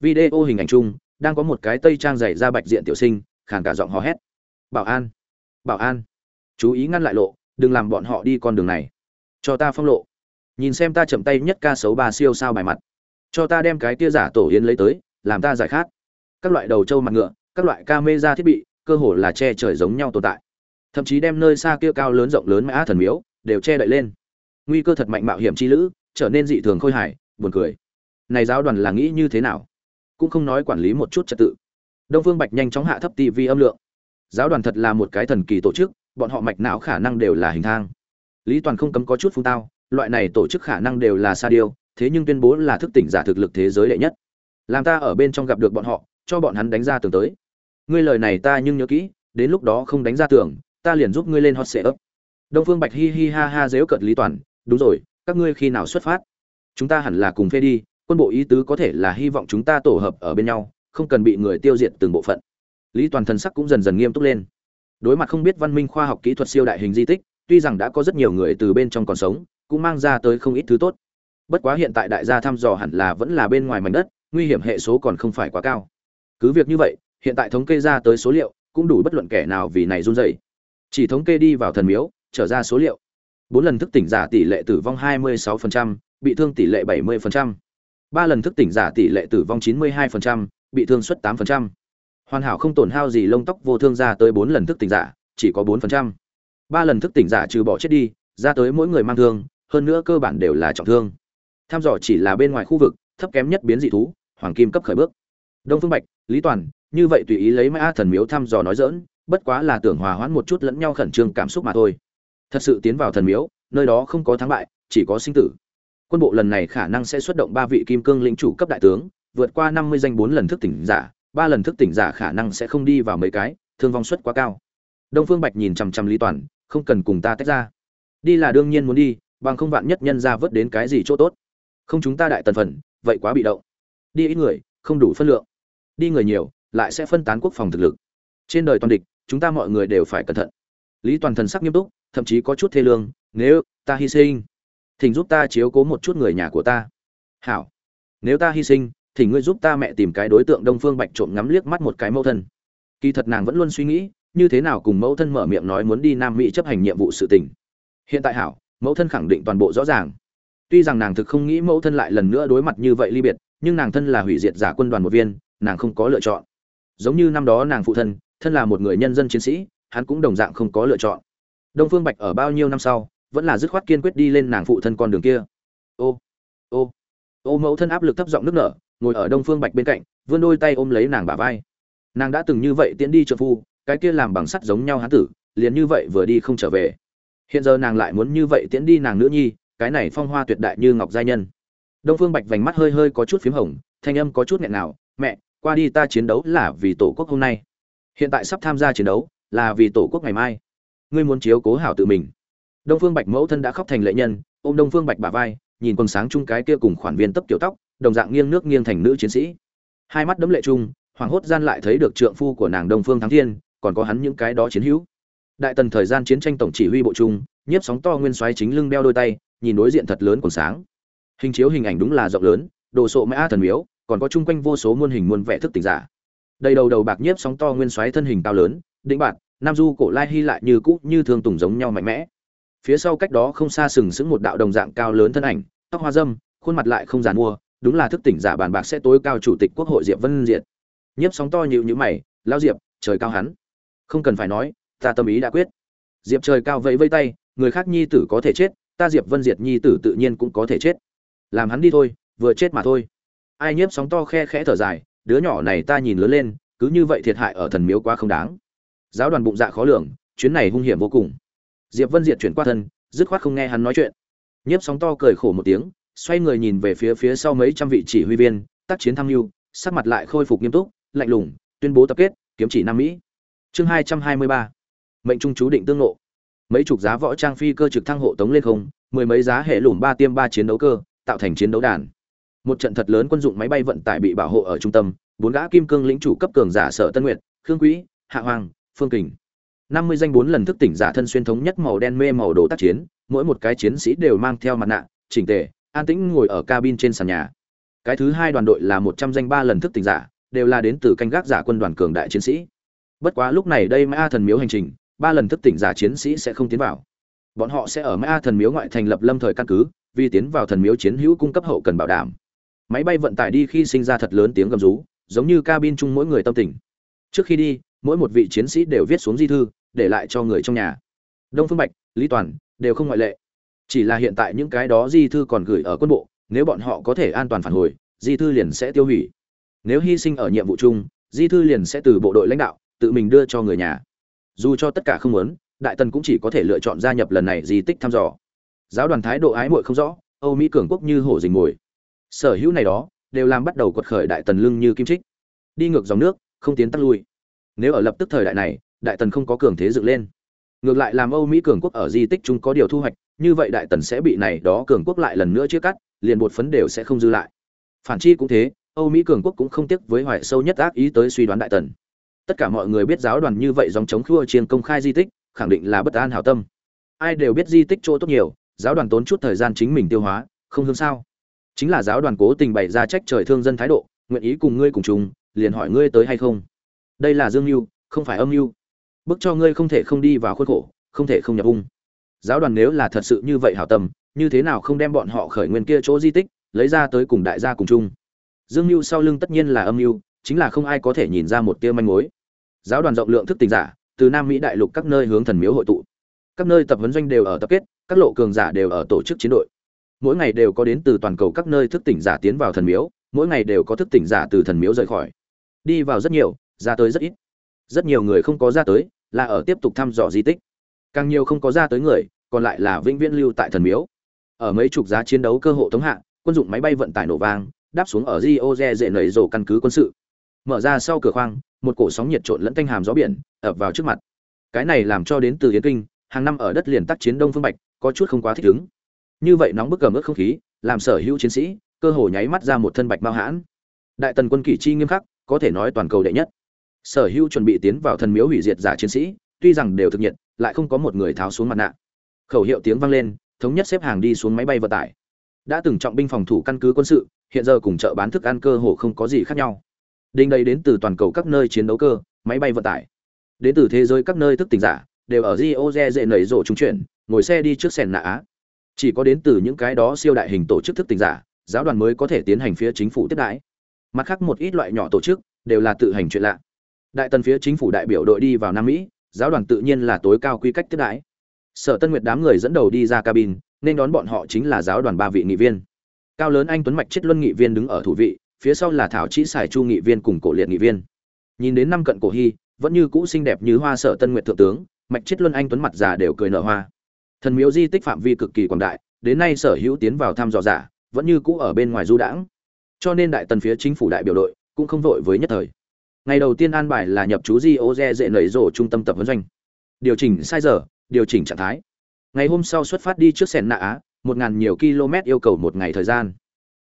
Video hình ảnh chung, đang có một cái tây trang dày ra bạch diện tiểu sinh, khàn cả giọng hò hét. Bảo an bảo an, chú ý ngăn lại lộ, đừng làm bọn họ đi con đường này. Cho ta phong lộ. Nhìn xem ta chậm tay nhất ca xấu ba siêu sao bài mặt. Cho ta đem cái kia giả tổ yến lấy tới, làm ta giải khát. Các loại đầu trâu mặt ngựa, các loại camera thiết bị, cơ hồ là che trời giống nhau tồn tại. Thậm chí đem nơi xa kia cao lớn rộng lớn mã thần miếu, đều che đậy lên. Nguy cơ thật mạnh mạo hiểm chi lữ, trở nên dị thường khôi hài, buồn cười này giáo đoàn là nghĩ như thế nào? Cũng không nói quản lý một chút trật tự. Đông phương bạch nhanh chóng hạ thấp tv âm lượng. Giáo đoàn thật là một cái thần kỳ tổ chức, bọn họ mạch não khả năng đều là hình thang. Lý toàn không cấm có chút phung tao, loại này tổ chức khả năng đều là sa điêu, thế nhưng tuyên bố là thức tỉnh giả thực lực thế giới đệ nhất. Làm ta ở bên trong gặp được bọn họ, cho bọn hắn đánh ra tường tới. Ngươi lời này ta nhưng nhớ kỹ, đến lúc đó không đánh ra tường, ta liền giúp ngươi lên hot sệ ấp đông phương bạch hi hi ha ha dếu cợt lý toàn, đúng rồi, các ngươi khi nào xuất phát? Chúng ta hẳn là cùng phê đi quân bộ ý tứ có thể là hy vọng chúng ta tổ hợp ở bên nhau không cần bị người tiêu diệt từng bộ phận. Lý toàn thần sắc cũng dần dần nghiêm túc lên. Đối mặt không biết văn minh khoa học kỹ thuật siêu đại hình di tích tuy rằng đã có rất nhiều người từ bên trong còn sống cũng mang ra tới không ít thứ tốt. Bất quá hiện tại đại gia thăm dò hẳn là vẫn là bên ngoài mảnh đất nguy hiểm hệ số còn không phải quá cao. Cứ việc như vậy hiện tại thống kê ra tới số liệu cũng đủ bất luận kẻ nào vì này run rẩy. Chỉ thống kê đi vào thần miếu trở ra số liệu. Bốn lần thức tỉnh giả tỷ lệ tử vong 26%, bị thương tỷ lệ 70% ba lần thức tỉnh giả tỷ lệ tử vong 92%, bị thương suất 8%. hoàn hảo không tổn hao gì lông tóc vô thương ra tới bốn lần thức tỉnh giả chỉ có 4%. ba lần thức tỉnh giả trừ bỏ chết đi ra tới mỗi người mang thương hơn nữa cơ bản đều là trọng thương tham dò chỉ là bên ngoài khu vực thấp kém nhất biến dị thú hoàng kim cấp khởi bước đông phương bạch lý toàn như vậy tùy ý lấy mã thần miếu thăm dò nói dỡn bất quá là tưởng hòa hoãn một chút lẫn nhau khẩn trương cảm xúc mà thôi thật sự tiến vào thần miếu nơi đó không có thắng bại chỉ có sinh tử quân bộ lần này khả năng sẽ xuất động ba vị kim cương lĩnh chủ cấp đại tướng, vượt qua năm mươi danh bốn lần thức tỉnh giả, ba lần thức tỉnh giả khả năng sẽ không đi vào mấy cái, thương vong suất quá cao. Đông phương bạch nhìn chằm chằm lý toàn, không cần cùng ta tách ra. Đi là đương nhiên muốn đi, bằng không vạn nhất nhân ra vớt đến cái gì chỗ tốt. Không chúng ta đại tần phần, vậy quá bị động. Đi ít người, không đủ phân lượng. Đi người nhiều, lại sẽ phân tán quốc phòng thực lực. Trên đời toàn địch, chúng ta mọi người đều phải cẩn thận. Lý toàn thần sắc nghiêm túc, thậm chí có chút thê lương, nếu ta hy sinh thỉnh giúp ta chiếu cố một chút người nhà của ta. Hảo. Nếu ta hy sinh thì ngươi giúp ta mẹ tìm cái đối tượng đông phương bạch trộm ngắm liếc mắt một cái mẫu thân. Kỳ thật nàng vẫn luôn suy nghĩ, như thế nào cùng mẫu thân mở miệng nói muốn đi nam mỹ chấp hành nhiệm vụ sự tình. Hiện tại hảo, mẫu thân khẳng định toàn bộ rõ ràng. Tuy rằng nàng thực không nghĩ mẫu thân lại lần nữa đối mặt như vậy ly biệt, nhưng nàng thân là hủy diệt giả quân đoàn một viên, nàng không có lựa chọn. Giống như năm đó nàng phụ thân thân là một người nhân dân chiến sĩ, hắn cũng đồng dạng không có lựa chọn. Đông phương bạch ở bao nhiêu năm sau vẫn là dứt khoát kiên quyết đi lên nàng phụ thân con đường kia. Ô ô ô, mẫu thân áp lực thấp giọng nước nở, ngồi ở đông phương bạch bên cạnh, vươn đôi tay ôm lấy nàng bả vai. Nàng đã từng như vậy tiễn đi trợ phu, cái kia làm bằng sắt giống nhau hán tử, liền như vậy vừa đi không trở về. Hiện giờ nàng lại muốn như vậy tiễn đi nàng nữ nhi, cái này phong hoa tuyệt đại như ngọc giai nhân. Đông phương bạch vành mắt hơi hơi có chút p h í m hồng, thanh âm có chút nghẹn nào mẹ, qua đi ta chiến đấu là vì tổ quốc hôm nay. Hiện tại sắp tham gia chiến đấu, là vì tổ quốc ngày mai. Ngươi muốn chiếu cố hảo tự mình đông phương bạch mẫu thân đã khóc thành lệ nhân, ôm đông phương bạch bà vai, nhìn quần sáng chung cái kia cùng khoản viên tấp kiểu tóc, đồng dạng nghiêng nước nghiêng thành nữ chiến sĩ. Hai mắt đấm lệ chung hoàng hốt gian lại thấy được trượng phu của nàng đông phương thắng thiên, còn có hắn những cái đó chiến hữu. Đại tần thời gian chiến tranh tổng chỉ huy bộ trung nhiếp sóng to nguyên xoáy chính lưng đeo đôi tay, nhìn đối diện thật lớn còn sáng. Hình chiếu hình ảnh đúng là rộng lớn, đồ sộ mã thần miếu, còn có chung quanh vô số muôn hình muôn vẻ thức tỉnh giả. Đầy đầu đầu bạc nhiếp sóng to nguyên xoáy thân hình cao lớn, đỉnh bạn nam du cổ lai hy lại như cũ như thường tùng giống nhau mạnh mẽ phía sau cách đó không xa sừng sững một đạo đồng dạng cao lớn thân ảnh, tóc hoa dâm, khuôn mặt lại không giàn mua, đúng là thức tỉnh giả bàn bạc sẽ tối cao chủ tịch quốc hội diệp vân diệt. Nhiếp sóng to nhịu nhữ mày lao diệp, trời cao hắn. Không cần phải nói, ta tâm ý đã quyết. Diệp trời cao vẫy vây tay, người khác nhi tử có thể chết, ta diệp vân diệt nhi tử tự nhiên cũng có thể chết. Làm hắn đi thôi, vừa chết mà thôi. Ai nhiếp sóng to khe khẽ thở dài, đứa nhỏ này ta nhìn lớn lên, cứ như vậy thiệt hại ở thần miếu quá không đáng. Giáo đoàn bụng dạ khó lường, chuyến này hung hiểm vô cùng diệp vân diệt chuyển qua thân, dứt khoát không nghe hắn nói chuyện. Nhiếp sóng to cười khổ một tiếng, xoay người nhìn về phía phía sau mấy trăm vị chỉ huy viên, tác chiến tham mưu, sắc mặt lại khôi phục nghiêm túc, lạnh lùng, tuyên bố tập kết, kiếm chỉ nam mỹ. Chương hai trăm hai mươi ba. Mệnh trung chú định tương nộ mấy chục giá võ trang phi cơ trực thăng hộ tống lên không, mười mấy giá hệ lùm ba tiêm ba chiến đấu cơ, tạo thành chiến đấu đàn. Một trận thật lớn quân dụng máy bay vận tải bị bảo hộ ở trung tâm, bốn gã kim cương lĩnh chủ cấp cường giả sở tân nguyệt, khương quý, hạ hoàng, phương kình năm mươi danh bốn lần thức tỉnh giả thân xuyên thống nhất màu đen mê màu đồ tác chiến, mỗi một cái chiến sĩ đều mang theo mặt nạ, chỉnh tề, an tĩnh ngồi ở cabin trên sàn nhà. Cái thứ hai đoàn đội là một trăm danh ba lần thức tỉnh giả, đều là đến từ canh gác giả quân đoàn cường đại chiến sĩ. Bất quá lúc này đây ma thần miếu hành trình, ba lần thức tỉnh giả chiến sĩ sẽ không tiến vào. Bọn họ sẽ ở ma thần miếu ngoại thành lập lâm thời căn cứ, vì tiến vào thần miếu chiến hữu cung cấp hậu cần bảo đảm. Máy bay vận tải đi khi sinh ra thật lớn tiếng gầm rú, giống như cabin chung mỗi người tâm tình. Trước khi đi, mỗi một vị chiến sĩ đều viết xuống di thư để lại cho người trong nhà. Đông phương bạch, lý toàn, đều không ngoại lệ. Chỉ là hiện tại những cái đó di thư còn gửi ở quân bộ, nếu bọn họ có thể an toàn phản hồi, di thư liền sẽ tiêu hủy. Nếu hy sinh ở nhiệm vụ chung, di thư liền sẽ từ bộ đội lãnh đạo, tự mình đưa cho người nhà. Dù cho tất cả không muốn, đại tần cũng chỉ có thể lựa chọn gia nhập lần này di tích thăm dò. Giáo đoàn thái độ ái muội không rõ, âu mỹ cường quốc như hổ dình mồi. Sở hữu này đó, đều làm bắt đầu quật khởi đại tần lưng như kim trích đi ngược dòng nước, không tiến tắt lui. Nếu ở lập tức thời đại này đại tần không có cường thế dựng lên. Ngược lại làm âu mỹ cường quốc ở di tích chúng có điều thu hoạch như vậy đại tần sẽ bị này đó cường quốc lại lần nữa chia cắt liền một phấn đều sẽ không dư lại. Phản chi cũng thế âu mỹ cường quốc cũng không tiếc với hoài sâu nhất ác ý tới suy đoán đại tần. Tất cả mọi người biết giáo đoàn như vậy dòng chống khua chiên công khai di tích khẳng định là bất an hảo tâm. Ai đều biết di tích chỗ tốt nhiều giáo đoàn tốn chút thời gian chính mình tiêu hóa không hương sao. Chính là giáo đoàn cố tình bày ra trách trời thương dân thái độ nguyện ý cùng ngươi cùng chúng, liền hỏi ngươi tới hay không. Đây là dương mưu không phải âm mưu bức cho ngươi không thể không đi vào khuôn khổ, không thể không nhập ung. Giáo đoàn nếu là thật sự như vậy hảo tâm, như thế nào không đem bọn họ khởi nguyên kia chỗ di tích, lấy ra tới cùng đại gia cùng chung. Dương mưu sau lưng tất nhiên là âm mưu, chính là không ai có thể nhìn ra một tia manh mối. Giáo đoàn rộng lượng thức tình giả, từ nam mỹ đại lục các nơi hướng thần miếu hội tụ. Các nơi tập huấn doanh đều ở tập kết, các lộ cường giả đều ở tổ chức chiến đội. Mỗi ngày đều có đến từ toàn cầu các nơi thức tỉnh giả tiến vào thần miếu, mỗi ngày đều có thức tỉnh giả từ thần miếu rời khỏi. Đi vào rất nhiều, ra tới rất ít rất nhiều người không có ra tới, là ở tiếp tục thăm dò di tích. Càng nhiều không có ra tới người, còn lại là vĩnh viễn lưu tại thần miếu. Ở mấy chục giá chiến đấu cơ hộ tống hạ, quân dụng máy bay vận tải nổ vang, đáp xuống ở rio de dễ nẩy rổ căn cứ quân sự. Mở ra sau cửa khoang, một cổ sóng nhiệt trộn lẫn thanh hàm gió biển, ập vào trước mặt. Cái này làm cho đến từ yến kinh, hàng năm ở đất liền tác chiến đông phương bạch, có chút không quá thích ứng. Như vậy nóng bức cầm ướt không khí, làm sở hữu chiến sĩ, cơ hồ nháy mắt ra một thân bạch bao hãn. Đại tần quân kỷ chi nghiêm khắc, có thể nói toàn cầu đệ nhất sở hữu chuẩn bị tiến vào thần miếu hủy diệt giả chiến sĩ, tuy rằng đều thực nhiệt, lại không có một người tháo xuống mặt nạ. Khẩu hiệu tiếng vang lên, thống nhất xếp hàng đi xuống máy bay vận tải. Đã từng trọng binh phòng thủ căn cứ quân sự, hiện giờ cùng chợ bán thức ăn cơ hồ không có gì khác nhau. Đinh đây đến từ toàn cầu các nơi chiến đấu cơ, máy bay vận tải. Đến từ thế giới các nơi thức tỉnh giả, đều ở rio de dễ nảy rổ trung chuyển, ngồi xe đi trước sèn nạ á. Chỉ có đến từ những cái đó siêu đại hình tổ chức thức tỉnh giả, giáo đoàn mới có thể tiến hành phía chính phủ tiếp đãi. Mặt khác một ít loại nhỏ tổ chức, đều là tự hành chuyện lạ đại tần phía chính phủ đại biểu đội đi vào nam mỹ, giáo đoàn tự nhiên là tối cao quy cách tiếp đãi. Sở tân nguyệt đám người dẫn đầu đi ra cabin, nên đón bọn họ chính là giáo đoàn ba vị nghị viên. Cao lớn anh tuấn mạch chết luân nghị viên đứng ở thủ vị, phía sau là thảo chỉ xài chu nghị viên cùng cổ liệt nghị viên. Nhìn đến năm cận cổ hy, vẫn như cũ xinh đẹp như hoa sở tân nguyệt thượng tướng, mạch chết luân anh tuấn mặt già đều cười nở hoa. Thần miếu di tích phạm vi cực kỳ quảng đại, đến nay sở hữu tiến vào thăm dò giả, vẫn như cũ ở bên ngoài du đãng. Cho nên đại tần phía chính phủ đại biểu đội cũng không vội với nhất thời ngày đầu tiên an bài là nhập chú di ô dễ nảy rổ trung tâm tập huấn doanh. Điều chỉnh sai giờ, điều chỉnh trạng thái. Ngày hôm sau xuất phát đi trước sèn nạ á, một ngàn nhiều km yêu cầu một ngày thời gian.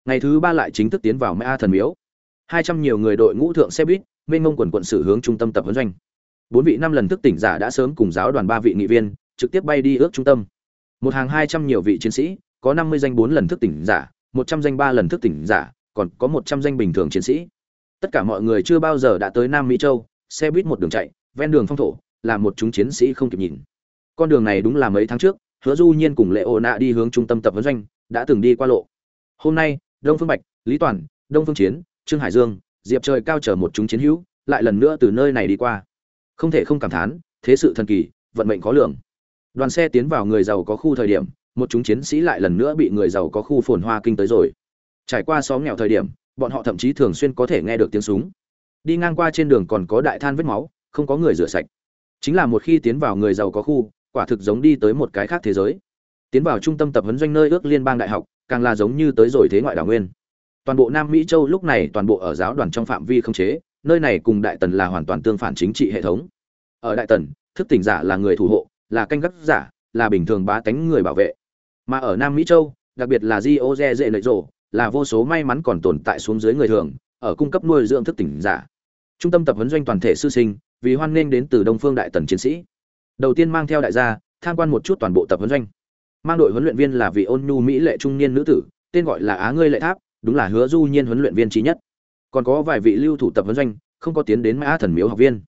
Ngày thứ ba lại chính thức tiến vào mã thần miếu. Hai trăm nhiều người đội ngũ thượng xe buýt, mênh mông quần quận sử hướng trung tâm tập huấn doanh. Bốn vị năm lần thức tỉnh giả đã sớm cùng giáo đoàn ba vị nghị viên, trực tiếp bay đi ước trung tâm. Một hàng hai trăm nhiều vị chiến sĩ, có năm mươi danh bốn lần thức tỉnh giả, một trăm danh ba lần thức tỉnh giả, còn có một trăm danh bình thường chiến sĩ tất cả mọi người chưa bao giờ đã tới nam mỹ châu, xe buýt một đường chạy, ven đường phong thổ, là một chúng chiến sĩ không kịp nhìn. Con đường này đúng là mấy tháng trước, hứa du nhiên cùng lệ ô nạ đi hướng trung tâm tập huấn doanh, đã từng đi qua lộ. Hôm nay, đông phương bạch, lý toàn, đông phương chiến, trương hải dương, diệp trời cao chở một chúng chiến hữu, lại lần nữa từ nơi này đi qua. Không thể không cảm thán, thế sự thần kỳ, vận mệnh khó lường. Đoàn xe tiến vào người giàu có khu thời điểm, một chúng chiến sĩ lại lần nữa bị người giàu có khu phồn hoa kinh tới rồi. Trải qua xóm nghèo thời điểm bọn họ thậm chí thường xuyên có thể nghe được tiếng súng. Đi ngang qua trên đường còn có đại than vết máu, không có người rửa sạch. Chính là một khi tiến vào người giàu có khu, quả thực giống đi tới một cái khác thế giới. Tiến vào trung tâm tập huấn doanh nơi ước liên bang đại học, càng là giống như tới rồi thế ngoại đảo nguyên. Toàn bộ nam mỹ châu lúc này toàn bộ ở giáo đoàn trong phạm vi không chế, nơi này cùng đại tần là hoàn toàn tương phản chính trị hệ thống. Ở đại tần, thức tỉnh giả là người thủ hộ, là canh gác giả, là bình thường bá tánh người bảo vệ. Mà ở nam mỹ châu, đặc biệt là di ô dê dễ nệ rộ là vô số may mắn còn tồn tại xuống dưới người thường, ở cung cấp nuôi dưỡng thức tỉnh giả. Trung tâm tập huấn doanh toàn thể sư sinh, vì hoan nghênh đến từ đông phương đại tần chiến sĩ. Đầu tiên mang theo đại gia, tham quan một chút toàn bộ tập huấn doanh. Mang đội huấn luyện viên là vị ôn nhu mỹ lệ trung niên nữ tử, tên gọi là á ngươi lệ tháp, đúng là hứa du nhiên huấn luyện viên trí nhất. Còn có vài vị lưu thủ tập huấn doanh, không có tiến đến mã thần miếu học viên.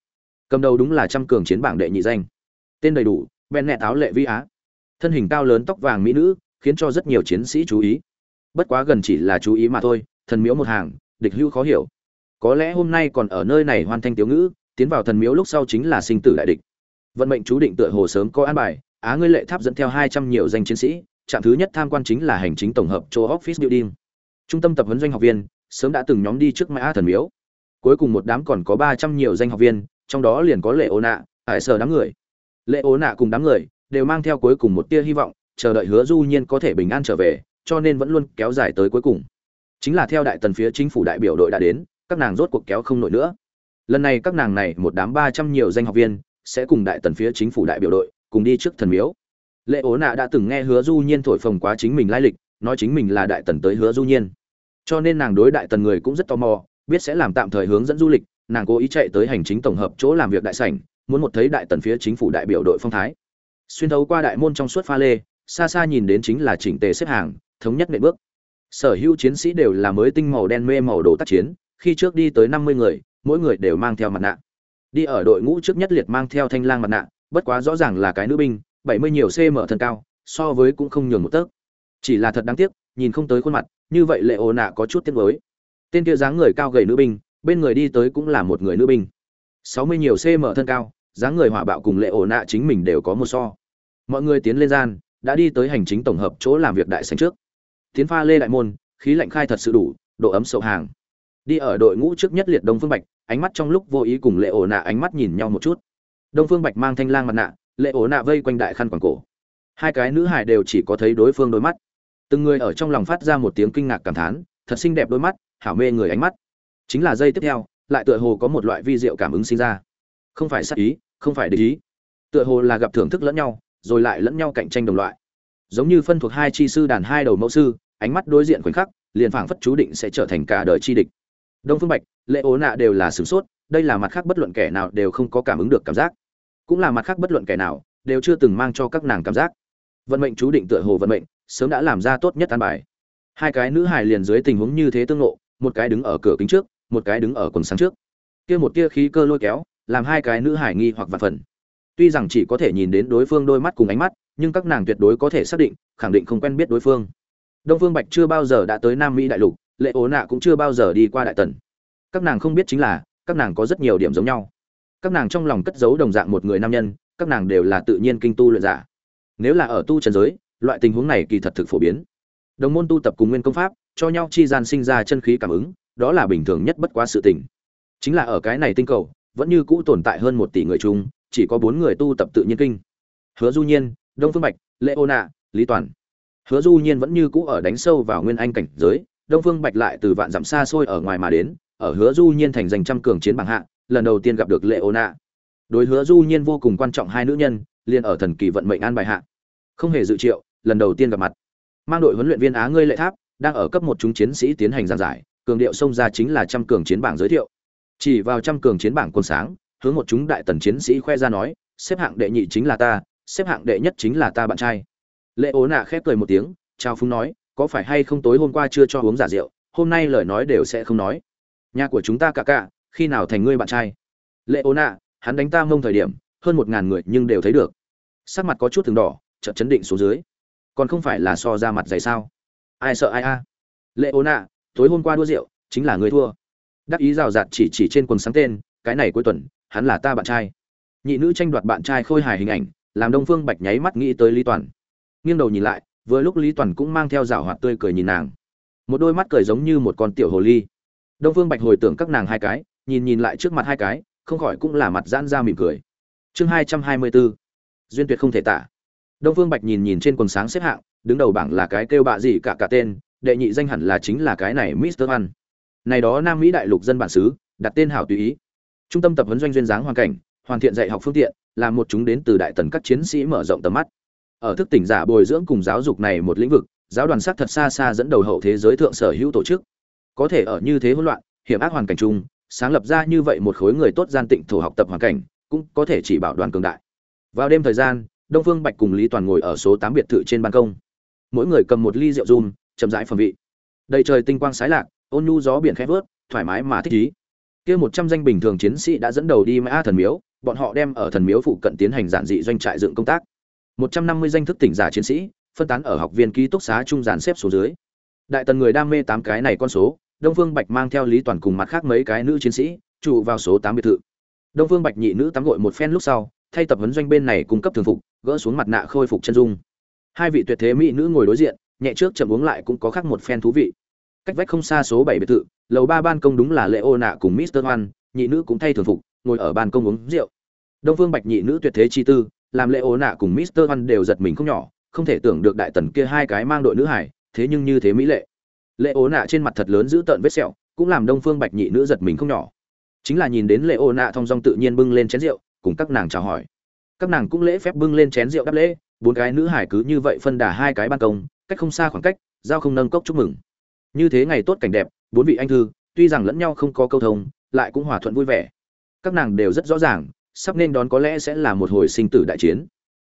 Cầm đầu đúng là trăm cường chiến bảng đệ nhị danh. Tên đầy đủ ben nẹ táo lệ vi á. Thân hình cao lớn, tóc vàng mỹ nữ, khiến cho rất nhiều chiến sĩ chú ý bất quá gần chỉ là chú ý mà thôi, thần miếu một hàng, địch hưu khó hiểu. Có lẽ hôm nay còn ở nơi này hoàn thành tiểu ngữ, tiến vào thần miếu lúc sau chính là sinh tử đại địch. Vận mệnh chú định tựa hồ sớm có an bài, á ngươi lệ tháp dẫn theo hai trăm nhiều danh chiến sĩ, trạm thứ nhất tham quan chính là hành chính tổng hợp chỗ office building. Trung tâm tập huấn doanh học viên, sớm đã từng nhóm đi trước mã thần miếu. Cuối cùng một đám còn có ba trăm nhiều danh học viên, trong đó liền có lệ ô nạ, hải sở đám người. Lệ ô nạ cùng đám người đều mang theo cuối cùng một tia hy vọng, chờ đợi hứa du nhiên có thể bình an trở về cho nên vẫn luôn kéo dài tới cuối cùng. Chính là theo đại tần phía chính phủ đại biểu đội đã đến, các nàng rốt cuộc kéo không nổi nữa. Lần này các nàng này một đám ba trăm nhiều danh học viên sẽ cùng đại tần phía chính phủ đại biểu đội cùng đi trước thần miếu. Lệ ố nạ đã từng nghe hứa du nhiên thổi phồng quá chính mình lai lịch, nói chính mình là đại tần tới hứa du nhiên. Cho nên nàng đối đại tần người cũng rất tò mò, biết sẽ làm tạm thời hướng dẫn du lịch, nàng cố ý chạy tới hành chính tổng hợp chỗ làm việc đại sảnh, muốn một thấy đại tần phía chính phủ đại biểu đội phong thái. Xuyên thấu qua đại môn trong suốt pha lê, xa xa nhìn đến chính là chỉnh tề xếp hàng thống nhất nện bước. Sở hữu chiến sĩ đều là mới tinh màu đen mê màu đồ tác chiến, khi trước đi tới năm mươi người, mỗi người đều mang theo mặt nạ. Đi ở đội ngũ trước nhất liệt mang theo thanh lang mặt nạ, bất quá rõ ràng là cái nữ binh, bảy mươi nhiều cm thân cao, so với cũng không nhường một tấc. Chỉ là thật đáng tiếc, nhìn không tới khuôn mặt, như vậy lệ ồ nạ có chút tiếc với tên kia dáng người cao gầy nữ binh, bên người đi tới cũng là một người nữ binh. Sáu mươi nhiều cm thân cao, dáng người hỏa bạo cùng lệ ổ nạ chính mình đều có một so. Mọi người tiến lên gian, đã đi tới hành chính tổng hợp chỗ làm việc đại sành trước tiến pha lê đại môn, khí lạnh khai thật sự đủ, độ ấm sậu hàng. Đi ở đội ngũ trước nhất liệt đông phương bạch, ánh mắt trong lúc vô ý cùng lệ ổ nạ ánh mắt nhìn nhau một chút. Đông phương bạch mang thanh lang mặt nạ, lệ ổ nạ vây quanh đại khăn quảng cổ. Hai cái nữ hải đều chỉ có thấy đối phương đôi mắt. Từng người ở trong lòng phát ra một tiếng kinh ngạc cảm thán, thật xinh đẹp đôi mắt, hảo mê người ánh mắt. Chính là giây tiếp theo, lại tựa hồ có một loại vi diệu cảm ứng sinh ra. Không phải sắc ý, không phải địch ý. Tựa hồ là gặp thưởng thức lẫn nhau, rồi lại lẫn nhau cạnh tranh đồng loại giống như phân thuộc hai chi sư đàn hai đầu mẫu sư, ánh mắt đối diện khoảnh khắc, liền phảng phất chú định sẽ trở thành cả đời chi địch. Đông phương bạch, lệ ố nạ đều là sửng sốt, đây là mặt khác bất luận kẻ nào đều không có cảm ứng được cảm giác. Cũng là mặt khác bất luận kẻ nào đều chưa từng mang cho các nàng cảm giác. Vận mệnh chú định tựa hồ vận mệnh, sớm đã làm ra tốt nhất an bài. Hai cái nữ hài liền dưới tình huống như thế tương lộ một cái đứng ở cửa kính trước, một cái đứng ở quần sáng trước. Kia một tia khí cơ lôi kéo, làm hai cái nữ hài nghi hoặc vặt phần. Tuy rằng chỉ có thể nhìn đến đối phương đôi mắt cùng ánh mắt nhưng các nàng tuyệt đối có thể xác định, khẳng định không quen biết đối phương. Đông phương bạch chưa bao giờ đã tới nam mỹ đại lục, lệ ố nạ cũng chưa bao giờ đi qua đại tần. Các nàng không biết chính là, các nàng có rất nhiều điểm giống nhau. Các nàng trong lòng cất giấu đồng dạng một người nam nhân, các nàng đều là tự nhiên kinh tu luyện giả. Nếu là ở tu trần giới, loại tình huống này kỳ thật thực phổ biến. Đồng môn tu tập cùng nguyên công pháp, cho nhau chi gian sinh ra chân khí cảm ứng, đó là bình thường nhất bất quá sự tình. Chính là ở cái này tinh cầu, vẫn như cũ tồn tại hơn một tỷ người chung, chỉ có bốn người tu tập tự nhiên kinh. Hứa du nhiên đông phương bạch lệ ô nạ lý toàn. Hứa du nhiên vẫn như cũ ở đánh sâu vào nguyên anh cảnh giới, đông phương bạch lại từ vạn dặm xa xôi ở ngoài mà đến, ở hứa du nhiên thành giành trăm cường chiến bằng hạ, lần đầu tiên gặp được lệ ô nạ đối hứa du nhiên vô cùng quan trọng hai nữ nhân, liền ở thần kỳ vận mệnh an bài hạ. Không hề dự triệu, lần đầu tiên gặp mặt. Mang đội huấn luyện viên á ngươi lệ tháp, đang ở cấp một chúng chiến sĩ tiến hành giảng giải, cường điệu xông ra chính là trăm cường chiến bảng giới thiệu. Chỉ vào trăm cường chiến bảng quân sáng, hướng một chúng đại tần chiến sĩ khoe ra nói, xếp hạng đệ nhị chính là ta xếp hạng đệ nhất chính là ta bạn trai. Lệ ố nạ khép cười một tiếng trao phúng nói, có phải hay không tối hôm qua chưa cho uống giả rượu, hôm nay lời nói đều sẽ không nói. Nhà của chúng ta cả cả, khi nào thành ngươi bạn trai? Lệ ố nạ, hắn đánh ta mông thời điểm, hơn một ngàn người nhưng đều thấy được. Sắc mặt có chút thường đỏ, chợt chấn định xuống dưới. Còn không phải là so ra mặt dày sao? Ai sợ ai a? Lệ ố nạ, tối hôm qua đua rượu, chính là người thua. Đắc ý rào rạt chỉ chỉ trên quần sáng tên, cái này cuối tuần, hắn là ta bạn trai. Nhị nữ tranh đoạt bạn trai khôi hài hình ảnh làm đông phương bạch nháy mắt nghĩ tới lý toàn. Nghiêng đầu nhìn lại, vừa lúc lý toàn cũng mang theo rào hoạt tươi cười nhìn nàng. Một đôi mắt cười giống như một con tiểu hồ ly. Đông phương bạch hồi tưởng các nàng hai cái, nhìn nhìn lại trước mặt hai cái, không khỏi cũng là mặt giãn ra mỉm cười. Chương hai trăm hai mươi bốn duyên tuyệt không thể tả. Đông phương bạch nhìn nhìn trên quần sáng xếp hạng, đứng đầu bảng là cái kêu bạ gì cả cả tên, đệ nhị danh hẳn là chính là cái này mister văn. Này đó nam mỹ đại lục dân bản xứ, đặt tên hảo tùy ý. Trung tâm tập huấn doanh duyên dáng hoàn cảnh, hoàn thiện dạy học phương tiện là một chúng đến từ đại tần các chiến sĩ mở rộng tầm mắt. Ở thức tỉnh giả bồi dưỡng cùng giáo dục này một lĩnh vực, giáo đoàn sắc thật xa xa dẫn đầu hậu thế giới thượng sở hữu tổ chức. Có thể ở như thế hỗn loạn, hiểm ác hoàn cảnh chung, sáng lập ra như vậy một khối người tốt gian tịnh thổ học tập hoàn cảnh, cũng có thể chỉ bảo đoàn cường đại. Vào đêm thời gian, đông phương bạch cùng lý toàn ngồi ở số tám biệt thự trên ban công. Mỗi người cầm một ly rượu rum chậm rãi phẩm vị. Đầy trời tinh quang sái lạc, ôn nhu gió biển khẽ vớt, thoải mái mà thích ý kia một trăm danh bình thường chiến sĩ đã dẫn đầu đi mã thần miếu bọn họ đem ở thần miếu phụ cận tiến hành giản dị doanh trại dựng công tác. Một trăm năm mươi danh thức tỉnh giả chiến sĩ, phân tán ở học viên ký túc xá trung dàn xếp số dưới. Đại tần người đam mê tám cái này con số, đông phương bạch mang theo lý toàn cùng mặt khác mấy cái nữ chiến sĩ, trụ vào số tám biệt thự. Đông phương bạch nhị nữ tắm gội một phen lúc sau, thay tập huấn doanh bên này cung cấp thường phục, gỡ xuống mặt nạ khôi phục chân dung. Hai vị tuyệt thế mỹ nữ ngồi đối diện, nhẹ trước chậm uống lại cũng có khác một phen thú vị. Cách vách không xa số bảy biệt thự, lầu ba ban công đúng là lệ ô nạ cùng mister Hoan, nhị nữ cũng thay thường phục ngồi ở ban công uống rượu. Đông phương bạch nhị nữ tuyệt thế chi tư, làm lệ ố nạ cùng mister văn đều giật mình không nhỏ, không thể tưởng được đại tần kia hai cái mang đội nữ hải, thế nhưng như thế mỹ lệ. Lệ ố nạ trên mặt thật lớn giữ tợn vết sẹo, cũng làm đông phương bạch nhị nữ giật mình không nhỏ. Chính là nhìn đến lệ ố nạ thong dong tự nhiên bưng lên chén rượu, cùng các nàng chào hỏi. Các nàng cũng lễ phép bưng lên chén rượu đáp lễ, bốn cái nữ hải cứ như vậy phân đà hai cái ban công, cách không xa khoảng cách, giao không nâng cốc chúc mừng. Như thế ngày tốt cảnh đẹp, bốn vị anh thư, tuy rằng lẫn nhau không có câu thông, lại cũng hòa thuận vui vẻ các nàng đều rất rõ ràng, sắp nên đón có lẽ sẽ là một hồi sinh tử đại chiến.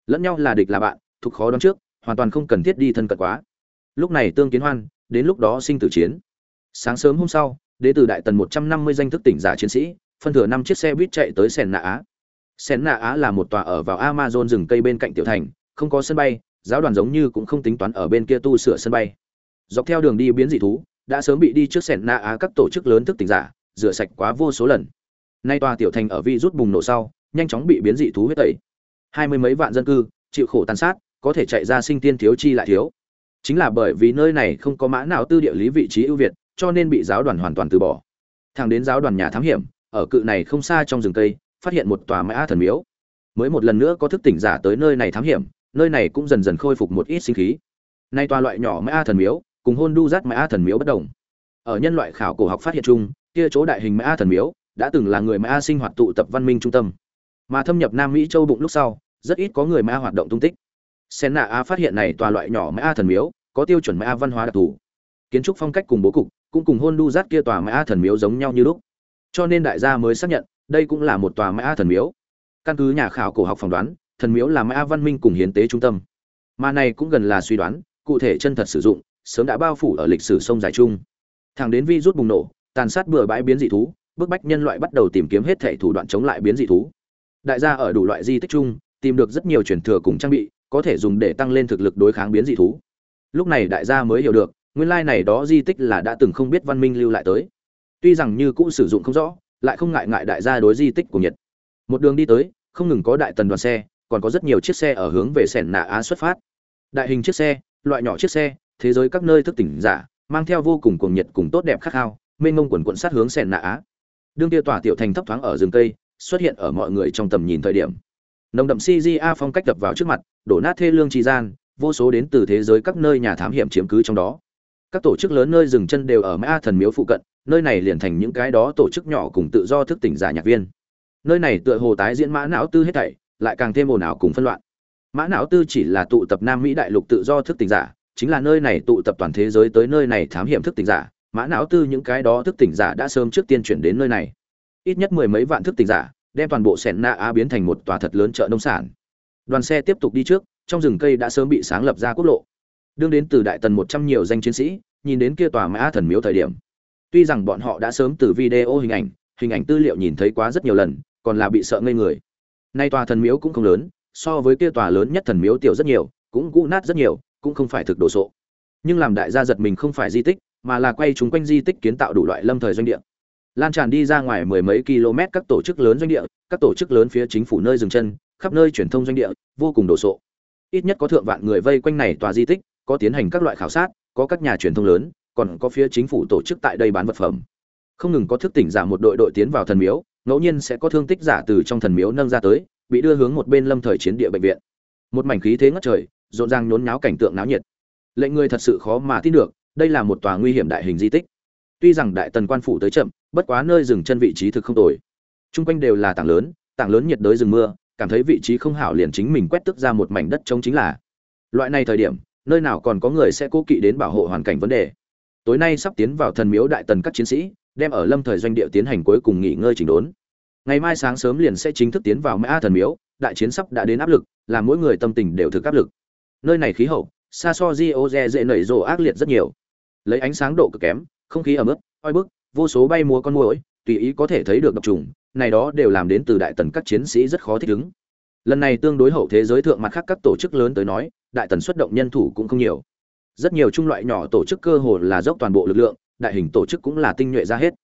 Lẫn nhau là địch là bạn, thuộc khó đoán trước, hoàn toàn không cần thiết đi thân cận quá. Lúc này tương kiến hoan, đến lúc đó sinh tử chiến. Sáng sớm hôm sau, đế tử đại tần một trăm năm mươi danh thức tỉnh giả chiến sĩ, phân thừa năm chiếc xe buýt chạy tới sèn nạ á. Sèn nạ á là một tòa ở vào amazon rừng cây bên cạnh tiểu thành, không có sân bay, giáo đoàn giống như cũng không tính toán ở bên kia tu sửa sân bay. Dọc theo đường đi biến dị thú, đã sớm bị đi trước sèn nạ á các tổ chức lớn thức tỉnh giả, rửa sạch quá vô số lần nay tòa tiểu thành ở vi rút bùng nổ sau, nhanh chóng bị biến dị thú huyết tẩy. Hai mươi mấy vạn dân cư, chịu khổ tàn sát, có thể chạy ra sinh tiên thiếu chi lại thiếu. Chính là bởi vì nơi này không có mã nào tư địa lý vị trí ưu việt, cho nên bị giáo đoàn hoàn toàn từ bỏ. Thằng đến giáo đoàn nhà thám hiểm, ở cự này không xa trong rừng cây, phát hiện một tòa mã thần miếu. Mới một lần nữa có thức tỉnh giả tới nơi này thám hiểm, nơi này cũng dần dần khôi phục một ít sinh khí. Nay tòa loại nhỏ mã thần miếu, cùng hôn đu rát mã thần miếu bất đồng. Ở nhân loại khảo cổ học phát hiện chung, kia chỗ đại hình mã thần miếu đã từng là người mã sinh hoạt tụ tập văn minh trung tâm. Mà thâm nhập nam mỹ châu bụng lúc sau, rất ít có người mã hoạt động tung tích. Sen nạ a phát hiện này tòa loại nhỏ mã thần miếu, có tiêu chuẩn mã văn hóa đặc thù. Kiến trúc phong cách cùng bố cục, cũng cùng hôn đu rát kia tòa mã thần miếu giống nhau như lúc. Cho nên đại gia mới xác nhận, đây cũng là một tòa mã thần miếu. Căn cứ nhà khảo cổ học phỏng đoán, thần miếu là mã văn minh cùng hiến tế trung tâm. Mà này cũng gần là suy đoán, cụ thể chân thật sử dụng, sớm đã bao phủ ở lịch sử sông dài chung. Thẳng đến vi rút bùng nổ, tàn sát bừa bãi biến dị thú bức bách nhân loại bắt đầu tìm kiếm hết thể thủ đoạn chống lại biến dị thú. Đại gia ở đủ loại di tích chung, tìm được rất nhiều truyền thừa cùng trang bị, có thể dùng để tăng lên thực lực đối kháng biến dị thú. Lúc này đại gia mới hiểu được, nguyên lai này đó di tích là đã từng không biết văn minh lưu lại tới. Tuy rằng như cũ sử dụng không rõ, lại không ngại ngại đại gia đối di tích của nhật. Một đường đi tới, không ngừng có đại tần đoàn xe, còn có rất nhiều chiếc xe ở hướng về sẻn nạ á xuất phát. Đại hình chiếc xe, loại nhỏ chiếc xe, thế giới các nơi thức tỉnh giả, mang theo vô cùng cuồng nhiệt cùng tốt đẹp khát khao, mênh mông quần quận sát hướng sẻn nạ á đương kia tỏa tiểu thành thấp thoáng ở rừng cây, xuất hiện ở mọi người trong tầm nhìn thời điểm. Nồng đậm cga phong cách đập vào trước mặt, đổ nát thê lương tri gian, vô số đến từ thế giới các nơi nhà thám hiểm chiếm cứ trong đó. Các tổ chức lớn nơi dừng chân đều ở mã thần miếu phụ cận, nơi này liền thành những cái đó tổ chức nhỏ cùng tự do thức tỉnh giả nhạc viên. Nơi này tựa hồ tái diễn mã não tư hết thảy, lại càng thêm ồn ào cùng phân loạn. Mã não tư chỉ là tụ tập nam mỹ đại lục tự do thức tỉnh giả, chính là nơi này tụ tập toàn thế giới tới nơi này thám hiểm thức tỉnh giả mã não tư những cái đó thức tỉnh giả đã sớm trước tiên chuyển đến nơi này. Ít nhất mười mấy vạn thức tỉnh giả, đem toàn bộ sẻn na á biến thành một tòa thật lớn chợ nông sản. Đoàn xe tiếp tục đi trước, trong rừng cây đã sớm bị sáng lập ra quốc lộ. Đương đến từ đại tần một trăm nhiều danh chiến sĩ, nhìn đến kia tòa mã thần miếu thời điểm, tuy rằng bọn họ đã sớm từ video hình ảnh hình ảnh tư liệu nhìn thấy quá rất nhiều lần, còn là bị sợ ngây người. Nay tòa thần miếu cũng không lớn, so với kia tòa lớn nhất thần miếu tiểu rất nhiều, cũng cũ nát rất nhiều, cũng không phải thực đồ sộ. Nhưng làm đại gia giật mình không phải di tích mà là quay chúng quanh di tích kiến tạo đủ loại lâm thời doanh địa. Lan tràn đi ra ngoài mười mấy km, các tổ chức lớn doanh địa, các tổ chức lớn phía chính phủ nơi dừng chân, khắp nơi truyền thông doanh địa, vô cùng đồ sộ. Ít nhất có thượng vạn người vây quanh này tòa di tích, có tiến hành các loại khảo sát, có các nhà truyền thông lớn, còn có phía chính phủ tổ chức tại đây bán vật phẩm. Không ngừng có thức tỉnh giả một đội đội tiến vào thần miếu, ngẫu nhiên sẽ có thương tích giả từ trong thần miếu nâng ra tới, bị đưa hướng một bên lâm thời chiến địa bệnh viện. Một mảnh khí thế ngất trời, rộn ràng nhốn nháo cảnh tượng náo nhiệt. Lệnh người thật sự khó mà tin được đây là một tòa nguy hiểm đại hình di tích. Tuy rằng đại tần quan phủ tới chậm, bất quá nơi dừng chân vị trí thực không tồi. Chung quanh đều là tảng lớn tảng lớn nhiệt đới rừng mưa, cảm thấy vị trí không hảo liền chính mình quét tức ra một mảnh đất trống chính là. Loại này thời điểm, nơi nào còn có người sẽ cố kỵ đến bảo hộ hoàn cảnh vấn đề. Tối nay sắp tiến vào thần miếu đại tần các chiến sĩ, đem ở lâm thời doanh địa tiến hành cuối cùng nghỉ ngơi chỉnh đốn. Ngày mai sáng sớm liền sẽ chính thức tiến vào mã thần miếu, đại chiến sắp đã đến áp lực, làm mỗi người tâm tình đều thực áp lực. Nơi này khí hậu, xa so di ô dễ nảy rộ ác liệt rất nhiều lấy ánh sáng độ cực kém, không khí ẩm ướt, oi bức, vô số bay múa con muỗi, tùy ý có thể thấy được độc trùng, này đó đều làm đến từ đại tần các chiến sĩ rất khó thích ứng. Lần này tương đối hậu thế giới thượng mặt khác các tổ chức lớn tới nói, đại tần xuất động nhân thủ cũng không nhiều. Rất nhiều trung loại nhỏ tổ chức cơ hồ là dốc toàn bộ lực lượng, đại hình tổ chức cũng là tinh nhuệ ra hết.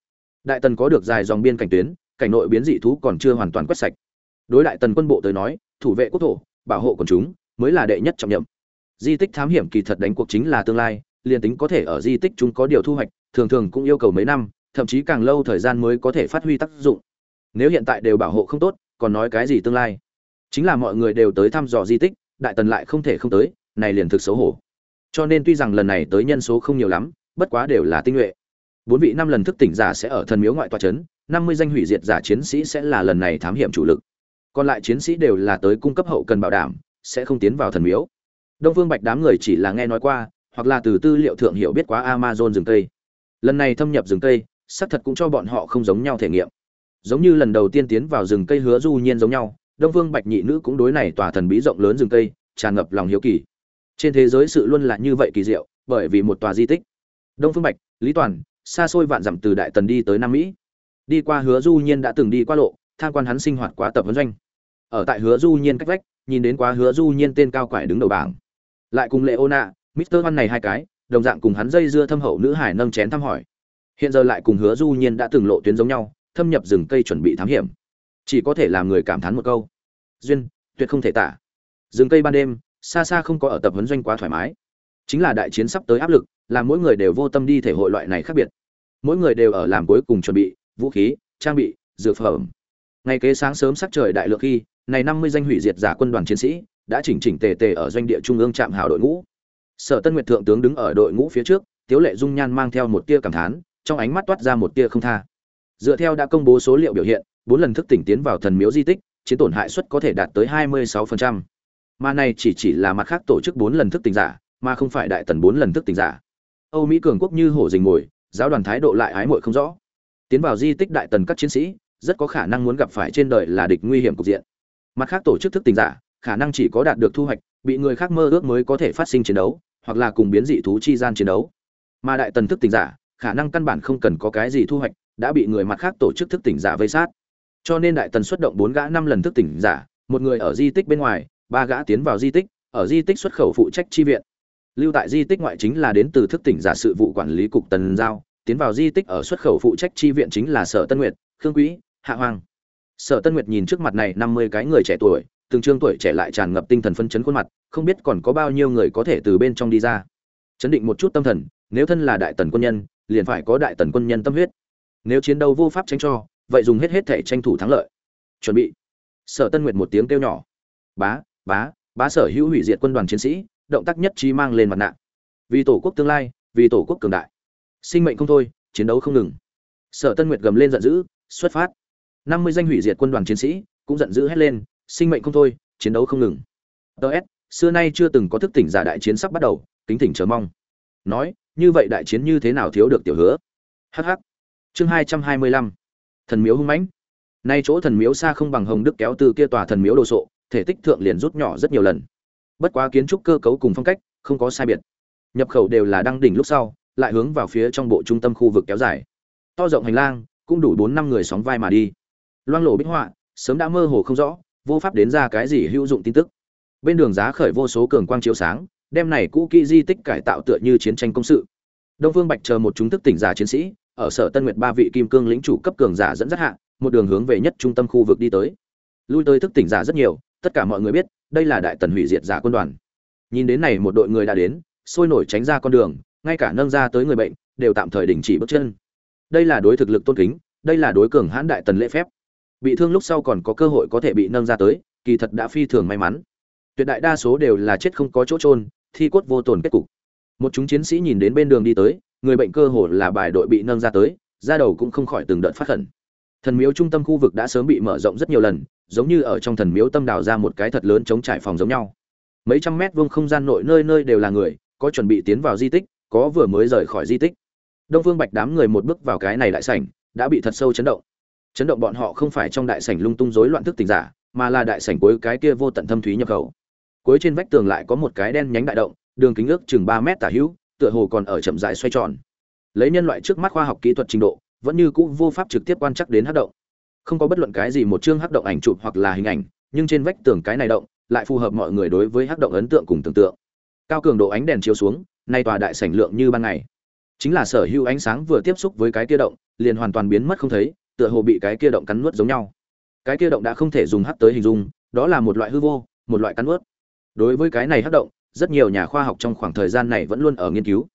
Đại tần có được dài dòng biên cảnh tuyến, cảnh nội biến dị thú còn chưa hoàn toàn quét sạch. Đối đại tần quân bộ tới nói, thủ vệ quốc thổ, bảo hộ quần chúng, mới là đệ nhất trọng nhiệm. Di tích thám hiểm kỳ thật đánh cuộc chính là tương lai liền tính có thể ở di tích chúng có điều thu hoạch, thường thường cũng yêu cầu mấy năm, thậm chí càng lâu thời gian mới có thể phát huy tác dụng. Nếu hiện tại đều bảo hộ không tốt, còn nói cái gì tương lai? Chính là mọi người đều tới thăm dò di tích, đại tần lại không thể không tới, này liền thực xấu hổ. Cho nên tuy rằng lần này tới nhân số không nhiều lắm, bất quá đều là tinh nhuệ. Bốn vị năm lần thức tỉnh giả sẽ ở thần miếu ngoại tòa trấn năm mươi danh hủy diệt giả chiến sĩ sẽ là lần này thám hiểm chủ lực. Còn lại chiến sĩ đều là tới cung cấp hậu cần bảo đảm, sẽ không tiến vào thần miếu. Đông phương bạch đám người chỉ là nghe nói qua hoặc là từ tư liệu thượng hiểu biết quá amazon rừng tây lần này thâm nhập rừng tây xác thật cũng cho bọn họ không giống nhau thể nghiệm. Giống như lần đầu tiên tiến vào rừng cây hứa du nhiên giống nhau, đông Vương bạch nhị nữ cũng đối này tòa thần bí rộng lớn rừng cây, tràn ngập lòng hiếu kỳ. Trên thế giới sự luôn là như vậy kỳ diệu, bởi vì một tòa di tích. Đông phương bạch, lý toàn, xa xôi vạn dặm từ đại tần đi tới nam mỹ. Đi qua hứa du nhiên đã từng đi qua lộ, tham quan hắn sinh hoạt quá tập vấn doanh. Ở tại hứa du nhiên cách vách, nhìn đến quá hứa du nhiên tên cao quải đứng đầu bảng. Lại cùng lệ ô nạ mister Hoan này hai cái, đồng dạng cùng hắn dây dưa thâm hậu nữ hải nâng chén thăm hỏi. Hiện giờ lại cùng hứa du nhiên đã từng lộ tuyến giống nhau, thâm nhập rừng cây chuẩn bị thám hiểm. Chỉ có thể làm người cảm thán một câu. Duyên, tuyệt không thể tả. Rừng cây ban đêm, xa xa không có ở tập huấn doanh quá thoải mái. Chính là đại chiến sắp tới áp lực, làm mỗi người đều vô tâm đi thể hội loại này khác biệt. Mỗi người đều ở làm cuối cùng chuẩn bị, vũ khí, trang bị, dược phẩm. Ngày kế sáng sớm sắc trời đại lượng khi, này năm mươi danh hủy diệt giả quân đoàn chiến sĩ, đã chỉnh chỉnh tề tề ở doanh địa trung ương trạm hào đội ngũ sở tân nguyệt thượng tướng đứng ở đội ngũ phía trước, tiếu lệ dung nhan mang theo một tia cảm thán, trong ánh mắt toát ra một tia không tha. Dựa theo đã công bố số liệu biểu hiện, bốn lần thức tỉnh tiến vào thần miếu di tích, chiến tổn hại suất có thể đạt tới 26%. mà này chỉ chỉ là mặt khác tổ chức bốn lần thức tỉnh giả, mà không phải đại tần bốn lần thức tỉnh giả. Âu mỹ cường quốc như hổ dình mồi, giáo đoàn thái độ lại ái muội không rõ. Tiến vào di tích đại tần các chiến sĩ, rất có khả năng muốn gặp phải trên đời là địch nguy hiểm cục diện. Mặt khác tổ chức thức tỉnh giả, khả năng chỉ có đạt được thu hoạch bị người khác mơ ước mới có thể phát sinh chiến đấu, hoặc là cùng biến dị thú chi gian chiến đấu. Mà đại tần thức tỉnh giả, khả năng căn bản không cần có cái gì thu hoạch, đã bị người mặt khác tổ chức thức tỉnh giả vây sát. Cho nên đại tần xuất động bốn gã năm lần thức tỉnh giả, một người ở di tích bên ngoài, ba gã tiến vào di tích, ở di tích xuất khẩu phụ trách chi viện. Lưu tại di tích ngoại chính là đến từ thức tỉnh giả sự vụ quản lý cục tần giao, tiến vào di tích ở xuất khẩu phụ trách chi viện chính là sở tân nguyệt, khương quý, hạ hoàng. Sở tân nguyệt nhìn trước mặt này năm mươi cái người trẻ tuổi từng trương tuổi trẻ lại tràn ngập tinh thần phân chấn khuôn mặt, không biết còn có bao nhiêu người có thể từ bên trong đi ra. Chấn định một chút tâm thần, nếu thân là đại tần quân nhân, liền phải có đại tần quân nhân tâm huyết. Nếu chiến đấu vô pháp tránh cho, vậy dùng hết hết thể tranh thủ thắng lợi. Chuẩn bị. Sở tân nguyệt một tiếng kêu nhỏ. Bá bá bá sở hữu hủy diệt quân đoàn chiến sĩ, động tác nhất trí mang lên mặt nạ. Vì tổ quốc tương lai, vì tổ quốc cường đại. Sinh mệnh không thôi, chiến đấu không ngừng. Sở tân nguyệt gầm lên giận dữ, xuất phát. Năm mươi danh hủy diệt quân đoàn chiến sĩ cũng giận dữ hét lên sinh mệnh không thôi, chiến đấu không ngừng. Ts xưa nay chưa từng có thức tỉnh giả đại chiến sắp bắt đầu, kính thỉnh chờ mong. Nói, như vậy đại chiến như thế nào thiếu được tiểu hứa? Hh chương hai trăm hai mươi lăm. Thần miếu hung mãnh. Nay chỗ thần miếu xa không bằng hồng đức kéo từ kia tòa thần miếu đồ sộ, thể tích thượng liền rút nhỏ rất nhiều lần. Bất quá kiến trúc cơ cấu cùng phong cách, không có sai biệt. Nhập khẩu đều là đăng đỉnh lúc sau, lại hướng vào phía trong bộ trung tâm khu vực kéo dài. To rộng hành lang, cũng đủ bốn năm người sóng vai mà đi. Loang lộ bích họa, sớm đã mơ hồ không rõ vô pháp đến ra cái gì hữu dụng tin tức. Bên đường giá khởi vô số cường quang chiếu sáng đem này cũ kỹ di tích cải tạo tựa như chiến tranh công sự. Đông phương bạch chờ một chúng thức tỉnh giả chiến sĩ, ở sở tân nguyệt ba vị kim cương lĩnh chủ cấp cường giả dẫn dắt hạ, một đường hướng về nhất trung tâm khu vực đi tới. Lui tới thức tỉnh giả rất nhiều, tất cả mọi người biết, đây là đại tần hủy diệt giả quân đoàn. Nhìn đến này một đội người đã đến, sôi nổi tránh ra con đường, ngay cả nâng ra tới người bệnh, đều tạm thời đình chỉ bước chân. Đây là đối thực lực tôn kính, đây là đối cường hãn đại tần lễ phép bị thương lúc sau còn có cơ hội có thể bị nâng ra tới, kỳ thật đã phi thường may mắn. Tuyệt đại đa số đều là chết không có chỗ trôn thi cốt vô tổn kết cục. Một chúng chiến sĩ nhìn đến bên đường đi tới, người bệnh cơ hồ là bài đội bị nâng ra tới ra đầu cũng không khỏi từng đợt phát khẩn. Thần miếu trung tâm khu vực đã sớm bị mở rộng rất nhiều lần, giống như ở trong thần miếu tâm đào ra một cái thật lớn chống trải phòng giống nhau. Mấy trăm mét vuông không gian nội nơi nơi đều là người, có chuẩn bị tiến vào di tích, có vừa mới rời khỏi di tích. Đông phương bạch đám người một bước vào cái này lại sảnh, đã bị thật sâu chấn động chấn động bọn họ không phải trong đại sảnh lung tung rối loạn thức tỉnh giả, mà là đại sảnh cuối cái kia vô tận thâm thúy nhập khẩu. Cuối trên vách tường lại có một cái đen nhánh đại động, đường kính ước chừng ba mét tả hữu, tựa hồ còn ở chậm rãi xoay tròn. Lấy nhân loại trước mắt khoa học kỹ thuật trình độ, vẫn như cũ vô pháp trực tiếp quan trắc đến hắc động. Không có bất luận cái gì một chương hắc động ảnh chụp hoặc là hình ảnh, nhưng trên vách tường cái này động lại phù hợp mọi người đối với hắc động ấn tượng cùng tưởng tượng. Cao cường độ ánh đèn chiếu xuống, nay tòa đại sảnh lượng như ban ngày. Chính là sở hữu ánh sáng vừa tiếp xúc với cái kia động, liền hoàn toàn biến mất không thấy tựa hồ bị cái kia động cắn nuốt giống nhau. Cái kia động đã không thể dùng hắc tới hình dung, đó là một loại hư vô, một loại cắn nuốt. Đối với cái này hắc động, rất nhiều nhà khoa học trong khoảng thời gian này vẫn luôn ở nghiên cứu.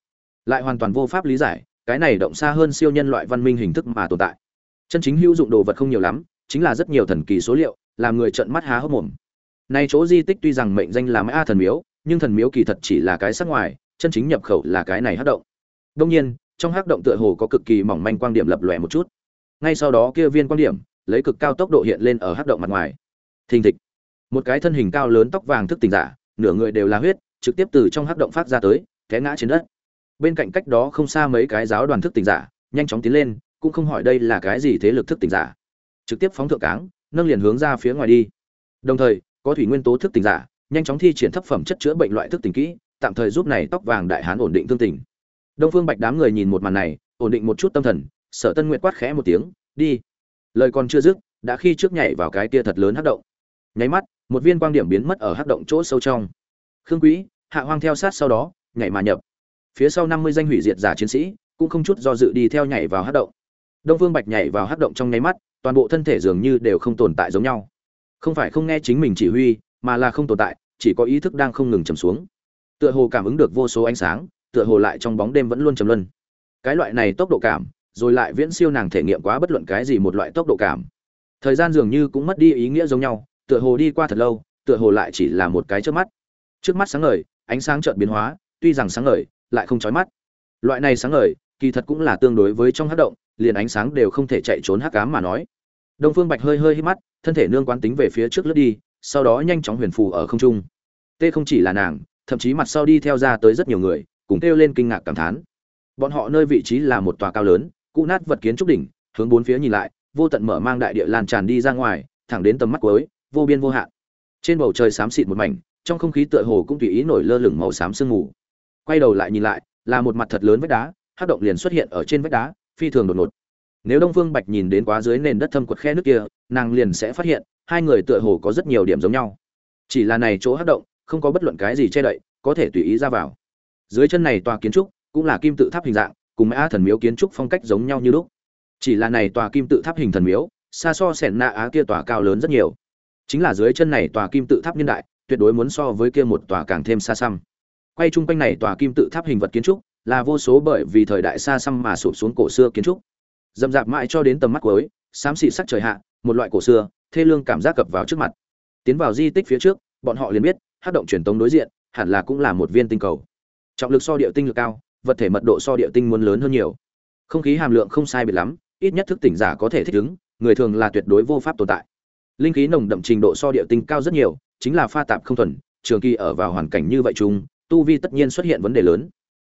Lại hoàn toàn vô pháp lý giải, cái này động xa hơn siêu nhân loại văn minh hình thức mà tồn tại. Chân chính hữu dụng đồ vật không nhiều lắm, chính là rất nhiều thần kỳ số liệu, làm người trợn mắt há hốc mồm. Nay chỗ di tích tuy rằng mệnh danh là mã thần miếu, nhưng thần miếu kỳ thật chỉ là cái sắc ngoài, chân chính nhập khẩu là cái này hắc động. Đông nhiên, trong hắc động tựa hồ có cực kỳ mỏng manh quang điểm lập lòe một chút ngay sau đó kia viên quang điểm, lấy cực cao tốc độ hiện lên ở hắc động mặt ngoài. Thình thịch. Một cái thân hình cao lớn tóc vàng thức tỉnh giả, nửa người đều là huyết, trực tiếp từ trong hắc động phát ra tới, té ngã trên đất. Bên cạnh cách đó không xa mấy cái giáo đoàn thức tỉnh giả, nhanh chóng tiến lên, cũng không hỏi đây là cái gì thế lực thức tỉnh giả. Trực tiếp phóng thượng cáng, nâng liền hướng ra phía ngoài đi. Đồng thời, có thủy nguyên tố thức tỉnh giả, nhanh chóng thi triển thấp phẩm chất chữa bệnh loại thức tỉnh kỹ, tạm thời giúp này tóc vàng đại hán ổn định thương tình. Đông phương bạch đám người nhìn một màn này, ổn định một chút tâm thần sở tân nguyệt quát khẽ một tiếng, đi. Lời còn chưa dứt, đã khi trước nhảy vào cái tia thật lớn hắc động. Nháy mắt, một viên quang điểm biến mất ở hắc động chỗ sâu trong. Khương quý, hạ hoang theo sát sau đó, nhảy mà nhập. Phía sau năm mươi danh hủy diệt giả chiến sĩ, cũng không chút do dự đi theo nhảy vào hắc động. Đông phương bạch nhảy vào hắc động trong nháy mắt, toàn bộ thân thể dường như đều không tồn tại giống nhau. Không phải không nghe chính mình chỉ huy, mà là không tồn tại, chỉ có ý thức đang không ngừng trầm xuống. Tựa hồ cảm ứng được vô số ánh sáng, tựa hồ lại trong bóng đêm vẫn luôn trầm luân. Cái loại này tốc độ cảm rồi lại viễn siêu nàng thể nghiệm quá bất luận cái gì một loại tốc độ cảm. Thời gian dường như cũng mất đi ý nghĩa giống nhau, tựa hồ đi qua thật lâu, tựa hồ lại chỉ là một cái trước mắt. Trước mắt sáng ngời, ánh sáng chợt biến hóa, tuy rằng sáng ngời, lại không chói mắt. Loại này sáng ngời, kỳ thật cũng là tương đối với trong hắc động, liền ánh sáng đều không thể chạy trốn hắc ám mà nói. Đông phương bạch hơi hơi hít mắt, thân thể nương quán tính về phía trước lướt đi, sau đó nhanh chóng huyền phù ở không trung. Tê không chỉ là nàng, thậm chí mặt sau đi theo ra tới rất nhiều người, cùng kêu lên kinh ngạc cảm thán. Bọn họ nơi vị trí là một tòa cao lớn cụ nát vật kiến trúc đỉnh, hướng bốn phía nhìn lại, vô tận mở mang đại địa lan tràn đi ra ngoài, thẳng đến tầm mắt cuối, vô biên vô hạn. Trên bầu trời xám xịt một mảnh, trong không khí tựa hồ cũng tùy ý nổi lơ lửng màu xám sương mù. Quay đầu lại nhìn lại, là một mặt thật lớn vách đá hát động liền xuất hiện ở trên vách đá, phi thường đột ngột. Nếu đông phương bạch nhìn đến quá dưới nền đất thâm quật khe nước kia, nàng liền sẽ phát hiện, hai người tựa hồ có rất nhiều điểm giống nhau. Chỉ là này chỗ hát động, không có bất luận cái gì che đậy, có thể tùy ý ra vào. Dưới chân này tòa kiến trúc, cũng là kim tự tháp hình dạng cùng mã thần miếu kiến trúc phong cách giống nhau như lúc. Chỉ là này tòa kim tự tháp hình thần miếu, xa so sẻn Na á kia tòa cao lớn rất nhiều. Chính là dưới chân này tòa kim tự tháp niên đại, tuyệt đối muốn so với kia một tòa càng thêm xa xăm. Quay chung quanh này tòa kim tự tháp hình vật kiến trúc, là vô số bởi vì thời đại xa xăm mà sụp xuống cổ xưa kiến trúc. Dầm dạp mãi cho đến tầm mắt cuối, xám xị sắc trời hạ, một loại cổ xưa, thê lương cảm giác cập vào trước mặt. Tiến vào di tích phía trước, bọn họ liền biết, hát động truyền tống đối diện, hẳn là cũng là một viên tinh cầu. Trọng lực so địa tinh lực cao vật thể mật độ so địa tinh muốn lớn hơn nhiều. Không khí hàm lượng không sai biệt lắm, ít nhất thức tỉnh giả có thể thích ứng, người thường là tuyệt đối vô pháp tồn tại. Linh khí nồng đậm trình độ so địa tinh cao rất nhiều, chính là pha tạp không thuần, trường kỳ ở vào hoàn cảnh như vậy chung, tu vi tất nhiên xuất hiện vấn đề lớn.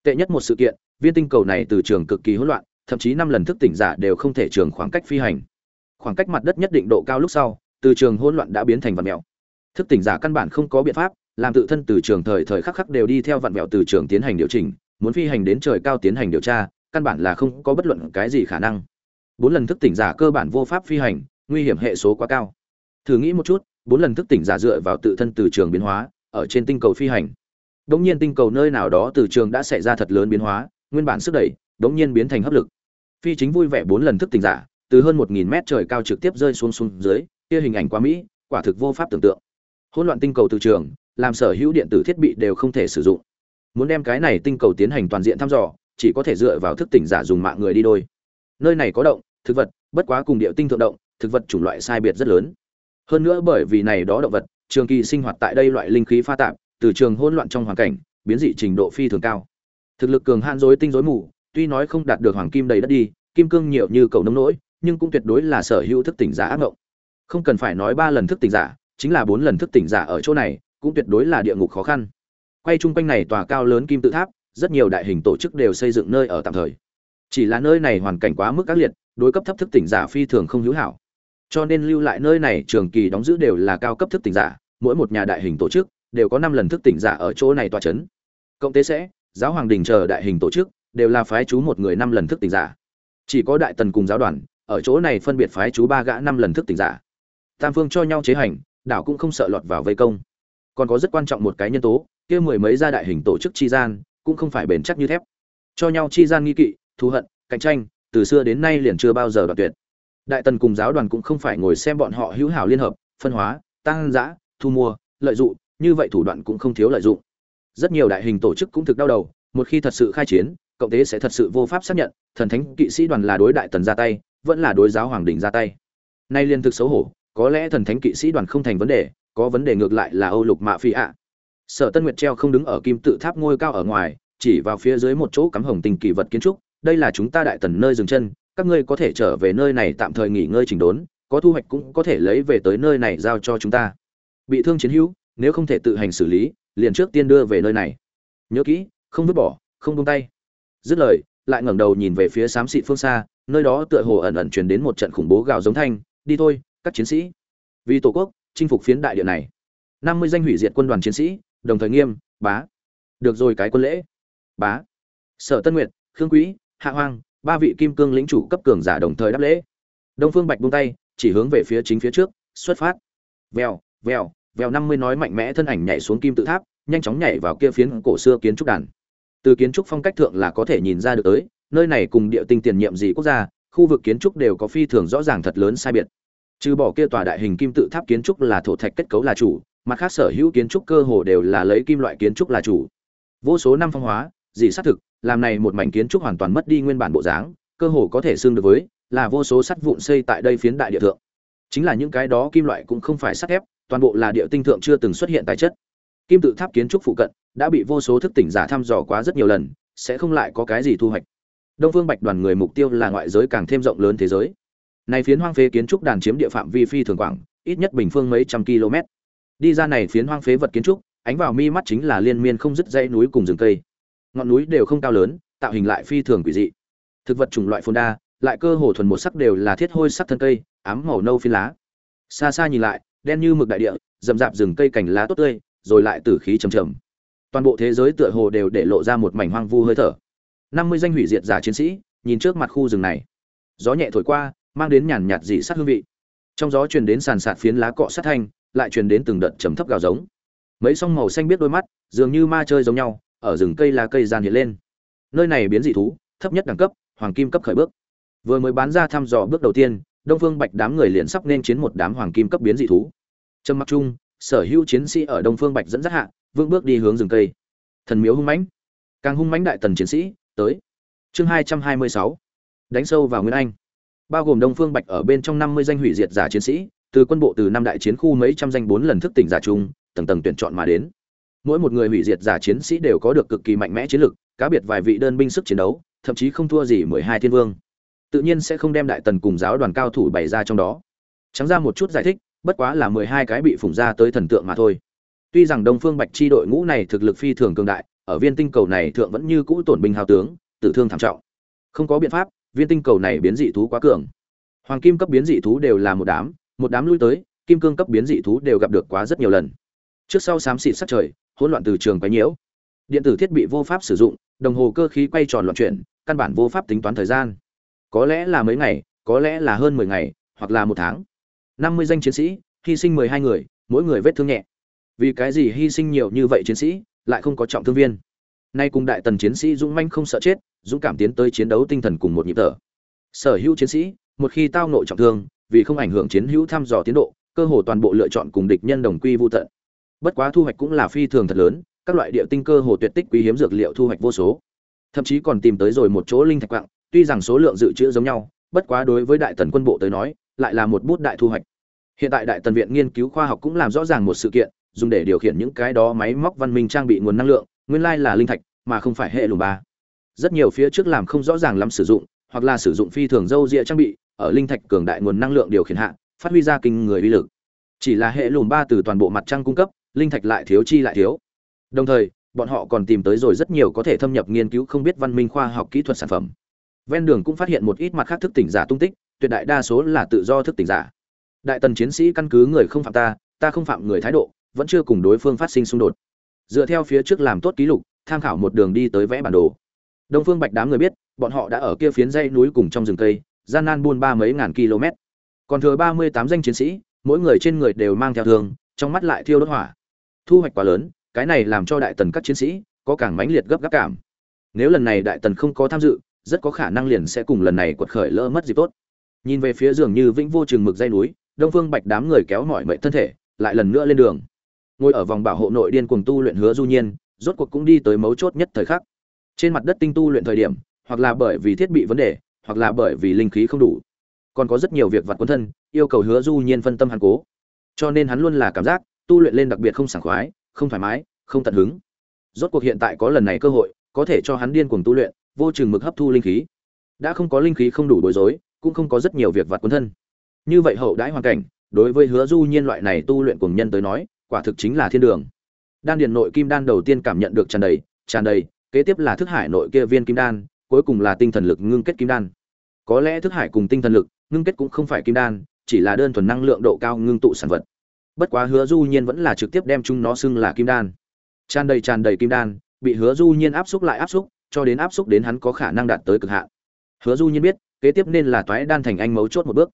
Tệ nhất một sự kiện, viên tinh cầu này từ trường cực kỳ hỗn loạn, thậm chí năm lần thức tỉnh giả đều không thể trường khoảng cách phi hành. Khoảng cách mặt đất nhất định độ cao lúc sau, từ trường hỗn loạn đã biến thành vật mèo thức tỉnh giả căn bản không có biện pháp, làm tự thân từ trường thời thời khắc khắc đều đi theo vạn mèo từ trường tiến hành điều chỉnh muốn phi hành đến trời cao tiến hành điều tra, căn bản là không có bất luận cái gì khả năng. Bốn lần thức tỉnh giả cơ bản vô pháp phi hành, nguy hiểm hệ số quá cao. Thử nghĩ một chút, bốn lần thức tỉnh giả dựa vào tự thân từ trường biến hóa, ở trên tinh cầu phi hành. Đống nhiên tinh cầu nơi nào đó từ trường đã xảy ra thật lớn biến hóa, nguyên bản sức đẩy, đống nhiên biến thành hấp lực. Phi chính vui vẻ bốn lần thức tỉnh giả, từ hơn một nghìn mét trời cao trực tiếp rơi xuống xuống dưới, kia hình ảnh quá mỹ, quả thực vô pháp tưởng tượng. Hỗn loạn tinh cầu từ trường, làm sở hữu điện tử thiết bị đều không thể sử dụng muốn đem cái này tinh cầu tiến hành toàn diện thăm dò, chỉ có thể dựa vào thức tỉnh giả dùng mạng người đi đôi. Nơi này có động, thực vật, bất quá cùng địa tinh thượng động, thực vật chủng loại sai biệt rất lớn. Hơn nữa bởi vì này đó động vật, trường kỳ sinh hoạt tại đây loại linh khí pha tạp, từ trường hỗn loạn trong hoàn cảnh, biến dị trình độ phi thường cao. Thực lực cường hạn dối tinh dối mù, tuy nói không đạt được hoàng kim đầy đất đi, kim cương nhiều như cầu nông nỗi, nhưng cũng tuyệt đối là sở hữu thức tỉnh giả ác mộng không cần phải nói ba lần thức tỉnh giả, chính là bốn lần thức tỉnh giả ở chỗ này, cũng tuyệt đối là địa ngục khó khăn quay chung quanh này tòa cao lớn kim tự tháp, rất nhiều đại hình tổ chức đều xây dựng nơi ở tạm thời. Chỉ là nơi này hoàn cảnh quá mức ác liệt, đối cấp thấp thức tỉnh giả phi thường không hữu hảo. Cho nên lưu lại nơi này trường kỳ đóng giữ đều là cao cấp thức tỉnh giả, mỗi một nhà đại hình tổ chức đều có năm lần thức tỉnh giả ở chỗ này tòa chấn. Cộng tế sẽ, giáo hoàng đình chờ đại hình tổ chức đều là phái chú một người năm lần thức tỉnh giả. Chỉ có đại tần cùng giáo đoàn ở chỗ này phân biệt phái chú ba gã năm lần thức tỉnh giả. Tam phương cho nhau chế hành, đảo cũng không sợ lọt vào vây công. Còn có rất quan trọng một cái nhân tố kia mười mấy gia đại hình tổ chức chi gian, cũng không phải bền chắc như thép. Cho nhau chi gian nghi kỵ, thù hận, cạnh tranh, từ xưa đến nay liền chưa bao giờ đoạn tuyệt. Đại tần cùng giáo đoàn cũng không phải ngồi xem bọn họ hữu hảo liên hợp, phân hóa, tăng giã, thu mua, lợi dụng, như vậy thủ đoạn cũng không thiếu lợi dụng. Rất nhiều đại hình tổ chức cũng thực đau đầu, một khi thật sự khai chiến, cộng tế sẽ thật sự vô pháp xác nhận, thần thánh kỵ sĩ đoàn là đối đại tần ra tay, vẫn là đối giáo hoàng đình ra tay. Nay liên thực xấu hổ, có lẽ thần thánh kỵ sĩ đoàn không thành vấn đề, có vấn đề ngược lại là âu lục mạ phi ạ sở tân nguyệt treo không đứng ở kim tự tháp ngôi cao ở ngoài, chỉ vào phía dưới một chỗ cắm hồng tình kỳ vật kiến trúc, đây là chúng ta đại tần nơi dừng chân, các ngươi có thể trở về nơi này tạm thời nghỉ ngơi chỉnh đốn, có thu hoạch cũng có thể lấy về tới nơi này giao cho chúng ta. Bị thương chiến hữu, nếu không thể tự hành xử lý, liền trước tiên đưa về nơi này. Nhớ kỹ, không vứt bỏ, không buông tay. Dứt lời, lại ngẩng đầu nhìn về phía xám xịt phương xa, nơi đó tựa hồ ẩn ẩn truyền đến một trận khủng bố gào giống thanh, đi thôi, các chiến sĩ. Vì tổ quốc, chinh phục phiến đại địa này. Năm mươi danh hủy diệt quân đoàn chiến sĩ đồng thời nghiêm, bá. Được rồi cái quân lễ. Bá. Sở tân nguyệt, khương quý, hạ hoang, ba vị kim cương lĩnh chủ cấp cường giả đồng thời đáp lễ. Đông phương bạch buông tay, chỉ hướng về phía chính phía trước, xuất phát. Vèo vèo vèo năm mươi nói mạnh mẽ thân ảnh nhảy xuống kim tự tháp, nhanh chóng nhảy vào kia phiến cổ xưa kiến trúc đàn. Từ kiến trúc phong cách thượng là có thể nhìn ra được tới, nơi này cùng địa tinh tiền nhiệm gì quốc gia, khu vực kiến trúc đều có phi thường rõ ràng thật lớn sai biệt. Trừ bỏ kia tòa đại hình kim tự tháp kiến trúc là thổ thạch kết cấu là chủ mặt khác sở hữu kiến trúc cơ hồ đều là lấy kim loại kiến trúc là chủ. Vô số năm phong hóa, dị xác thực, làm này một mảnh kiến trúc hoàn toàn mất đi nguyên bản bộ dáng, cơ hồ có thể xương được với là vô số sắt vụn xây tại đây phiến đại địa thượng. Chính là những cái đó kim loại cũng không phải sắt thép, toàn bộ là địa tinh thượng chưa từng xuất hiện tài chất. Kim tự tháp kiến trúc phụ cận đã bị vô số thức tỉnh giả thăm dò quá rất nhiều lần, sẽ không lại có cái gì thu hoạch. Đông phương bạch đoàn người mục tiêu là ngoại giới càng thêm rộng lớn thế giới. Này phiến hoang phế kiến trúc đàn chiếm địa phạm vi phi thường quảng, ít nhất bình phương mấy trăm km đi ra này phiến hoang phế vật kiến trúc, ánh vào mi mắt chính là liên miên không dứt dãy núi cùng rừng cây. Ngọn núi đều không cao lớn, tạo hình lại phi thường quỷ dị. Thực vật chủng loại phồn đa, lại cơ hồ thuần một sắc đều là thiết hôi sắc thân cây, ám màu nâu phiến lá. Xa xa nhìn lại, đen như mực đại địa, rậm rạp rừng cây cành lá tốt tươi, rồi lại tử khí trầm trầm. Toàn bộ thế giới tựa hồ đều để lộ ra một mảnh hoang vu hơi thở. Năm mươi danh hủy diệt giả chiến sĩ, nhìn trước mặt khu rừng này. Gió nhẹ thổi qua, mang đến nhàn nhạt dị sát hương vị. Trong gió truyền đến sàn sạt phiến lá cọ sát thanh lại truyền đến từng đợt trầm thấp gào giống. Mấy song màu xanh biết đôi mắt, dường như ma chơi giống nhau, ở rừng cây lá cây gian hiện lên. Nơi này biến dị thú, thấp nhất đẳng cấp, hoàng kim cấp khởi bước. Vừa mới bán ra thăm dò bước đầu tiên, đông phương bạch đám người liền sắp nên chiến một đám hoàng kim cấp biến dị thú. Trầm mặc chung, sở hữu chiến sĩ ở đông phương bạch dẫn dắt hạ vương bước đi hướng rừng cây. Thần miếu hung mãnh. Càng hung mãnh đại tần chiến sĩ, tới. Chương hai trăm hai mươi sáu. Đánh sâu vào nguyên anh. Bao gồm đông phương bạch ở bên trong năm mươi danh hủy diệt giả chiến sĩ từ quân bộ từ năm đại chiến khu mấy trăm danh bốn lần thức tỉnh giả chung tầng tầng tuyển chọn mà đến. Mỗi một người hủy diệt giả chiến sĩ đều có được cực kỳ mạnh mẽ chiến lực, cá biệt vài vị đơn binh sức chiến đấu, thậm chí không thua gì mười hai thiên vương. Tự nhiên sẽ không đem đại tần cùng giáo đoàn cao thủ bày ra trong đó. Trắng ra một chút giải thích, bất quá là mười hai cái bị phủng ra tới thần tượng mà thôi. Tuy rằng đông phương bạch chi đội ngũ này thực lực phi thường cường đại, ở viên tinh cầu này thượng vẫn như cũ tổn binh hào tướng, tử thương thảm trọng. Không có biện pháp, viên tinh cầu này biến dị thú quá cường. Hoàng kim cấp biến dị thú đều là một đám một đám lui tới, kim cương cấp biến dị thú đều gặp được quá rất nhiều lần. Trước sau xám xịt sát trời, hỗn loạn từ trường quấy nhiễu. Điện tử thiết bị vô pháp sử dụng, đồng hồ cơ khí quay tròn loạn chuyển, căn bản vô pháp tính toán thời gian. Có lẽ là mấy ngày, có lẽ là hơn mười ngày, hoặc là một tháng. Năm mươi danh chiến sĩ, hy sinh mười hai người, mỗi người vết thương nhẹ. Vì cái gì hy sinh nhiều như vậy chiến sĩ, lại không có trọng thương viên? Nay cùng đại tần chiến sĩ dũng manh không sợ chết, dũng cảm tiến tới chiến đấu tinh thần cùng một nhịp thở. Sở hữu chiến sĩ, một khi tao nội trọng thương vì không ảnh hưởng chiến hữu thăm dò tiến độ, cơ hồ toàn bộ lựa chọn cùng địch nhân đồng quy vô tận. Bất quá thu hoạch cũng là phi thường thật lớn, các loại địa tinh cơ hồ tuyệt tích quý hiếm dược liệu thu hoạch vô số. Thậm chí còn tìm tới rồi một chỗ linh thạch quặng, tuy rằng số lượng dự trữ giống nhau, bất quá đối với đại tần quân bộ tới nói, lại là một bút đại thu hoạch. Hiện tại đại tần viện nghiên cứu khoa học cũng làm rõ ràng một sự kiện, dùng để điều khiển những cái đó máy móc văn minh trang bị nguồn năng lượng, nguyên lai là linh thạch, mà không phải hệ lùm ba. Rất nhiều phía trước làm không rõ ràng lắm sử dụng, hoặc là sử dụng phi thường dâu dịa trang bị ở linh thạch cường đại nguồn năng lượng điều khiển hạ, phát huy ra kinh người uy lực. Chỉ là hệ lùm ba từ toàn bộ mặt trăng cung cấp, linh thạch lại thiếu chi lại thiếu. Đồng thời, bọn họ còn tìm tới rồi rất nhiều có thể thâm nhập nghiên cứu không biết văn minh khoa học kỹ thuật sản phẩm. Ven đường cũng phát hiện một ít mặt khác thức tỉnh giả tung tích, tuyệt đại đa số là tự do thức tỉnh giả. Đại tần chiến sĩ căn cứ người không phạm ta ta không phạm người thái độ, vẫn chưa cùng đối phương phát sinh xung đột. Dựa theo phía trước làm tốt ký lục, tham khảo một đường đi tới vẽ bản đồ. Đông phương bạch đám người biết, bọn họ đã ở kia phiến dây núi cùng trong rừng cây gian nan buôn ba mấy ngàn km. Còn thừa ba mươi tám danh chiến sĩ, mỗi người trên người đều mang theo thương, trong mắt lại thiêu đốt hỏa. Thu hoạch quá lớn, cái này làm cho đại tần các chiến sĩ có càng mãnh liệt gấp gáp cảm. Nếu lần này đại tần không có tham dự, rất có khả năng liền sẽ cùng lần này quật khởi lỡ mất dịp tốt. Nhìn về phía giường như vĩnh vô chừng mực dây núi, đông phương bạch đám người kéo mỏi mệnh thân thể, lại lần nữa lên đường. Ngồi ở vòng bảo hộ nội điên cuồng tu luyện hứa du nhiên, rốt cuộc cũng đi tới mấu chốt nhất thời khắc. Trên mặt đất tinh tu luyện thời điểm, hoặc là bởi vì thiết bị vấn đề hoặc là bởi vì linh khí không đủ. Còn có rất nhiều việc vặt quân thân, yêu cầu hứa du nhiên phân tâm hắn cố. Cho nên hắn luôn là cảm giác, tu luyện lên đặc biệt không sảng khoái, không thoải mái, không tận hứng. Rốt cuộc hiện tại có lần này cơ hội, có thể cho hắn điên cuồng tu luyện, vô chừng mực hấp thu linh khí. Đã không có linh khí không đủ bối rối, cũng không có rất nhiều việc vặt quân thân. Như vậy hậu đãi hoàn cảnh, đối với hứa du nhiên loại này tu luyện cùng nhân tới nói, quả thực chính là thiên đường. Đan điền nội kim đan đầu tiên cảm nhận được tràn đầy tràn đầy, kế tiếp là thức hải nội kia viên kim đan cuối cùng là tinh thần lực ngưng kết kim đan. Có lẽ thức hải cùng tinh thần lực ngưng kết cũng không phải kim đan, chỉ là đơn thuần năng lượng độ cao ngưng tụ sản vật. Bất quá hứa du nhiên vẫn là trực tiếp đem chúng nó xưng là kim đan. Tràn đầy tràn đầy kim đan, bị hứa du nhiên áp xúc lại áp xúc, cho đến áp xúc đến hắn có khả năng đạt tới cực hạn. Hứa du nhiên biết, kế tiếp nên là toái đan thành anh mấu chốt một bước.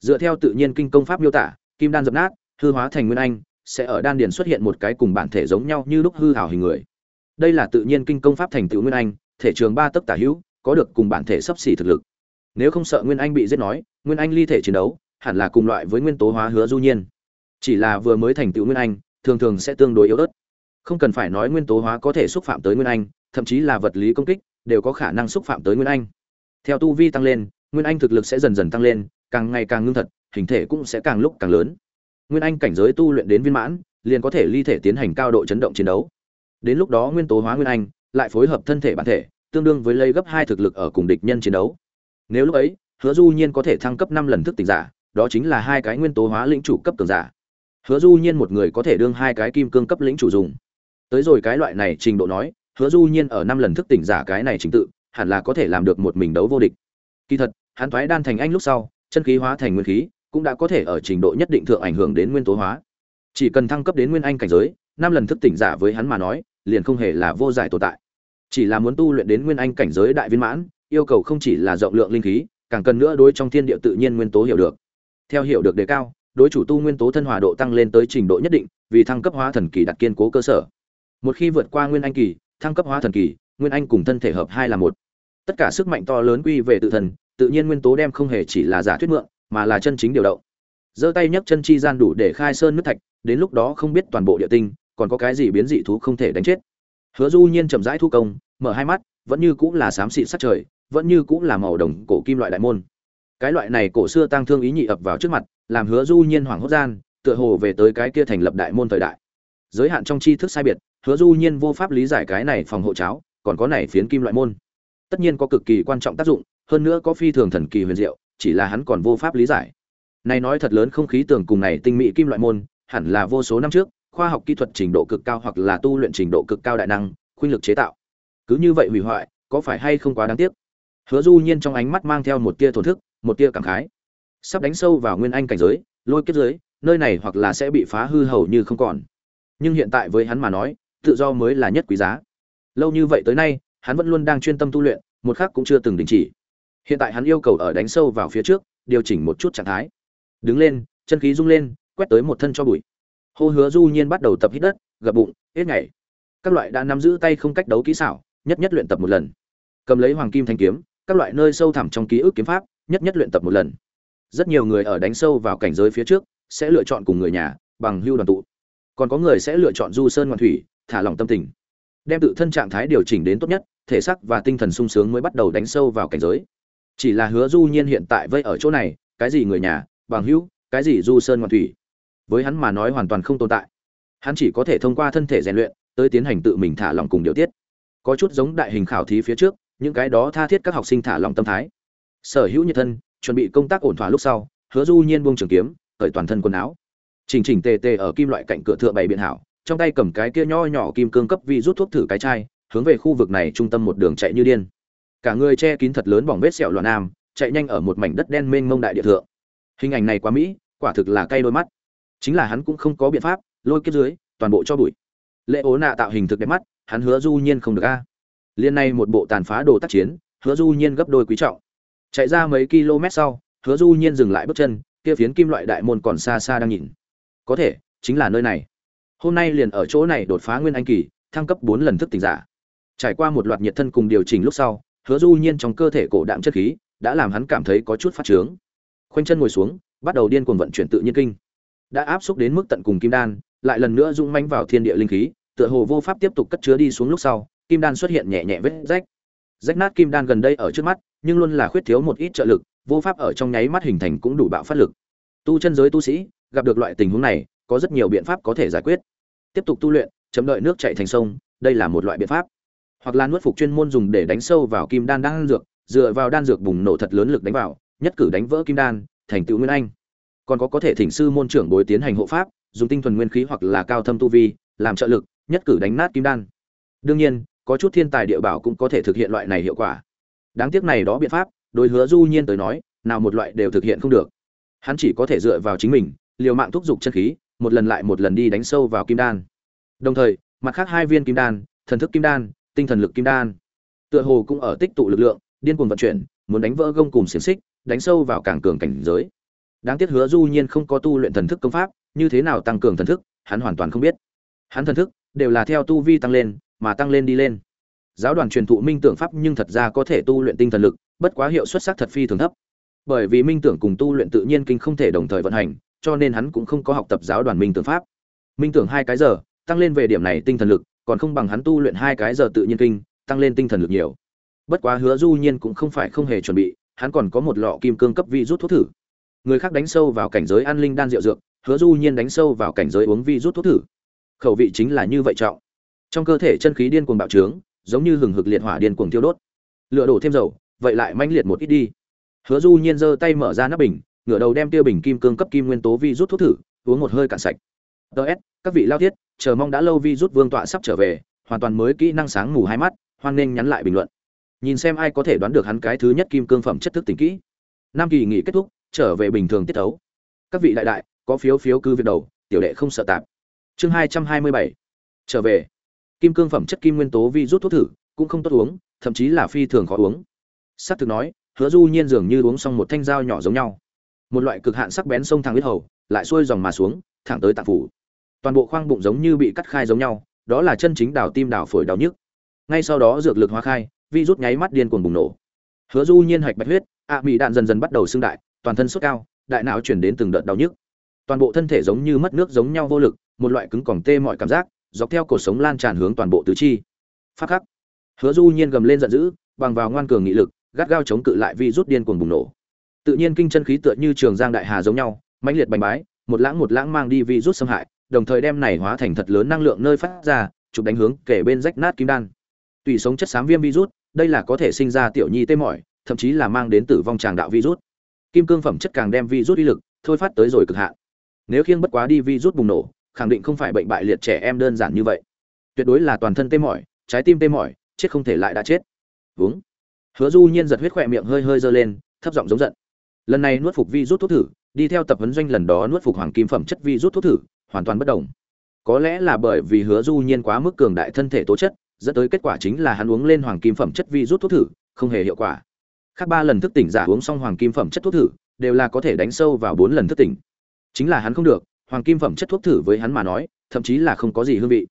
Dựa theo tự nhiên kinh công pháp miêu tả, kim đan dập nát, hư hóa thành nguyên anh, sẽ ở đan điền xuất hiện một cái cùng bản thể giống nhau như lúc hư hảo hình người. Đây là tự nhiên kinh công pháp thành tựu nguyên anh thể trường ba tấc tả hữu, có được cùng bản thể sấp xỉ thực lực. Nếu không sợ nguyên anh bị giết nói, nguyên anh ly thể chiến đấu, hẳn là cùng loại với nguyên tố hóa hứa du nhiên. Chỉ là vừa mới thành tựu nguyên anh, thường thường sẽ tương đối yếu ớt. Không cần phải nói nguyên tố hóa có thể xúc phạm tới nguyên anh, thậm chí là vật lý công kích, đều có khả năng xúc phạm tới nguyên anh. Theo tu vi tăng lên, nguyên anh thực lực sẽ dần dần tăng lên, càng ngày càng ngưng thật, hình thể cũng sẽ càng lúc càng lớn. Nguyên anh cảnh giới tu luyện đến viên mãn, liền có thể ly thể tiến hành cao độ chấn động chiến đấu. Đến lúc đó nguyên tố hóa nguyên anh lại phối hợp thân thể bản thể, tương đương với lấy gấp hai thực lực ở cùng địch nhân chiến đấu. Nếu lúc ấy, hứa du nhiên có thể thăng cấp năm lần thức tỉnh giả, đó chính là hai cái nguyên tố hóa lĩnh chủ cấp cường giả. Hứa du nhiên một người có thể đương hai cái kim cương cấp lĩnh chủ dùng. Tới rồi cái loại này trình độ nói, hứa du nhiên ở năm lần thức tỉnh giả cái này trình tự, hẳn là có thể làm được một mình đấu vô địch. Kỳ thật, hắn thoái đan thành anh lúc sau, chân khí hóa thành nguyên khí, cũng đã có thể ở trình độ nhất định thượng ảnh hưởng đến nguyên tố hóa. Chỉ cần thăng cấp đến nguyên anh cảnh giới, năm lần thức tỉnh giả với hắn mà nói, liền không hề là vô giải tồn tại chỉ là muốn tu luyện đến nguyên anh cảnh giới đại viên mãn, yêu cầu không chỉ là rộng lượng linh khí, càng cần nữa đối trong thiên địa tự nhiên nguyên tố hiểu được. Theo hiểu được đề cao, đối chủ tu nguyên tố thân hòa độ tăng lên tới trình độ nhất định, vì thăng cấp hóa thần kỳ đặt kiên cố cơ sở. Một khi vượt qua nguyên anh kỳ, thăng cấp hóa thần kỳ, nguyên anh cùng thân thể hợp hai là một. Tất cả sức mạnh to lớn quy về tự thần tự nhiên nguyên tố đem không hề chỉ là giả thuyết mượn, mà là chân chính điều động. Giơ tay nhấc chân chi gian đủ để khai sơn nước thạch, đến lúc đó không biết toàn bộ địa tinh, còn có cái gì biến dị thú không thể đánh chết. Hứa du nhiên chậm rãi thu công mở hai mắt, vẫn như cũng là xám xịt sát trời, vẫn như cũng là màu đồng cổ kim loại đại môn. Cái loại này cổ xưa tăng thương ý nhị ập vào trước mặt, làm hứa du nhiên hoảng hốt gian, tựa hồ về tới cái kia thành lập đại môn thời đại. Giới hạn trong tri thức sai biệt, hứa du nhiên vô pháp lý giải cái này phòng hộ cháo, còn có này phiến kim loại môn. Tất nhiên có cực kỳ quan trọng tác dụng, hơn nữa có phi thường thần kỳ huyền diệu, chỉ là hắn còn vô pháp lý giải. Này nói thật lớn không khí tường cùng này tinh mỹ kim loại môn, hẳn là vô số năm trước, khoa học kỹ thuật trình độ cực cao hoặc là tu luyện trình độ cực cao đại năng, khuynh lực chế tạo cứ như vậy hủy hoại, có phải hay không quá đáng tiếc? Hứa du nhiên trong ánh mắt mang theo một tia thổn thức, một tia cảm khái. Sắp đánh sâu vào nguyên anh cảnh giới, lôi kiếp giới, nơi này hoặc là sẽ bị phá hư hầu như không còn. Nhưng hiện tại với hắn mà nói, tự do mới là nhất quý giá. Lâu như vậy tới nay, hắn vẫn luôn đang chuyên tâm tu luyện, một khắc cũng chưa từng đình chỉ. Hiện tại hắn yêu cầu ở đánh sâu vào phía trước, điều chỉnh một chút trạng thái. Đứng lên, chân khí rung lên, quét tới một thân cho bụi. Hô hứa du nhiên bắt đầu tập hít đất, gập bụng, hết ngày các loại đã nắm giữ tay không cách đấu kỹ xảo nhất nhất luyện tập một lần. Cầm lấy hoàng kim thanh kiếm, các loại nơi sâu thẳm trong ký ức kiếm pháp, nhất nhất luyện tập một lần. Rất nhiều người ở đánh sâu vào cảnh giới phía trước, sẽ lựa chọn cùng người nhà, bằng hưu đoàn tụ. Còn có người sẽ lựa chọn du sơn ngoạn thủy, thả lòng tâm tình. Đem tự thân trạng thái điều chỉnh đến tốt nhất, thể xác và tinh thần sung sướng mới bắt đầu đánh sâu vào cảnh giới. Chỉ là hứa du nhiên hiện tại vây ở chỗ này, cái gì người nhà, bằng hữu cái gì du sơn ngoạn thủy? Với hắn mà nói hoàn toàn không tồn tại. Hắn chỉ có thể thông qua thân thể rèn luyện, tới tiến hành tự mình thả lòng cùng điều tiết có chút giống đại hình khảo thí phía trước, những cái đó tha thiết các học sinh thả lòng tâm thái. Sở hữu nhiệt thân, chuẩn bị công tác ổn thỏa lúc sau, hứa du nhiên buông trường kiếm, cởi toàn thân quần áo. Chỉnh chỉnh tề tề ở kim loại cạnh cửa thượng bày biện hảo, trong tay cầm cái kia nho nhỏ kim cương cấp vi rút thuốc thử cái chai, hướng về khu vực này trung tâm một đường chạy như điên. Cả người che kín thật lớn bỏng vết sẹo loạn nam, chạy nhanh ở một mảnh đất đen mênh mông đại địa thượng. Hình ảnh này quá mỹ, quả thực là cay đôi mắt. Chính là hắn cũng không có biện pháp, lôi kiếp dưới, toàn bộ cho bụi. Lệ ố nạ tạo hình thực đẹp mắt hắn hứa du nhiên không được a. Liên này một bộ tàn phá đồ tác chiến, hứa du nhiên gấp đôi quý trọng. Chạy ra mấy km sau, hứa du nhiên dừng lại bước chân, kia phiến kim loại đại môn còn xa xa đang nhìn. Có thể, chính là nơi này. Hôm nay liền ở chỗ này đột phá nguyên anh kỳ, thăng cấp bốn lần thức tỉnh giả. Trải qua một loạt nhiệt thân cùng điều chỉnh lúc sau, hứa du nhiên trong cơ thể cổ đạm chất khí đã làm hắn cảm thấy có chút phát trướng khoanh chân ngồi xuống, bắt đầu điên cuồng vận chuyển tự nhiên kinh. Đã áp xúc đến mức tận cùng kim đan, lại lần nữa rung manh vào thiên địa linh khí tựa hồ vô pháp tiếp tục cất chứa đi xuống lúc sau, kim đan xuất hiện nhẹ nhẹ vết rách. Rách nát kim đan gần đây ở trước mắt, nhưng luôn là khuyết thiếu một ít trợ lực, vô pháp ở trong nháy mắt hình thành cũng đủ bạo phát lực. Tu chân giới tu sĩ, gặp được loại tình huống này, có rất nhiều biện pháp có thể giải quyết. Tiếp tục tu luyện, chấm đợi nước chảy thành sông, đây là một loại biện pháp. Hoặc là nuốt phục chuyên môn dùng để đánh sâu vào kim đan đan dược, dựa vào đan dược bùng nổ thật lớn lực đánh vào, nhất cử đánh vỡ kim đan, thành tựu nguyên anh. Còn có có thể thỉnh sư môn trưởng bồi tiến hành hộ pháp, dùng tinh thuần nguyên khí hoặc là cao thâm tu vi, làm trợ lực nhất cử đánh nát kim đan. Đương nhiên, có chút thiên tài địa bảo cũng có thể thực hiện loại này hiệu quả. Đáng tiếc này đó biện pháp, đối hứa du nhiên tới nói, nào một loại đều thực hiện không được. Hắn chỉ có thể dựa vào chính mình, liều mạng thúc giục chân khí, một lần lại một lần đi đánh sâu vào kim đan. Đồng thời, mặt khác hai viên kim đan, thần thức kim đan, tinh thần lực kim đan, tựa hồ cũng ở tích tụ lực lượng, điên cuồng vận chuyển, muốn đánh vỡ gông cùng xiềng xích, đánh sâu vào càng cường cảnh giới. Đáng tiếc hứa du nhiên không có tu luyện thần thức công pháp, như thế nào tăng cường thần thức, hắn hoàn toàn không biết. Hắn thần thức đều là theo tu vi tăng lên, mà tăng lên đi lên. Giáo đoàn truyền thụ minh tưởng pháp nhưng thật ra có thể tu luyện tinh thần lực, bất quá hiệu suất sắc thật phi thường thấp. Bởi vì minh tưởng cùng tu luyện tự nhiên kinh không thể đồng thời vận hành, cho nên hắn cũng không có học tập giáo đoàn minh tưởng pháp. Minh tưởng hai cái giờ, tăng lên về điểm này tinh thần lực, còn không bằng hắn tu luyện hai cái giờ tự nhiên kinh, tăng lên tinh thần lực nhiều. Bất quá hứa du nhiên cũng không phải không hề chuẩn bị, hắn còn có một lọ kim cương cấp vi rút thuốc thử. Người khác đánh sâu vào cảnh giới an linh đan rượu dược, hứa du nhiên đánh sâu vào cảnh giới uống vi rút thuốc thử khẩu vị chính là như vậy trọng. Trong cơ thể chân khí điên cuồng bạo trướng, giống như hừng hực liệt hỏa điên cuồng tiêu đốt. Lửa đổ thêm dầu, vậy lại manh liệt một ít đi. Hứa du nhiên giơ tay mở ra nắp bình, ngửa đầu đem tiêu bình kim cương cấp kim nguyên tố vi rút thuốc thử, uống một hơi cạn sạch. Ts các vị lao thiết chờ mong đã lâu vi rút vương tọa sắp trở về, hoàn toàn mới kỹ năng sáng ngủ hai mắt, hoan nên nhắn lại bình luận. Nhìn xem ai có thể đoán được hắn cái thứ nhất kim cương phẩm chất thức tỉnh kỹ. Năm kỳ nghỉ kết thúc, trở về bình thường tiết tấu các vị đại đại, có phiếu phiếu cư việc đầu, tiểu đệ không sợ tạp chương hai trăm hai mươi bảy. Trở về. Kim cương phẩm chất kim nguyên tố vi rút thuốc thử cũng không tốt uống thậm chí là phi thường khó uống. S c thực nói hứa du nhiên dường như uống xong một thanh dao nhỏ giống nhau. Một loại cực hạn sắc bén sông thẳng huyết hầu lại xuôi dòng mà xuống thẳng tới tạng phủ. Toàn bộ khoang bụng giống như bị cắt khai giống nhau đó là chân chính đào tim đào phổi đau nhức. Ngay sau đó dược lực hóa khai vi rút nháy mắt điên cuồng bùng nổ. Hứa du nhiên hạch bạch huyết ạ à, đạn dần dần bắt đầu xương đại toàn thân sốt cao đại não chuyển đến từng đợt đau nhức. Toàn bộ thân thể giống như mất nước giống nhau vô lực một loại cứng còng tê mọi cảm giác, dọc theo cột sống lan tràn hướng toàn bộ tứ chi. Phát khắc. Hứa du nhiên gầm lên giận dữ, bằng vào ngoan cường nghị lực, gắt gao chống cự lại vi rút điên cuồng bùng nổ. Tự nhiên kinh chân khí tựa như trường giang đại hà giống nhau, mãnh liệt bành bái, một lãng một lãng mang đi vi rút xâm hại, đồng thời đem này hóa thành thật lớn năng lượng nơi phát ra, chụp đánh hướng kể bên rách nát kim đan. Tùy sống chất xám viêm virus đây là có thể sinh ra tiểu nhi tê mỏi thậm chí là mang đến tử vong tràng đạo virus kim cương phẩm chất càng đem virus uy lực, thôi phát tới rồi cực hạn. Nếu khiêng bất quá đi virus bùng nổ khẳng định không phải bệnh bại liệt trẻ em đơn giản như vậy. Tuyệt đối là toàn thân tê mỏi, trái tim tê mỏi, chết không thể lại đã chết. Vướng. Hứa du nhiên giật huyết khỏe miệng hơi hơi dơ lên, thấp giọng giống giận. Lần này nuốt phục vi rút thuốc thử, đi theo tập huấn doanh lần đó nuốt phục hoàng kim phẩm chất vi rút thuốc thử, hoàn toàn bất đồng. Có lẽ là bởi vì hứa du nhiên quá mức cường đại thân thể tố chất, dẫn tới kết quả chính là hắn uống lên hoàng kim phẩm chất vi rút thuốc thử, không hề hiệu quả. Khác ba lần thức tỉnh giả uống xong hoàng kim phẩm chất thuốc thử, đều là có thể đánh sâu vào bốn lần thức tỉnh. Chính là hắn không được hoàng kim phẩm chất thuốc thử với hắn mà nói, thậm chí là không có gì hương vị.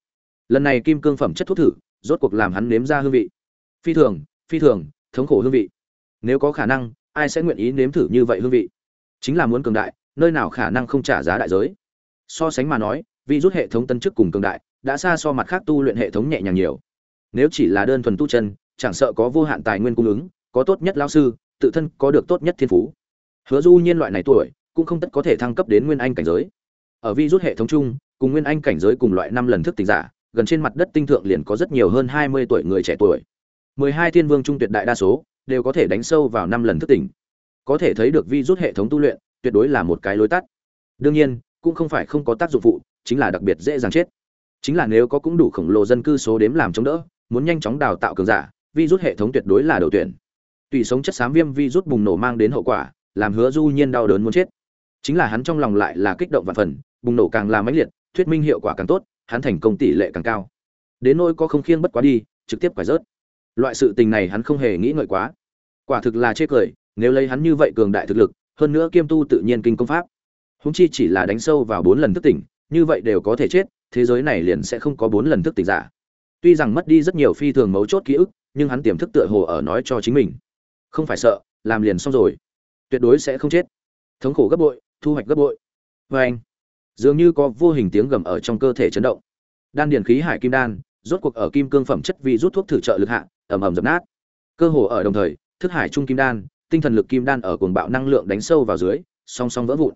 Lần này kim cương phẩm chất thuốc thử, rốt cuộc làm hắn nếm ra hương vị. Phi thường phi thường, thống khổ hương vị. Nếu có khả năng, ai sẽ nguyện ý nếm thử như vậy hương vị? Chính là muốn cường đại, nơi nào khả năng không trả giá đại giới. So sánh mà nói vi rút hệ thống tân chức cùng cường đại, đã xa so mặt khác tu luyện hệ thống nhẹ nhàng nhiều. Nếu chỉ là đơn thuần tu chân, chẳng sợ có vô hạn tài nguyên cung ứng, có tốt nhất lao sư, tự thân có được tốt nhất thiên phú. Hứa du nhiên loại này tuổi, cũng không tất có thể thăng cấp đến nguyên anh cảnh giới ở vi rút hệ thống chung, cùng nguyên anh cảnh giới cùng loại năm lần thức tỉnh giả, gần trên mặt đất tinh thượng liền có rất nhiều hơn 20 tuổi người trẻ tuổi. 12 thiên vương trung tuyệt đại đa số đều có thể đánh sâu vào năm lần thức tỉnh. Có thể thấy được vi rút hệ thống tu luyện tuyệt đối là một cái lối tắt. Đương nhiên, cũng không phải không có tác dụng phụ, chính là đặc biệt dễ dàng chết. Chính là nếu có cũng đủ khổng lồ dân cư số đếm làm chống đỡ, muốn nhanh chóng đào tạo cường giả, virus hệ thống tuyệt đối là đầu tuyển. Tùy sống chất xám viêm virus bùng nổ mang đến hậu quả, làm hứa du nhiên đau đớn muốn chết. Chính là hắn trong lòng lại là kích động và phần bùng nổ càng là mãnh liệt, thuyết minh hiệu quả càng tốt, hắn thành công tỷ lệ càng cao. Đến nỗi có không khiêng bất quá đi, trực tiếp quải rớt. Loại sự tình này hắn không hề nghĩ ngợi quá. Quả thực là chê cười, nếu lấy hắn như vậy cường đại thực lực, hơn nữa kiêm tu tự nhiên kinh công pháp. Húng chi chỉ là đánh sâu vào bốn lần thức tỉnh, như vậy đều có thể chết, thế giới này liền sẽ không có bốn lần thức tỉnh giả. Tuy rằng mất đi rất nhiều phi thường mấu chốt ký ức, nhưng hắn tiềm thức tựa hồ ở nói cho chính mình. Không phải sợ, làm liền xong rồi. Tuyệt đối sẽ không chết. Thống khổ gấp bội, thu hoạch gấp bội. Và anh dường như có vô hình tiếng gầm ở trong cơ thể chấn động. Đan điền khí hải kim đan, rốt cuộc ở kim cương phẩm chất vì rút thuốc thử trợ lực hạ ẩm ẩm dập nát. Cơ hồ ở đồng thời, thức hải trung kim đan, tinh thần lực kim đan ở cuồng bạo năng lượng đánh sâu vào dưới, song song vỡ vụn.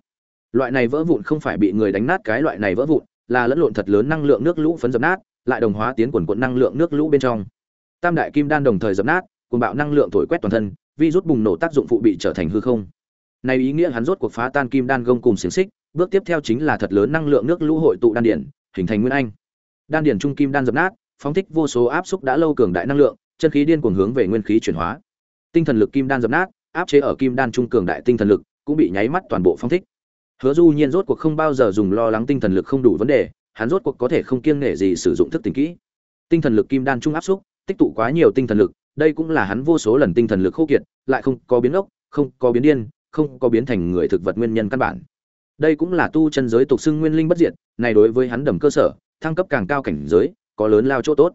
Loại này vỡ vụn không phải bị người đánh nát cái loại này vỡ vụn, là lẫn lộn thật lớn năng lượng nước lũ phấn dập nát, lại đồng hóa tiến quần quận năng lượng nước lũ bên trong. Tam đại kim đan đồng thời dập nát, cuồng bạo năng lượng thổi quét toàn thân, vi rút bùng nổ tác dụng phụ bị trở thành hư không. Này ý nghĩa hắn rốt cuộc phá tan kim đan gông cùng xiềng xích bước tiếp theo chính là thật lớn năng lượng nước lũ hội tụ đan điển hình thành nguyên anh. Đan điển trung kim đan dập nát, phóng thích vô số áp xúc đã lâu cường đại năng lượng, chân khí điên cuồng hướng về nguyên khí chuyển hóa. Tinh thần lực kim đan dập nát, áp chế ở kim đan trung cường đại tinh thần lực, cũng bị nháy mắt toàn bộ phóng thích. Hứa du nhiên rốt cuộc không bao giờ dùng lo lắng tinh thần lực không đủ vấn đề, hắn rốt cuộc có thể không kiêng nể gì sử dụng thức tỉnh kỹ. Tinh thần lực kim đan trung áp xúc, tích tụ quá nhiều tinh thần lực, đây cũng là hắn vô số lần tinh thần lực khô kiệt, lại không có biến ốc, không có biến điên, không có biến thành người thực vật nguyên nhân căn bản đây cũng là tu chân giới tục xưng nguyên linh bất diệt, này đối với hắn đầm cơ sở, thăng cấp càng cao cảnh giới, có lớn lao chỗ tốt.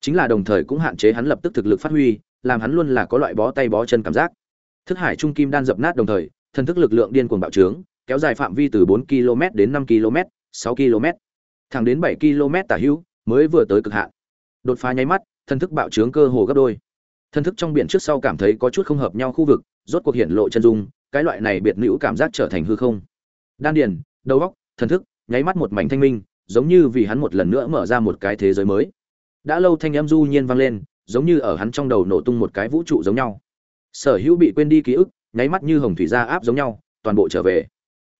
Chính là đồng thời cũng hạn chế hắn lập tức thực lực phát huy, làm hắn luôn là có loại bó tay bó chân cảm giác. Thức hải trung kim đan dập nát đồng thời, thần thức lực lượng điên cuồng bạo trướng, kéo dài phạm vi từ 4 km đến 5 km 6 km. Thẳng đến 7 km tả hữu, mới vừa tới cực hạn. Đột phá nháy mắt, thần thức bạo trướng cơ hồ gấp đôi. Thần thức trong biển trước sau cảm thấy có chút không hợp nhau khu vực, rốt cuộc hiện lộ chân dung, cái loại này biệt nữ cảm giác trở thành hư không đan điền, đầu óc, thần thức, nháy mắt một mảnh thanh minh, giống như vì hắn một lần nữa mở ra một cái thế giới mới. Đã lâu thanh âm du nhiên vang lên, giống như ở hắn trong đầu nổ tung một cái vũ trụ giống nhau. Sở hữu bị quên đi ký ức, nháy mắt như hồng thủy gia áp giống nhau, toàn bộ trở về.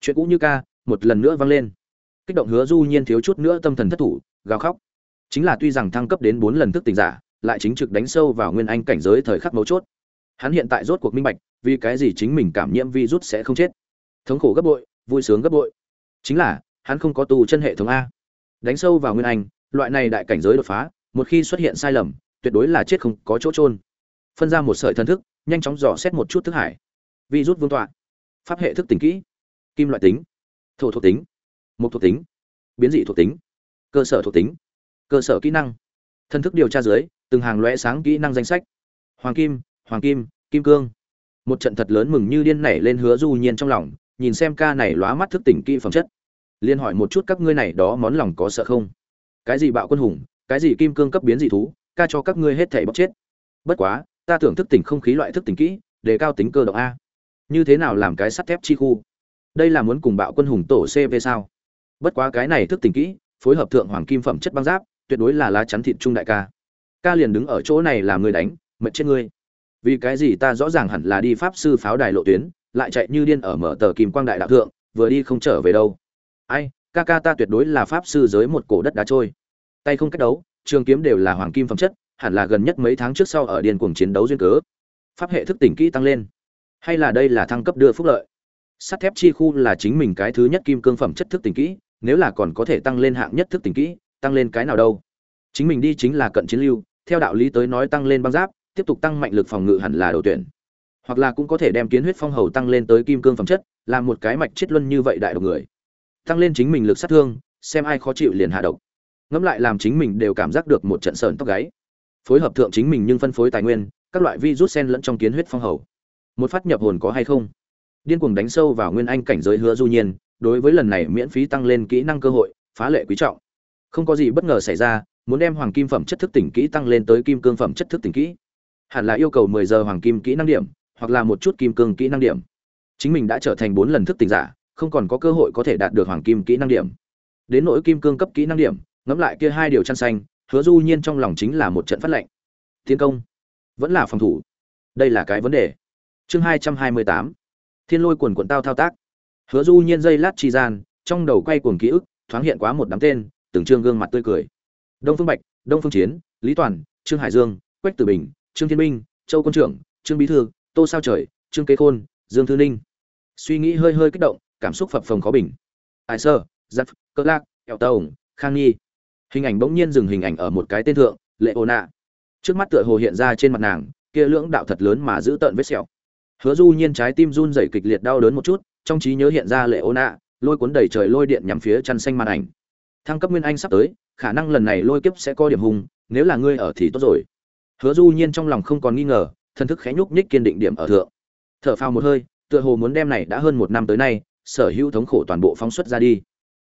Chuyện cũ như ca, một lần nữa vang lên. Kích động hứa du nhiên thiếu chút nữa tâm thần thất thủ, gào khóc. Chính là tuy rằng thăng cấp đến bốn lần thức tỉnh giả, lại chính trực đánh sâu vào nguyên anh cảnh giới thời khắc mấu chốt. Hắn hiện tại rốt cuộc minh bạch, vì cái gì chính mình cảm nhiễm virus sẽ không chết. Thống khổ gấp bội vui sướng gấp bội. Chính là, hắn không có tu chân hệ thống a. Đánh sâu vào nguyên anh, loại này đại cảnh giới đột phá, một khi xuất hiện sai lầm, tuyệt đối là chết không có chỗ trôn phân ra một sợi thân thức, nhanh chóng dò xét một chút thức hải. Vi rút vương tọa. Pháp hệ thức tỉnh kỹ. Kim loại tính. Thổ thuộc tính. Mục thuộc tính. Biến dị thuộc tính. Cơ sở thuộc tính. Cơ sở kỹ năng. Thân thức điều tra dưới, từng hàng loe sáng kỹ năng danh sách. Hoàng kim hoàng kim kim cương. Một trận thật lớn mừng như điên nảy lên hứa du nhiên trong lòng nhìn xem ca này lóa mắt thức tỉnh kỹ phẩm chất. Liên hỏi một chút các ngươi này đó món lòng có sợ không? Cái gì bạo quân hùng, cái gì kim cương cấp biến dị thú, ca cho các ngươi hết thảy bóc chết. Bất quá, ta tưởng thức tỉnh không khí loại thức tỉnh kỹ, để cao tính cơ động a. Như thế nào làm cái sắt thép chi khu? Đây là muốn cùng bạo quân hùng tổ cv sao? Bất quá cái này thức tỉnh kỹ, phối hợp thượng hoàng kim phẩm chất băng giáp, tuyệt đối là lá chắn thịt trung đại ca. Ca liền đứng ở chỗ này làm người đánh, mệt chết ngươi. Vì cái gì ta rõ ràng hẳn là đi pháp sư pháo đài lộ tuyến lại chạy như điên ở mở tờ kim quang đại đạo thượng, vừa đi không trở về đâu. Ai, ca ca ta tuyệt đối là pháp sư giới một cổ đất đá trôi. Tay không cách đấu, trường kiếm đều là hoàng kim phẩm chất, hẳn là gần nhất mấy tháng trước sau ở điên cuồng chiến đấu duyên cớ. Pháp hệ thức tỉnh kỹ tăng lên. Hay là đây là thăng cấp đưa phúc lợi? Sắt thép chi khu là chính mình cái thứ nhất kim cương phẩm chất thức tỉnh kỹ, nếu là còn có thể tăng lên hạng nhất thức tỉnh kỹ, tăng lên cái nào đâu? Chính mình đi chính là cận chiến lưu, theo đạo lý tới nói tăng lên băng giáp, tiếp tục tăng mạnh lực phòng ngự hẳn là đầu tuyển hoặc là cũng có thể đem kiến huyết phong hầu tăng lên tới kim cương phẩm chất làm một cái mạch chết luân như vậy đại độc người. Tăng lên chính mình lực sát thương, xem ai khó chịu liền hạ độc. Ngẫm lại làm chính mình đều cảm giác được một trận sờn tóc gáy. Phối hợp thượng chính mình nhưng phân phối tài nguyên, các loại vi rút sen lẫn trong kiến huyết phong hầu. Một phát nhập hồn có hay không? Điên cuồng đánh sâu vào nguyên anh cảnh giới hứa du nhiên, đối với lần này miễn phí tăng lên kỹ năng cơ hội, phá lệ quý trọng. Không có gì bất ngờ xảy ra, muốn đem hoàng kim phẩm chất thức tỉnh kỹ tăng lên tới kim cương phẩm chất thức tỉnh kỹ. Hẳn là yêu cầu 10 giờ hoàng kim kỹ năng điểm hoặc là một chút kim cương kỹ năng điểm. Chính mình đã trở thành bốn lần thức tỉnh giả, không còn có cơ hội có thể đạt được hoàng kim kỹ năng điểm. Đến nỗi kim cương cấp kỹ năng điểm, ngẫm lại kia hai điều chăn xanh, hứa du nhiên trong lòng chính là một trận phát lệnh. Tiến công. Vẫn là phòng thủ. Đây là cái vấn đề. Chương hai trăm hai mươi tám. Thiên lôi quần quận tao thao tác. Hứa du nhiên dây lát chi gian, trong đầu quay cuồng ký ức, thoáng hiện quá một đám tên, từng trương gương mặt tươi cười. Đông phương bạch, đông phương chiến, lý toàn, trương hải dương, quách tử bình, trương thiên minh, châu quân trưởng, trương bí thư tô sao trời trương kế khôn dương thư ninh. Suy nghĩ hơi hơi kích động cảm xúc phập phồng khó bình. Ai sơ giặc cơ lạc eo tông khang nhi. Hình ảnh bỗng nhiên dừng hình ảnh ở một cái tên thượng lệ ô nạ. Trước mắt tựa hồ hiện ra trên mặt nàng kia lưỡng đạo thật lớn mà giữ tợn vết sẹo. Hứa du nhiên trái tim run rẩy kịch liệt đau đớn một chút trong trí nhớ hiện ra lệ ô nạ lôi cuốn đầy trời lôi điện nhằm phía chăn xanh màn ảnh. Thăng cấp nguyên anh sắp tới khả năng lần này lôi kiếp sẽ có điểm hùng, nếu là ngươi ở thì tốt rồi. Hứa du nhiên trong lòng không còn nghi ngờ thân thức khẽ nhúc nhích kiên định điểm ở thượng. Thở phào một hơi, tựa hồ muốn đem này đã hơn một năm tới nay, sở hữu thống khổ toàn bộ phóng xuất ra đi.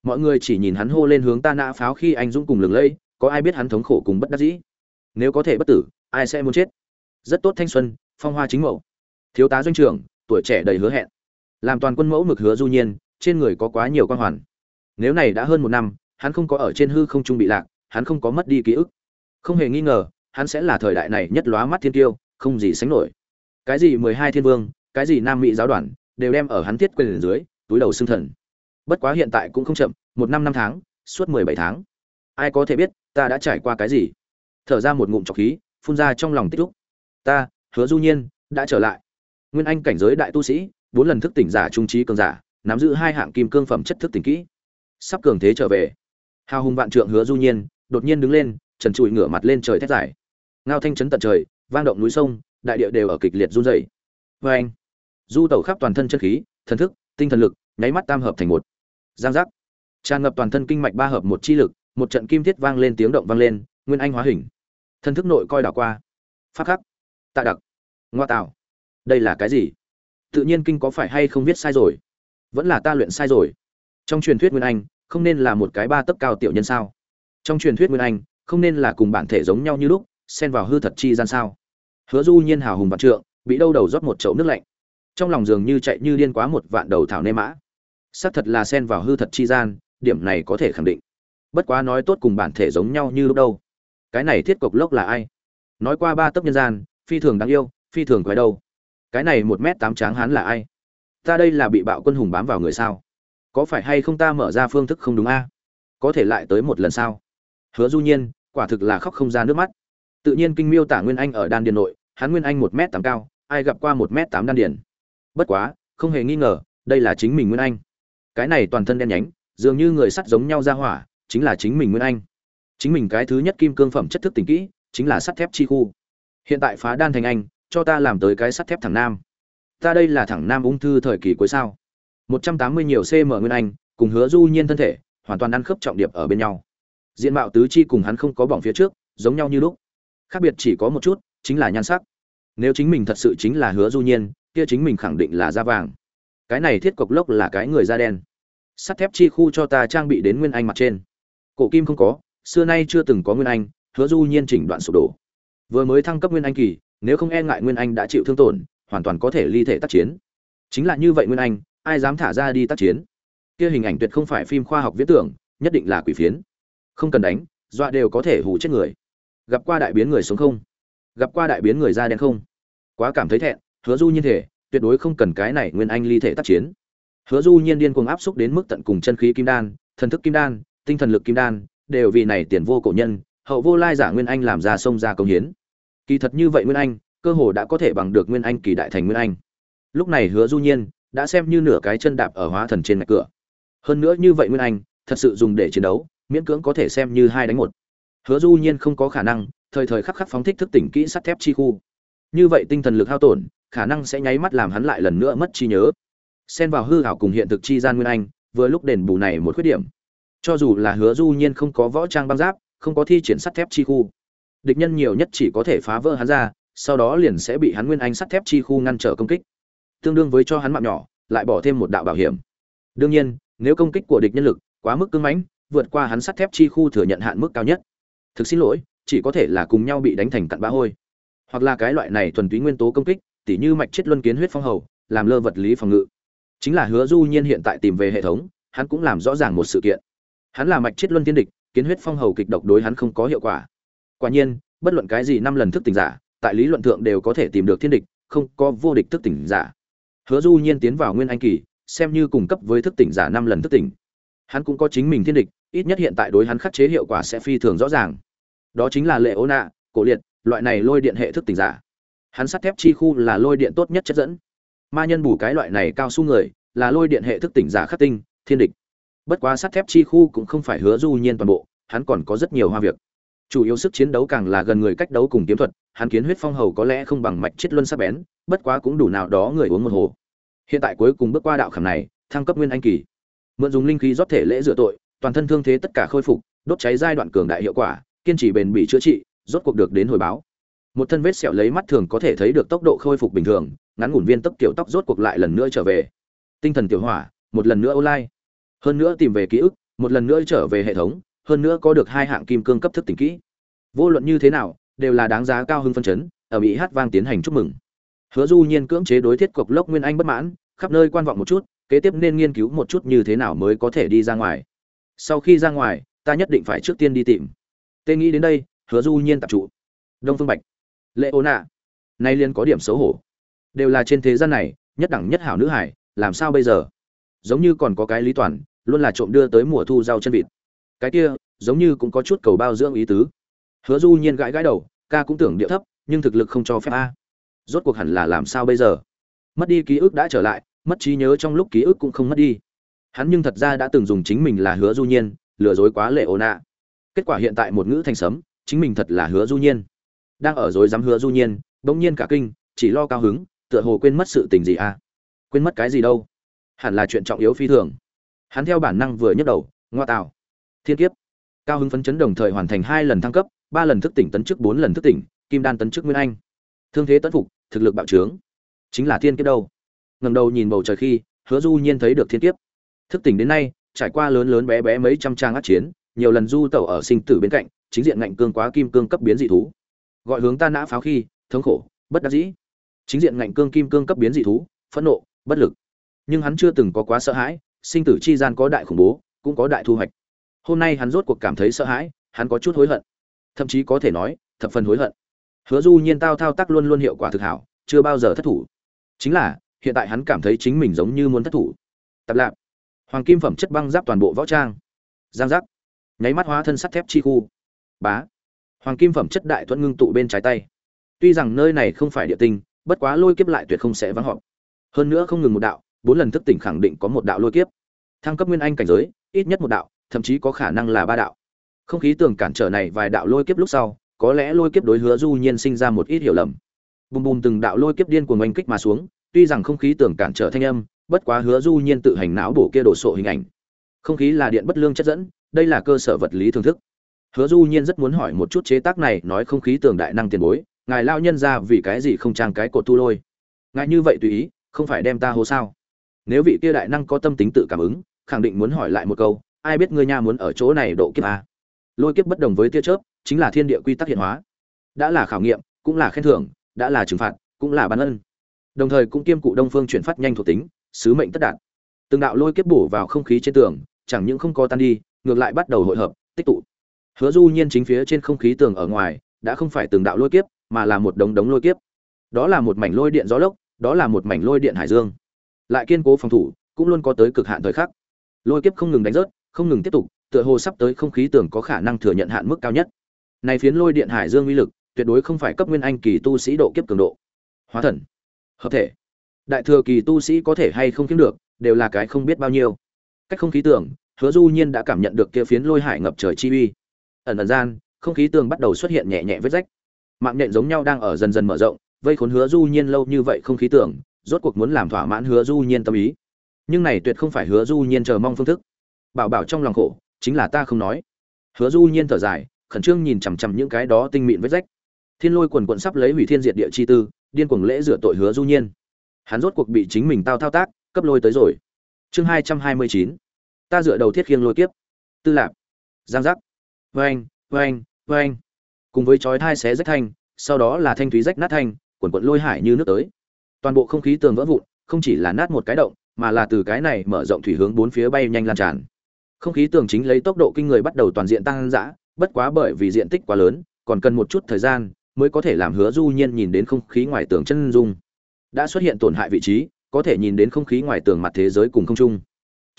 Mọi người chỉ nhìn hắn hô lên hướng ta nã pháo khi anh dũng cùng lừng lẫy, có ai biết hắn thống khổ cùng bất đắc dĩ? Nếu có thể bất tử, ai sẽ muốn chết? Rất tốt thanh xuân, phong hoa chính mẫu. Thiếu tá doanh trưởng, tuổi trẻ đầy hứa hẹn. Làm toàn quân mẫu mực hứa du nhiên, trên người có quá nhiều quan hoàn. Nếu này đã hơn một năm, hắn không có ở trên hư không trung bị lạc, hắn không có mất đi ký ức. Không hề nghi ngờ, hắn sẽ là thời đại này nhất lóa mắt thiên tiêu không gì sánh nổi. Cái gì mười hai thiên vương, cái gì nam mỹ giáo đoàn, đều đem ở hắn thiết quyền dưới, túi đầu xương thần. Bất quá hiện tại cũng không chậm, một năm năm tháng, suốt mười bảy tháng. Ai có thể biết, ta đã trải qua cái gì? Thở ra một ngụm trọc khí, phun ra trong lòng tích lúc ta, hứa du nhiên, đã trở lại. Nguyên anh cảnh giới đại tu sĩ, bốn lần thức tỉnh giả trung trí cường giả, nắm giữ hai hạng kim cương phẩm chất thức tỉnh kỹ. Sắp cường thế trở về. Hào hùng vạn trượng hứa du nhiên, đột nhiên đứng lên, trần trụi ngửa mặt lên trời thét dài. Ngao thanh chấn tận trời vang động núi sông, đại địa đều ở kịch liệt run rẩy. Vê anh, du tẩu khắp toàn thân chân khí, thần thức, tinh thần lực, nháy mắt tam hợp thành một. Giang giác. Tràn ngập toàn thân kinh mạch ba hợp một chi lực, một trận kim thiết vang lên, tiếng động vang lên, nguyên anh hóa hình. Thân thức nội coi đảo qua. Phát khắc. Tạ đặc. Ngoa tạo. Đây là cái gì? Tự nhiên kinh có phải hay không viết sai rồi? Vẫn là ta luyện sai rồi. Trong truyền thuyết nguyên anh, không nên là một cái ba tấc cao tiểu nhân sao? Trong truyền thuyết nguyên anh, không nên là cùng bản thể giống nhau như lúc, xen vào hư thật chi gian sao? Hứa du nhiên hào hùng vạn trượng, bị đâu đầu rót một chậu nước lạnh. Trong lòng dường như chạy như điên quá một vạn đầu thảo nê mã. Xác thật là xen vào hư thật chi gian, điểm này có thể khẳng định. Bất quá nói tốt cùng bản thể giống nhau như lúc đâu. Cái này thiết cục lốc là ai? Nói qua ba tấc nhân gian, phi thường đáng yêu, phi thường quái đâu. Cái này một m tám tráng hán là ai? Ta đây là bị bạo quân hùng bám vào người sao? Có phải hay không ta mở ra phương thức không đúng a? Có thể lại tới một lần sao? Hứa du nhiên, quả thực là khóc không ra nước mắt. Tự nhiên kinh miêu tả nguyên anh ở đan điền nội hắn nguyên anh một m tám cao, ai gặp qua một m tám đan điền? Bất quá, không hề nghi ngờ, đây là chính mình nguyên anh. Cái này toàn thân đen nhánh, dường như người sắt giống nhau ra hỏa, chính là chính mình nguyên anh. Chính mình cái thứ nhất kim cương phẩm chất thức tỉnh kỹ, chính là sắt thép chi khu. Hiện tại phá đan thành anh, cho ta làm tới cái sắt thép thẳng nam. Ta đây là thẳng nam ung thư thời kỳ cuối sao? Một trăm tám mươi nhiều cm nguyên anh, cùng hứa du nhiên thân thể, hoàn toàn ăn khớp trọng điệp ở bên nhau. Diện mạo tứ chi cùng hắn không có bỏng phía trước, giống nhau như lúc. Khác biệt chỉ có một chút chính là nhan sắc. Nếu chính mình thật sự chính là hứa du nhiên, kia chính mình khẳng định là da vàng. Cái này thiết cộc lốc là cái người da đen. Sắt thép chi khu cho ta trang bị đến nguyên anh mặt trên. Cổ kim không có, xưa nay chưa từng có nguyên anh, hứa du nhiên chỉnh đoạn sụp đổ. Vừa mới thăng cấp nguyên anh kỳ, nếu không e ngại nguyên anh đã chịu thương tổn, hoàn toàn có thể ly thể tác chiến. Chính là như vậy nguyên anh, ai dám thả ra đi tác chiến? Kia hình ảnh tuyệt không phải phim khoa học viễn tưởng, nhất định là quỷ phiến. Không cần đánh, dọa đều có thể hù chết người. Gặp qua đại biến người sống không? Gặp qua đại biến người da đen không? Quá cảm thấy thẹn, hứa du nhiên thể, tuyệt đối không cần cái này nguyên anh ly thể tác chiến. Hứa du nhiên điên cuồng áp xúc đến mức tận cùng chân khí kim đan, thần thức kim đan, tinh thần lực kim đan, đều vì này tiền vô cổ nhân, hậu vô lai giả nguyên anh làm ra sông ra công hiến. Kỳ thật như vậy nguyên anh, cơ hồ đã có thể bằng được nguyên anh kỳ đại thành nguyên anh. Lúc này hứa du nhiên đã xem như nửa cái chân đạp ở hóa thần trên ngạch cửa. Hơn nữa như vậy nguyên anh, thật sự dùng để chiến đấu, miễn cưỡng có thể xem như hai đánh một. Hứa du nhiên không có khả năng thời thời khắc khắc phóng thích thức tỉnh kỹ sắt thép chi khu. Như vậy tinh thần lực hao tổn, khả năng sẽ nháy mắt làm hắn lại lần nữa mất trí nhớ. Xen vào hư hảo cùng hiện thực chi gian nguyên anh, vừa lúc đền bù này một khuyết điểm. Cho dù là hứa du nhiên không có võ trang băng giáp, không có thi triển sắt thép chi khu. Địch nhân nhiều nhất chỉ có thể phá vỡ hắn ra, sau đó liền sẽ bị hắn nguyên anh sắt thép chi khu ngăn trở công kích. Tương đương với cho hắn mạng nhỏ, lại bỏ thêm một đạo bảo hiểm. Đương nhiên, nếu công kích của địch nhân lực quá mức cứng mãnh, vượt qua hắn sắt thép chi khu thừa nhận hạn mức cao nhất. Thực xin lỗi chỉ có thể là cùng nhau bị đánh thành cặn bã hôi. Hoặc là cái loại này thuần túy nguyên tố công kích, tỉ như mạch chết luân kiến huyết phong hầu, làm lơ vật lý phòng ngự. Chính là hứa du nhiên hiện tại tìm về hệ thống, hắn cũng làm rõ ràng một sự kiện. Hắn là mạch chết luân tiên địch, kiến huyết phong hầu kịch độc đối hắn không có hiệu quả. Quả nhiên, bất luận cái gì năm lần thức tỉnh giả, tại lý luận thượng đều có thể tìm được thiên địch, không có vô địch thức tỉnh giả. Hứa du nhiên tiến vào nguyên anh kỳ, xem như cung cấp với thức tỉnh giả năm lần thức tỉnh. Hắn cũng có chính mình thiên địch, ít nhất hiện tại đối hắn khắc chế hiệu quả sẽ phi thường rõ ràng đó chính là lệ ố nạ, cổ liệt, loại này lôi điện hệ thức tỉnh giả. Hắn sắt thép chi khu là lôi điện tốt nhất chất dẫn. Ma nhân bù cái loại này cao su người, là lôi điện hệ thức tỉnh giả khắc tinh, thiên địch. Bất quá sắt thép chi khu cũng không phải hứa du nhiên toàn bộ, hắn còn có rất nhiều hoa việc. Chủ yếu sức chiến đấu càng là gần người cách đấu cùng kiếm thuật, hắn kiến huyết phong hầu có lẽ không bằng mạch chết luân sắc bén, bất quá cũng đủ nào đó người uống một hồ. Hiện tại cuối cùng bước qua đạo khảm này, thăng cấp nguyên anh kỳ. Mượn dùng linh khí rót thể lễ rửa tội, toàn thân thương thế tất cả khôi phục, đốt cháy giai đoạn cường đại hiệu quả kiên trì bền bỉ chữa trị, rốt cuộc được đến hồi báo. Một thân vết sẹo lấy mắt thường có thể thấy được tốc độ khôi phục bình thường, ngắn ngủn viên tốc tiểu tóc rốt cuộc lại lần nữa trở về. Tinh thần tiểu hỏa, một lần nữa online. Hơn nữa tìm về ký ức, một lần nữa trở về hệ thống, hơn nữa có được hai hạng kim cương cấp thức tỉnh kỹ. Vô luận như thế nào, đều là đáng giá cao hơn phân chấn, ở bị hát vang tiến hành chúc mừng. Hứa du nhiên cưỡng chế đối thiết cục lốc nguyên anh bất mãn, khắp nơi quan vọng một chút, kế tiếp nên nghiên cứu một chút như thế nào mới có thể đi ra ngoài. Sau khi ra ngoài, ta nhất định phải trước tiên đi tìm tê nghĩ đến đây, hứa du nhiên tập trụ. Đông phương bạch. Lệ ô nạ. Nay liên có điểm xấu hổ. Đều là trên thế gian này, nhất đẳng nhất hảo nữ hải, làm sao bây giờ? Giống như còn có cái lý toàn, luôn là trộm đưa tới mùa thu rau chân vịt. Cái kia, giống như cũng có chút cầu bao dưỡng ý tứ. Hứa du nhiên gãi gãi đầu, ca cũng tưởng điệu thấp, nhưng thực lực không cho phép a. Rốt cuộc hẳn là làm sao bây giờ? Mất đi ký ức đã trở lại, mất trí nhớ trong lúc ký ức cũng không mất đi. Hắn nhưng thật ra đã từng dùng chính mình là hứa du nhiên, lừa dối quá lệ ô nạ kết quả hiện tại một ngữ thành sấm, chính mình thật là hứa du nhiên. Đang ở dối dám hứa du nhiên, bỗng nhiên cả kinh, chỉ lo cao hứng, tựa hồ quên mất sự tình gì à? Quên mất cái gì đâu? Hẳn là chuyện trọng yếu phi thường. Hắn theo bản năng vừa nhấc đầu, ngoa tạo. Thiên kiếp. Cao hứng phấn chấn đồng thời hoàn thành hai lần thăng cấp, ba lần thức tỉnh tấn chức, bốn lần thức tỉnh, kim đan tấn chức nguyên anh. Thương thế tấn phục, thực lực bạo trướng. Chính là thiên kiếp đâu? Ngầm đầu nhìn bầu trời khi, hứa du nhiên thấy được thiên kiếp. Thức tỉnh đến nay, trải qua lớn lớn bé bé mấy trăm trang át chiến nhiều lần du tẩu ở sinh tử bên cạnh, chính diện ngạnh cương quá kim cương cấp biến dị thú. Gọi hướng ta nã pháo khi, thống khổ, bất đắc dĩ. Chính diện ngạnh cương kim cương cấp biến dị thú, phẫn nộ, bất lực. Nhưng hắn chưa từng có quá sợ hãi, sinh tử chi gian có đại khủng bố, cũng có đại thu hoạch. Hôm nay hắn rốt cuộc cảm thấy sợ hãi, hắn có chút hối hận. Thậm chí có thể nói, thập phần hối hận. Hứa du nhiên tao thao tác luôn luôn hiệu quả thực hảo, chưa bao giờ thất thủ. Chính là, hiện tại hắn cảm thấy chính mình giống như muốn thất thủ. Tập lạp. Hoàng kim phẩm chất băng giáp toàn bộ võ trang. Giang giáp nháy mắt hóa thân sắt thép chi khu. Bá. Hoàng kim phẩm chất đại thuận ngưng tụ bên trái tay. Tuy rằng nơi này không phải địa tinh, bất quá lôi kiếp lại tuyệt không sẽ vắng họp. Hơn nữa không ngừng một đạo, bốn lần thức tỉnh khẳng định có một đạo lôi kiếp. Thăng cấp nguyên anh cảnh giới, ít nhất một đạo, thậm chí có khả năng là ba đạo. Không khí tường cản trở này vài đạo lôi kiếp lúc sau, có lẽ lôi kiếp đối hứa du nhiên sinh ra một ít hiểu lầm. Bùm bùm từng đạo lôi kiếp điên cuồng oanh kích mà xuống, tuy rằng không khí tường cản trở thanh âm, bất quá hứa du nhiên tự hành não bổ kia đổ sộ hình ảnh. Không khí là điện bất lương chất dẫn đây là cơ sở vật lý thưởng thức. Hứa du nhiên rất muốn hỏi một chút chế tác này, nói không khí tường đại năng tiền bối, ngài lao nhân ra vì cái gì không trang cái cột thu lôi? Ngài như vậy tùy ý, không phải đem ta hố sao? Nếu vị kia đại năng có tâm tính tự cảm ứng, khẳng định muốn hỏi lại một câu, ai biết ngươi nha muốn ở chỗ này độ kiếp à? lôi kiếp bất đồng với tia chớp, chính là thiên địa quy tắc hiện hóa. Đã là khảo nghiệm, cũng là khen thưởng, đã là trừng phạt, cũng là ban ân. Đồng thời cũng kiêm cụ đông phương chuyển phát nhanh thuộc tính, sứ mệnh tất đạt. Từng đạo lôi kiếp bổ vào không khí trên tường, chẳng những không có tan đi ngược lại bắt đầu hội hợp, tích tụ. Hứa du nhiên chính phía trên không khí tường ở ngoài, đã không phải từng đạo lôi kiếp, mà là một đống đống lôi kiếp. Đó là một mảnh lôi điện gió lốc, đó là một mảnh lôi điện hải dương. Lại kiên cố phòng thủ, cũng luôn có tới cực hạn thời khắc. Lôi kiếp không ngừng đánh rớt, không ngừng tiếp tục, tựa hồ sắp tới không khí tường có khả năng thừa nhận hạn mức cao nhất. Này phiến lôi điện hải dương uy lực, tuyệt đối không phải cấp nguyên anh kỳ tu sĩ độ kiếp cường độ. Hóa thần. Hợp thể. Đại thừa kỳ tu sĩ có thể hay không kiếm được, đều là cái không biết bao nhiêu. Cách không khí tường hứa du nhiên đã cảm nhận được kia phiến lôi hải ngập trời chi uy. Ẩn ẩn gian, không khí tường bắt đầu xuất hiện nhẹ nhẹ vết rách. Mạng nhện giống nhau đang ở dần dần mở rộng, vây khốn hứa du nhiên lâu như vậy không khí tường, rốt cuộc muốn làm thỏa mãn hứa du nhiên tâm ý. Nhưng này tuyệt không phải hứa du nhiên chờ mong phương thức. Bảo bảo trong lòng khổ, chính là ta không nói. Hứa du nhiên thở dài, khẩn trương nhìn chằm chằm những cái đó tinh mịn vết rách. Thiên lôi quần quận sắp lấy hủy thiên diệt địa chi tư, điên cuồng lễ rửa tội hứa du nhiên. Hắn rốt cuộc bị chính mình tao thao tác, cấp lôi tới rồi. Chương hai trăm hai mươi chín ta dựa đầu thiết khiêng lôi kiếp. Tư lạc giang giác. Vang vang vang cùng với chói thai xé rách thanh, sau đó là thanh thúy rách nát thanh quần quận lôi hải như nước tới. Toàn bộ không khí tường vỡ vụn, không chỉ là nát một cái động, mà là từ cái này mở rộng thủy hướng bốn phía bay nhanh lan tràn. Không khí tường chính lấy tốc độ kinh người bắt đầu toàn diện tăng dã, bất quá bởi vì diện tích quá lớn, còn cần một chút thời gian mới có thể làm hứa du nhiên nhìn đến không khí ngoài tường chân dung. Đã xuất hiện tổn hại vị trí, có thể nhìn đến không khí ngoài tường mặt thế giới cùng không trung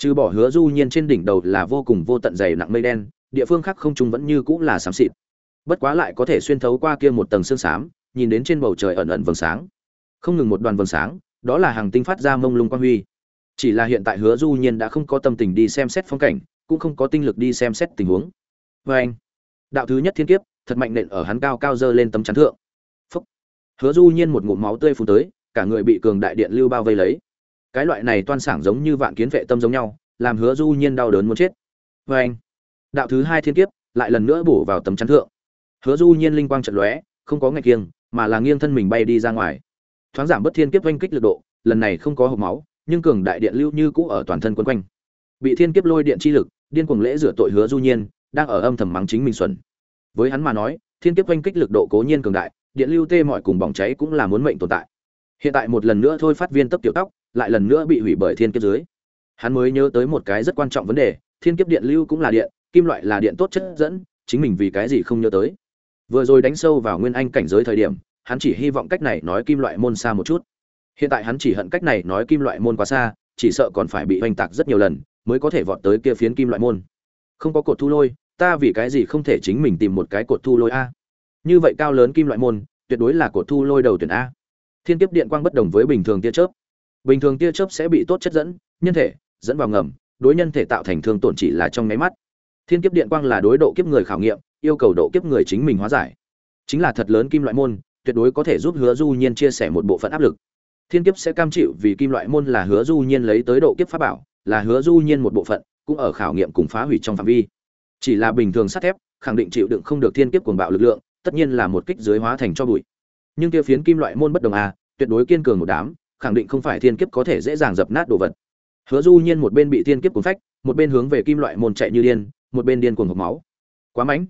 trừ bỏ hứa du nhiên trên đỉnh đầu là vô cùng vô tận dày nặng mây đen, địa phương khác không trung vẫn như cũng là xám xịt. Bất quá lại có thể xuyên thấu qua kia một tầng sương xám, nhìn đến trên bầu trời ẩn ẩn vầng sáng. Không ngừng một đoàn vầng sáng, đó là hàng tinh phát ra mông lung quang huy. Chỉ là hiện tại hứa du nhiên đã không có tâm tình đi xem xét phong cảnh, cũng không có tinh lực đi xem xét tình huống. Với anh, đạo thứ nhất thiên kiếp, thật mạnh nện ở hắn cao cao dơ lên tấm chắn thượng. Phúc. hứa du nhiên một ngụm máu tươi phun tới, cả người bị cường đại điện lưu bao vây lấy cái loại này toan sảng giống như vạn kiến vệ tâm giống nhau, làm hứa du nhiên đau đớn muốn chết. Vê anh, đạo thứ hai thiên kiếp lại lần nữa bổ vào tấm chắn thượng. Hứa du nhiên linh quang trận lóe, không có ngạch kiêng, mà là nghiêng thân mình bay đi ra ngoài. Thoáng giảm bất thiên kiếp oanh kích lực độ, lần này không có hộp máu, nhưng cường đại điện lưu như cũ ở toàn thân quân quanh. Bị thiên kiếp lôi điện chi lực, điên cuồng lễ rửa tội hứa du nhiên, đang ở âm thầm mắng chính mình xuẩn. Với hắn mà nói, thiên kiếp oanh kích lực độ cố nhiên cường đại, điện lưu tê mọi cùng bỏng cháy cũng là muốn mệnh tồn tại. Hiện tại một lần nữa thôi phát viên tốc tiểu tóc lại lần nữa bị hủy bởi thiên kiếp dưới. Hắn mới nhớ tới một cái rất quan trọng vấn đề, thiên kiếp điện lưu cũng là điện, kim loại là điện tốt chất dẫn, chính mình vì cái gì không nhớ tới. Vừa rồi đánh sâu vào nguyên anh cảnh giới thời điểm, hắn chỉ hy vọng cách này nói kim loại môn xa một chút. Hiện tại hắn chỉ hận cách này nói kim loại môn quá xa, chỉ sợ còn phải bị oanh tạc rất nhiều lần, mới có thể vọt tới kia phiến kim loại môn. Không có cột thu lôi, ta vì cái gì không thể chính mình tìm một cái cột thu lôi a? Như vậy cao lớn kim loại môn, tuyệt đối là cột thu lôi đầu tuyển a. Thiên kiếp điện quang bất đồng với bình thường tia chớp bình thường tia chớp sẽ bị tốt chất dẫn, nhân thể, dẫn vào ngầm, đối nhân thể tạo thành thương tổn chỉ là trong nháy mắt. Thiên kiếp điện quang là đối độ kiếp người khảo nghiệm, yêu cầu độ kiếp người chính mình hóa giải. Chính là thật lớn kim loại môn, tuyệt đối có thể giúp hứa du nhiên chia sẻ một bộ phận áp lực. Thiên kiếp sẽ cam chịu vì kim loại môn là hứa du nhiên lấy tới độ kiếp pháp bảo, là hứa du nhiên một bộ phận, cũng ở khảo nghiệm cùng phá hủy trong phạm vi. Chỉ là bình thường sắt thép, khẳng định chịu đựng không được thiên kiếp cuồng bạo lực lượng, tất nhiên là một kích dưới hóa thành cho bụi. Nhưng kia phiến kim loại môn bất đồng à tuyệt đối kiên cường một đám khẳng định không phải thiên kiếp có thể dễ dàng dập nát đồ vật. Hứa du nhiên một bên bị thiên kiếp cuốn phách, một bên hướng về kim loại môn chạy như điên, một bên điên cuồng hộc máu. Quá mạnh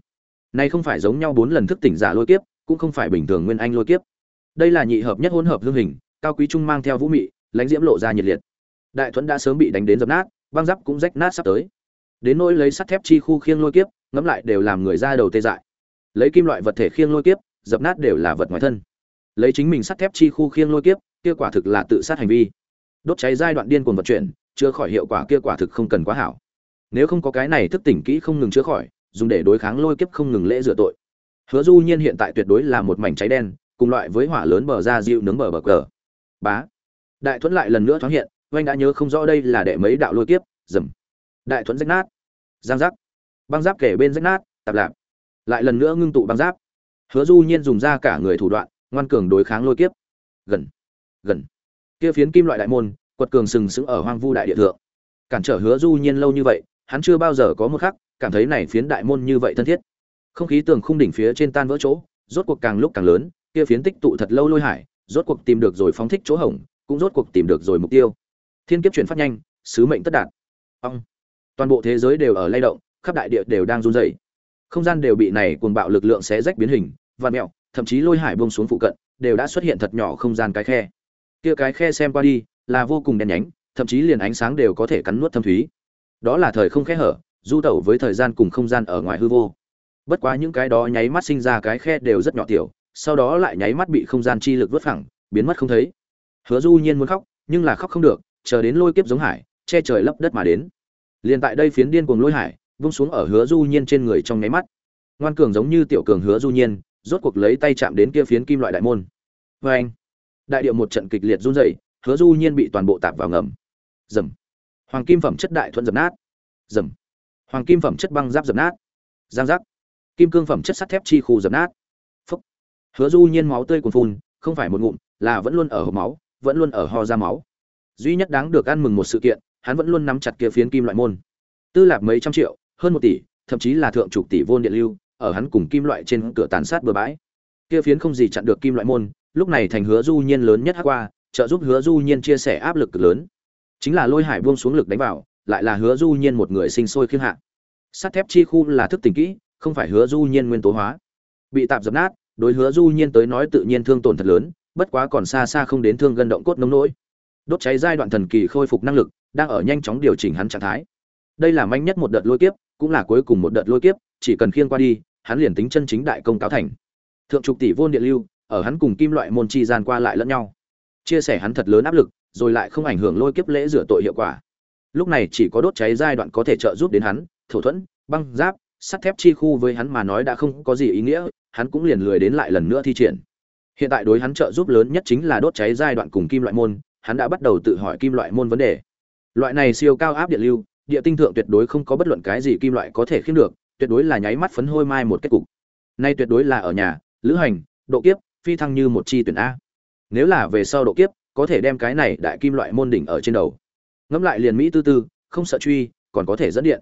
này không phải giống nhau bốn lần thức tỉnh giả lôi kiếp, cũng không phải bình thường nguyên anh lôi kiếp. Đây là nhị hợp nhất hỗn hợp hương hình, cao quý trung mang theo vũ mị, lãnh diễm lộ ra nhiệt liệt. Đại thuẫn đã sớm bị đánh đến dập nát, băng giáp cũng rách nát sắp tới. Đến nỗi lấy sắt thép chi khu khiêng lôi kiếp, ngẫm lại đều làm người ra đầu tê dại. Lấy kim loại vật thể khiêng lôi kiếp, dập nát đều là vật ngoài thân. Lấy chính mình sắt thép chi khu khiêng lôi kiếp kia quả thực là tự sát hành vi. Đốt cháy giai đoạn điên cuồng vận chuyển chưa khỏi hiệu quả kia quả thực không cần quá hảo. Nếu không có cái này thức tỉnh kỹ không ngừng chữa khỏi, dùng để đối kháng lôi kiếp không ngừng lễ rửa tội. Hứa du nhiên hiện tại tuyệt đối là một mảnh cháy đen, cùng loại với hỏa lớn bờ ra dịu nướng bờ bờ cờ. Bá. Đại thuẫn lại lần nữa thoáng hiện, oanh đã nhớ không rõ đây là đệ mấy đạo lôi kiếp, dầm. Đại thuẫn rách nát. Giang giáp băng giáp kể bên rách nát, tạp lạp. Lại lần nữa ngưng tụ băng giáp. Hứa du nhiên dùng ra cả người thủ đoạn, ngoan cường đối kháng lôi kiếp. Gần gần. Kia phiến kim loại đại môn, quật cường sừng sững ở hoang vu đại địa thượng. Cản trở hứa du nhiên lâu như vậy, hắn chưa bao giờ có một khắc cảm thấy này phiến đại môn như vậy thân thiết. Không khí tường khung đỉnh phía trên tan vỡ chỗ, rốt cuộc càng lúc càng lớn, kia phiến tích tụ thật lâu lôi hải, rốt cuộc tìm được rồi phóng thích chỗ hổng, cũng rốt cuộc tìm được rồi mục tiêu. Thiên kiếp chuyển phát nhanh, sứ mệnh tất đạt. Ong. Toàn bộ thế giới đều ở lay động, khắp đại địa đều đang run rẩy. Không gian đều bị này cuồng bạo lực lượng xé rách biến hình và mẹo, thậm chí lôi hải buông xuống phụ cận, đều đã xuất hiện thật nhỏ không gian cái khe kia cái khe xem qua đi, là vô cùng đen nhánh, thậm chí liền ánh sáng đều có thể cắn nuốt thâm thúy. Đó là thời không khe hở, du tẩu với thời gian cùng không gian ở ngoài hư vô. Bất quá những cái đó nháy mắt sinh ra cái khe đều rất nhỏ tiểu, sau đó lại nháy mắt bị không gian chi lực vớt phẳng, biến mất không thấy. Hứa du nhiên muốn khóc, nhưng là khóc không được, chờ đến lôi kiếp giống hải, che trời lấp đất mà đến. Liền tại đây phiến điên cuồng lôi hải, vung xuống ở hứa du nhiên trên người trong nháy mắt. Ngoan cường giống như tiểu cường hứa du nhiên, rốt cuộc lấy tay chạm đến kia phiến kim loại đại môn. Vê anh đại điệu một trận kịch liệt run rẩy, hứa du nhiên bị toàn bộ tạp vào ngầm. Dầm. Hoàng kim phẩm chất đại thuận dập nát. Dầm. Hoàng kim phẩm chất băng giáp dập nát. Giang giác. Kim cương phẩm chất sắt thép chi khu dập nát. Phúc. Hứa du nhiên máu tươi cuồn phun, không phải một ngụm, là vẫn luôn ở hộp máu, vẫn luôn ở ho ra máu. Duy nhất đáng được ăn mừng một sự kiện, hắn vẫn luôn nắm chặt kia phiến kim loại môn. Tư lạc mấy trăm triệu, hơn một tỷ, thậm chí là thượng chục tỷ vôn điện lưu, ở hắn cùng kim loại trên cửa tàn sát bừa bãi. Kia phiến không gì chặn được kim loại môn lúc này thành hứa du nhiên lớn nhất hắc qua, trợ giúp hứa du nhiên chia sẻ áp lực cực lớn. Chính là lôi hải buông xuống lực đánh vào, lại là hứa du nhiên một người sinh sôi khiêng hạ. Sắt thép chi khu là thức tỉnh kỹ, không phải hứa du nhiên nguyên tố hóa. Bị tạm dập nát, đối hứa du nhiên tới nói tự nhiên thương tổn thật lớn, bất quá còn xa xa không đến thương gân động cốt nông nỗi. Đốt cháy giai đoạn thần kỳ khôi phục năng lực, đang ở nhanh chóng điều chỉnh hắn trạng thái. Đây là manh nhất một đợt lôi kiếp, cũng là cuối cùng một đợt lôi kiếp, chỉ cần khiêng qua đi, hắn liền tính chân chính đại công cáo thành. Thượng trục tỷ vôn điện lưu ở hắn cùng kim loại môn chi gian qua lại lẫn nhau. Chia sẻ hắn thật lớn áp lực, rồi lại không ảnh hưởng lôi kiếp lễ rửa tội hiệu quả. Lúc này chỉ có đốt cháy giai đoạn có thể trợ giúp đến hắn, thổ thuẫn, băng giáp, sắt thép chi khu với hắn mà nói đã không có gì ý nghĩa, hắn cũng liền lười đến lại lần nữa thi triển. Hiện tại đối hắn trợ giúp lớn nhất chính là đốt cháy giai đoạn cùng kim loại môn, hắn đã bắt đầu tự hỏi kim loại môn vấn đề. Loại này siêu cao áp điện lưu, địa tinh thượng tuyệt đối không có bất luận cái gì kim loại có thể khiến được, tuyệt đối là nháy mắt phấn hôi mai một kết cục. Nay tuyệt đối là ở nhà, lữ hành, độ kiếp phi thăng như một chi tuyển a. Nếu là về sau độ kiếp, có thể đem cái này đại kim loại môn đỉnh ở trên đầu. Ngẫm lại liền mỹ tư tư, không sợ truy, còn có thể dẫn điện.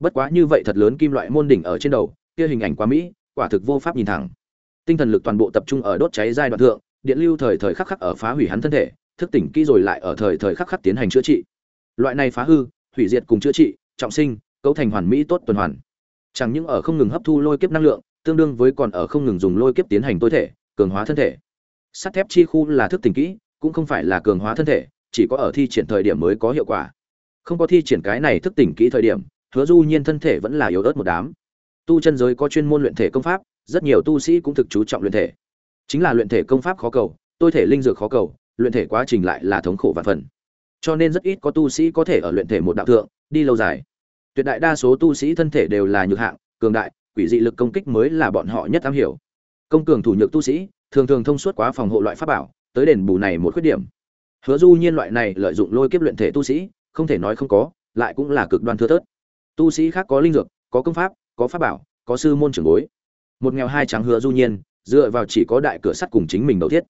Bất quá như vậy thật lớn kim loại môn đỉnh ở trên đầu, kia hình ảnh quá mỹ, quả thực vô pháp nhìn thẳng. Tinh thần lực toàn bộ tập trung ở đốt cháy giai đoạn thượng, điện lưu thời thời khắc khắc ở phá hủy hắn thân thể, thức tỉnh kỹ rồi lại ở thời thời khắc khắc tiến hành chữa trị. Loại này phá hư, hủy diệt cùng chữa trị, trọng sinh, cấu thành hoàn mỹ tốt tuần hoàn. Chẳng những ở không ngừng hấp thu lôi kiếp năng lượng, tương đương với còn ở không ngừng dùng lôi kiếp tiến hành tối thể cường hóa thân thể. Sắt thép chi khu là thức tỉnh kỹ, cũng không phải là cường hóa thân thể, chỉ có ở thi triển thời điểm mới có hiệu quả. Không có thi triển cái này thức tỉnh kỹ thời điểm, hứa du nhiên thân thể vẫn là yếu ớt một đám. Tu chân giới có chuyên môn luyện thể công pháp, rất nhiều tu sĩ cũng thực chú trọng luyện thể. Chính là luyện thể công pháp khó cầu, tôi thể linh dược khó cầu, luyện thể quá trình lại là thống khổ và phần. Cho nên rất ít có tu sĩ có thể ở luyện thể một đạo thượng, đi lâu dài. Tuyệt đại đa số tu sĩ thân thể đều là nhược hạng, cường đại, quỷ dị lực công kích mới là bọn họ nhất am hiểu công cường thủ nhược tu sĩ, thường thường thông suốt quá phòng hộ loại pháp bảo, tới đền bù này một khuyết điểm. Hứa du nhiên loại này lợi dụng lôi kiếp luyện thể tu sĩ, không thể nói không có, lại cũng là cực đoan thưa thớt. Tu sĩ khác có linh dược, có công pháp, có pháp bảo, có sư môn trưởng bối. Một nghèo hai trắng hứa du nhiên, dựa vào chỉ có đại cửa sắt cùng chính mình đầu thiết.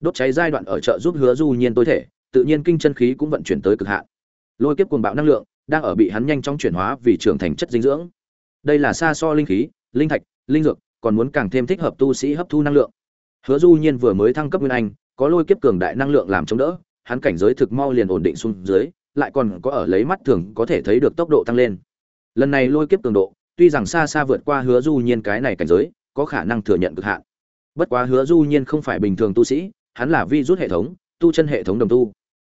Đốt cháy giai đoạn ở chợ giúp hứa du nhiên tối thể, tự nhiên kinh chân khí cũng vận chuyển tới cực hạn. Lôi kiếp cuồng bạo năng lượng, đang ở bị hắn nhanh chóng chuyển hóa vì trưởng thành chất dinh dưỡng. Đây là xa so linh khí, linh thạch, linh dược còn muốn càng thêm thích hợp tu sĩ hấp thu năng lượng. Hứa du nhiên vừa mới thăng cấp nguyên anh, có lôi kiếp cường đại năng lượng làm chống đỡ, hắn cảnh giới thực mau liền ổn định xuống dưới, lại còn có ở lấy mắt thường có thể thấy được tốc độ tăng lên. Lần này lôi kiếp cường độ, tuy rằng xa xa vượt qua hứa du nhiên cái này cảnh giới, có khả năng thừa nhận cực hạn. Bất quá hứa du nhiên không phải bình thường tu sĩ, hắn là vi rút hệ thống, tu chân hệ thống đồng tu.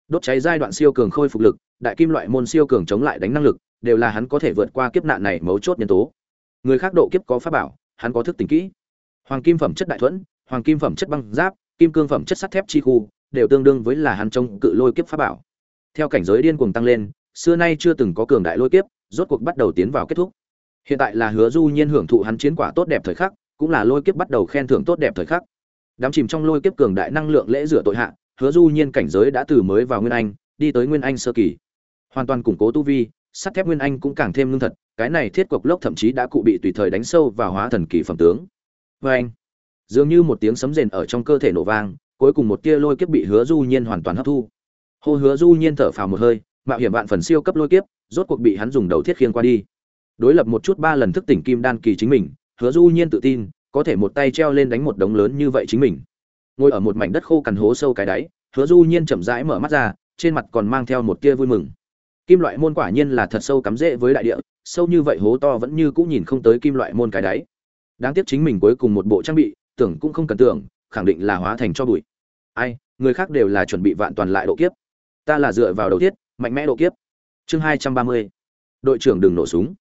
Đốt cháy giai đoạn siêu cường khôi phục lực, đại kim loại môn siêu cường chống lại đánh năng lực, đều là hắn có thể vượt qua kiếp nạn này mấu chốt nhân tố. Người khác độ kiếp có pháp bảo hắn có thức tỉnh kỹ. Hoàng kim phẩm chất đại thuẫn, hoàng kim phẩm chất băng giáp, kim cương phẩm chất sắt thép chi khu, đều tương đương với là hắn trong cự lôi kiếp pháp bảo. Theo cảnh giới điên cuồng tăng lên, xưa nay chưa từng có cường đại lôi kiếp, rốt cuộc bắt đầu tiến vào kết thúc. Hiện tại là hứa du nhiên hưởng thụ hắn chiến quả tốt đẹp thời khắc, cũng là lôi kiếp bắt đầu khen thưởng tốt đẹp thời khắc. Đám chìm trong lôi kiếp cường đại năng lượng lễ rửa tội hạ, hứa du nhiên cảnh giới đã từ mới vào nguyên anh, đi tới nguyên anh sơ kỳ. Hoàn toàn củng cố tu vi, sắt thép nguyên anh cũng càng thêm lương thật cái này thiết cục lốc thậm chí đã cụ bị tùy thời đánh sâu vào hóa thần kỳ phẩm tướng. Với anh, dường như một tiếng sấm rền ở trong cơ thể nổ vang, cuối cùng một tia lôi kiếp bị hứa du nhiên hoàn toàn hấp thu. Hô, hứa du nhiên thở phào một hơi, mạo hiểm vạn phần siêu cấp lôi kiếp, rốt cuộc bị hắn dùng đầu thiết khiêng qua đi. Đối lập một chút ba lần thức tỉnh kim đan kỳ chính mình, hứa du nhiên tự tin, có thể một tay treo lên đánh một đống lớn như vậy chính mình. Ngồi ở một mảnh đất khô cằn hố sâu cái đáy, hứa du nhiên chậm rãi mở mắt ra, trên mặt còn mang theo một tia vui mừng. Kim loại môn quả nhiên là thật sâu cắm rễ với đại địa sâu như vậy hố to vẫn như cũng nhìn không tới kim loại môn cái đáy. Đáng tiếc chính mình cuối cùng một bộ trang bị, tưởng cũng không cần tưởng, khẳng định là hóa thành cho bụi. Ai, người khác đều là chuẩn bị vạn toàn lại độ kiếp. Ta là dựa vào đầu tiết, mạnh mẽ độ kiếp. Chương hai trăm ba mươi. Đội trưởng đừng nổ súng.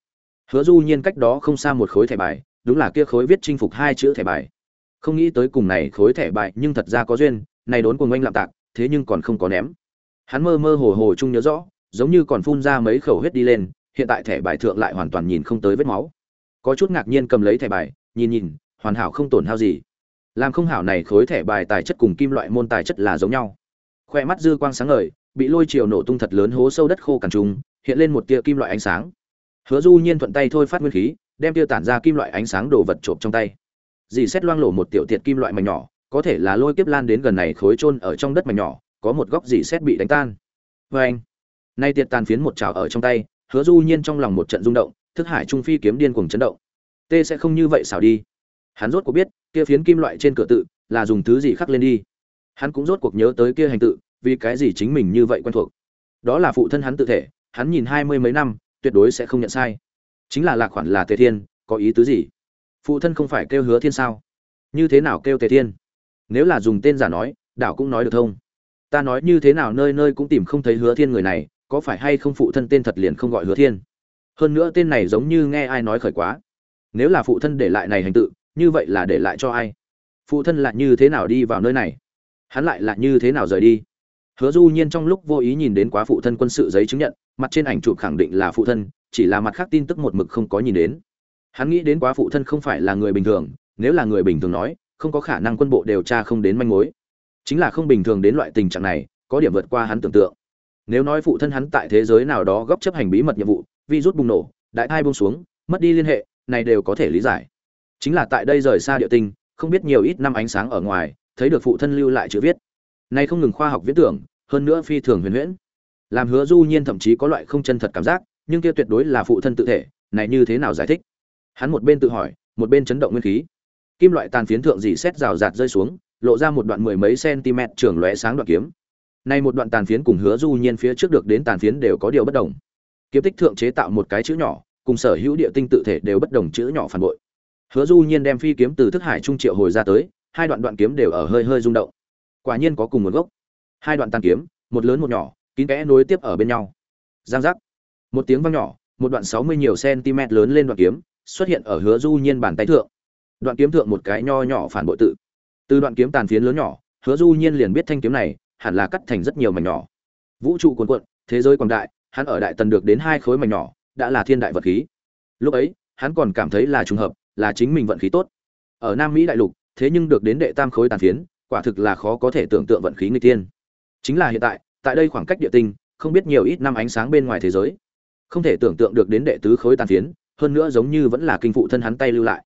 Hứa du nhiên cách đó không xa một khối thẻ bài, đúng là kia khối viết chinh phục hai chữ thẻ bài. Không nghĩ tới cùng này khối thẻ bài, nhưng thật ra có duyên, này đốn cùng anh lạm tạc, thế nhưng còn không có ném. Hắn mơ mơ hồ hồ chung nhớ rõ, giống như còn phun ra mấy khẩu huyết đi lên hiện tại thẻ bài thượng lại hoàn toàn nhìn không tới vết máu. Có chút ngạc nhiên cầm lấy thẻ bài, nhìn nhìn, hoàn hảo không tổn hao gì. Làm không hảo này khối thẻ bài tài chất cùng kim loại môn tài chất là giống nhau. Khoe mắt dư quang sáng ngời, bị lôi chiều nổ tung thật lớn hố sâu đất khô cằn trùng, hiện lên một tia kim loại ánh sáng. Hứa du nhiên thuận tay thôi phát nguyên khí, đem tia tản ra kim loại ánh sáng đồ vật trộm trong tay. Dì xét loang lổ một tiểu tiệt kim loại mảnh nhỏ, có thể là lôi kiếp lan đến gần này khối trôn ở trong đất mảnh nhỏ, có một góc dì xét bị đánh tan. Vê anh nay tiệt tàn phiến một trào ở trong tay hứa du nhiên trong lòng một trận rung động, thức hải trung phi kiếm điên cuồng chấn động. Tê sẽ không như vậy xảo đi. Hắn rốt cuộc biết, kia phiến kim loại trên cửa tự, là dùng thứ gì khắc lên đi. Hắn cũng rốt cuộc nhớ tới kia hành tự, vì cái gì chính mình như vậy quen thuộc. Đó là phụ thân hắn tự thể, hắn nhìn hai mươi mấy năm, tuyệt đối sẽ không nhận sai. Chính là lạc khoản là tề thiên, có ý tứ gì? Phụ thân không phải kêu hứa thiên sao? Như thế nào kêu tề thiên? Nếu là dùng tên giả nói, đảo cũng nói được thông. Ta nói như thế nào nơi nơi cũng tìm không thấy hứa thiên người này có phải hay không phụ thân tên thật liền không gọi hứa thiên? Hơn nữa tên này giống như nghe ai nói khởi quá. Nếu là phụ thân để lại này hành tự, như vậy là để lại cho ai? Phụ thân lại như thế nào đi vào nơi này? Hắn lại là như thế nào rời đi? Hứa du nhiên trong lúc vô ý nhìn đến quá phụ thân quân sự giấy chứng nhận, mặt trên ảnh chụp khẳng định là phụ thân, chỉ là mặt khác tin tức một mực không có nhìn đến. Hắn nghĩ đến quá phụ thân không phải là người bình thường, nếu là người bình thường nói, không có khả năng quân bộ điều tra không đến manh mối. Chính là không bình thường đến loại tình trạng này, có điểm vượt qua hắn tưởng tượng nếu nói phụ thân hắn tại thế giới nào đó góp chấp hành bí mật nhiệm vụ, virus bùng nổ, đại thai bung xuống, mất đi liên hệ, này đều có thể lý giải. Chính là tại đây rời xa địa tinh, không biết nhiều ít năm ánh sáng ở ngoài, thấy được phụ thân lưu lại chữ viết. Nay không ngừng khoa học viễn tưởng, hơn nữa phi thường huyền huyễn. Làm hứa du nhiên thậm chí có loại không chân thật cảm giác, nhưng kia tuyệt đối là phụ thân tự thể, này như thế nào giải thích? Hắn một bên tự hỏi, một bên chấn động nguyên khí. Kim loại tàn phiến thượng dì xét rào rạt rơi xuống, lộ ra một đoạn mười mấy cm trường lóe sáng đoạn kiếm nay một đoạn tàn phiến cùng hứa du nhiên phía trước được đến tàn phiến đều có điều bất đồng. Kiếm tích thượng chế tạo một cái chữ nhỏ, cùng sở hữu địa tinh tự thể đều bất đồng chữ nhỏ phản bội. Hứa du nhiên đem phi kiếm từ thức hải trung triệu hồi ra tới, hai đoạn đoạn kiếm đều ở hơi hơi rung động. Quả nhiên có cùng nguồn gốc. Hai đoạn tàn kiếm, một lớn một nhỏ, kín kẽ nối tiếp ở bên nhau. Giang giác. Một tiếng vang nhỏ, một đoạn sáu mươi nhiều cm lớn lên đoạn kiếm, xuất hiện ở hứa du nhiên bàn tay thượng. Đoạn kiếm thượng một cái nho nhỏ phản bội tự. Từ đoạn kiếm tàn phiến lớn nhỏ, hứa du nhiên liền biết thanh kiếm này hẳn là cắt thành rất nhiều mảnh nhỏ. Vũ trụ cuồn cuộn, thế giới quảng đại, hắn ở đại tần được đến hai khối mảnh nhỏ, đã là thiên đại vật khí. Lúc ấy, hắn còn cảm thấy là trùng hợp, là chính mình vận khí tốt. Ở nam mỹ đại lục, thế nhưng được đến đệ tam khối tàn phiến, quả thực là khó có thể tưởng tượng vận khí người tiên chính là hiện tại tại đây khoảng cách địa tinh, không biết nhiều ít năm ánh sáng bên ngoài thế giới. Không thể tưởng tượng được đến đệ tứ khối tàn phiến, hơn nữa giống như vẫn là kinh phụ thân hắn tay lưu lại.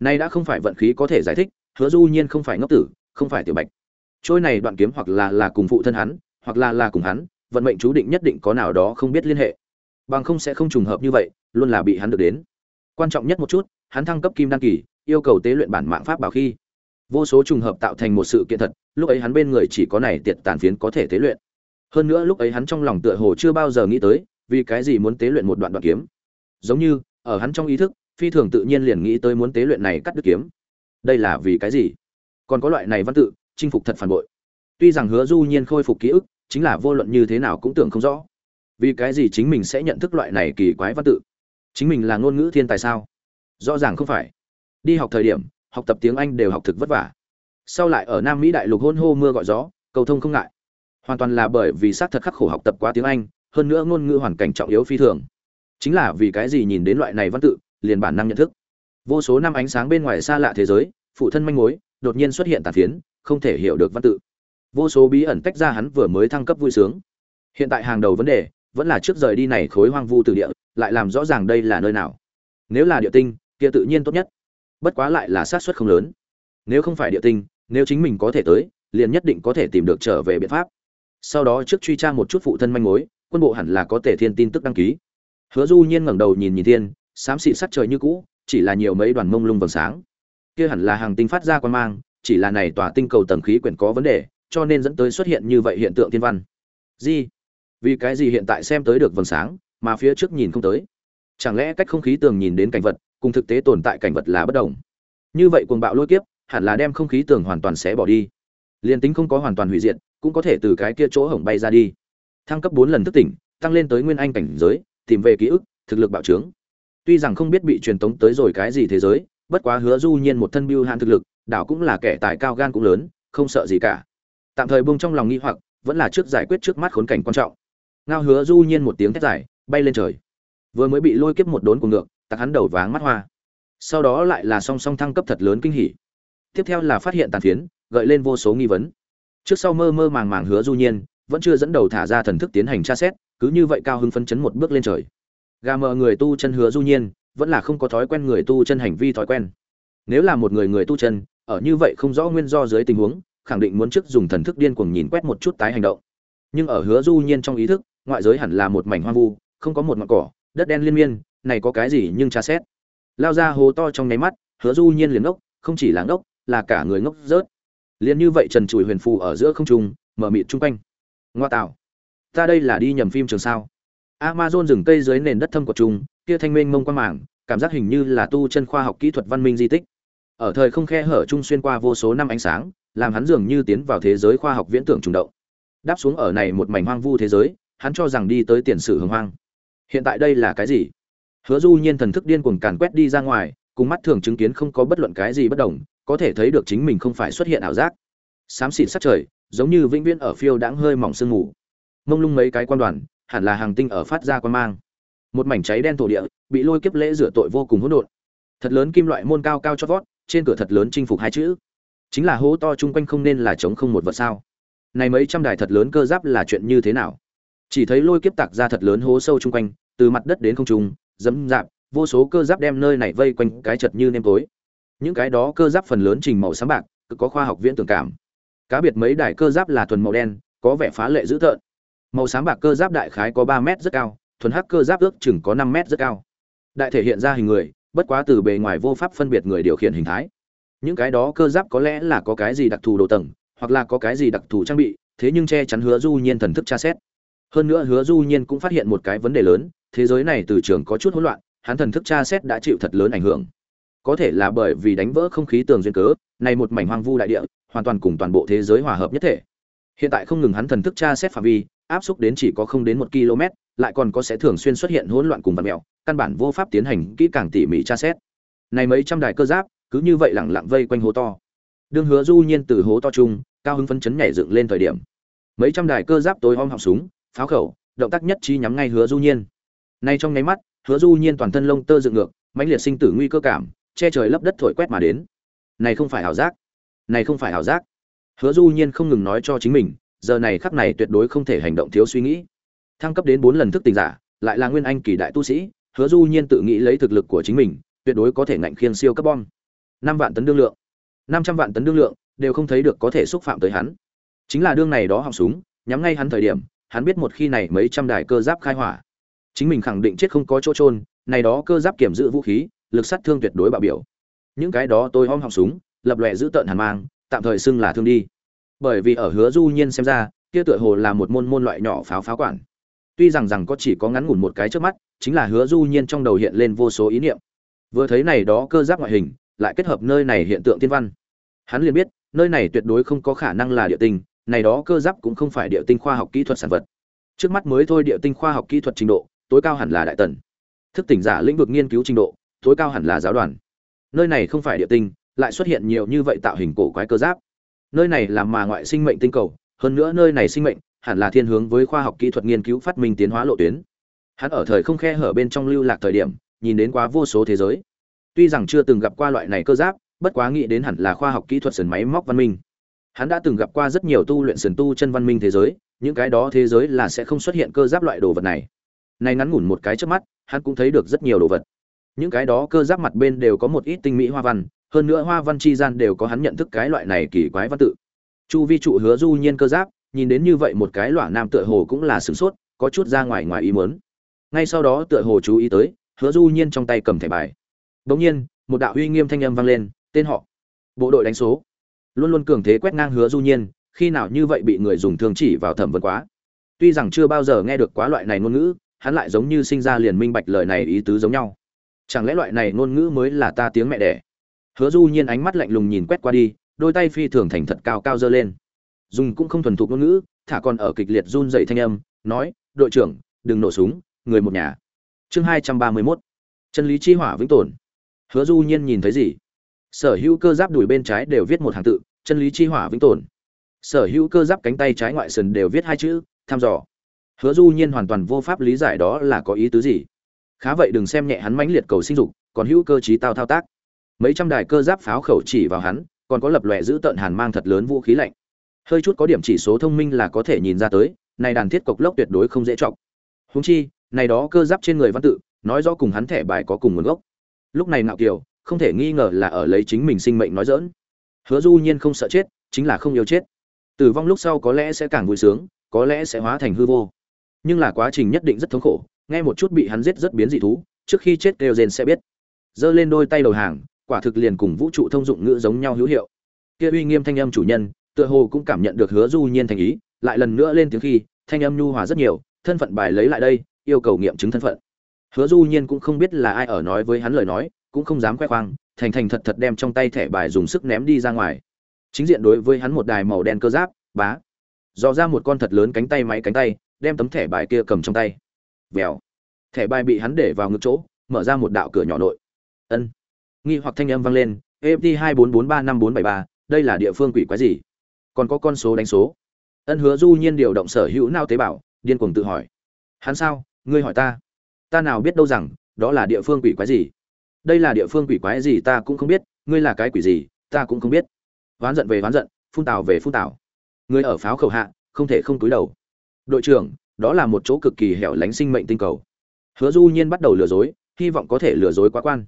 Nay đã không phải vận khí có thể giải thích, hứa du nhiên không phải ngốc tử, không phải tiểu bạch trôi này đoạn kiếm hoặc là là cùng phụ thân hắn, hoặc là là cùng hắn, vận mệnh chú định nhất định có nào đó không biết liên hệ. Bằng không sẽ không trùng hợp như vậy, luôn là bị hắn được đến. Quan trọng nhất một chút, hắn thăng cấp kim đăng kỳ, yêu cầu tế luyện bản mạng pháp bảo khi. Vô số trùng hợp tạo thành một sự kiện thật, lúc ấy hắn bên người chỉ có này tiệt tàn phiến có thể tế luyện. Hơn nữa lúc ấy hắn trong lòng tựa hồ chưa bao giờ nghĩ tới, vì cái gì muốn tế luyện một đoạn đoạn kiếm. Giống như, ở hắn trong ý thức, phi thường tự nhiên liền nghĩ tới muốn tế luyện này cắt đứt kiếm. Đây là vì cái gì? Còn có loại này văn tự chinh phục thật phản bội. Tuy rằng hứa du nhiên khôi phục ký ức, chính là vô luận như thế nào cũng tưởng không rõ. Vì cái gì chính mình sẽ nhận thức loại này kỳ quái văn tự? Chính mình là ngôn ngữ thiên tài sao? Rõ ràng không phải. Đi học thời điểm, học tập tiếng anh đều học thực vất vả. Sau lại ở nam mỹ đại lục hôn hô mưa gọi gió, cầu thông không ngại. Hoàn toàn là bởi vì xác thật khắc khổ học tập quá tiếng anh, hơn nữa ngôn ngữ hoàn cảnh trọng yếu phi thường. Chính là vì cái gì nhìn đến loại này văn tự, liền bản năng nhận thức. Vô số năm ánh sáng bên ngoài xa lạ thế giới, phụ thân manh mối, đột nhiên xuất hiện tàn phiến không thể hiểu được văn tự. Vô số bí ẩn tách ra hắn vừa mới thăng cấp vui sướng. Hiện tại hàng đầu vấn đề vẫn là trước rời đi này khối hoang vu từ địa, lại làm rõ ràng đây là nơi nào. Nếu là địa tinh, kia tự nhiên tốt nhất. Bất quá lại là xác suất không lớn. Nếu không phải địa tinh, nếu chính mình có thể tới, liền nhất định có thể tìm được trở về biện pháp. Sau đó trước truy tra một chút phụ thân manh mối, quân bộ hẳn là có thể thiên tin tức đăng ký. Hứa du nhiên ngẩng đầu nhìn nhìn thiên, xám xịt sắc trời như cũ, chỉ là nhiều mấy đoàn mông lung vầng sáng. Kia hẳn là hàng tinh phát ra quan mang chỉ là này tòa tinh cầu tầng khí quyển có vấn đề, cho nên dẫn tới xuất hiện như vậy hiện tượng thiên văn. Gì? Vì cái gì hiện tại xem tới được vầng sáng, mà phía trước nhìn không tới? Chẳng lẽ cách không khí tường nhìn đến cảnh vật, cùng thực tế tồn tại cảnh vật là bất đồng? Như vậy cuồng bạo lôi kiếp, hẳn là đem không khí tường hoàn toàn sẽ bỏ đi. Liên tính không có hoàn toàn hủy diệt, cũng có thể từ cái kia chỗ hổng bay ra đi. Thăng cấp bốn lần thức tỉnh, tăng lên tới nguyên anh cảnh giới, tìm về ký ức, thực lực bạo trướng. Tuy rằng không biết bị truyền tống tới rồi cái gì thế giới, bất quá hứa du nhiên một thân bưu hạn thực lực đảo cũng là kẻ tài cao gan cũng lớn, không sợ gì cả. Tạm thời buông trong lòng nghi hoặc, vẫn là trước giải quyết trước mắt khốn cảnh quan trọng. Ngao hứa du nhiên một tiếng thét dài, bay lên trời. Vừa mới bị lôi kiếp một đốn của ngược, tặc hắn đầu váng mắt hoa. Sau đó lại là song song thăng cấp thật lớn kinh hỉ. Tiếp theo là phát hiện tàn phiến, gợi lên vô số nghi vấn. Trước sau mơ mơ màng màng hứa du nhiên, vẫn chưa dẫn đầu thả ra thần thức tiến hành tra xét, cứ như vậy cao hứng phấn chấn một bước lên trời. Gà mờ người tu chân hứa du nhiên, vẫn là không có thói quen người tu chân hành vi thói quen nếu là một người người tu chân, ở như vậy không rõ nguyên do dưới tình huống, khẳng định muốn trước dùng thần thức điên cuồng nhìn quét một chút tái hành động. Nhưng ở hứa du nhiên trong ý thức, ngoại giới hẳn là một mảnh hoang vu, không có một ngọn cỏ, đất đen liên miên, này có cái gì nhưng tra xét. Lao ra hố to trong nháy mắt, hứa du nhiên liền ngốc, không chỉ là ngốc, là cả người ngốc rớt. Liền như vậy trần trụi huyền phù ở giữa không trung, mở mịt chung quanh. Ngoa tạo. Ta đây là đi nhầm phim trường sao? Amazon rừng cây dưới nền đất thâm của trung kia thanh minh mông quan mảng, cảm giác hình như là tu chân khoa học kỹ thuật văn minh di tích ở thời không khe hở trung xuyên qua vô số năm ánh sáng, làm hắn dường như tiến vào thế giới khoa học viễn tưởng trùng động. Đáp xuống ở này một mảnh hoang vu thế giới, hắn cho rằng đi tới tiền sử hồng hoang. Hiện tại đây là cái gì? Hứa du nhiên thần thức điên cuồng càn quét đi ra ngoài, cùng mắt thường chứng kiến không có bất luận cái gì bất đồng, có thể thấy được chính mình không phải xuất hiện ảo giác. Xám xịt sắc trời, giống như vĩnh viễn ở phiêu đãng hơi mỏng sương mù. Mông lung mấy cái quan đoàn, hẳn là hàng tinh ở phát ra quan mang. Một mảnh cháy đen thổ địa, bị lôi kiếp lễ rửa tội vô cùng hỗn độn. Thật lớn kim loại môn cao cao cho vót trên cửa thật lớn chinh phục hai chữ. Chính là hố to chung quanh không nên là chống không một vật sao? Này mấy trăm đài thật lớn cơ giáp là chuyện như thế nào? Chỉ thấy lôi kiếp tạc ra thật lớn hố sâu chung quanh, từ mặt đất đến không trung, dẫm dạp, vô số cơ giáp đem nơi này vây quanh cái chật như nêm tối. Những cái đó cơ giáp phần lớn trình màu sáng bạc, cực có khoa học viễn tưởng cảm. Cá biệt mấy đài cơ giáp là thuần màu đen, có vẻ phá lệ dữ tợn. Màu sáng bạc cơ giáp đại khái có ba mét rất cao, thuần hắc cơ giáp ước chừng có năm mét rất cao. Đại thể hiện ra hình người bất quá từ bề ngoài vô pháp phân biệt người điều khiển hình thái. Những cái đó cơ giáp có lẽ là có cái gì đặc thù đồ tầng, hoặc là có cái gì đặc thù trang bị, thế nhưng che chắn hứa du nhiên thần thức tra xét. Hơn nữa hứa du nhiên cũng phát hiện một cái vấn đề lớn, thế giới này từ trường có chút hỗn loạn, hắn thần thức tra xét đã chịu thật lớn ảnh hưởng. Có thể là bởi vì đánh vỡ không khí tường duyên cớ, này một mảnh hoang vu đại địa, hoàn toàn cùng toàn bộ thế giới hòa hợp nhất thể. Hiện tại không ngừng hắn thần thức tra xét phạm vi, áp xúc đến chỉ có không đến một km lại còn có sẽ thường xuyên xuất hiện hỗn loạn cùng vật mèo căn bản vô pháp tiến hành kỹ càng tỉ mỉ tra xét. Này mấy trăm đài cơ giáp, cứ như vậy lẳng lặng vây quanh hố to. Đương hứa du nhiên từ hố to trung, cao hứng phấn chấn nhảy dựng lên thời điểm. Mấy trăm đài cơ giáp tối om họng súng, pháo khẩu, động tác nhất trí nhắm ngay hứa du nhiên. Nay trong nháy mắt, hứa du nhiên toàn thân lông tơ dựng ngược, mãnh liệt sinh tử nguy cơ cảm, che trời lấp đất thổi quét mà đến. Này không phải ảo giác. Này không phải ảo giác. Hứa du nhiên không ngừng nói cho chính mình, giờ này khắc này tuyệt đối không thể hành động thiếu suy nghĩ thăng cấp đến bốn lần thức tỉnh giả, lại là nguyên anh kỳ đại tu sĩ, hứa du nhiên tự nghĩ lấy thực lực của chính mình, tuyệt đối có thể ngạnh khiên siêu cấp bom. Năm vạn tấn đương lượng. Năm trăm vạn tấn đương lượng, đều không thấy được có thể xúc phạm tới hắn. Chính là đương này đó họng súng, nhắm ngay hắn thời điểm, hắn biết một khi này mấy trăm đài cơ giáp khai hỏa. Chính mình khẳng định chết không có chỗ trôn này đó cơ giáp kiểm giữ vũ khí, lực sát thương tuyệt đối bạo biểu. Những cái đó tôi hom họng súng, lập lòe giữ tợn hàn mang, tạm thời xưng là thương đi. Bởi vì ở hứa du nhiên xem ra, kia tựa hồ là một môn môn loại nhỏ pháo pháo quản tuy rằng rằng có chỉ có ngắn ngủn một cái trước mắt, chính là hứa du nhiên trong đầu hiện lên vô số ý niệm. Vừa thấy này đó cơ giáp ngoại hình, lại kết hợp nơi này hiện tượng tiên văn. Hắn liền biết, nơi này tuyệt đối không có khả năng là địa tinh, này đó cơ giáp cũng không phải địa tinh khoa học kỹ thuật sản vật. Trước mắt mới thôi địa tinh khoa học kỹ thuật trình độ, tối cao hẳn là đại tần. Thức tỉnh giả lĩnh vực nghiên cứu trình độ, tối cao hẳn là giáo đoàn. Nơi này không phải địa tinh, lại xuất hiện nhiều như vậy tạo hình cổ quái cơ giáp. Nơi này là mà ngoại sinh mệnh tinh cầu, hơn nữa nơi này sinh mệnh hẳn là thiên hướng với khoa học kỹ thuật nghiên cứu phát minh tiến hóa lộ tuyến. Hắn ở thời không khe hở bên trong lưu lạc thời điểm, nhìn đến quá vô số thế giới. Tuy rằng chưa từng gặp qua loại này cơ giáp, bất quá nghĩ đến hẳn là khoa học kỹ thuật sườn máy móc văn minh. Hắn đã từng gặp qua rất nhiều tu luyện sườn tu chân văn minh thế giới, những cái đó thế giới là sẽ không xuất hiện cơ giáp loại đồ vật này. Nay ngắn ngủn một cái trước mắt, hắn cũng thấy được rất nhiều đồ vật. Những cái đó cơ giáp mặt bên đều có một ít tinh mỹ hoa văn, hơn nữa hoa văn chi gian đều có hắn nhận thức cái loại này kỳ quái văn tự. Chu vi trụ hứa du nhiên cơ giáp nhìn đến như vậy một cái lỏa nam tựa hồ cũng là sửng sốt, có chút ra ngoài ngoài ý muốn. Ngay sau đó tựa hồ chú ý tới, hứa du nhiên trong tay cầm thẻ bài. Bỗng nhiên, một đạo uy nghiêm thanh âm vang lên, tên họ, bộ đội đánh số. Luôn luôn cường thế quét ngang hứa du nhiên, khi nào như vậy bị người dùng thương chỉ vào thẩm vấn quá. Tuy rằng chưa bao giờ nghe được quá loại này ngôn ngữ, hắn lại giống như sinh ra liền minh bạch lời này ý tứ giống nhau. Chẳng lẽ loại này ngôn ngữ mới là ta tiếng mẹ đẻ? Hứa du nhiên ánh mắt lạnh lùng nhìn quét qua đi, đôi tay phi thường thành thật cao cao giơ lên dùng cũng không thuần thục ngôn ngữ, thả còn ở kịch liệt run dậy thanh âm, nói, đội trưởng, đừng nổ súng, người một nhà. Chương hai trăm ba mươi mốt. Chân lý chi hỏa vĩnh tồn. Hứa du nhiên nhìn thấy gì? Sở hữu cơ giáp đùi bên trái đều viết một hàng tự, chân lý chi hỏa vĩnh tồn. Sở hữu cơ giáp cánh tay trái ngoại sườn đều viết hai chữ thăm dò. Hứa du nhiên hoàn toàn vô pháp lý giải đó là có ý tứ gì. Khá vậy đừng xem nhẹ hắn mãnh liệt cầu sinh dục, còn hữu cơ trí tao thao tác. Mấy trăm đài cơ giáp pháo khẩu chỉ vào hắn, còn có lập lòe giữ tận hàn mang thật lớn vũ khí lạnh hơi chút có điểm chỉ số thông minh là có thể nhìn ra tới, này đàn thiết cộc lốc tuyệt đối không dễ trọng huống chi, này đó cơ giáp trên người văn tự, nói rõ cùng hắn thẻ bài có cùng nguồn gốc. Lúc này ngạo kiều, không thể nghi ngờ là ở lấy chính mình sinh mệnh nói dỡn hứa du nhiên không sợ chết, chính là không yêu chết. Tử vong lúc sau có lẽ sẽ càng vui sướng, có lẽ sẽ hóa thành hư vô. Nhưng là quá trình nhất định rất thống khổ, nghe một chút bị hắn giết rất biến dị thú, trước khi chết đều rên sẽ biết. Giơ lên đôi tay đầu hàng, quả thực liền cùng vũ trụ thông dụng ngữ giống nhau hữu hiệu. Kia uy nghiêm thanh âm chủ nhân tựa hồ cũng cảm nhận được hứa du nhiên thành ý, lại lần nữa lên tiếng khi, thanh âm nhu hòa rất nhiều, thân phận bài lấy lại đây, yêu cầu nghiệm chứng thân phận. Hứa du nhiên cũng không biết là ai ở nói với hắn lời nói, cũng không dám khoe khoang, thành thành thật thật đem trong tay thẻ bài dùng sức ném đi ra ngoài. Chính diện đối với hắn một đài màu đen cơ giáp, bá. Dò ra một con thật lớn cánh tay máy cánh tay, đem tấm thẻ bài kia cầm trong tay. Vèo. Thẻ bài bị hắn để vào ngực chỗ, mở ra một đạo cửa nhỏ nội. Ân. Nghi hoặc thanh âm vang lên ft hai bốn bốn ba năm bốn bảy ba, đây là địa phương quỷ quái gì? Còn có con số đánh số. Ân hứa du nhiên điều động sở hữu nao tế bào, điên cuồng tự hỏi. Hắn sao? Ngươi hỏi ta. Ta nào biết đâu rằng, đó là địa phương quỷ quái gì? Đây là địa phương quỷ quái gì ta cũng không biết, ngươi là cái quỷ gì, ta cũng không biết. Ván giận về ván giận, phun tào về phun tào. Người ở pháo khẩu hạ, không thể không túi đầu. Đội trưởng, đó là một chỗ cực kỳ hẻo lánh sinh mệnh tinh cầu. Hứa du nhiên bắt đầu lừa dối, hy vọng có thể lừa dối quá quan.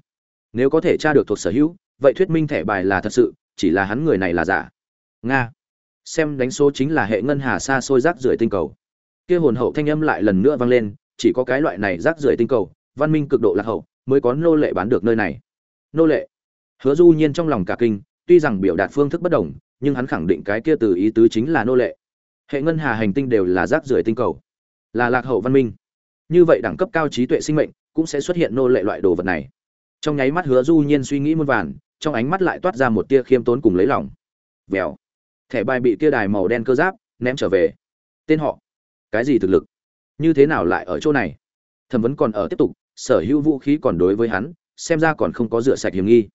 Nếu có thể tra được thuộc sở hữu, vậy thuyết minh thẻ bài là thật sự, chỉ là hắn người này là giả. Nga xem đánh số chính là hệ ngân hà xa xôi rác rưởi tinh cầu. Kia hồn hậu thanh âm lại lần nữa vang lên, chỉ có cái loại này rác rưởi tinh cầu, văn minh cực độ lạc hậu, mới có nô lệ bán được nơi này. Nô lệ. Hứa du nhiên trong lòng cả kinh, tuy rằng biểu đạt phương thức bất đồng, nhưng hắn khẳng định cái kia từ ý tứ chính là nô lệ. Hệ ngân hà hành tinh đều là rác rưởi tinh cầu, là lạc hậu văn minh. Như vậy đẳng cấp cao trí tuệ sinh mệnh cũng sẽ xuất hiện nô lệ loại đồ vật này. Trong nháy mắt hứa du nhiên suy nghĩ muôn vàn, trong ánh mắt lại toát ra một tia khiêm tốn cùng lấy lòng. Vèo thẻ bài bị kia đài màu đen cơ giáp, ném trở về. Tên họ? Cái gì thực lực? Như thế nào lại ở chỗ này? Thẩm vấn còn ở tiếp tục, sở hữu vũ khí còn đối với hắn, xem ra còn không có rửa sạch hiểm nghi.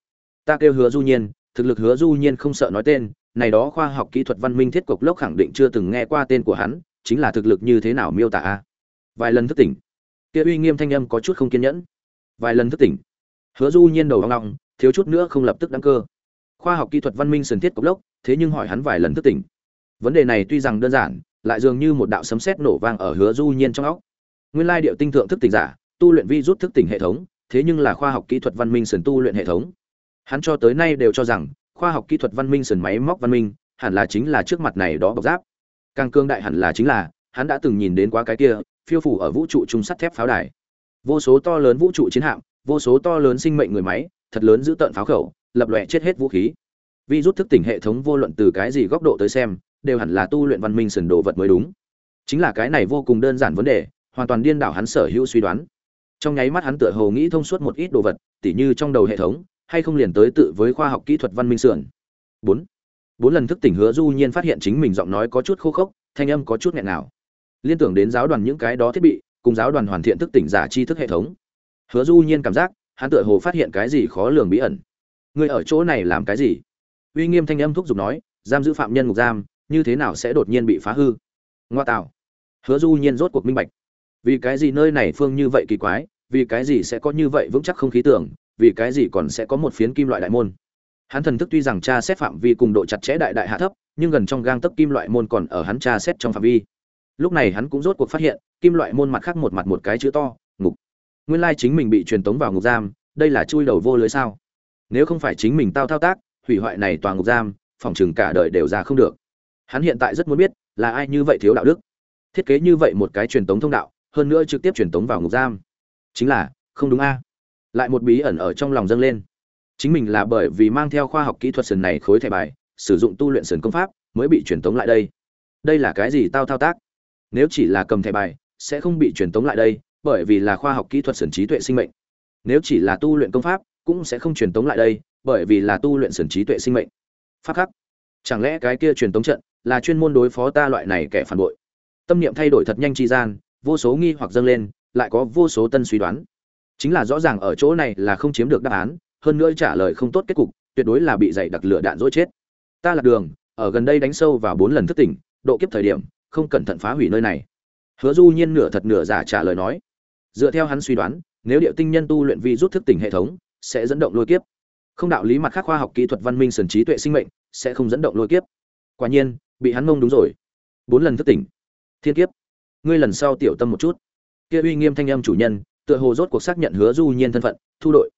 Ta kêu hứa du nhiên, thực lực hứa du nhiên không sợ nói tên, này đó khoa học kỹ thuật văn minh thiết cục lốc khẳng định chưa từng nghe qua tên của hắn, chính là thực lực như thế nào miêu tả a? Vài lần thức tỉnh. Kia uy nghiêm thanh âm có chút không kiên nhẫn. Vài lần thức tỉnh. Hứa du nhiên đầu hoang long thiếu chút nữa không lập tức đăng cơ khoa học kỹ thuật văn minh sần thiết cục lốc, thế nhưng hỏi hắn vài lần thức tỉnh. Vấn đề này tuy rằng đơn giản, lại dường như một đạo sấm sét nổ vang ở hứa du nhiên trong óc. Nguyên lai điệu tinh thượng thức tỉnh giả, tu luyện vi rút thức tỉnh hệ thống, thế nhưng là khoa học kỹ thuật văn minh sần tu luyện hệ thống. Hắn cho tới nay đều cho rằng, khoa học kỹ thuật văn minh sần máy móc văn minh, hẳn là chính là trước mặt này đó bọc giáp. Càng cương đại hẳn là chính là, hắn đã từng nhìn đến quá cái kia, phiêu phủ ở vũ trụ trung sắt thép pháo đài. Vô số to lớn vũ trụ chiến hạm, vô số to lớn sinh mệnh người máy, thật lớn giữ tận pháo khẩu lập lòe chết hết vũ khí. Vi rút thức tỉnh hệ thống vô luận từ cái gì góc độ tới xem, đều hẳn là tu luyện văn minh sần đồ vật mới đúng. Chính là cái này vô cùng đơn giản vấn đề, hoàn toàn điên đảo hắn sở hữu suy đoán. Trong nháy mắt hắn tựa hồ nghĩ thông suốt một ít đồ vật, tỉ như trong đầu hệ thống, hay không liền tới tự với khoa học kỹ thuật văn minh sườn. Bốn. Bốn lần thức tỉnh hứa du nhiên phát hiện chính mình giọng nói có chút khô khốc, thanh âm có chút nghẹn nào liên tưởng đến giáo đoàn những cái đó thiết bị, cùng giáo đoàn hoàn thiện thức tỉnh giả tri thức hệ thống. Hứa du nhiên cảm giác, hắn tựa hồ phát hiện cái gì khó lường bí ẩn. Ngươi ở chỗ này làm cái gì? Uy nghiêm thanh âm thúc giục nói, giam giữ phạm nhân ngục giam, như thế nào sẽ đột nhiên bị phá hư? Ngoa tạo. Hứa du nhiên rốt cuộc minh bạch. Vì cái gì nơi này phương như vậy kỳ quái, vì cái gì sẽ có như vậy vững chắc không khí tưởng, vì cái gì còn sẽ có một phiến kim loại đại môn? Hắn thần thức tuy rằng tra xét phạm vi cùng độ chặt chẽ đại đại hạ thấp, nhưng gần trong gang tấc kim loại môn còn ở hắn tra xét trong phạm vi. Lúc này hắn cũng rốt cuộc phát hiện, kim loại môn mặt khác một mặt một cái chữ to, ngục. Nguyên lai chính mình bị truyền tống vào ngục giam, đây là chui đầu vô lưới sao? Nếu không phải chính mình tao thao tác, hủy hoại này toàn ngục giam, phòng chừng cả đời đều ra không được. Hắn hiện tại rất muốn biết, là ai như vậy thiếu đạo đức. Thiết kế như vậy một cái truyền tống thông đạo, hơn nữa trực tiếp truyền tống vào ngục giam. Chính là, không đúng a. Lại một bí ẩn ở trong lòng dâng lên. Chính mình là bởi vì mang theo khoa học kỹ thuật sườn này khối thẻ bài, sử dụng tu luyện sườn công pháp, mới bị truyền tống lại đây. Đây là cái gì tao thao tác? Nếu chỉ là cầm thẻ bài, sẽ không bị truyền tống lại đây, bởi vì là khoa học kỹ thuật sườn trí tuệ sinh mệnh. Nếu chỉ là tu luyện công pháp cũng sẽ không truyền tống lại đây, bởi vì là tu luyện sườn trí tuệ sinh mệnh. Pháp khắc. Chẳng lẽ cái kia truyền tống trận là chuyên môn đối phó ta loại này kẻ phản bội? Tâm niệm thay đổi thật nhanh chi gian, vô số nghi hoặc dâng lên, lại có vô số tân suy đoán. Chính là rõ ràng ở chỗ này là không chiếm được đáp án, hơn nữa trả lời không tốt kết cục, tuyệt đối là bị dày đặc lửa đạn dỗi chết. Ta lạc đường, ở gần đây đánh sâu vào bốn lần thức tỉnh, độ kiếp thời điểm, không cẩn thận phá hủy nơi này. Hứa du nhiên nửa thật nửa giả trả lời nói. Dựa theo hắn suy đoán, nếu điệu tinh nhân tu luyện vi rút thức tỉnh hệ thống sẽ dẫn động lôi kiếp. Không đạo lý mặt khác khoa học kỹ thuật văn minh sườn trí tuệ sinh mệnh sẽ không dẫn động lôi kiếp. Quả nhiên, bị hắn mông đúng rồi. Bốn lần thức tỉnh. Thiên kiếp. Ngươi lần sau tiểu tâm một chút. Kia uy nghiêm thanh âm chủ nhân, tựa hồ rốt cuộc xác nhận hứa du nhiên thân phận, thu đội.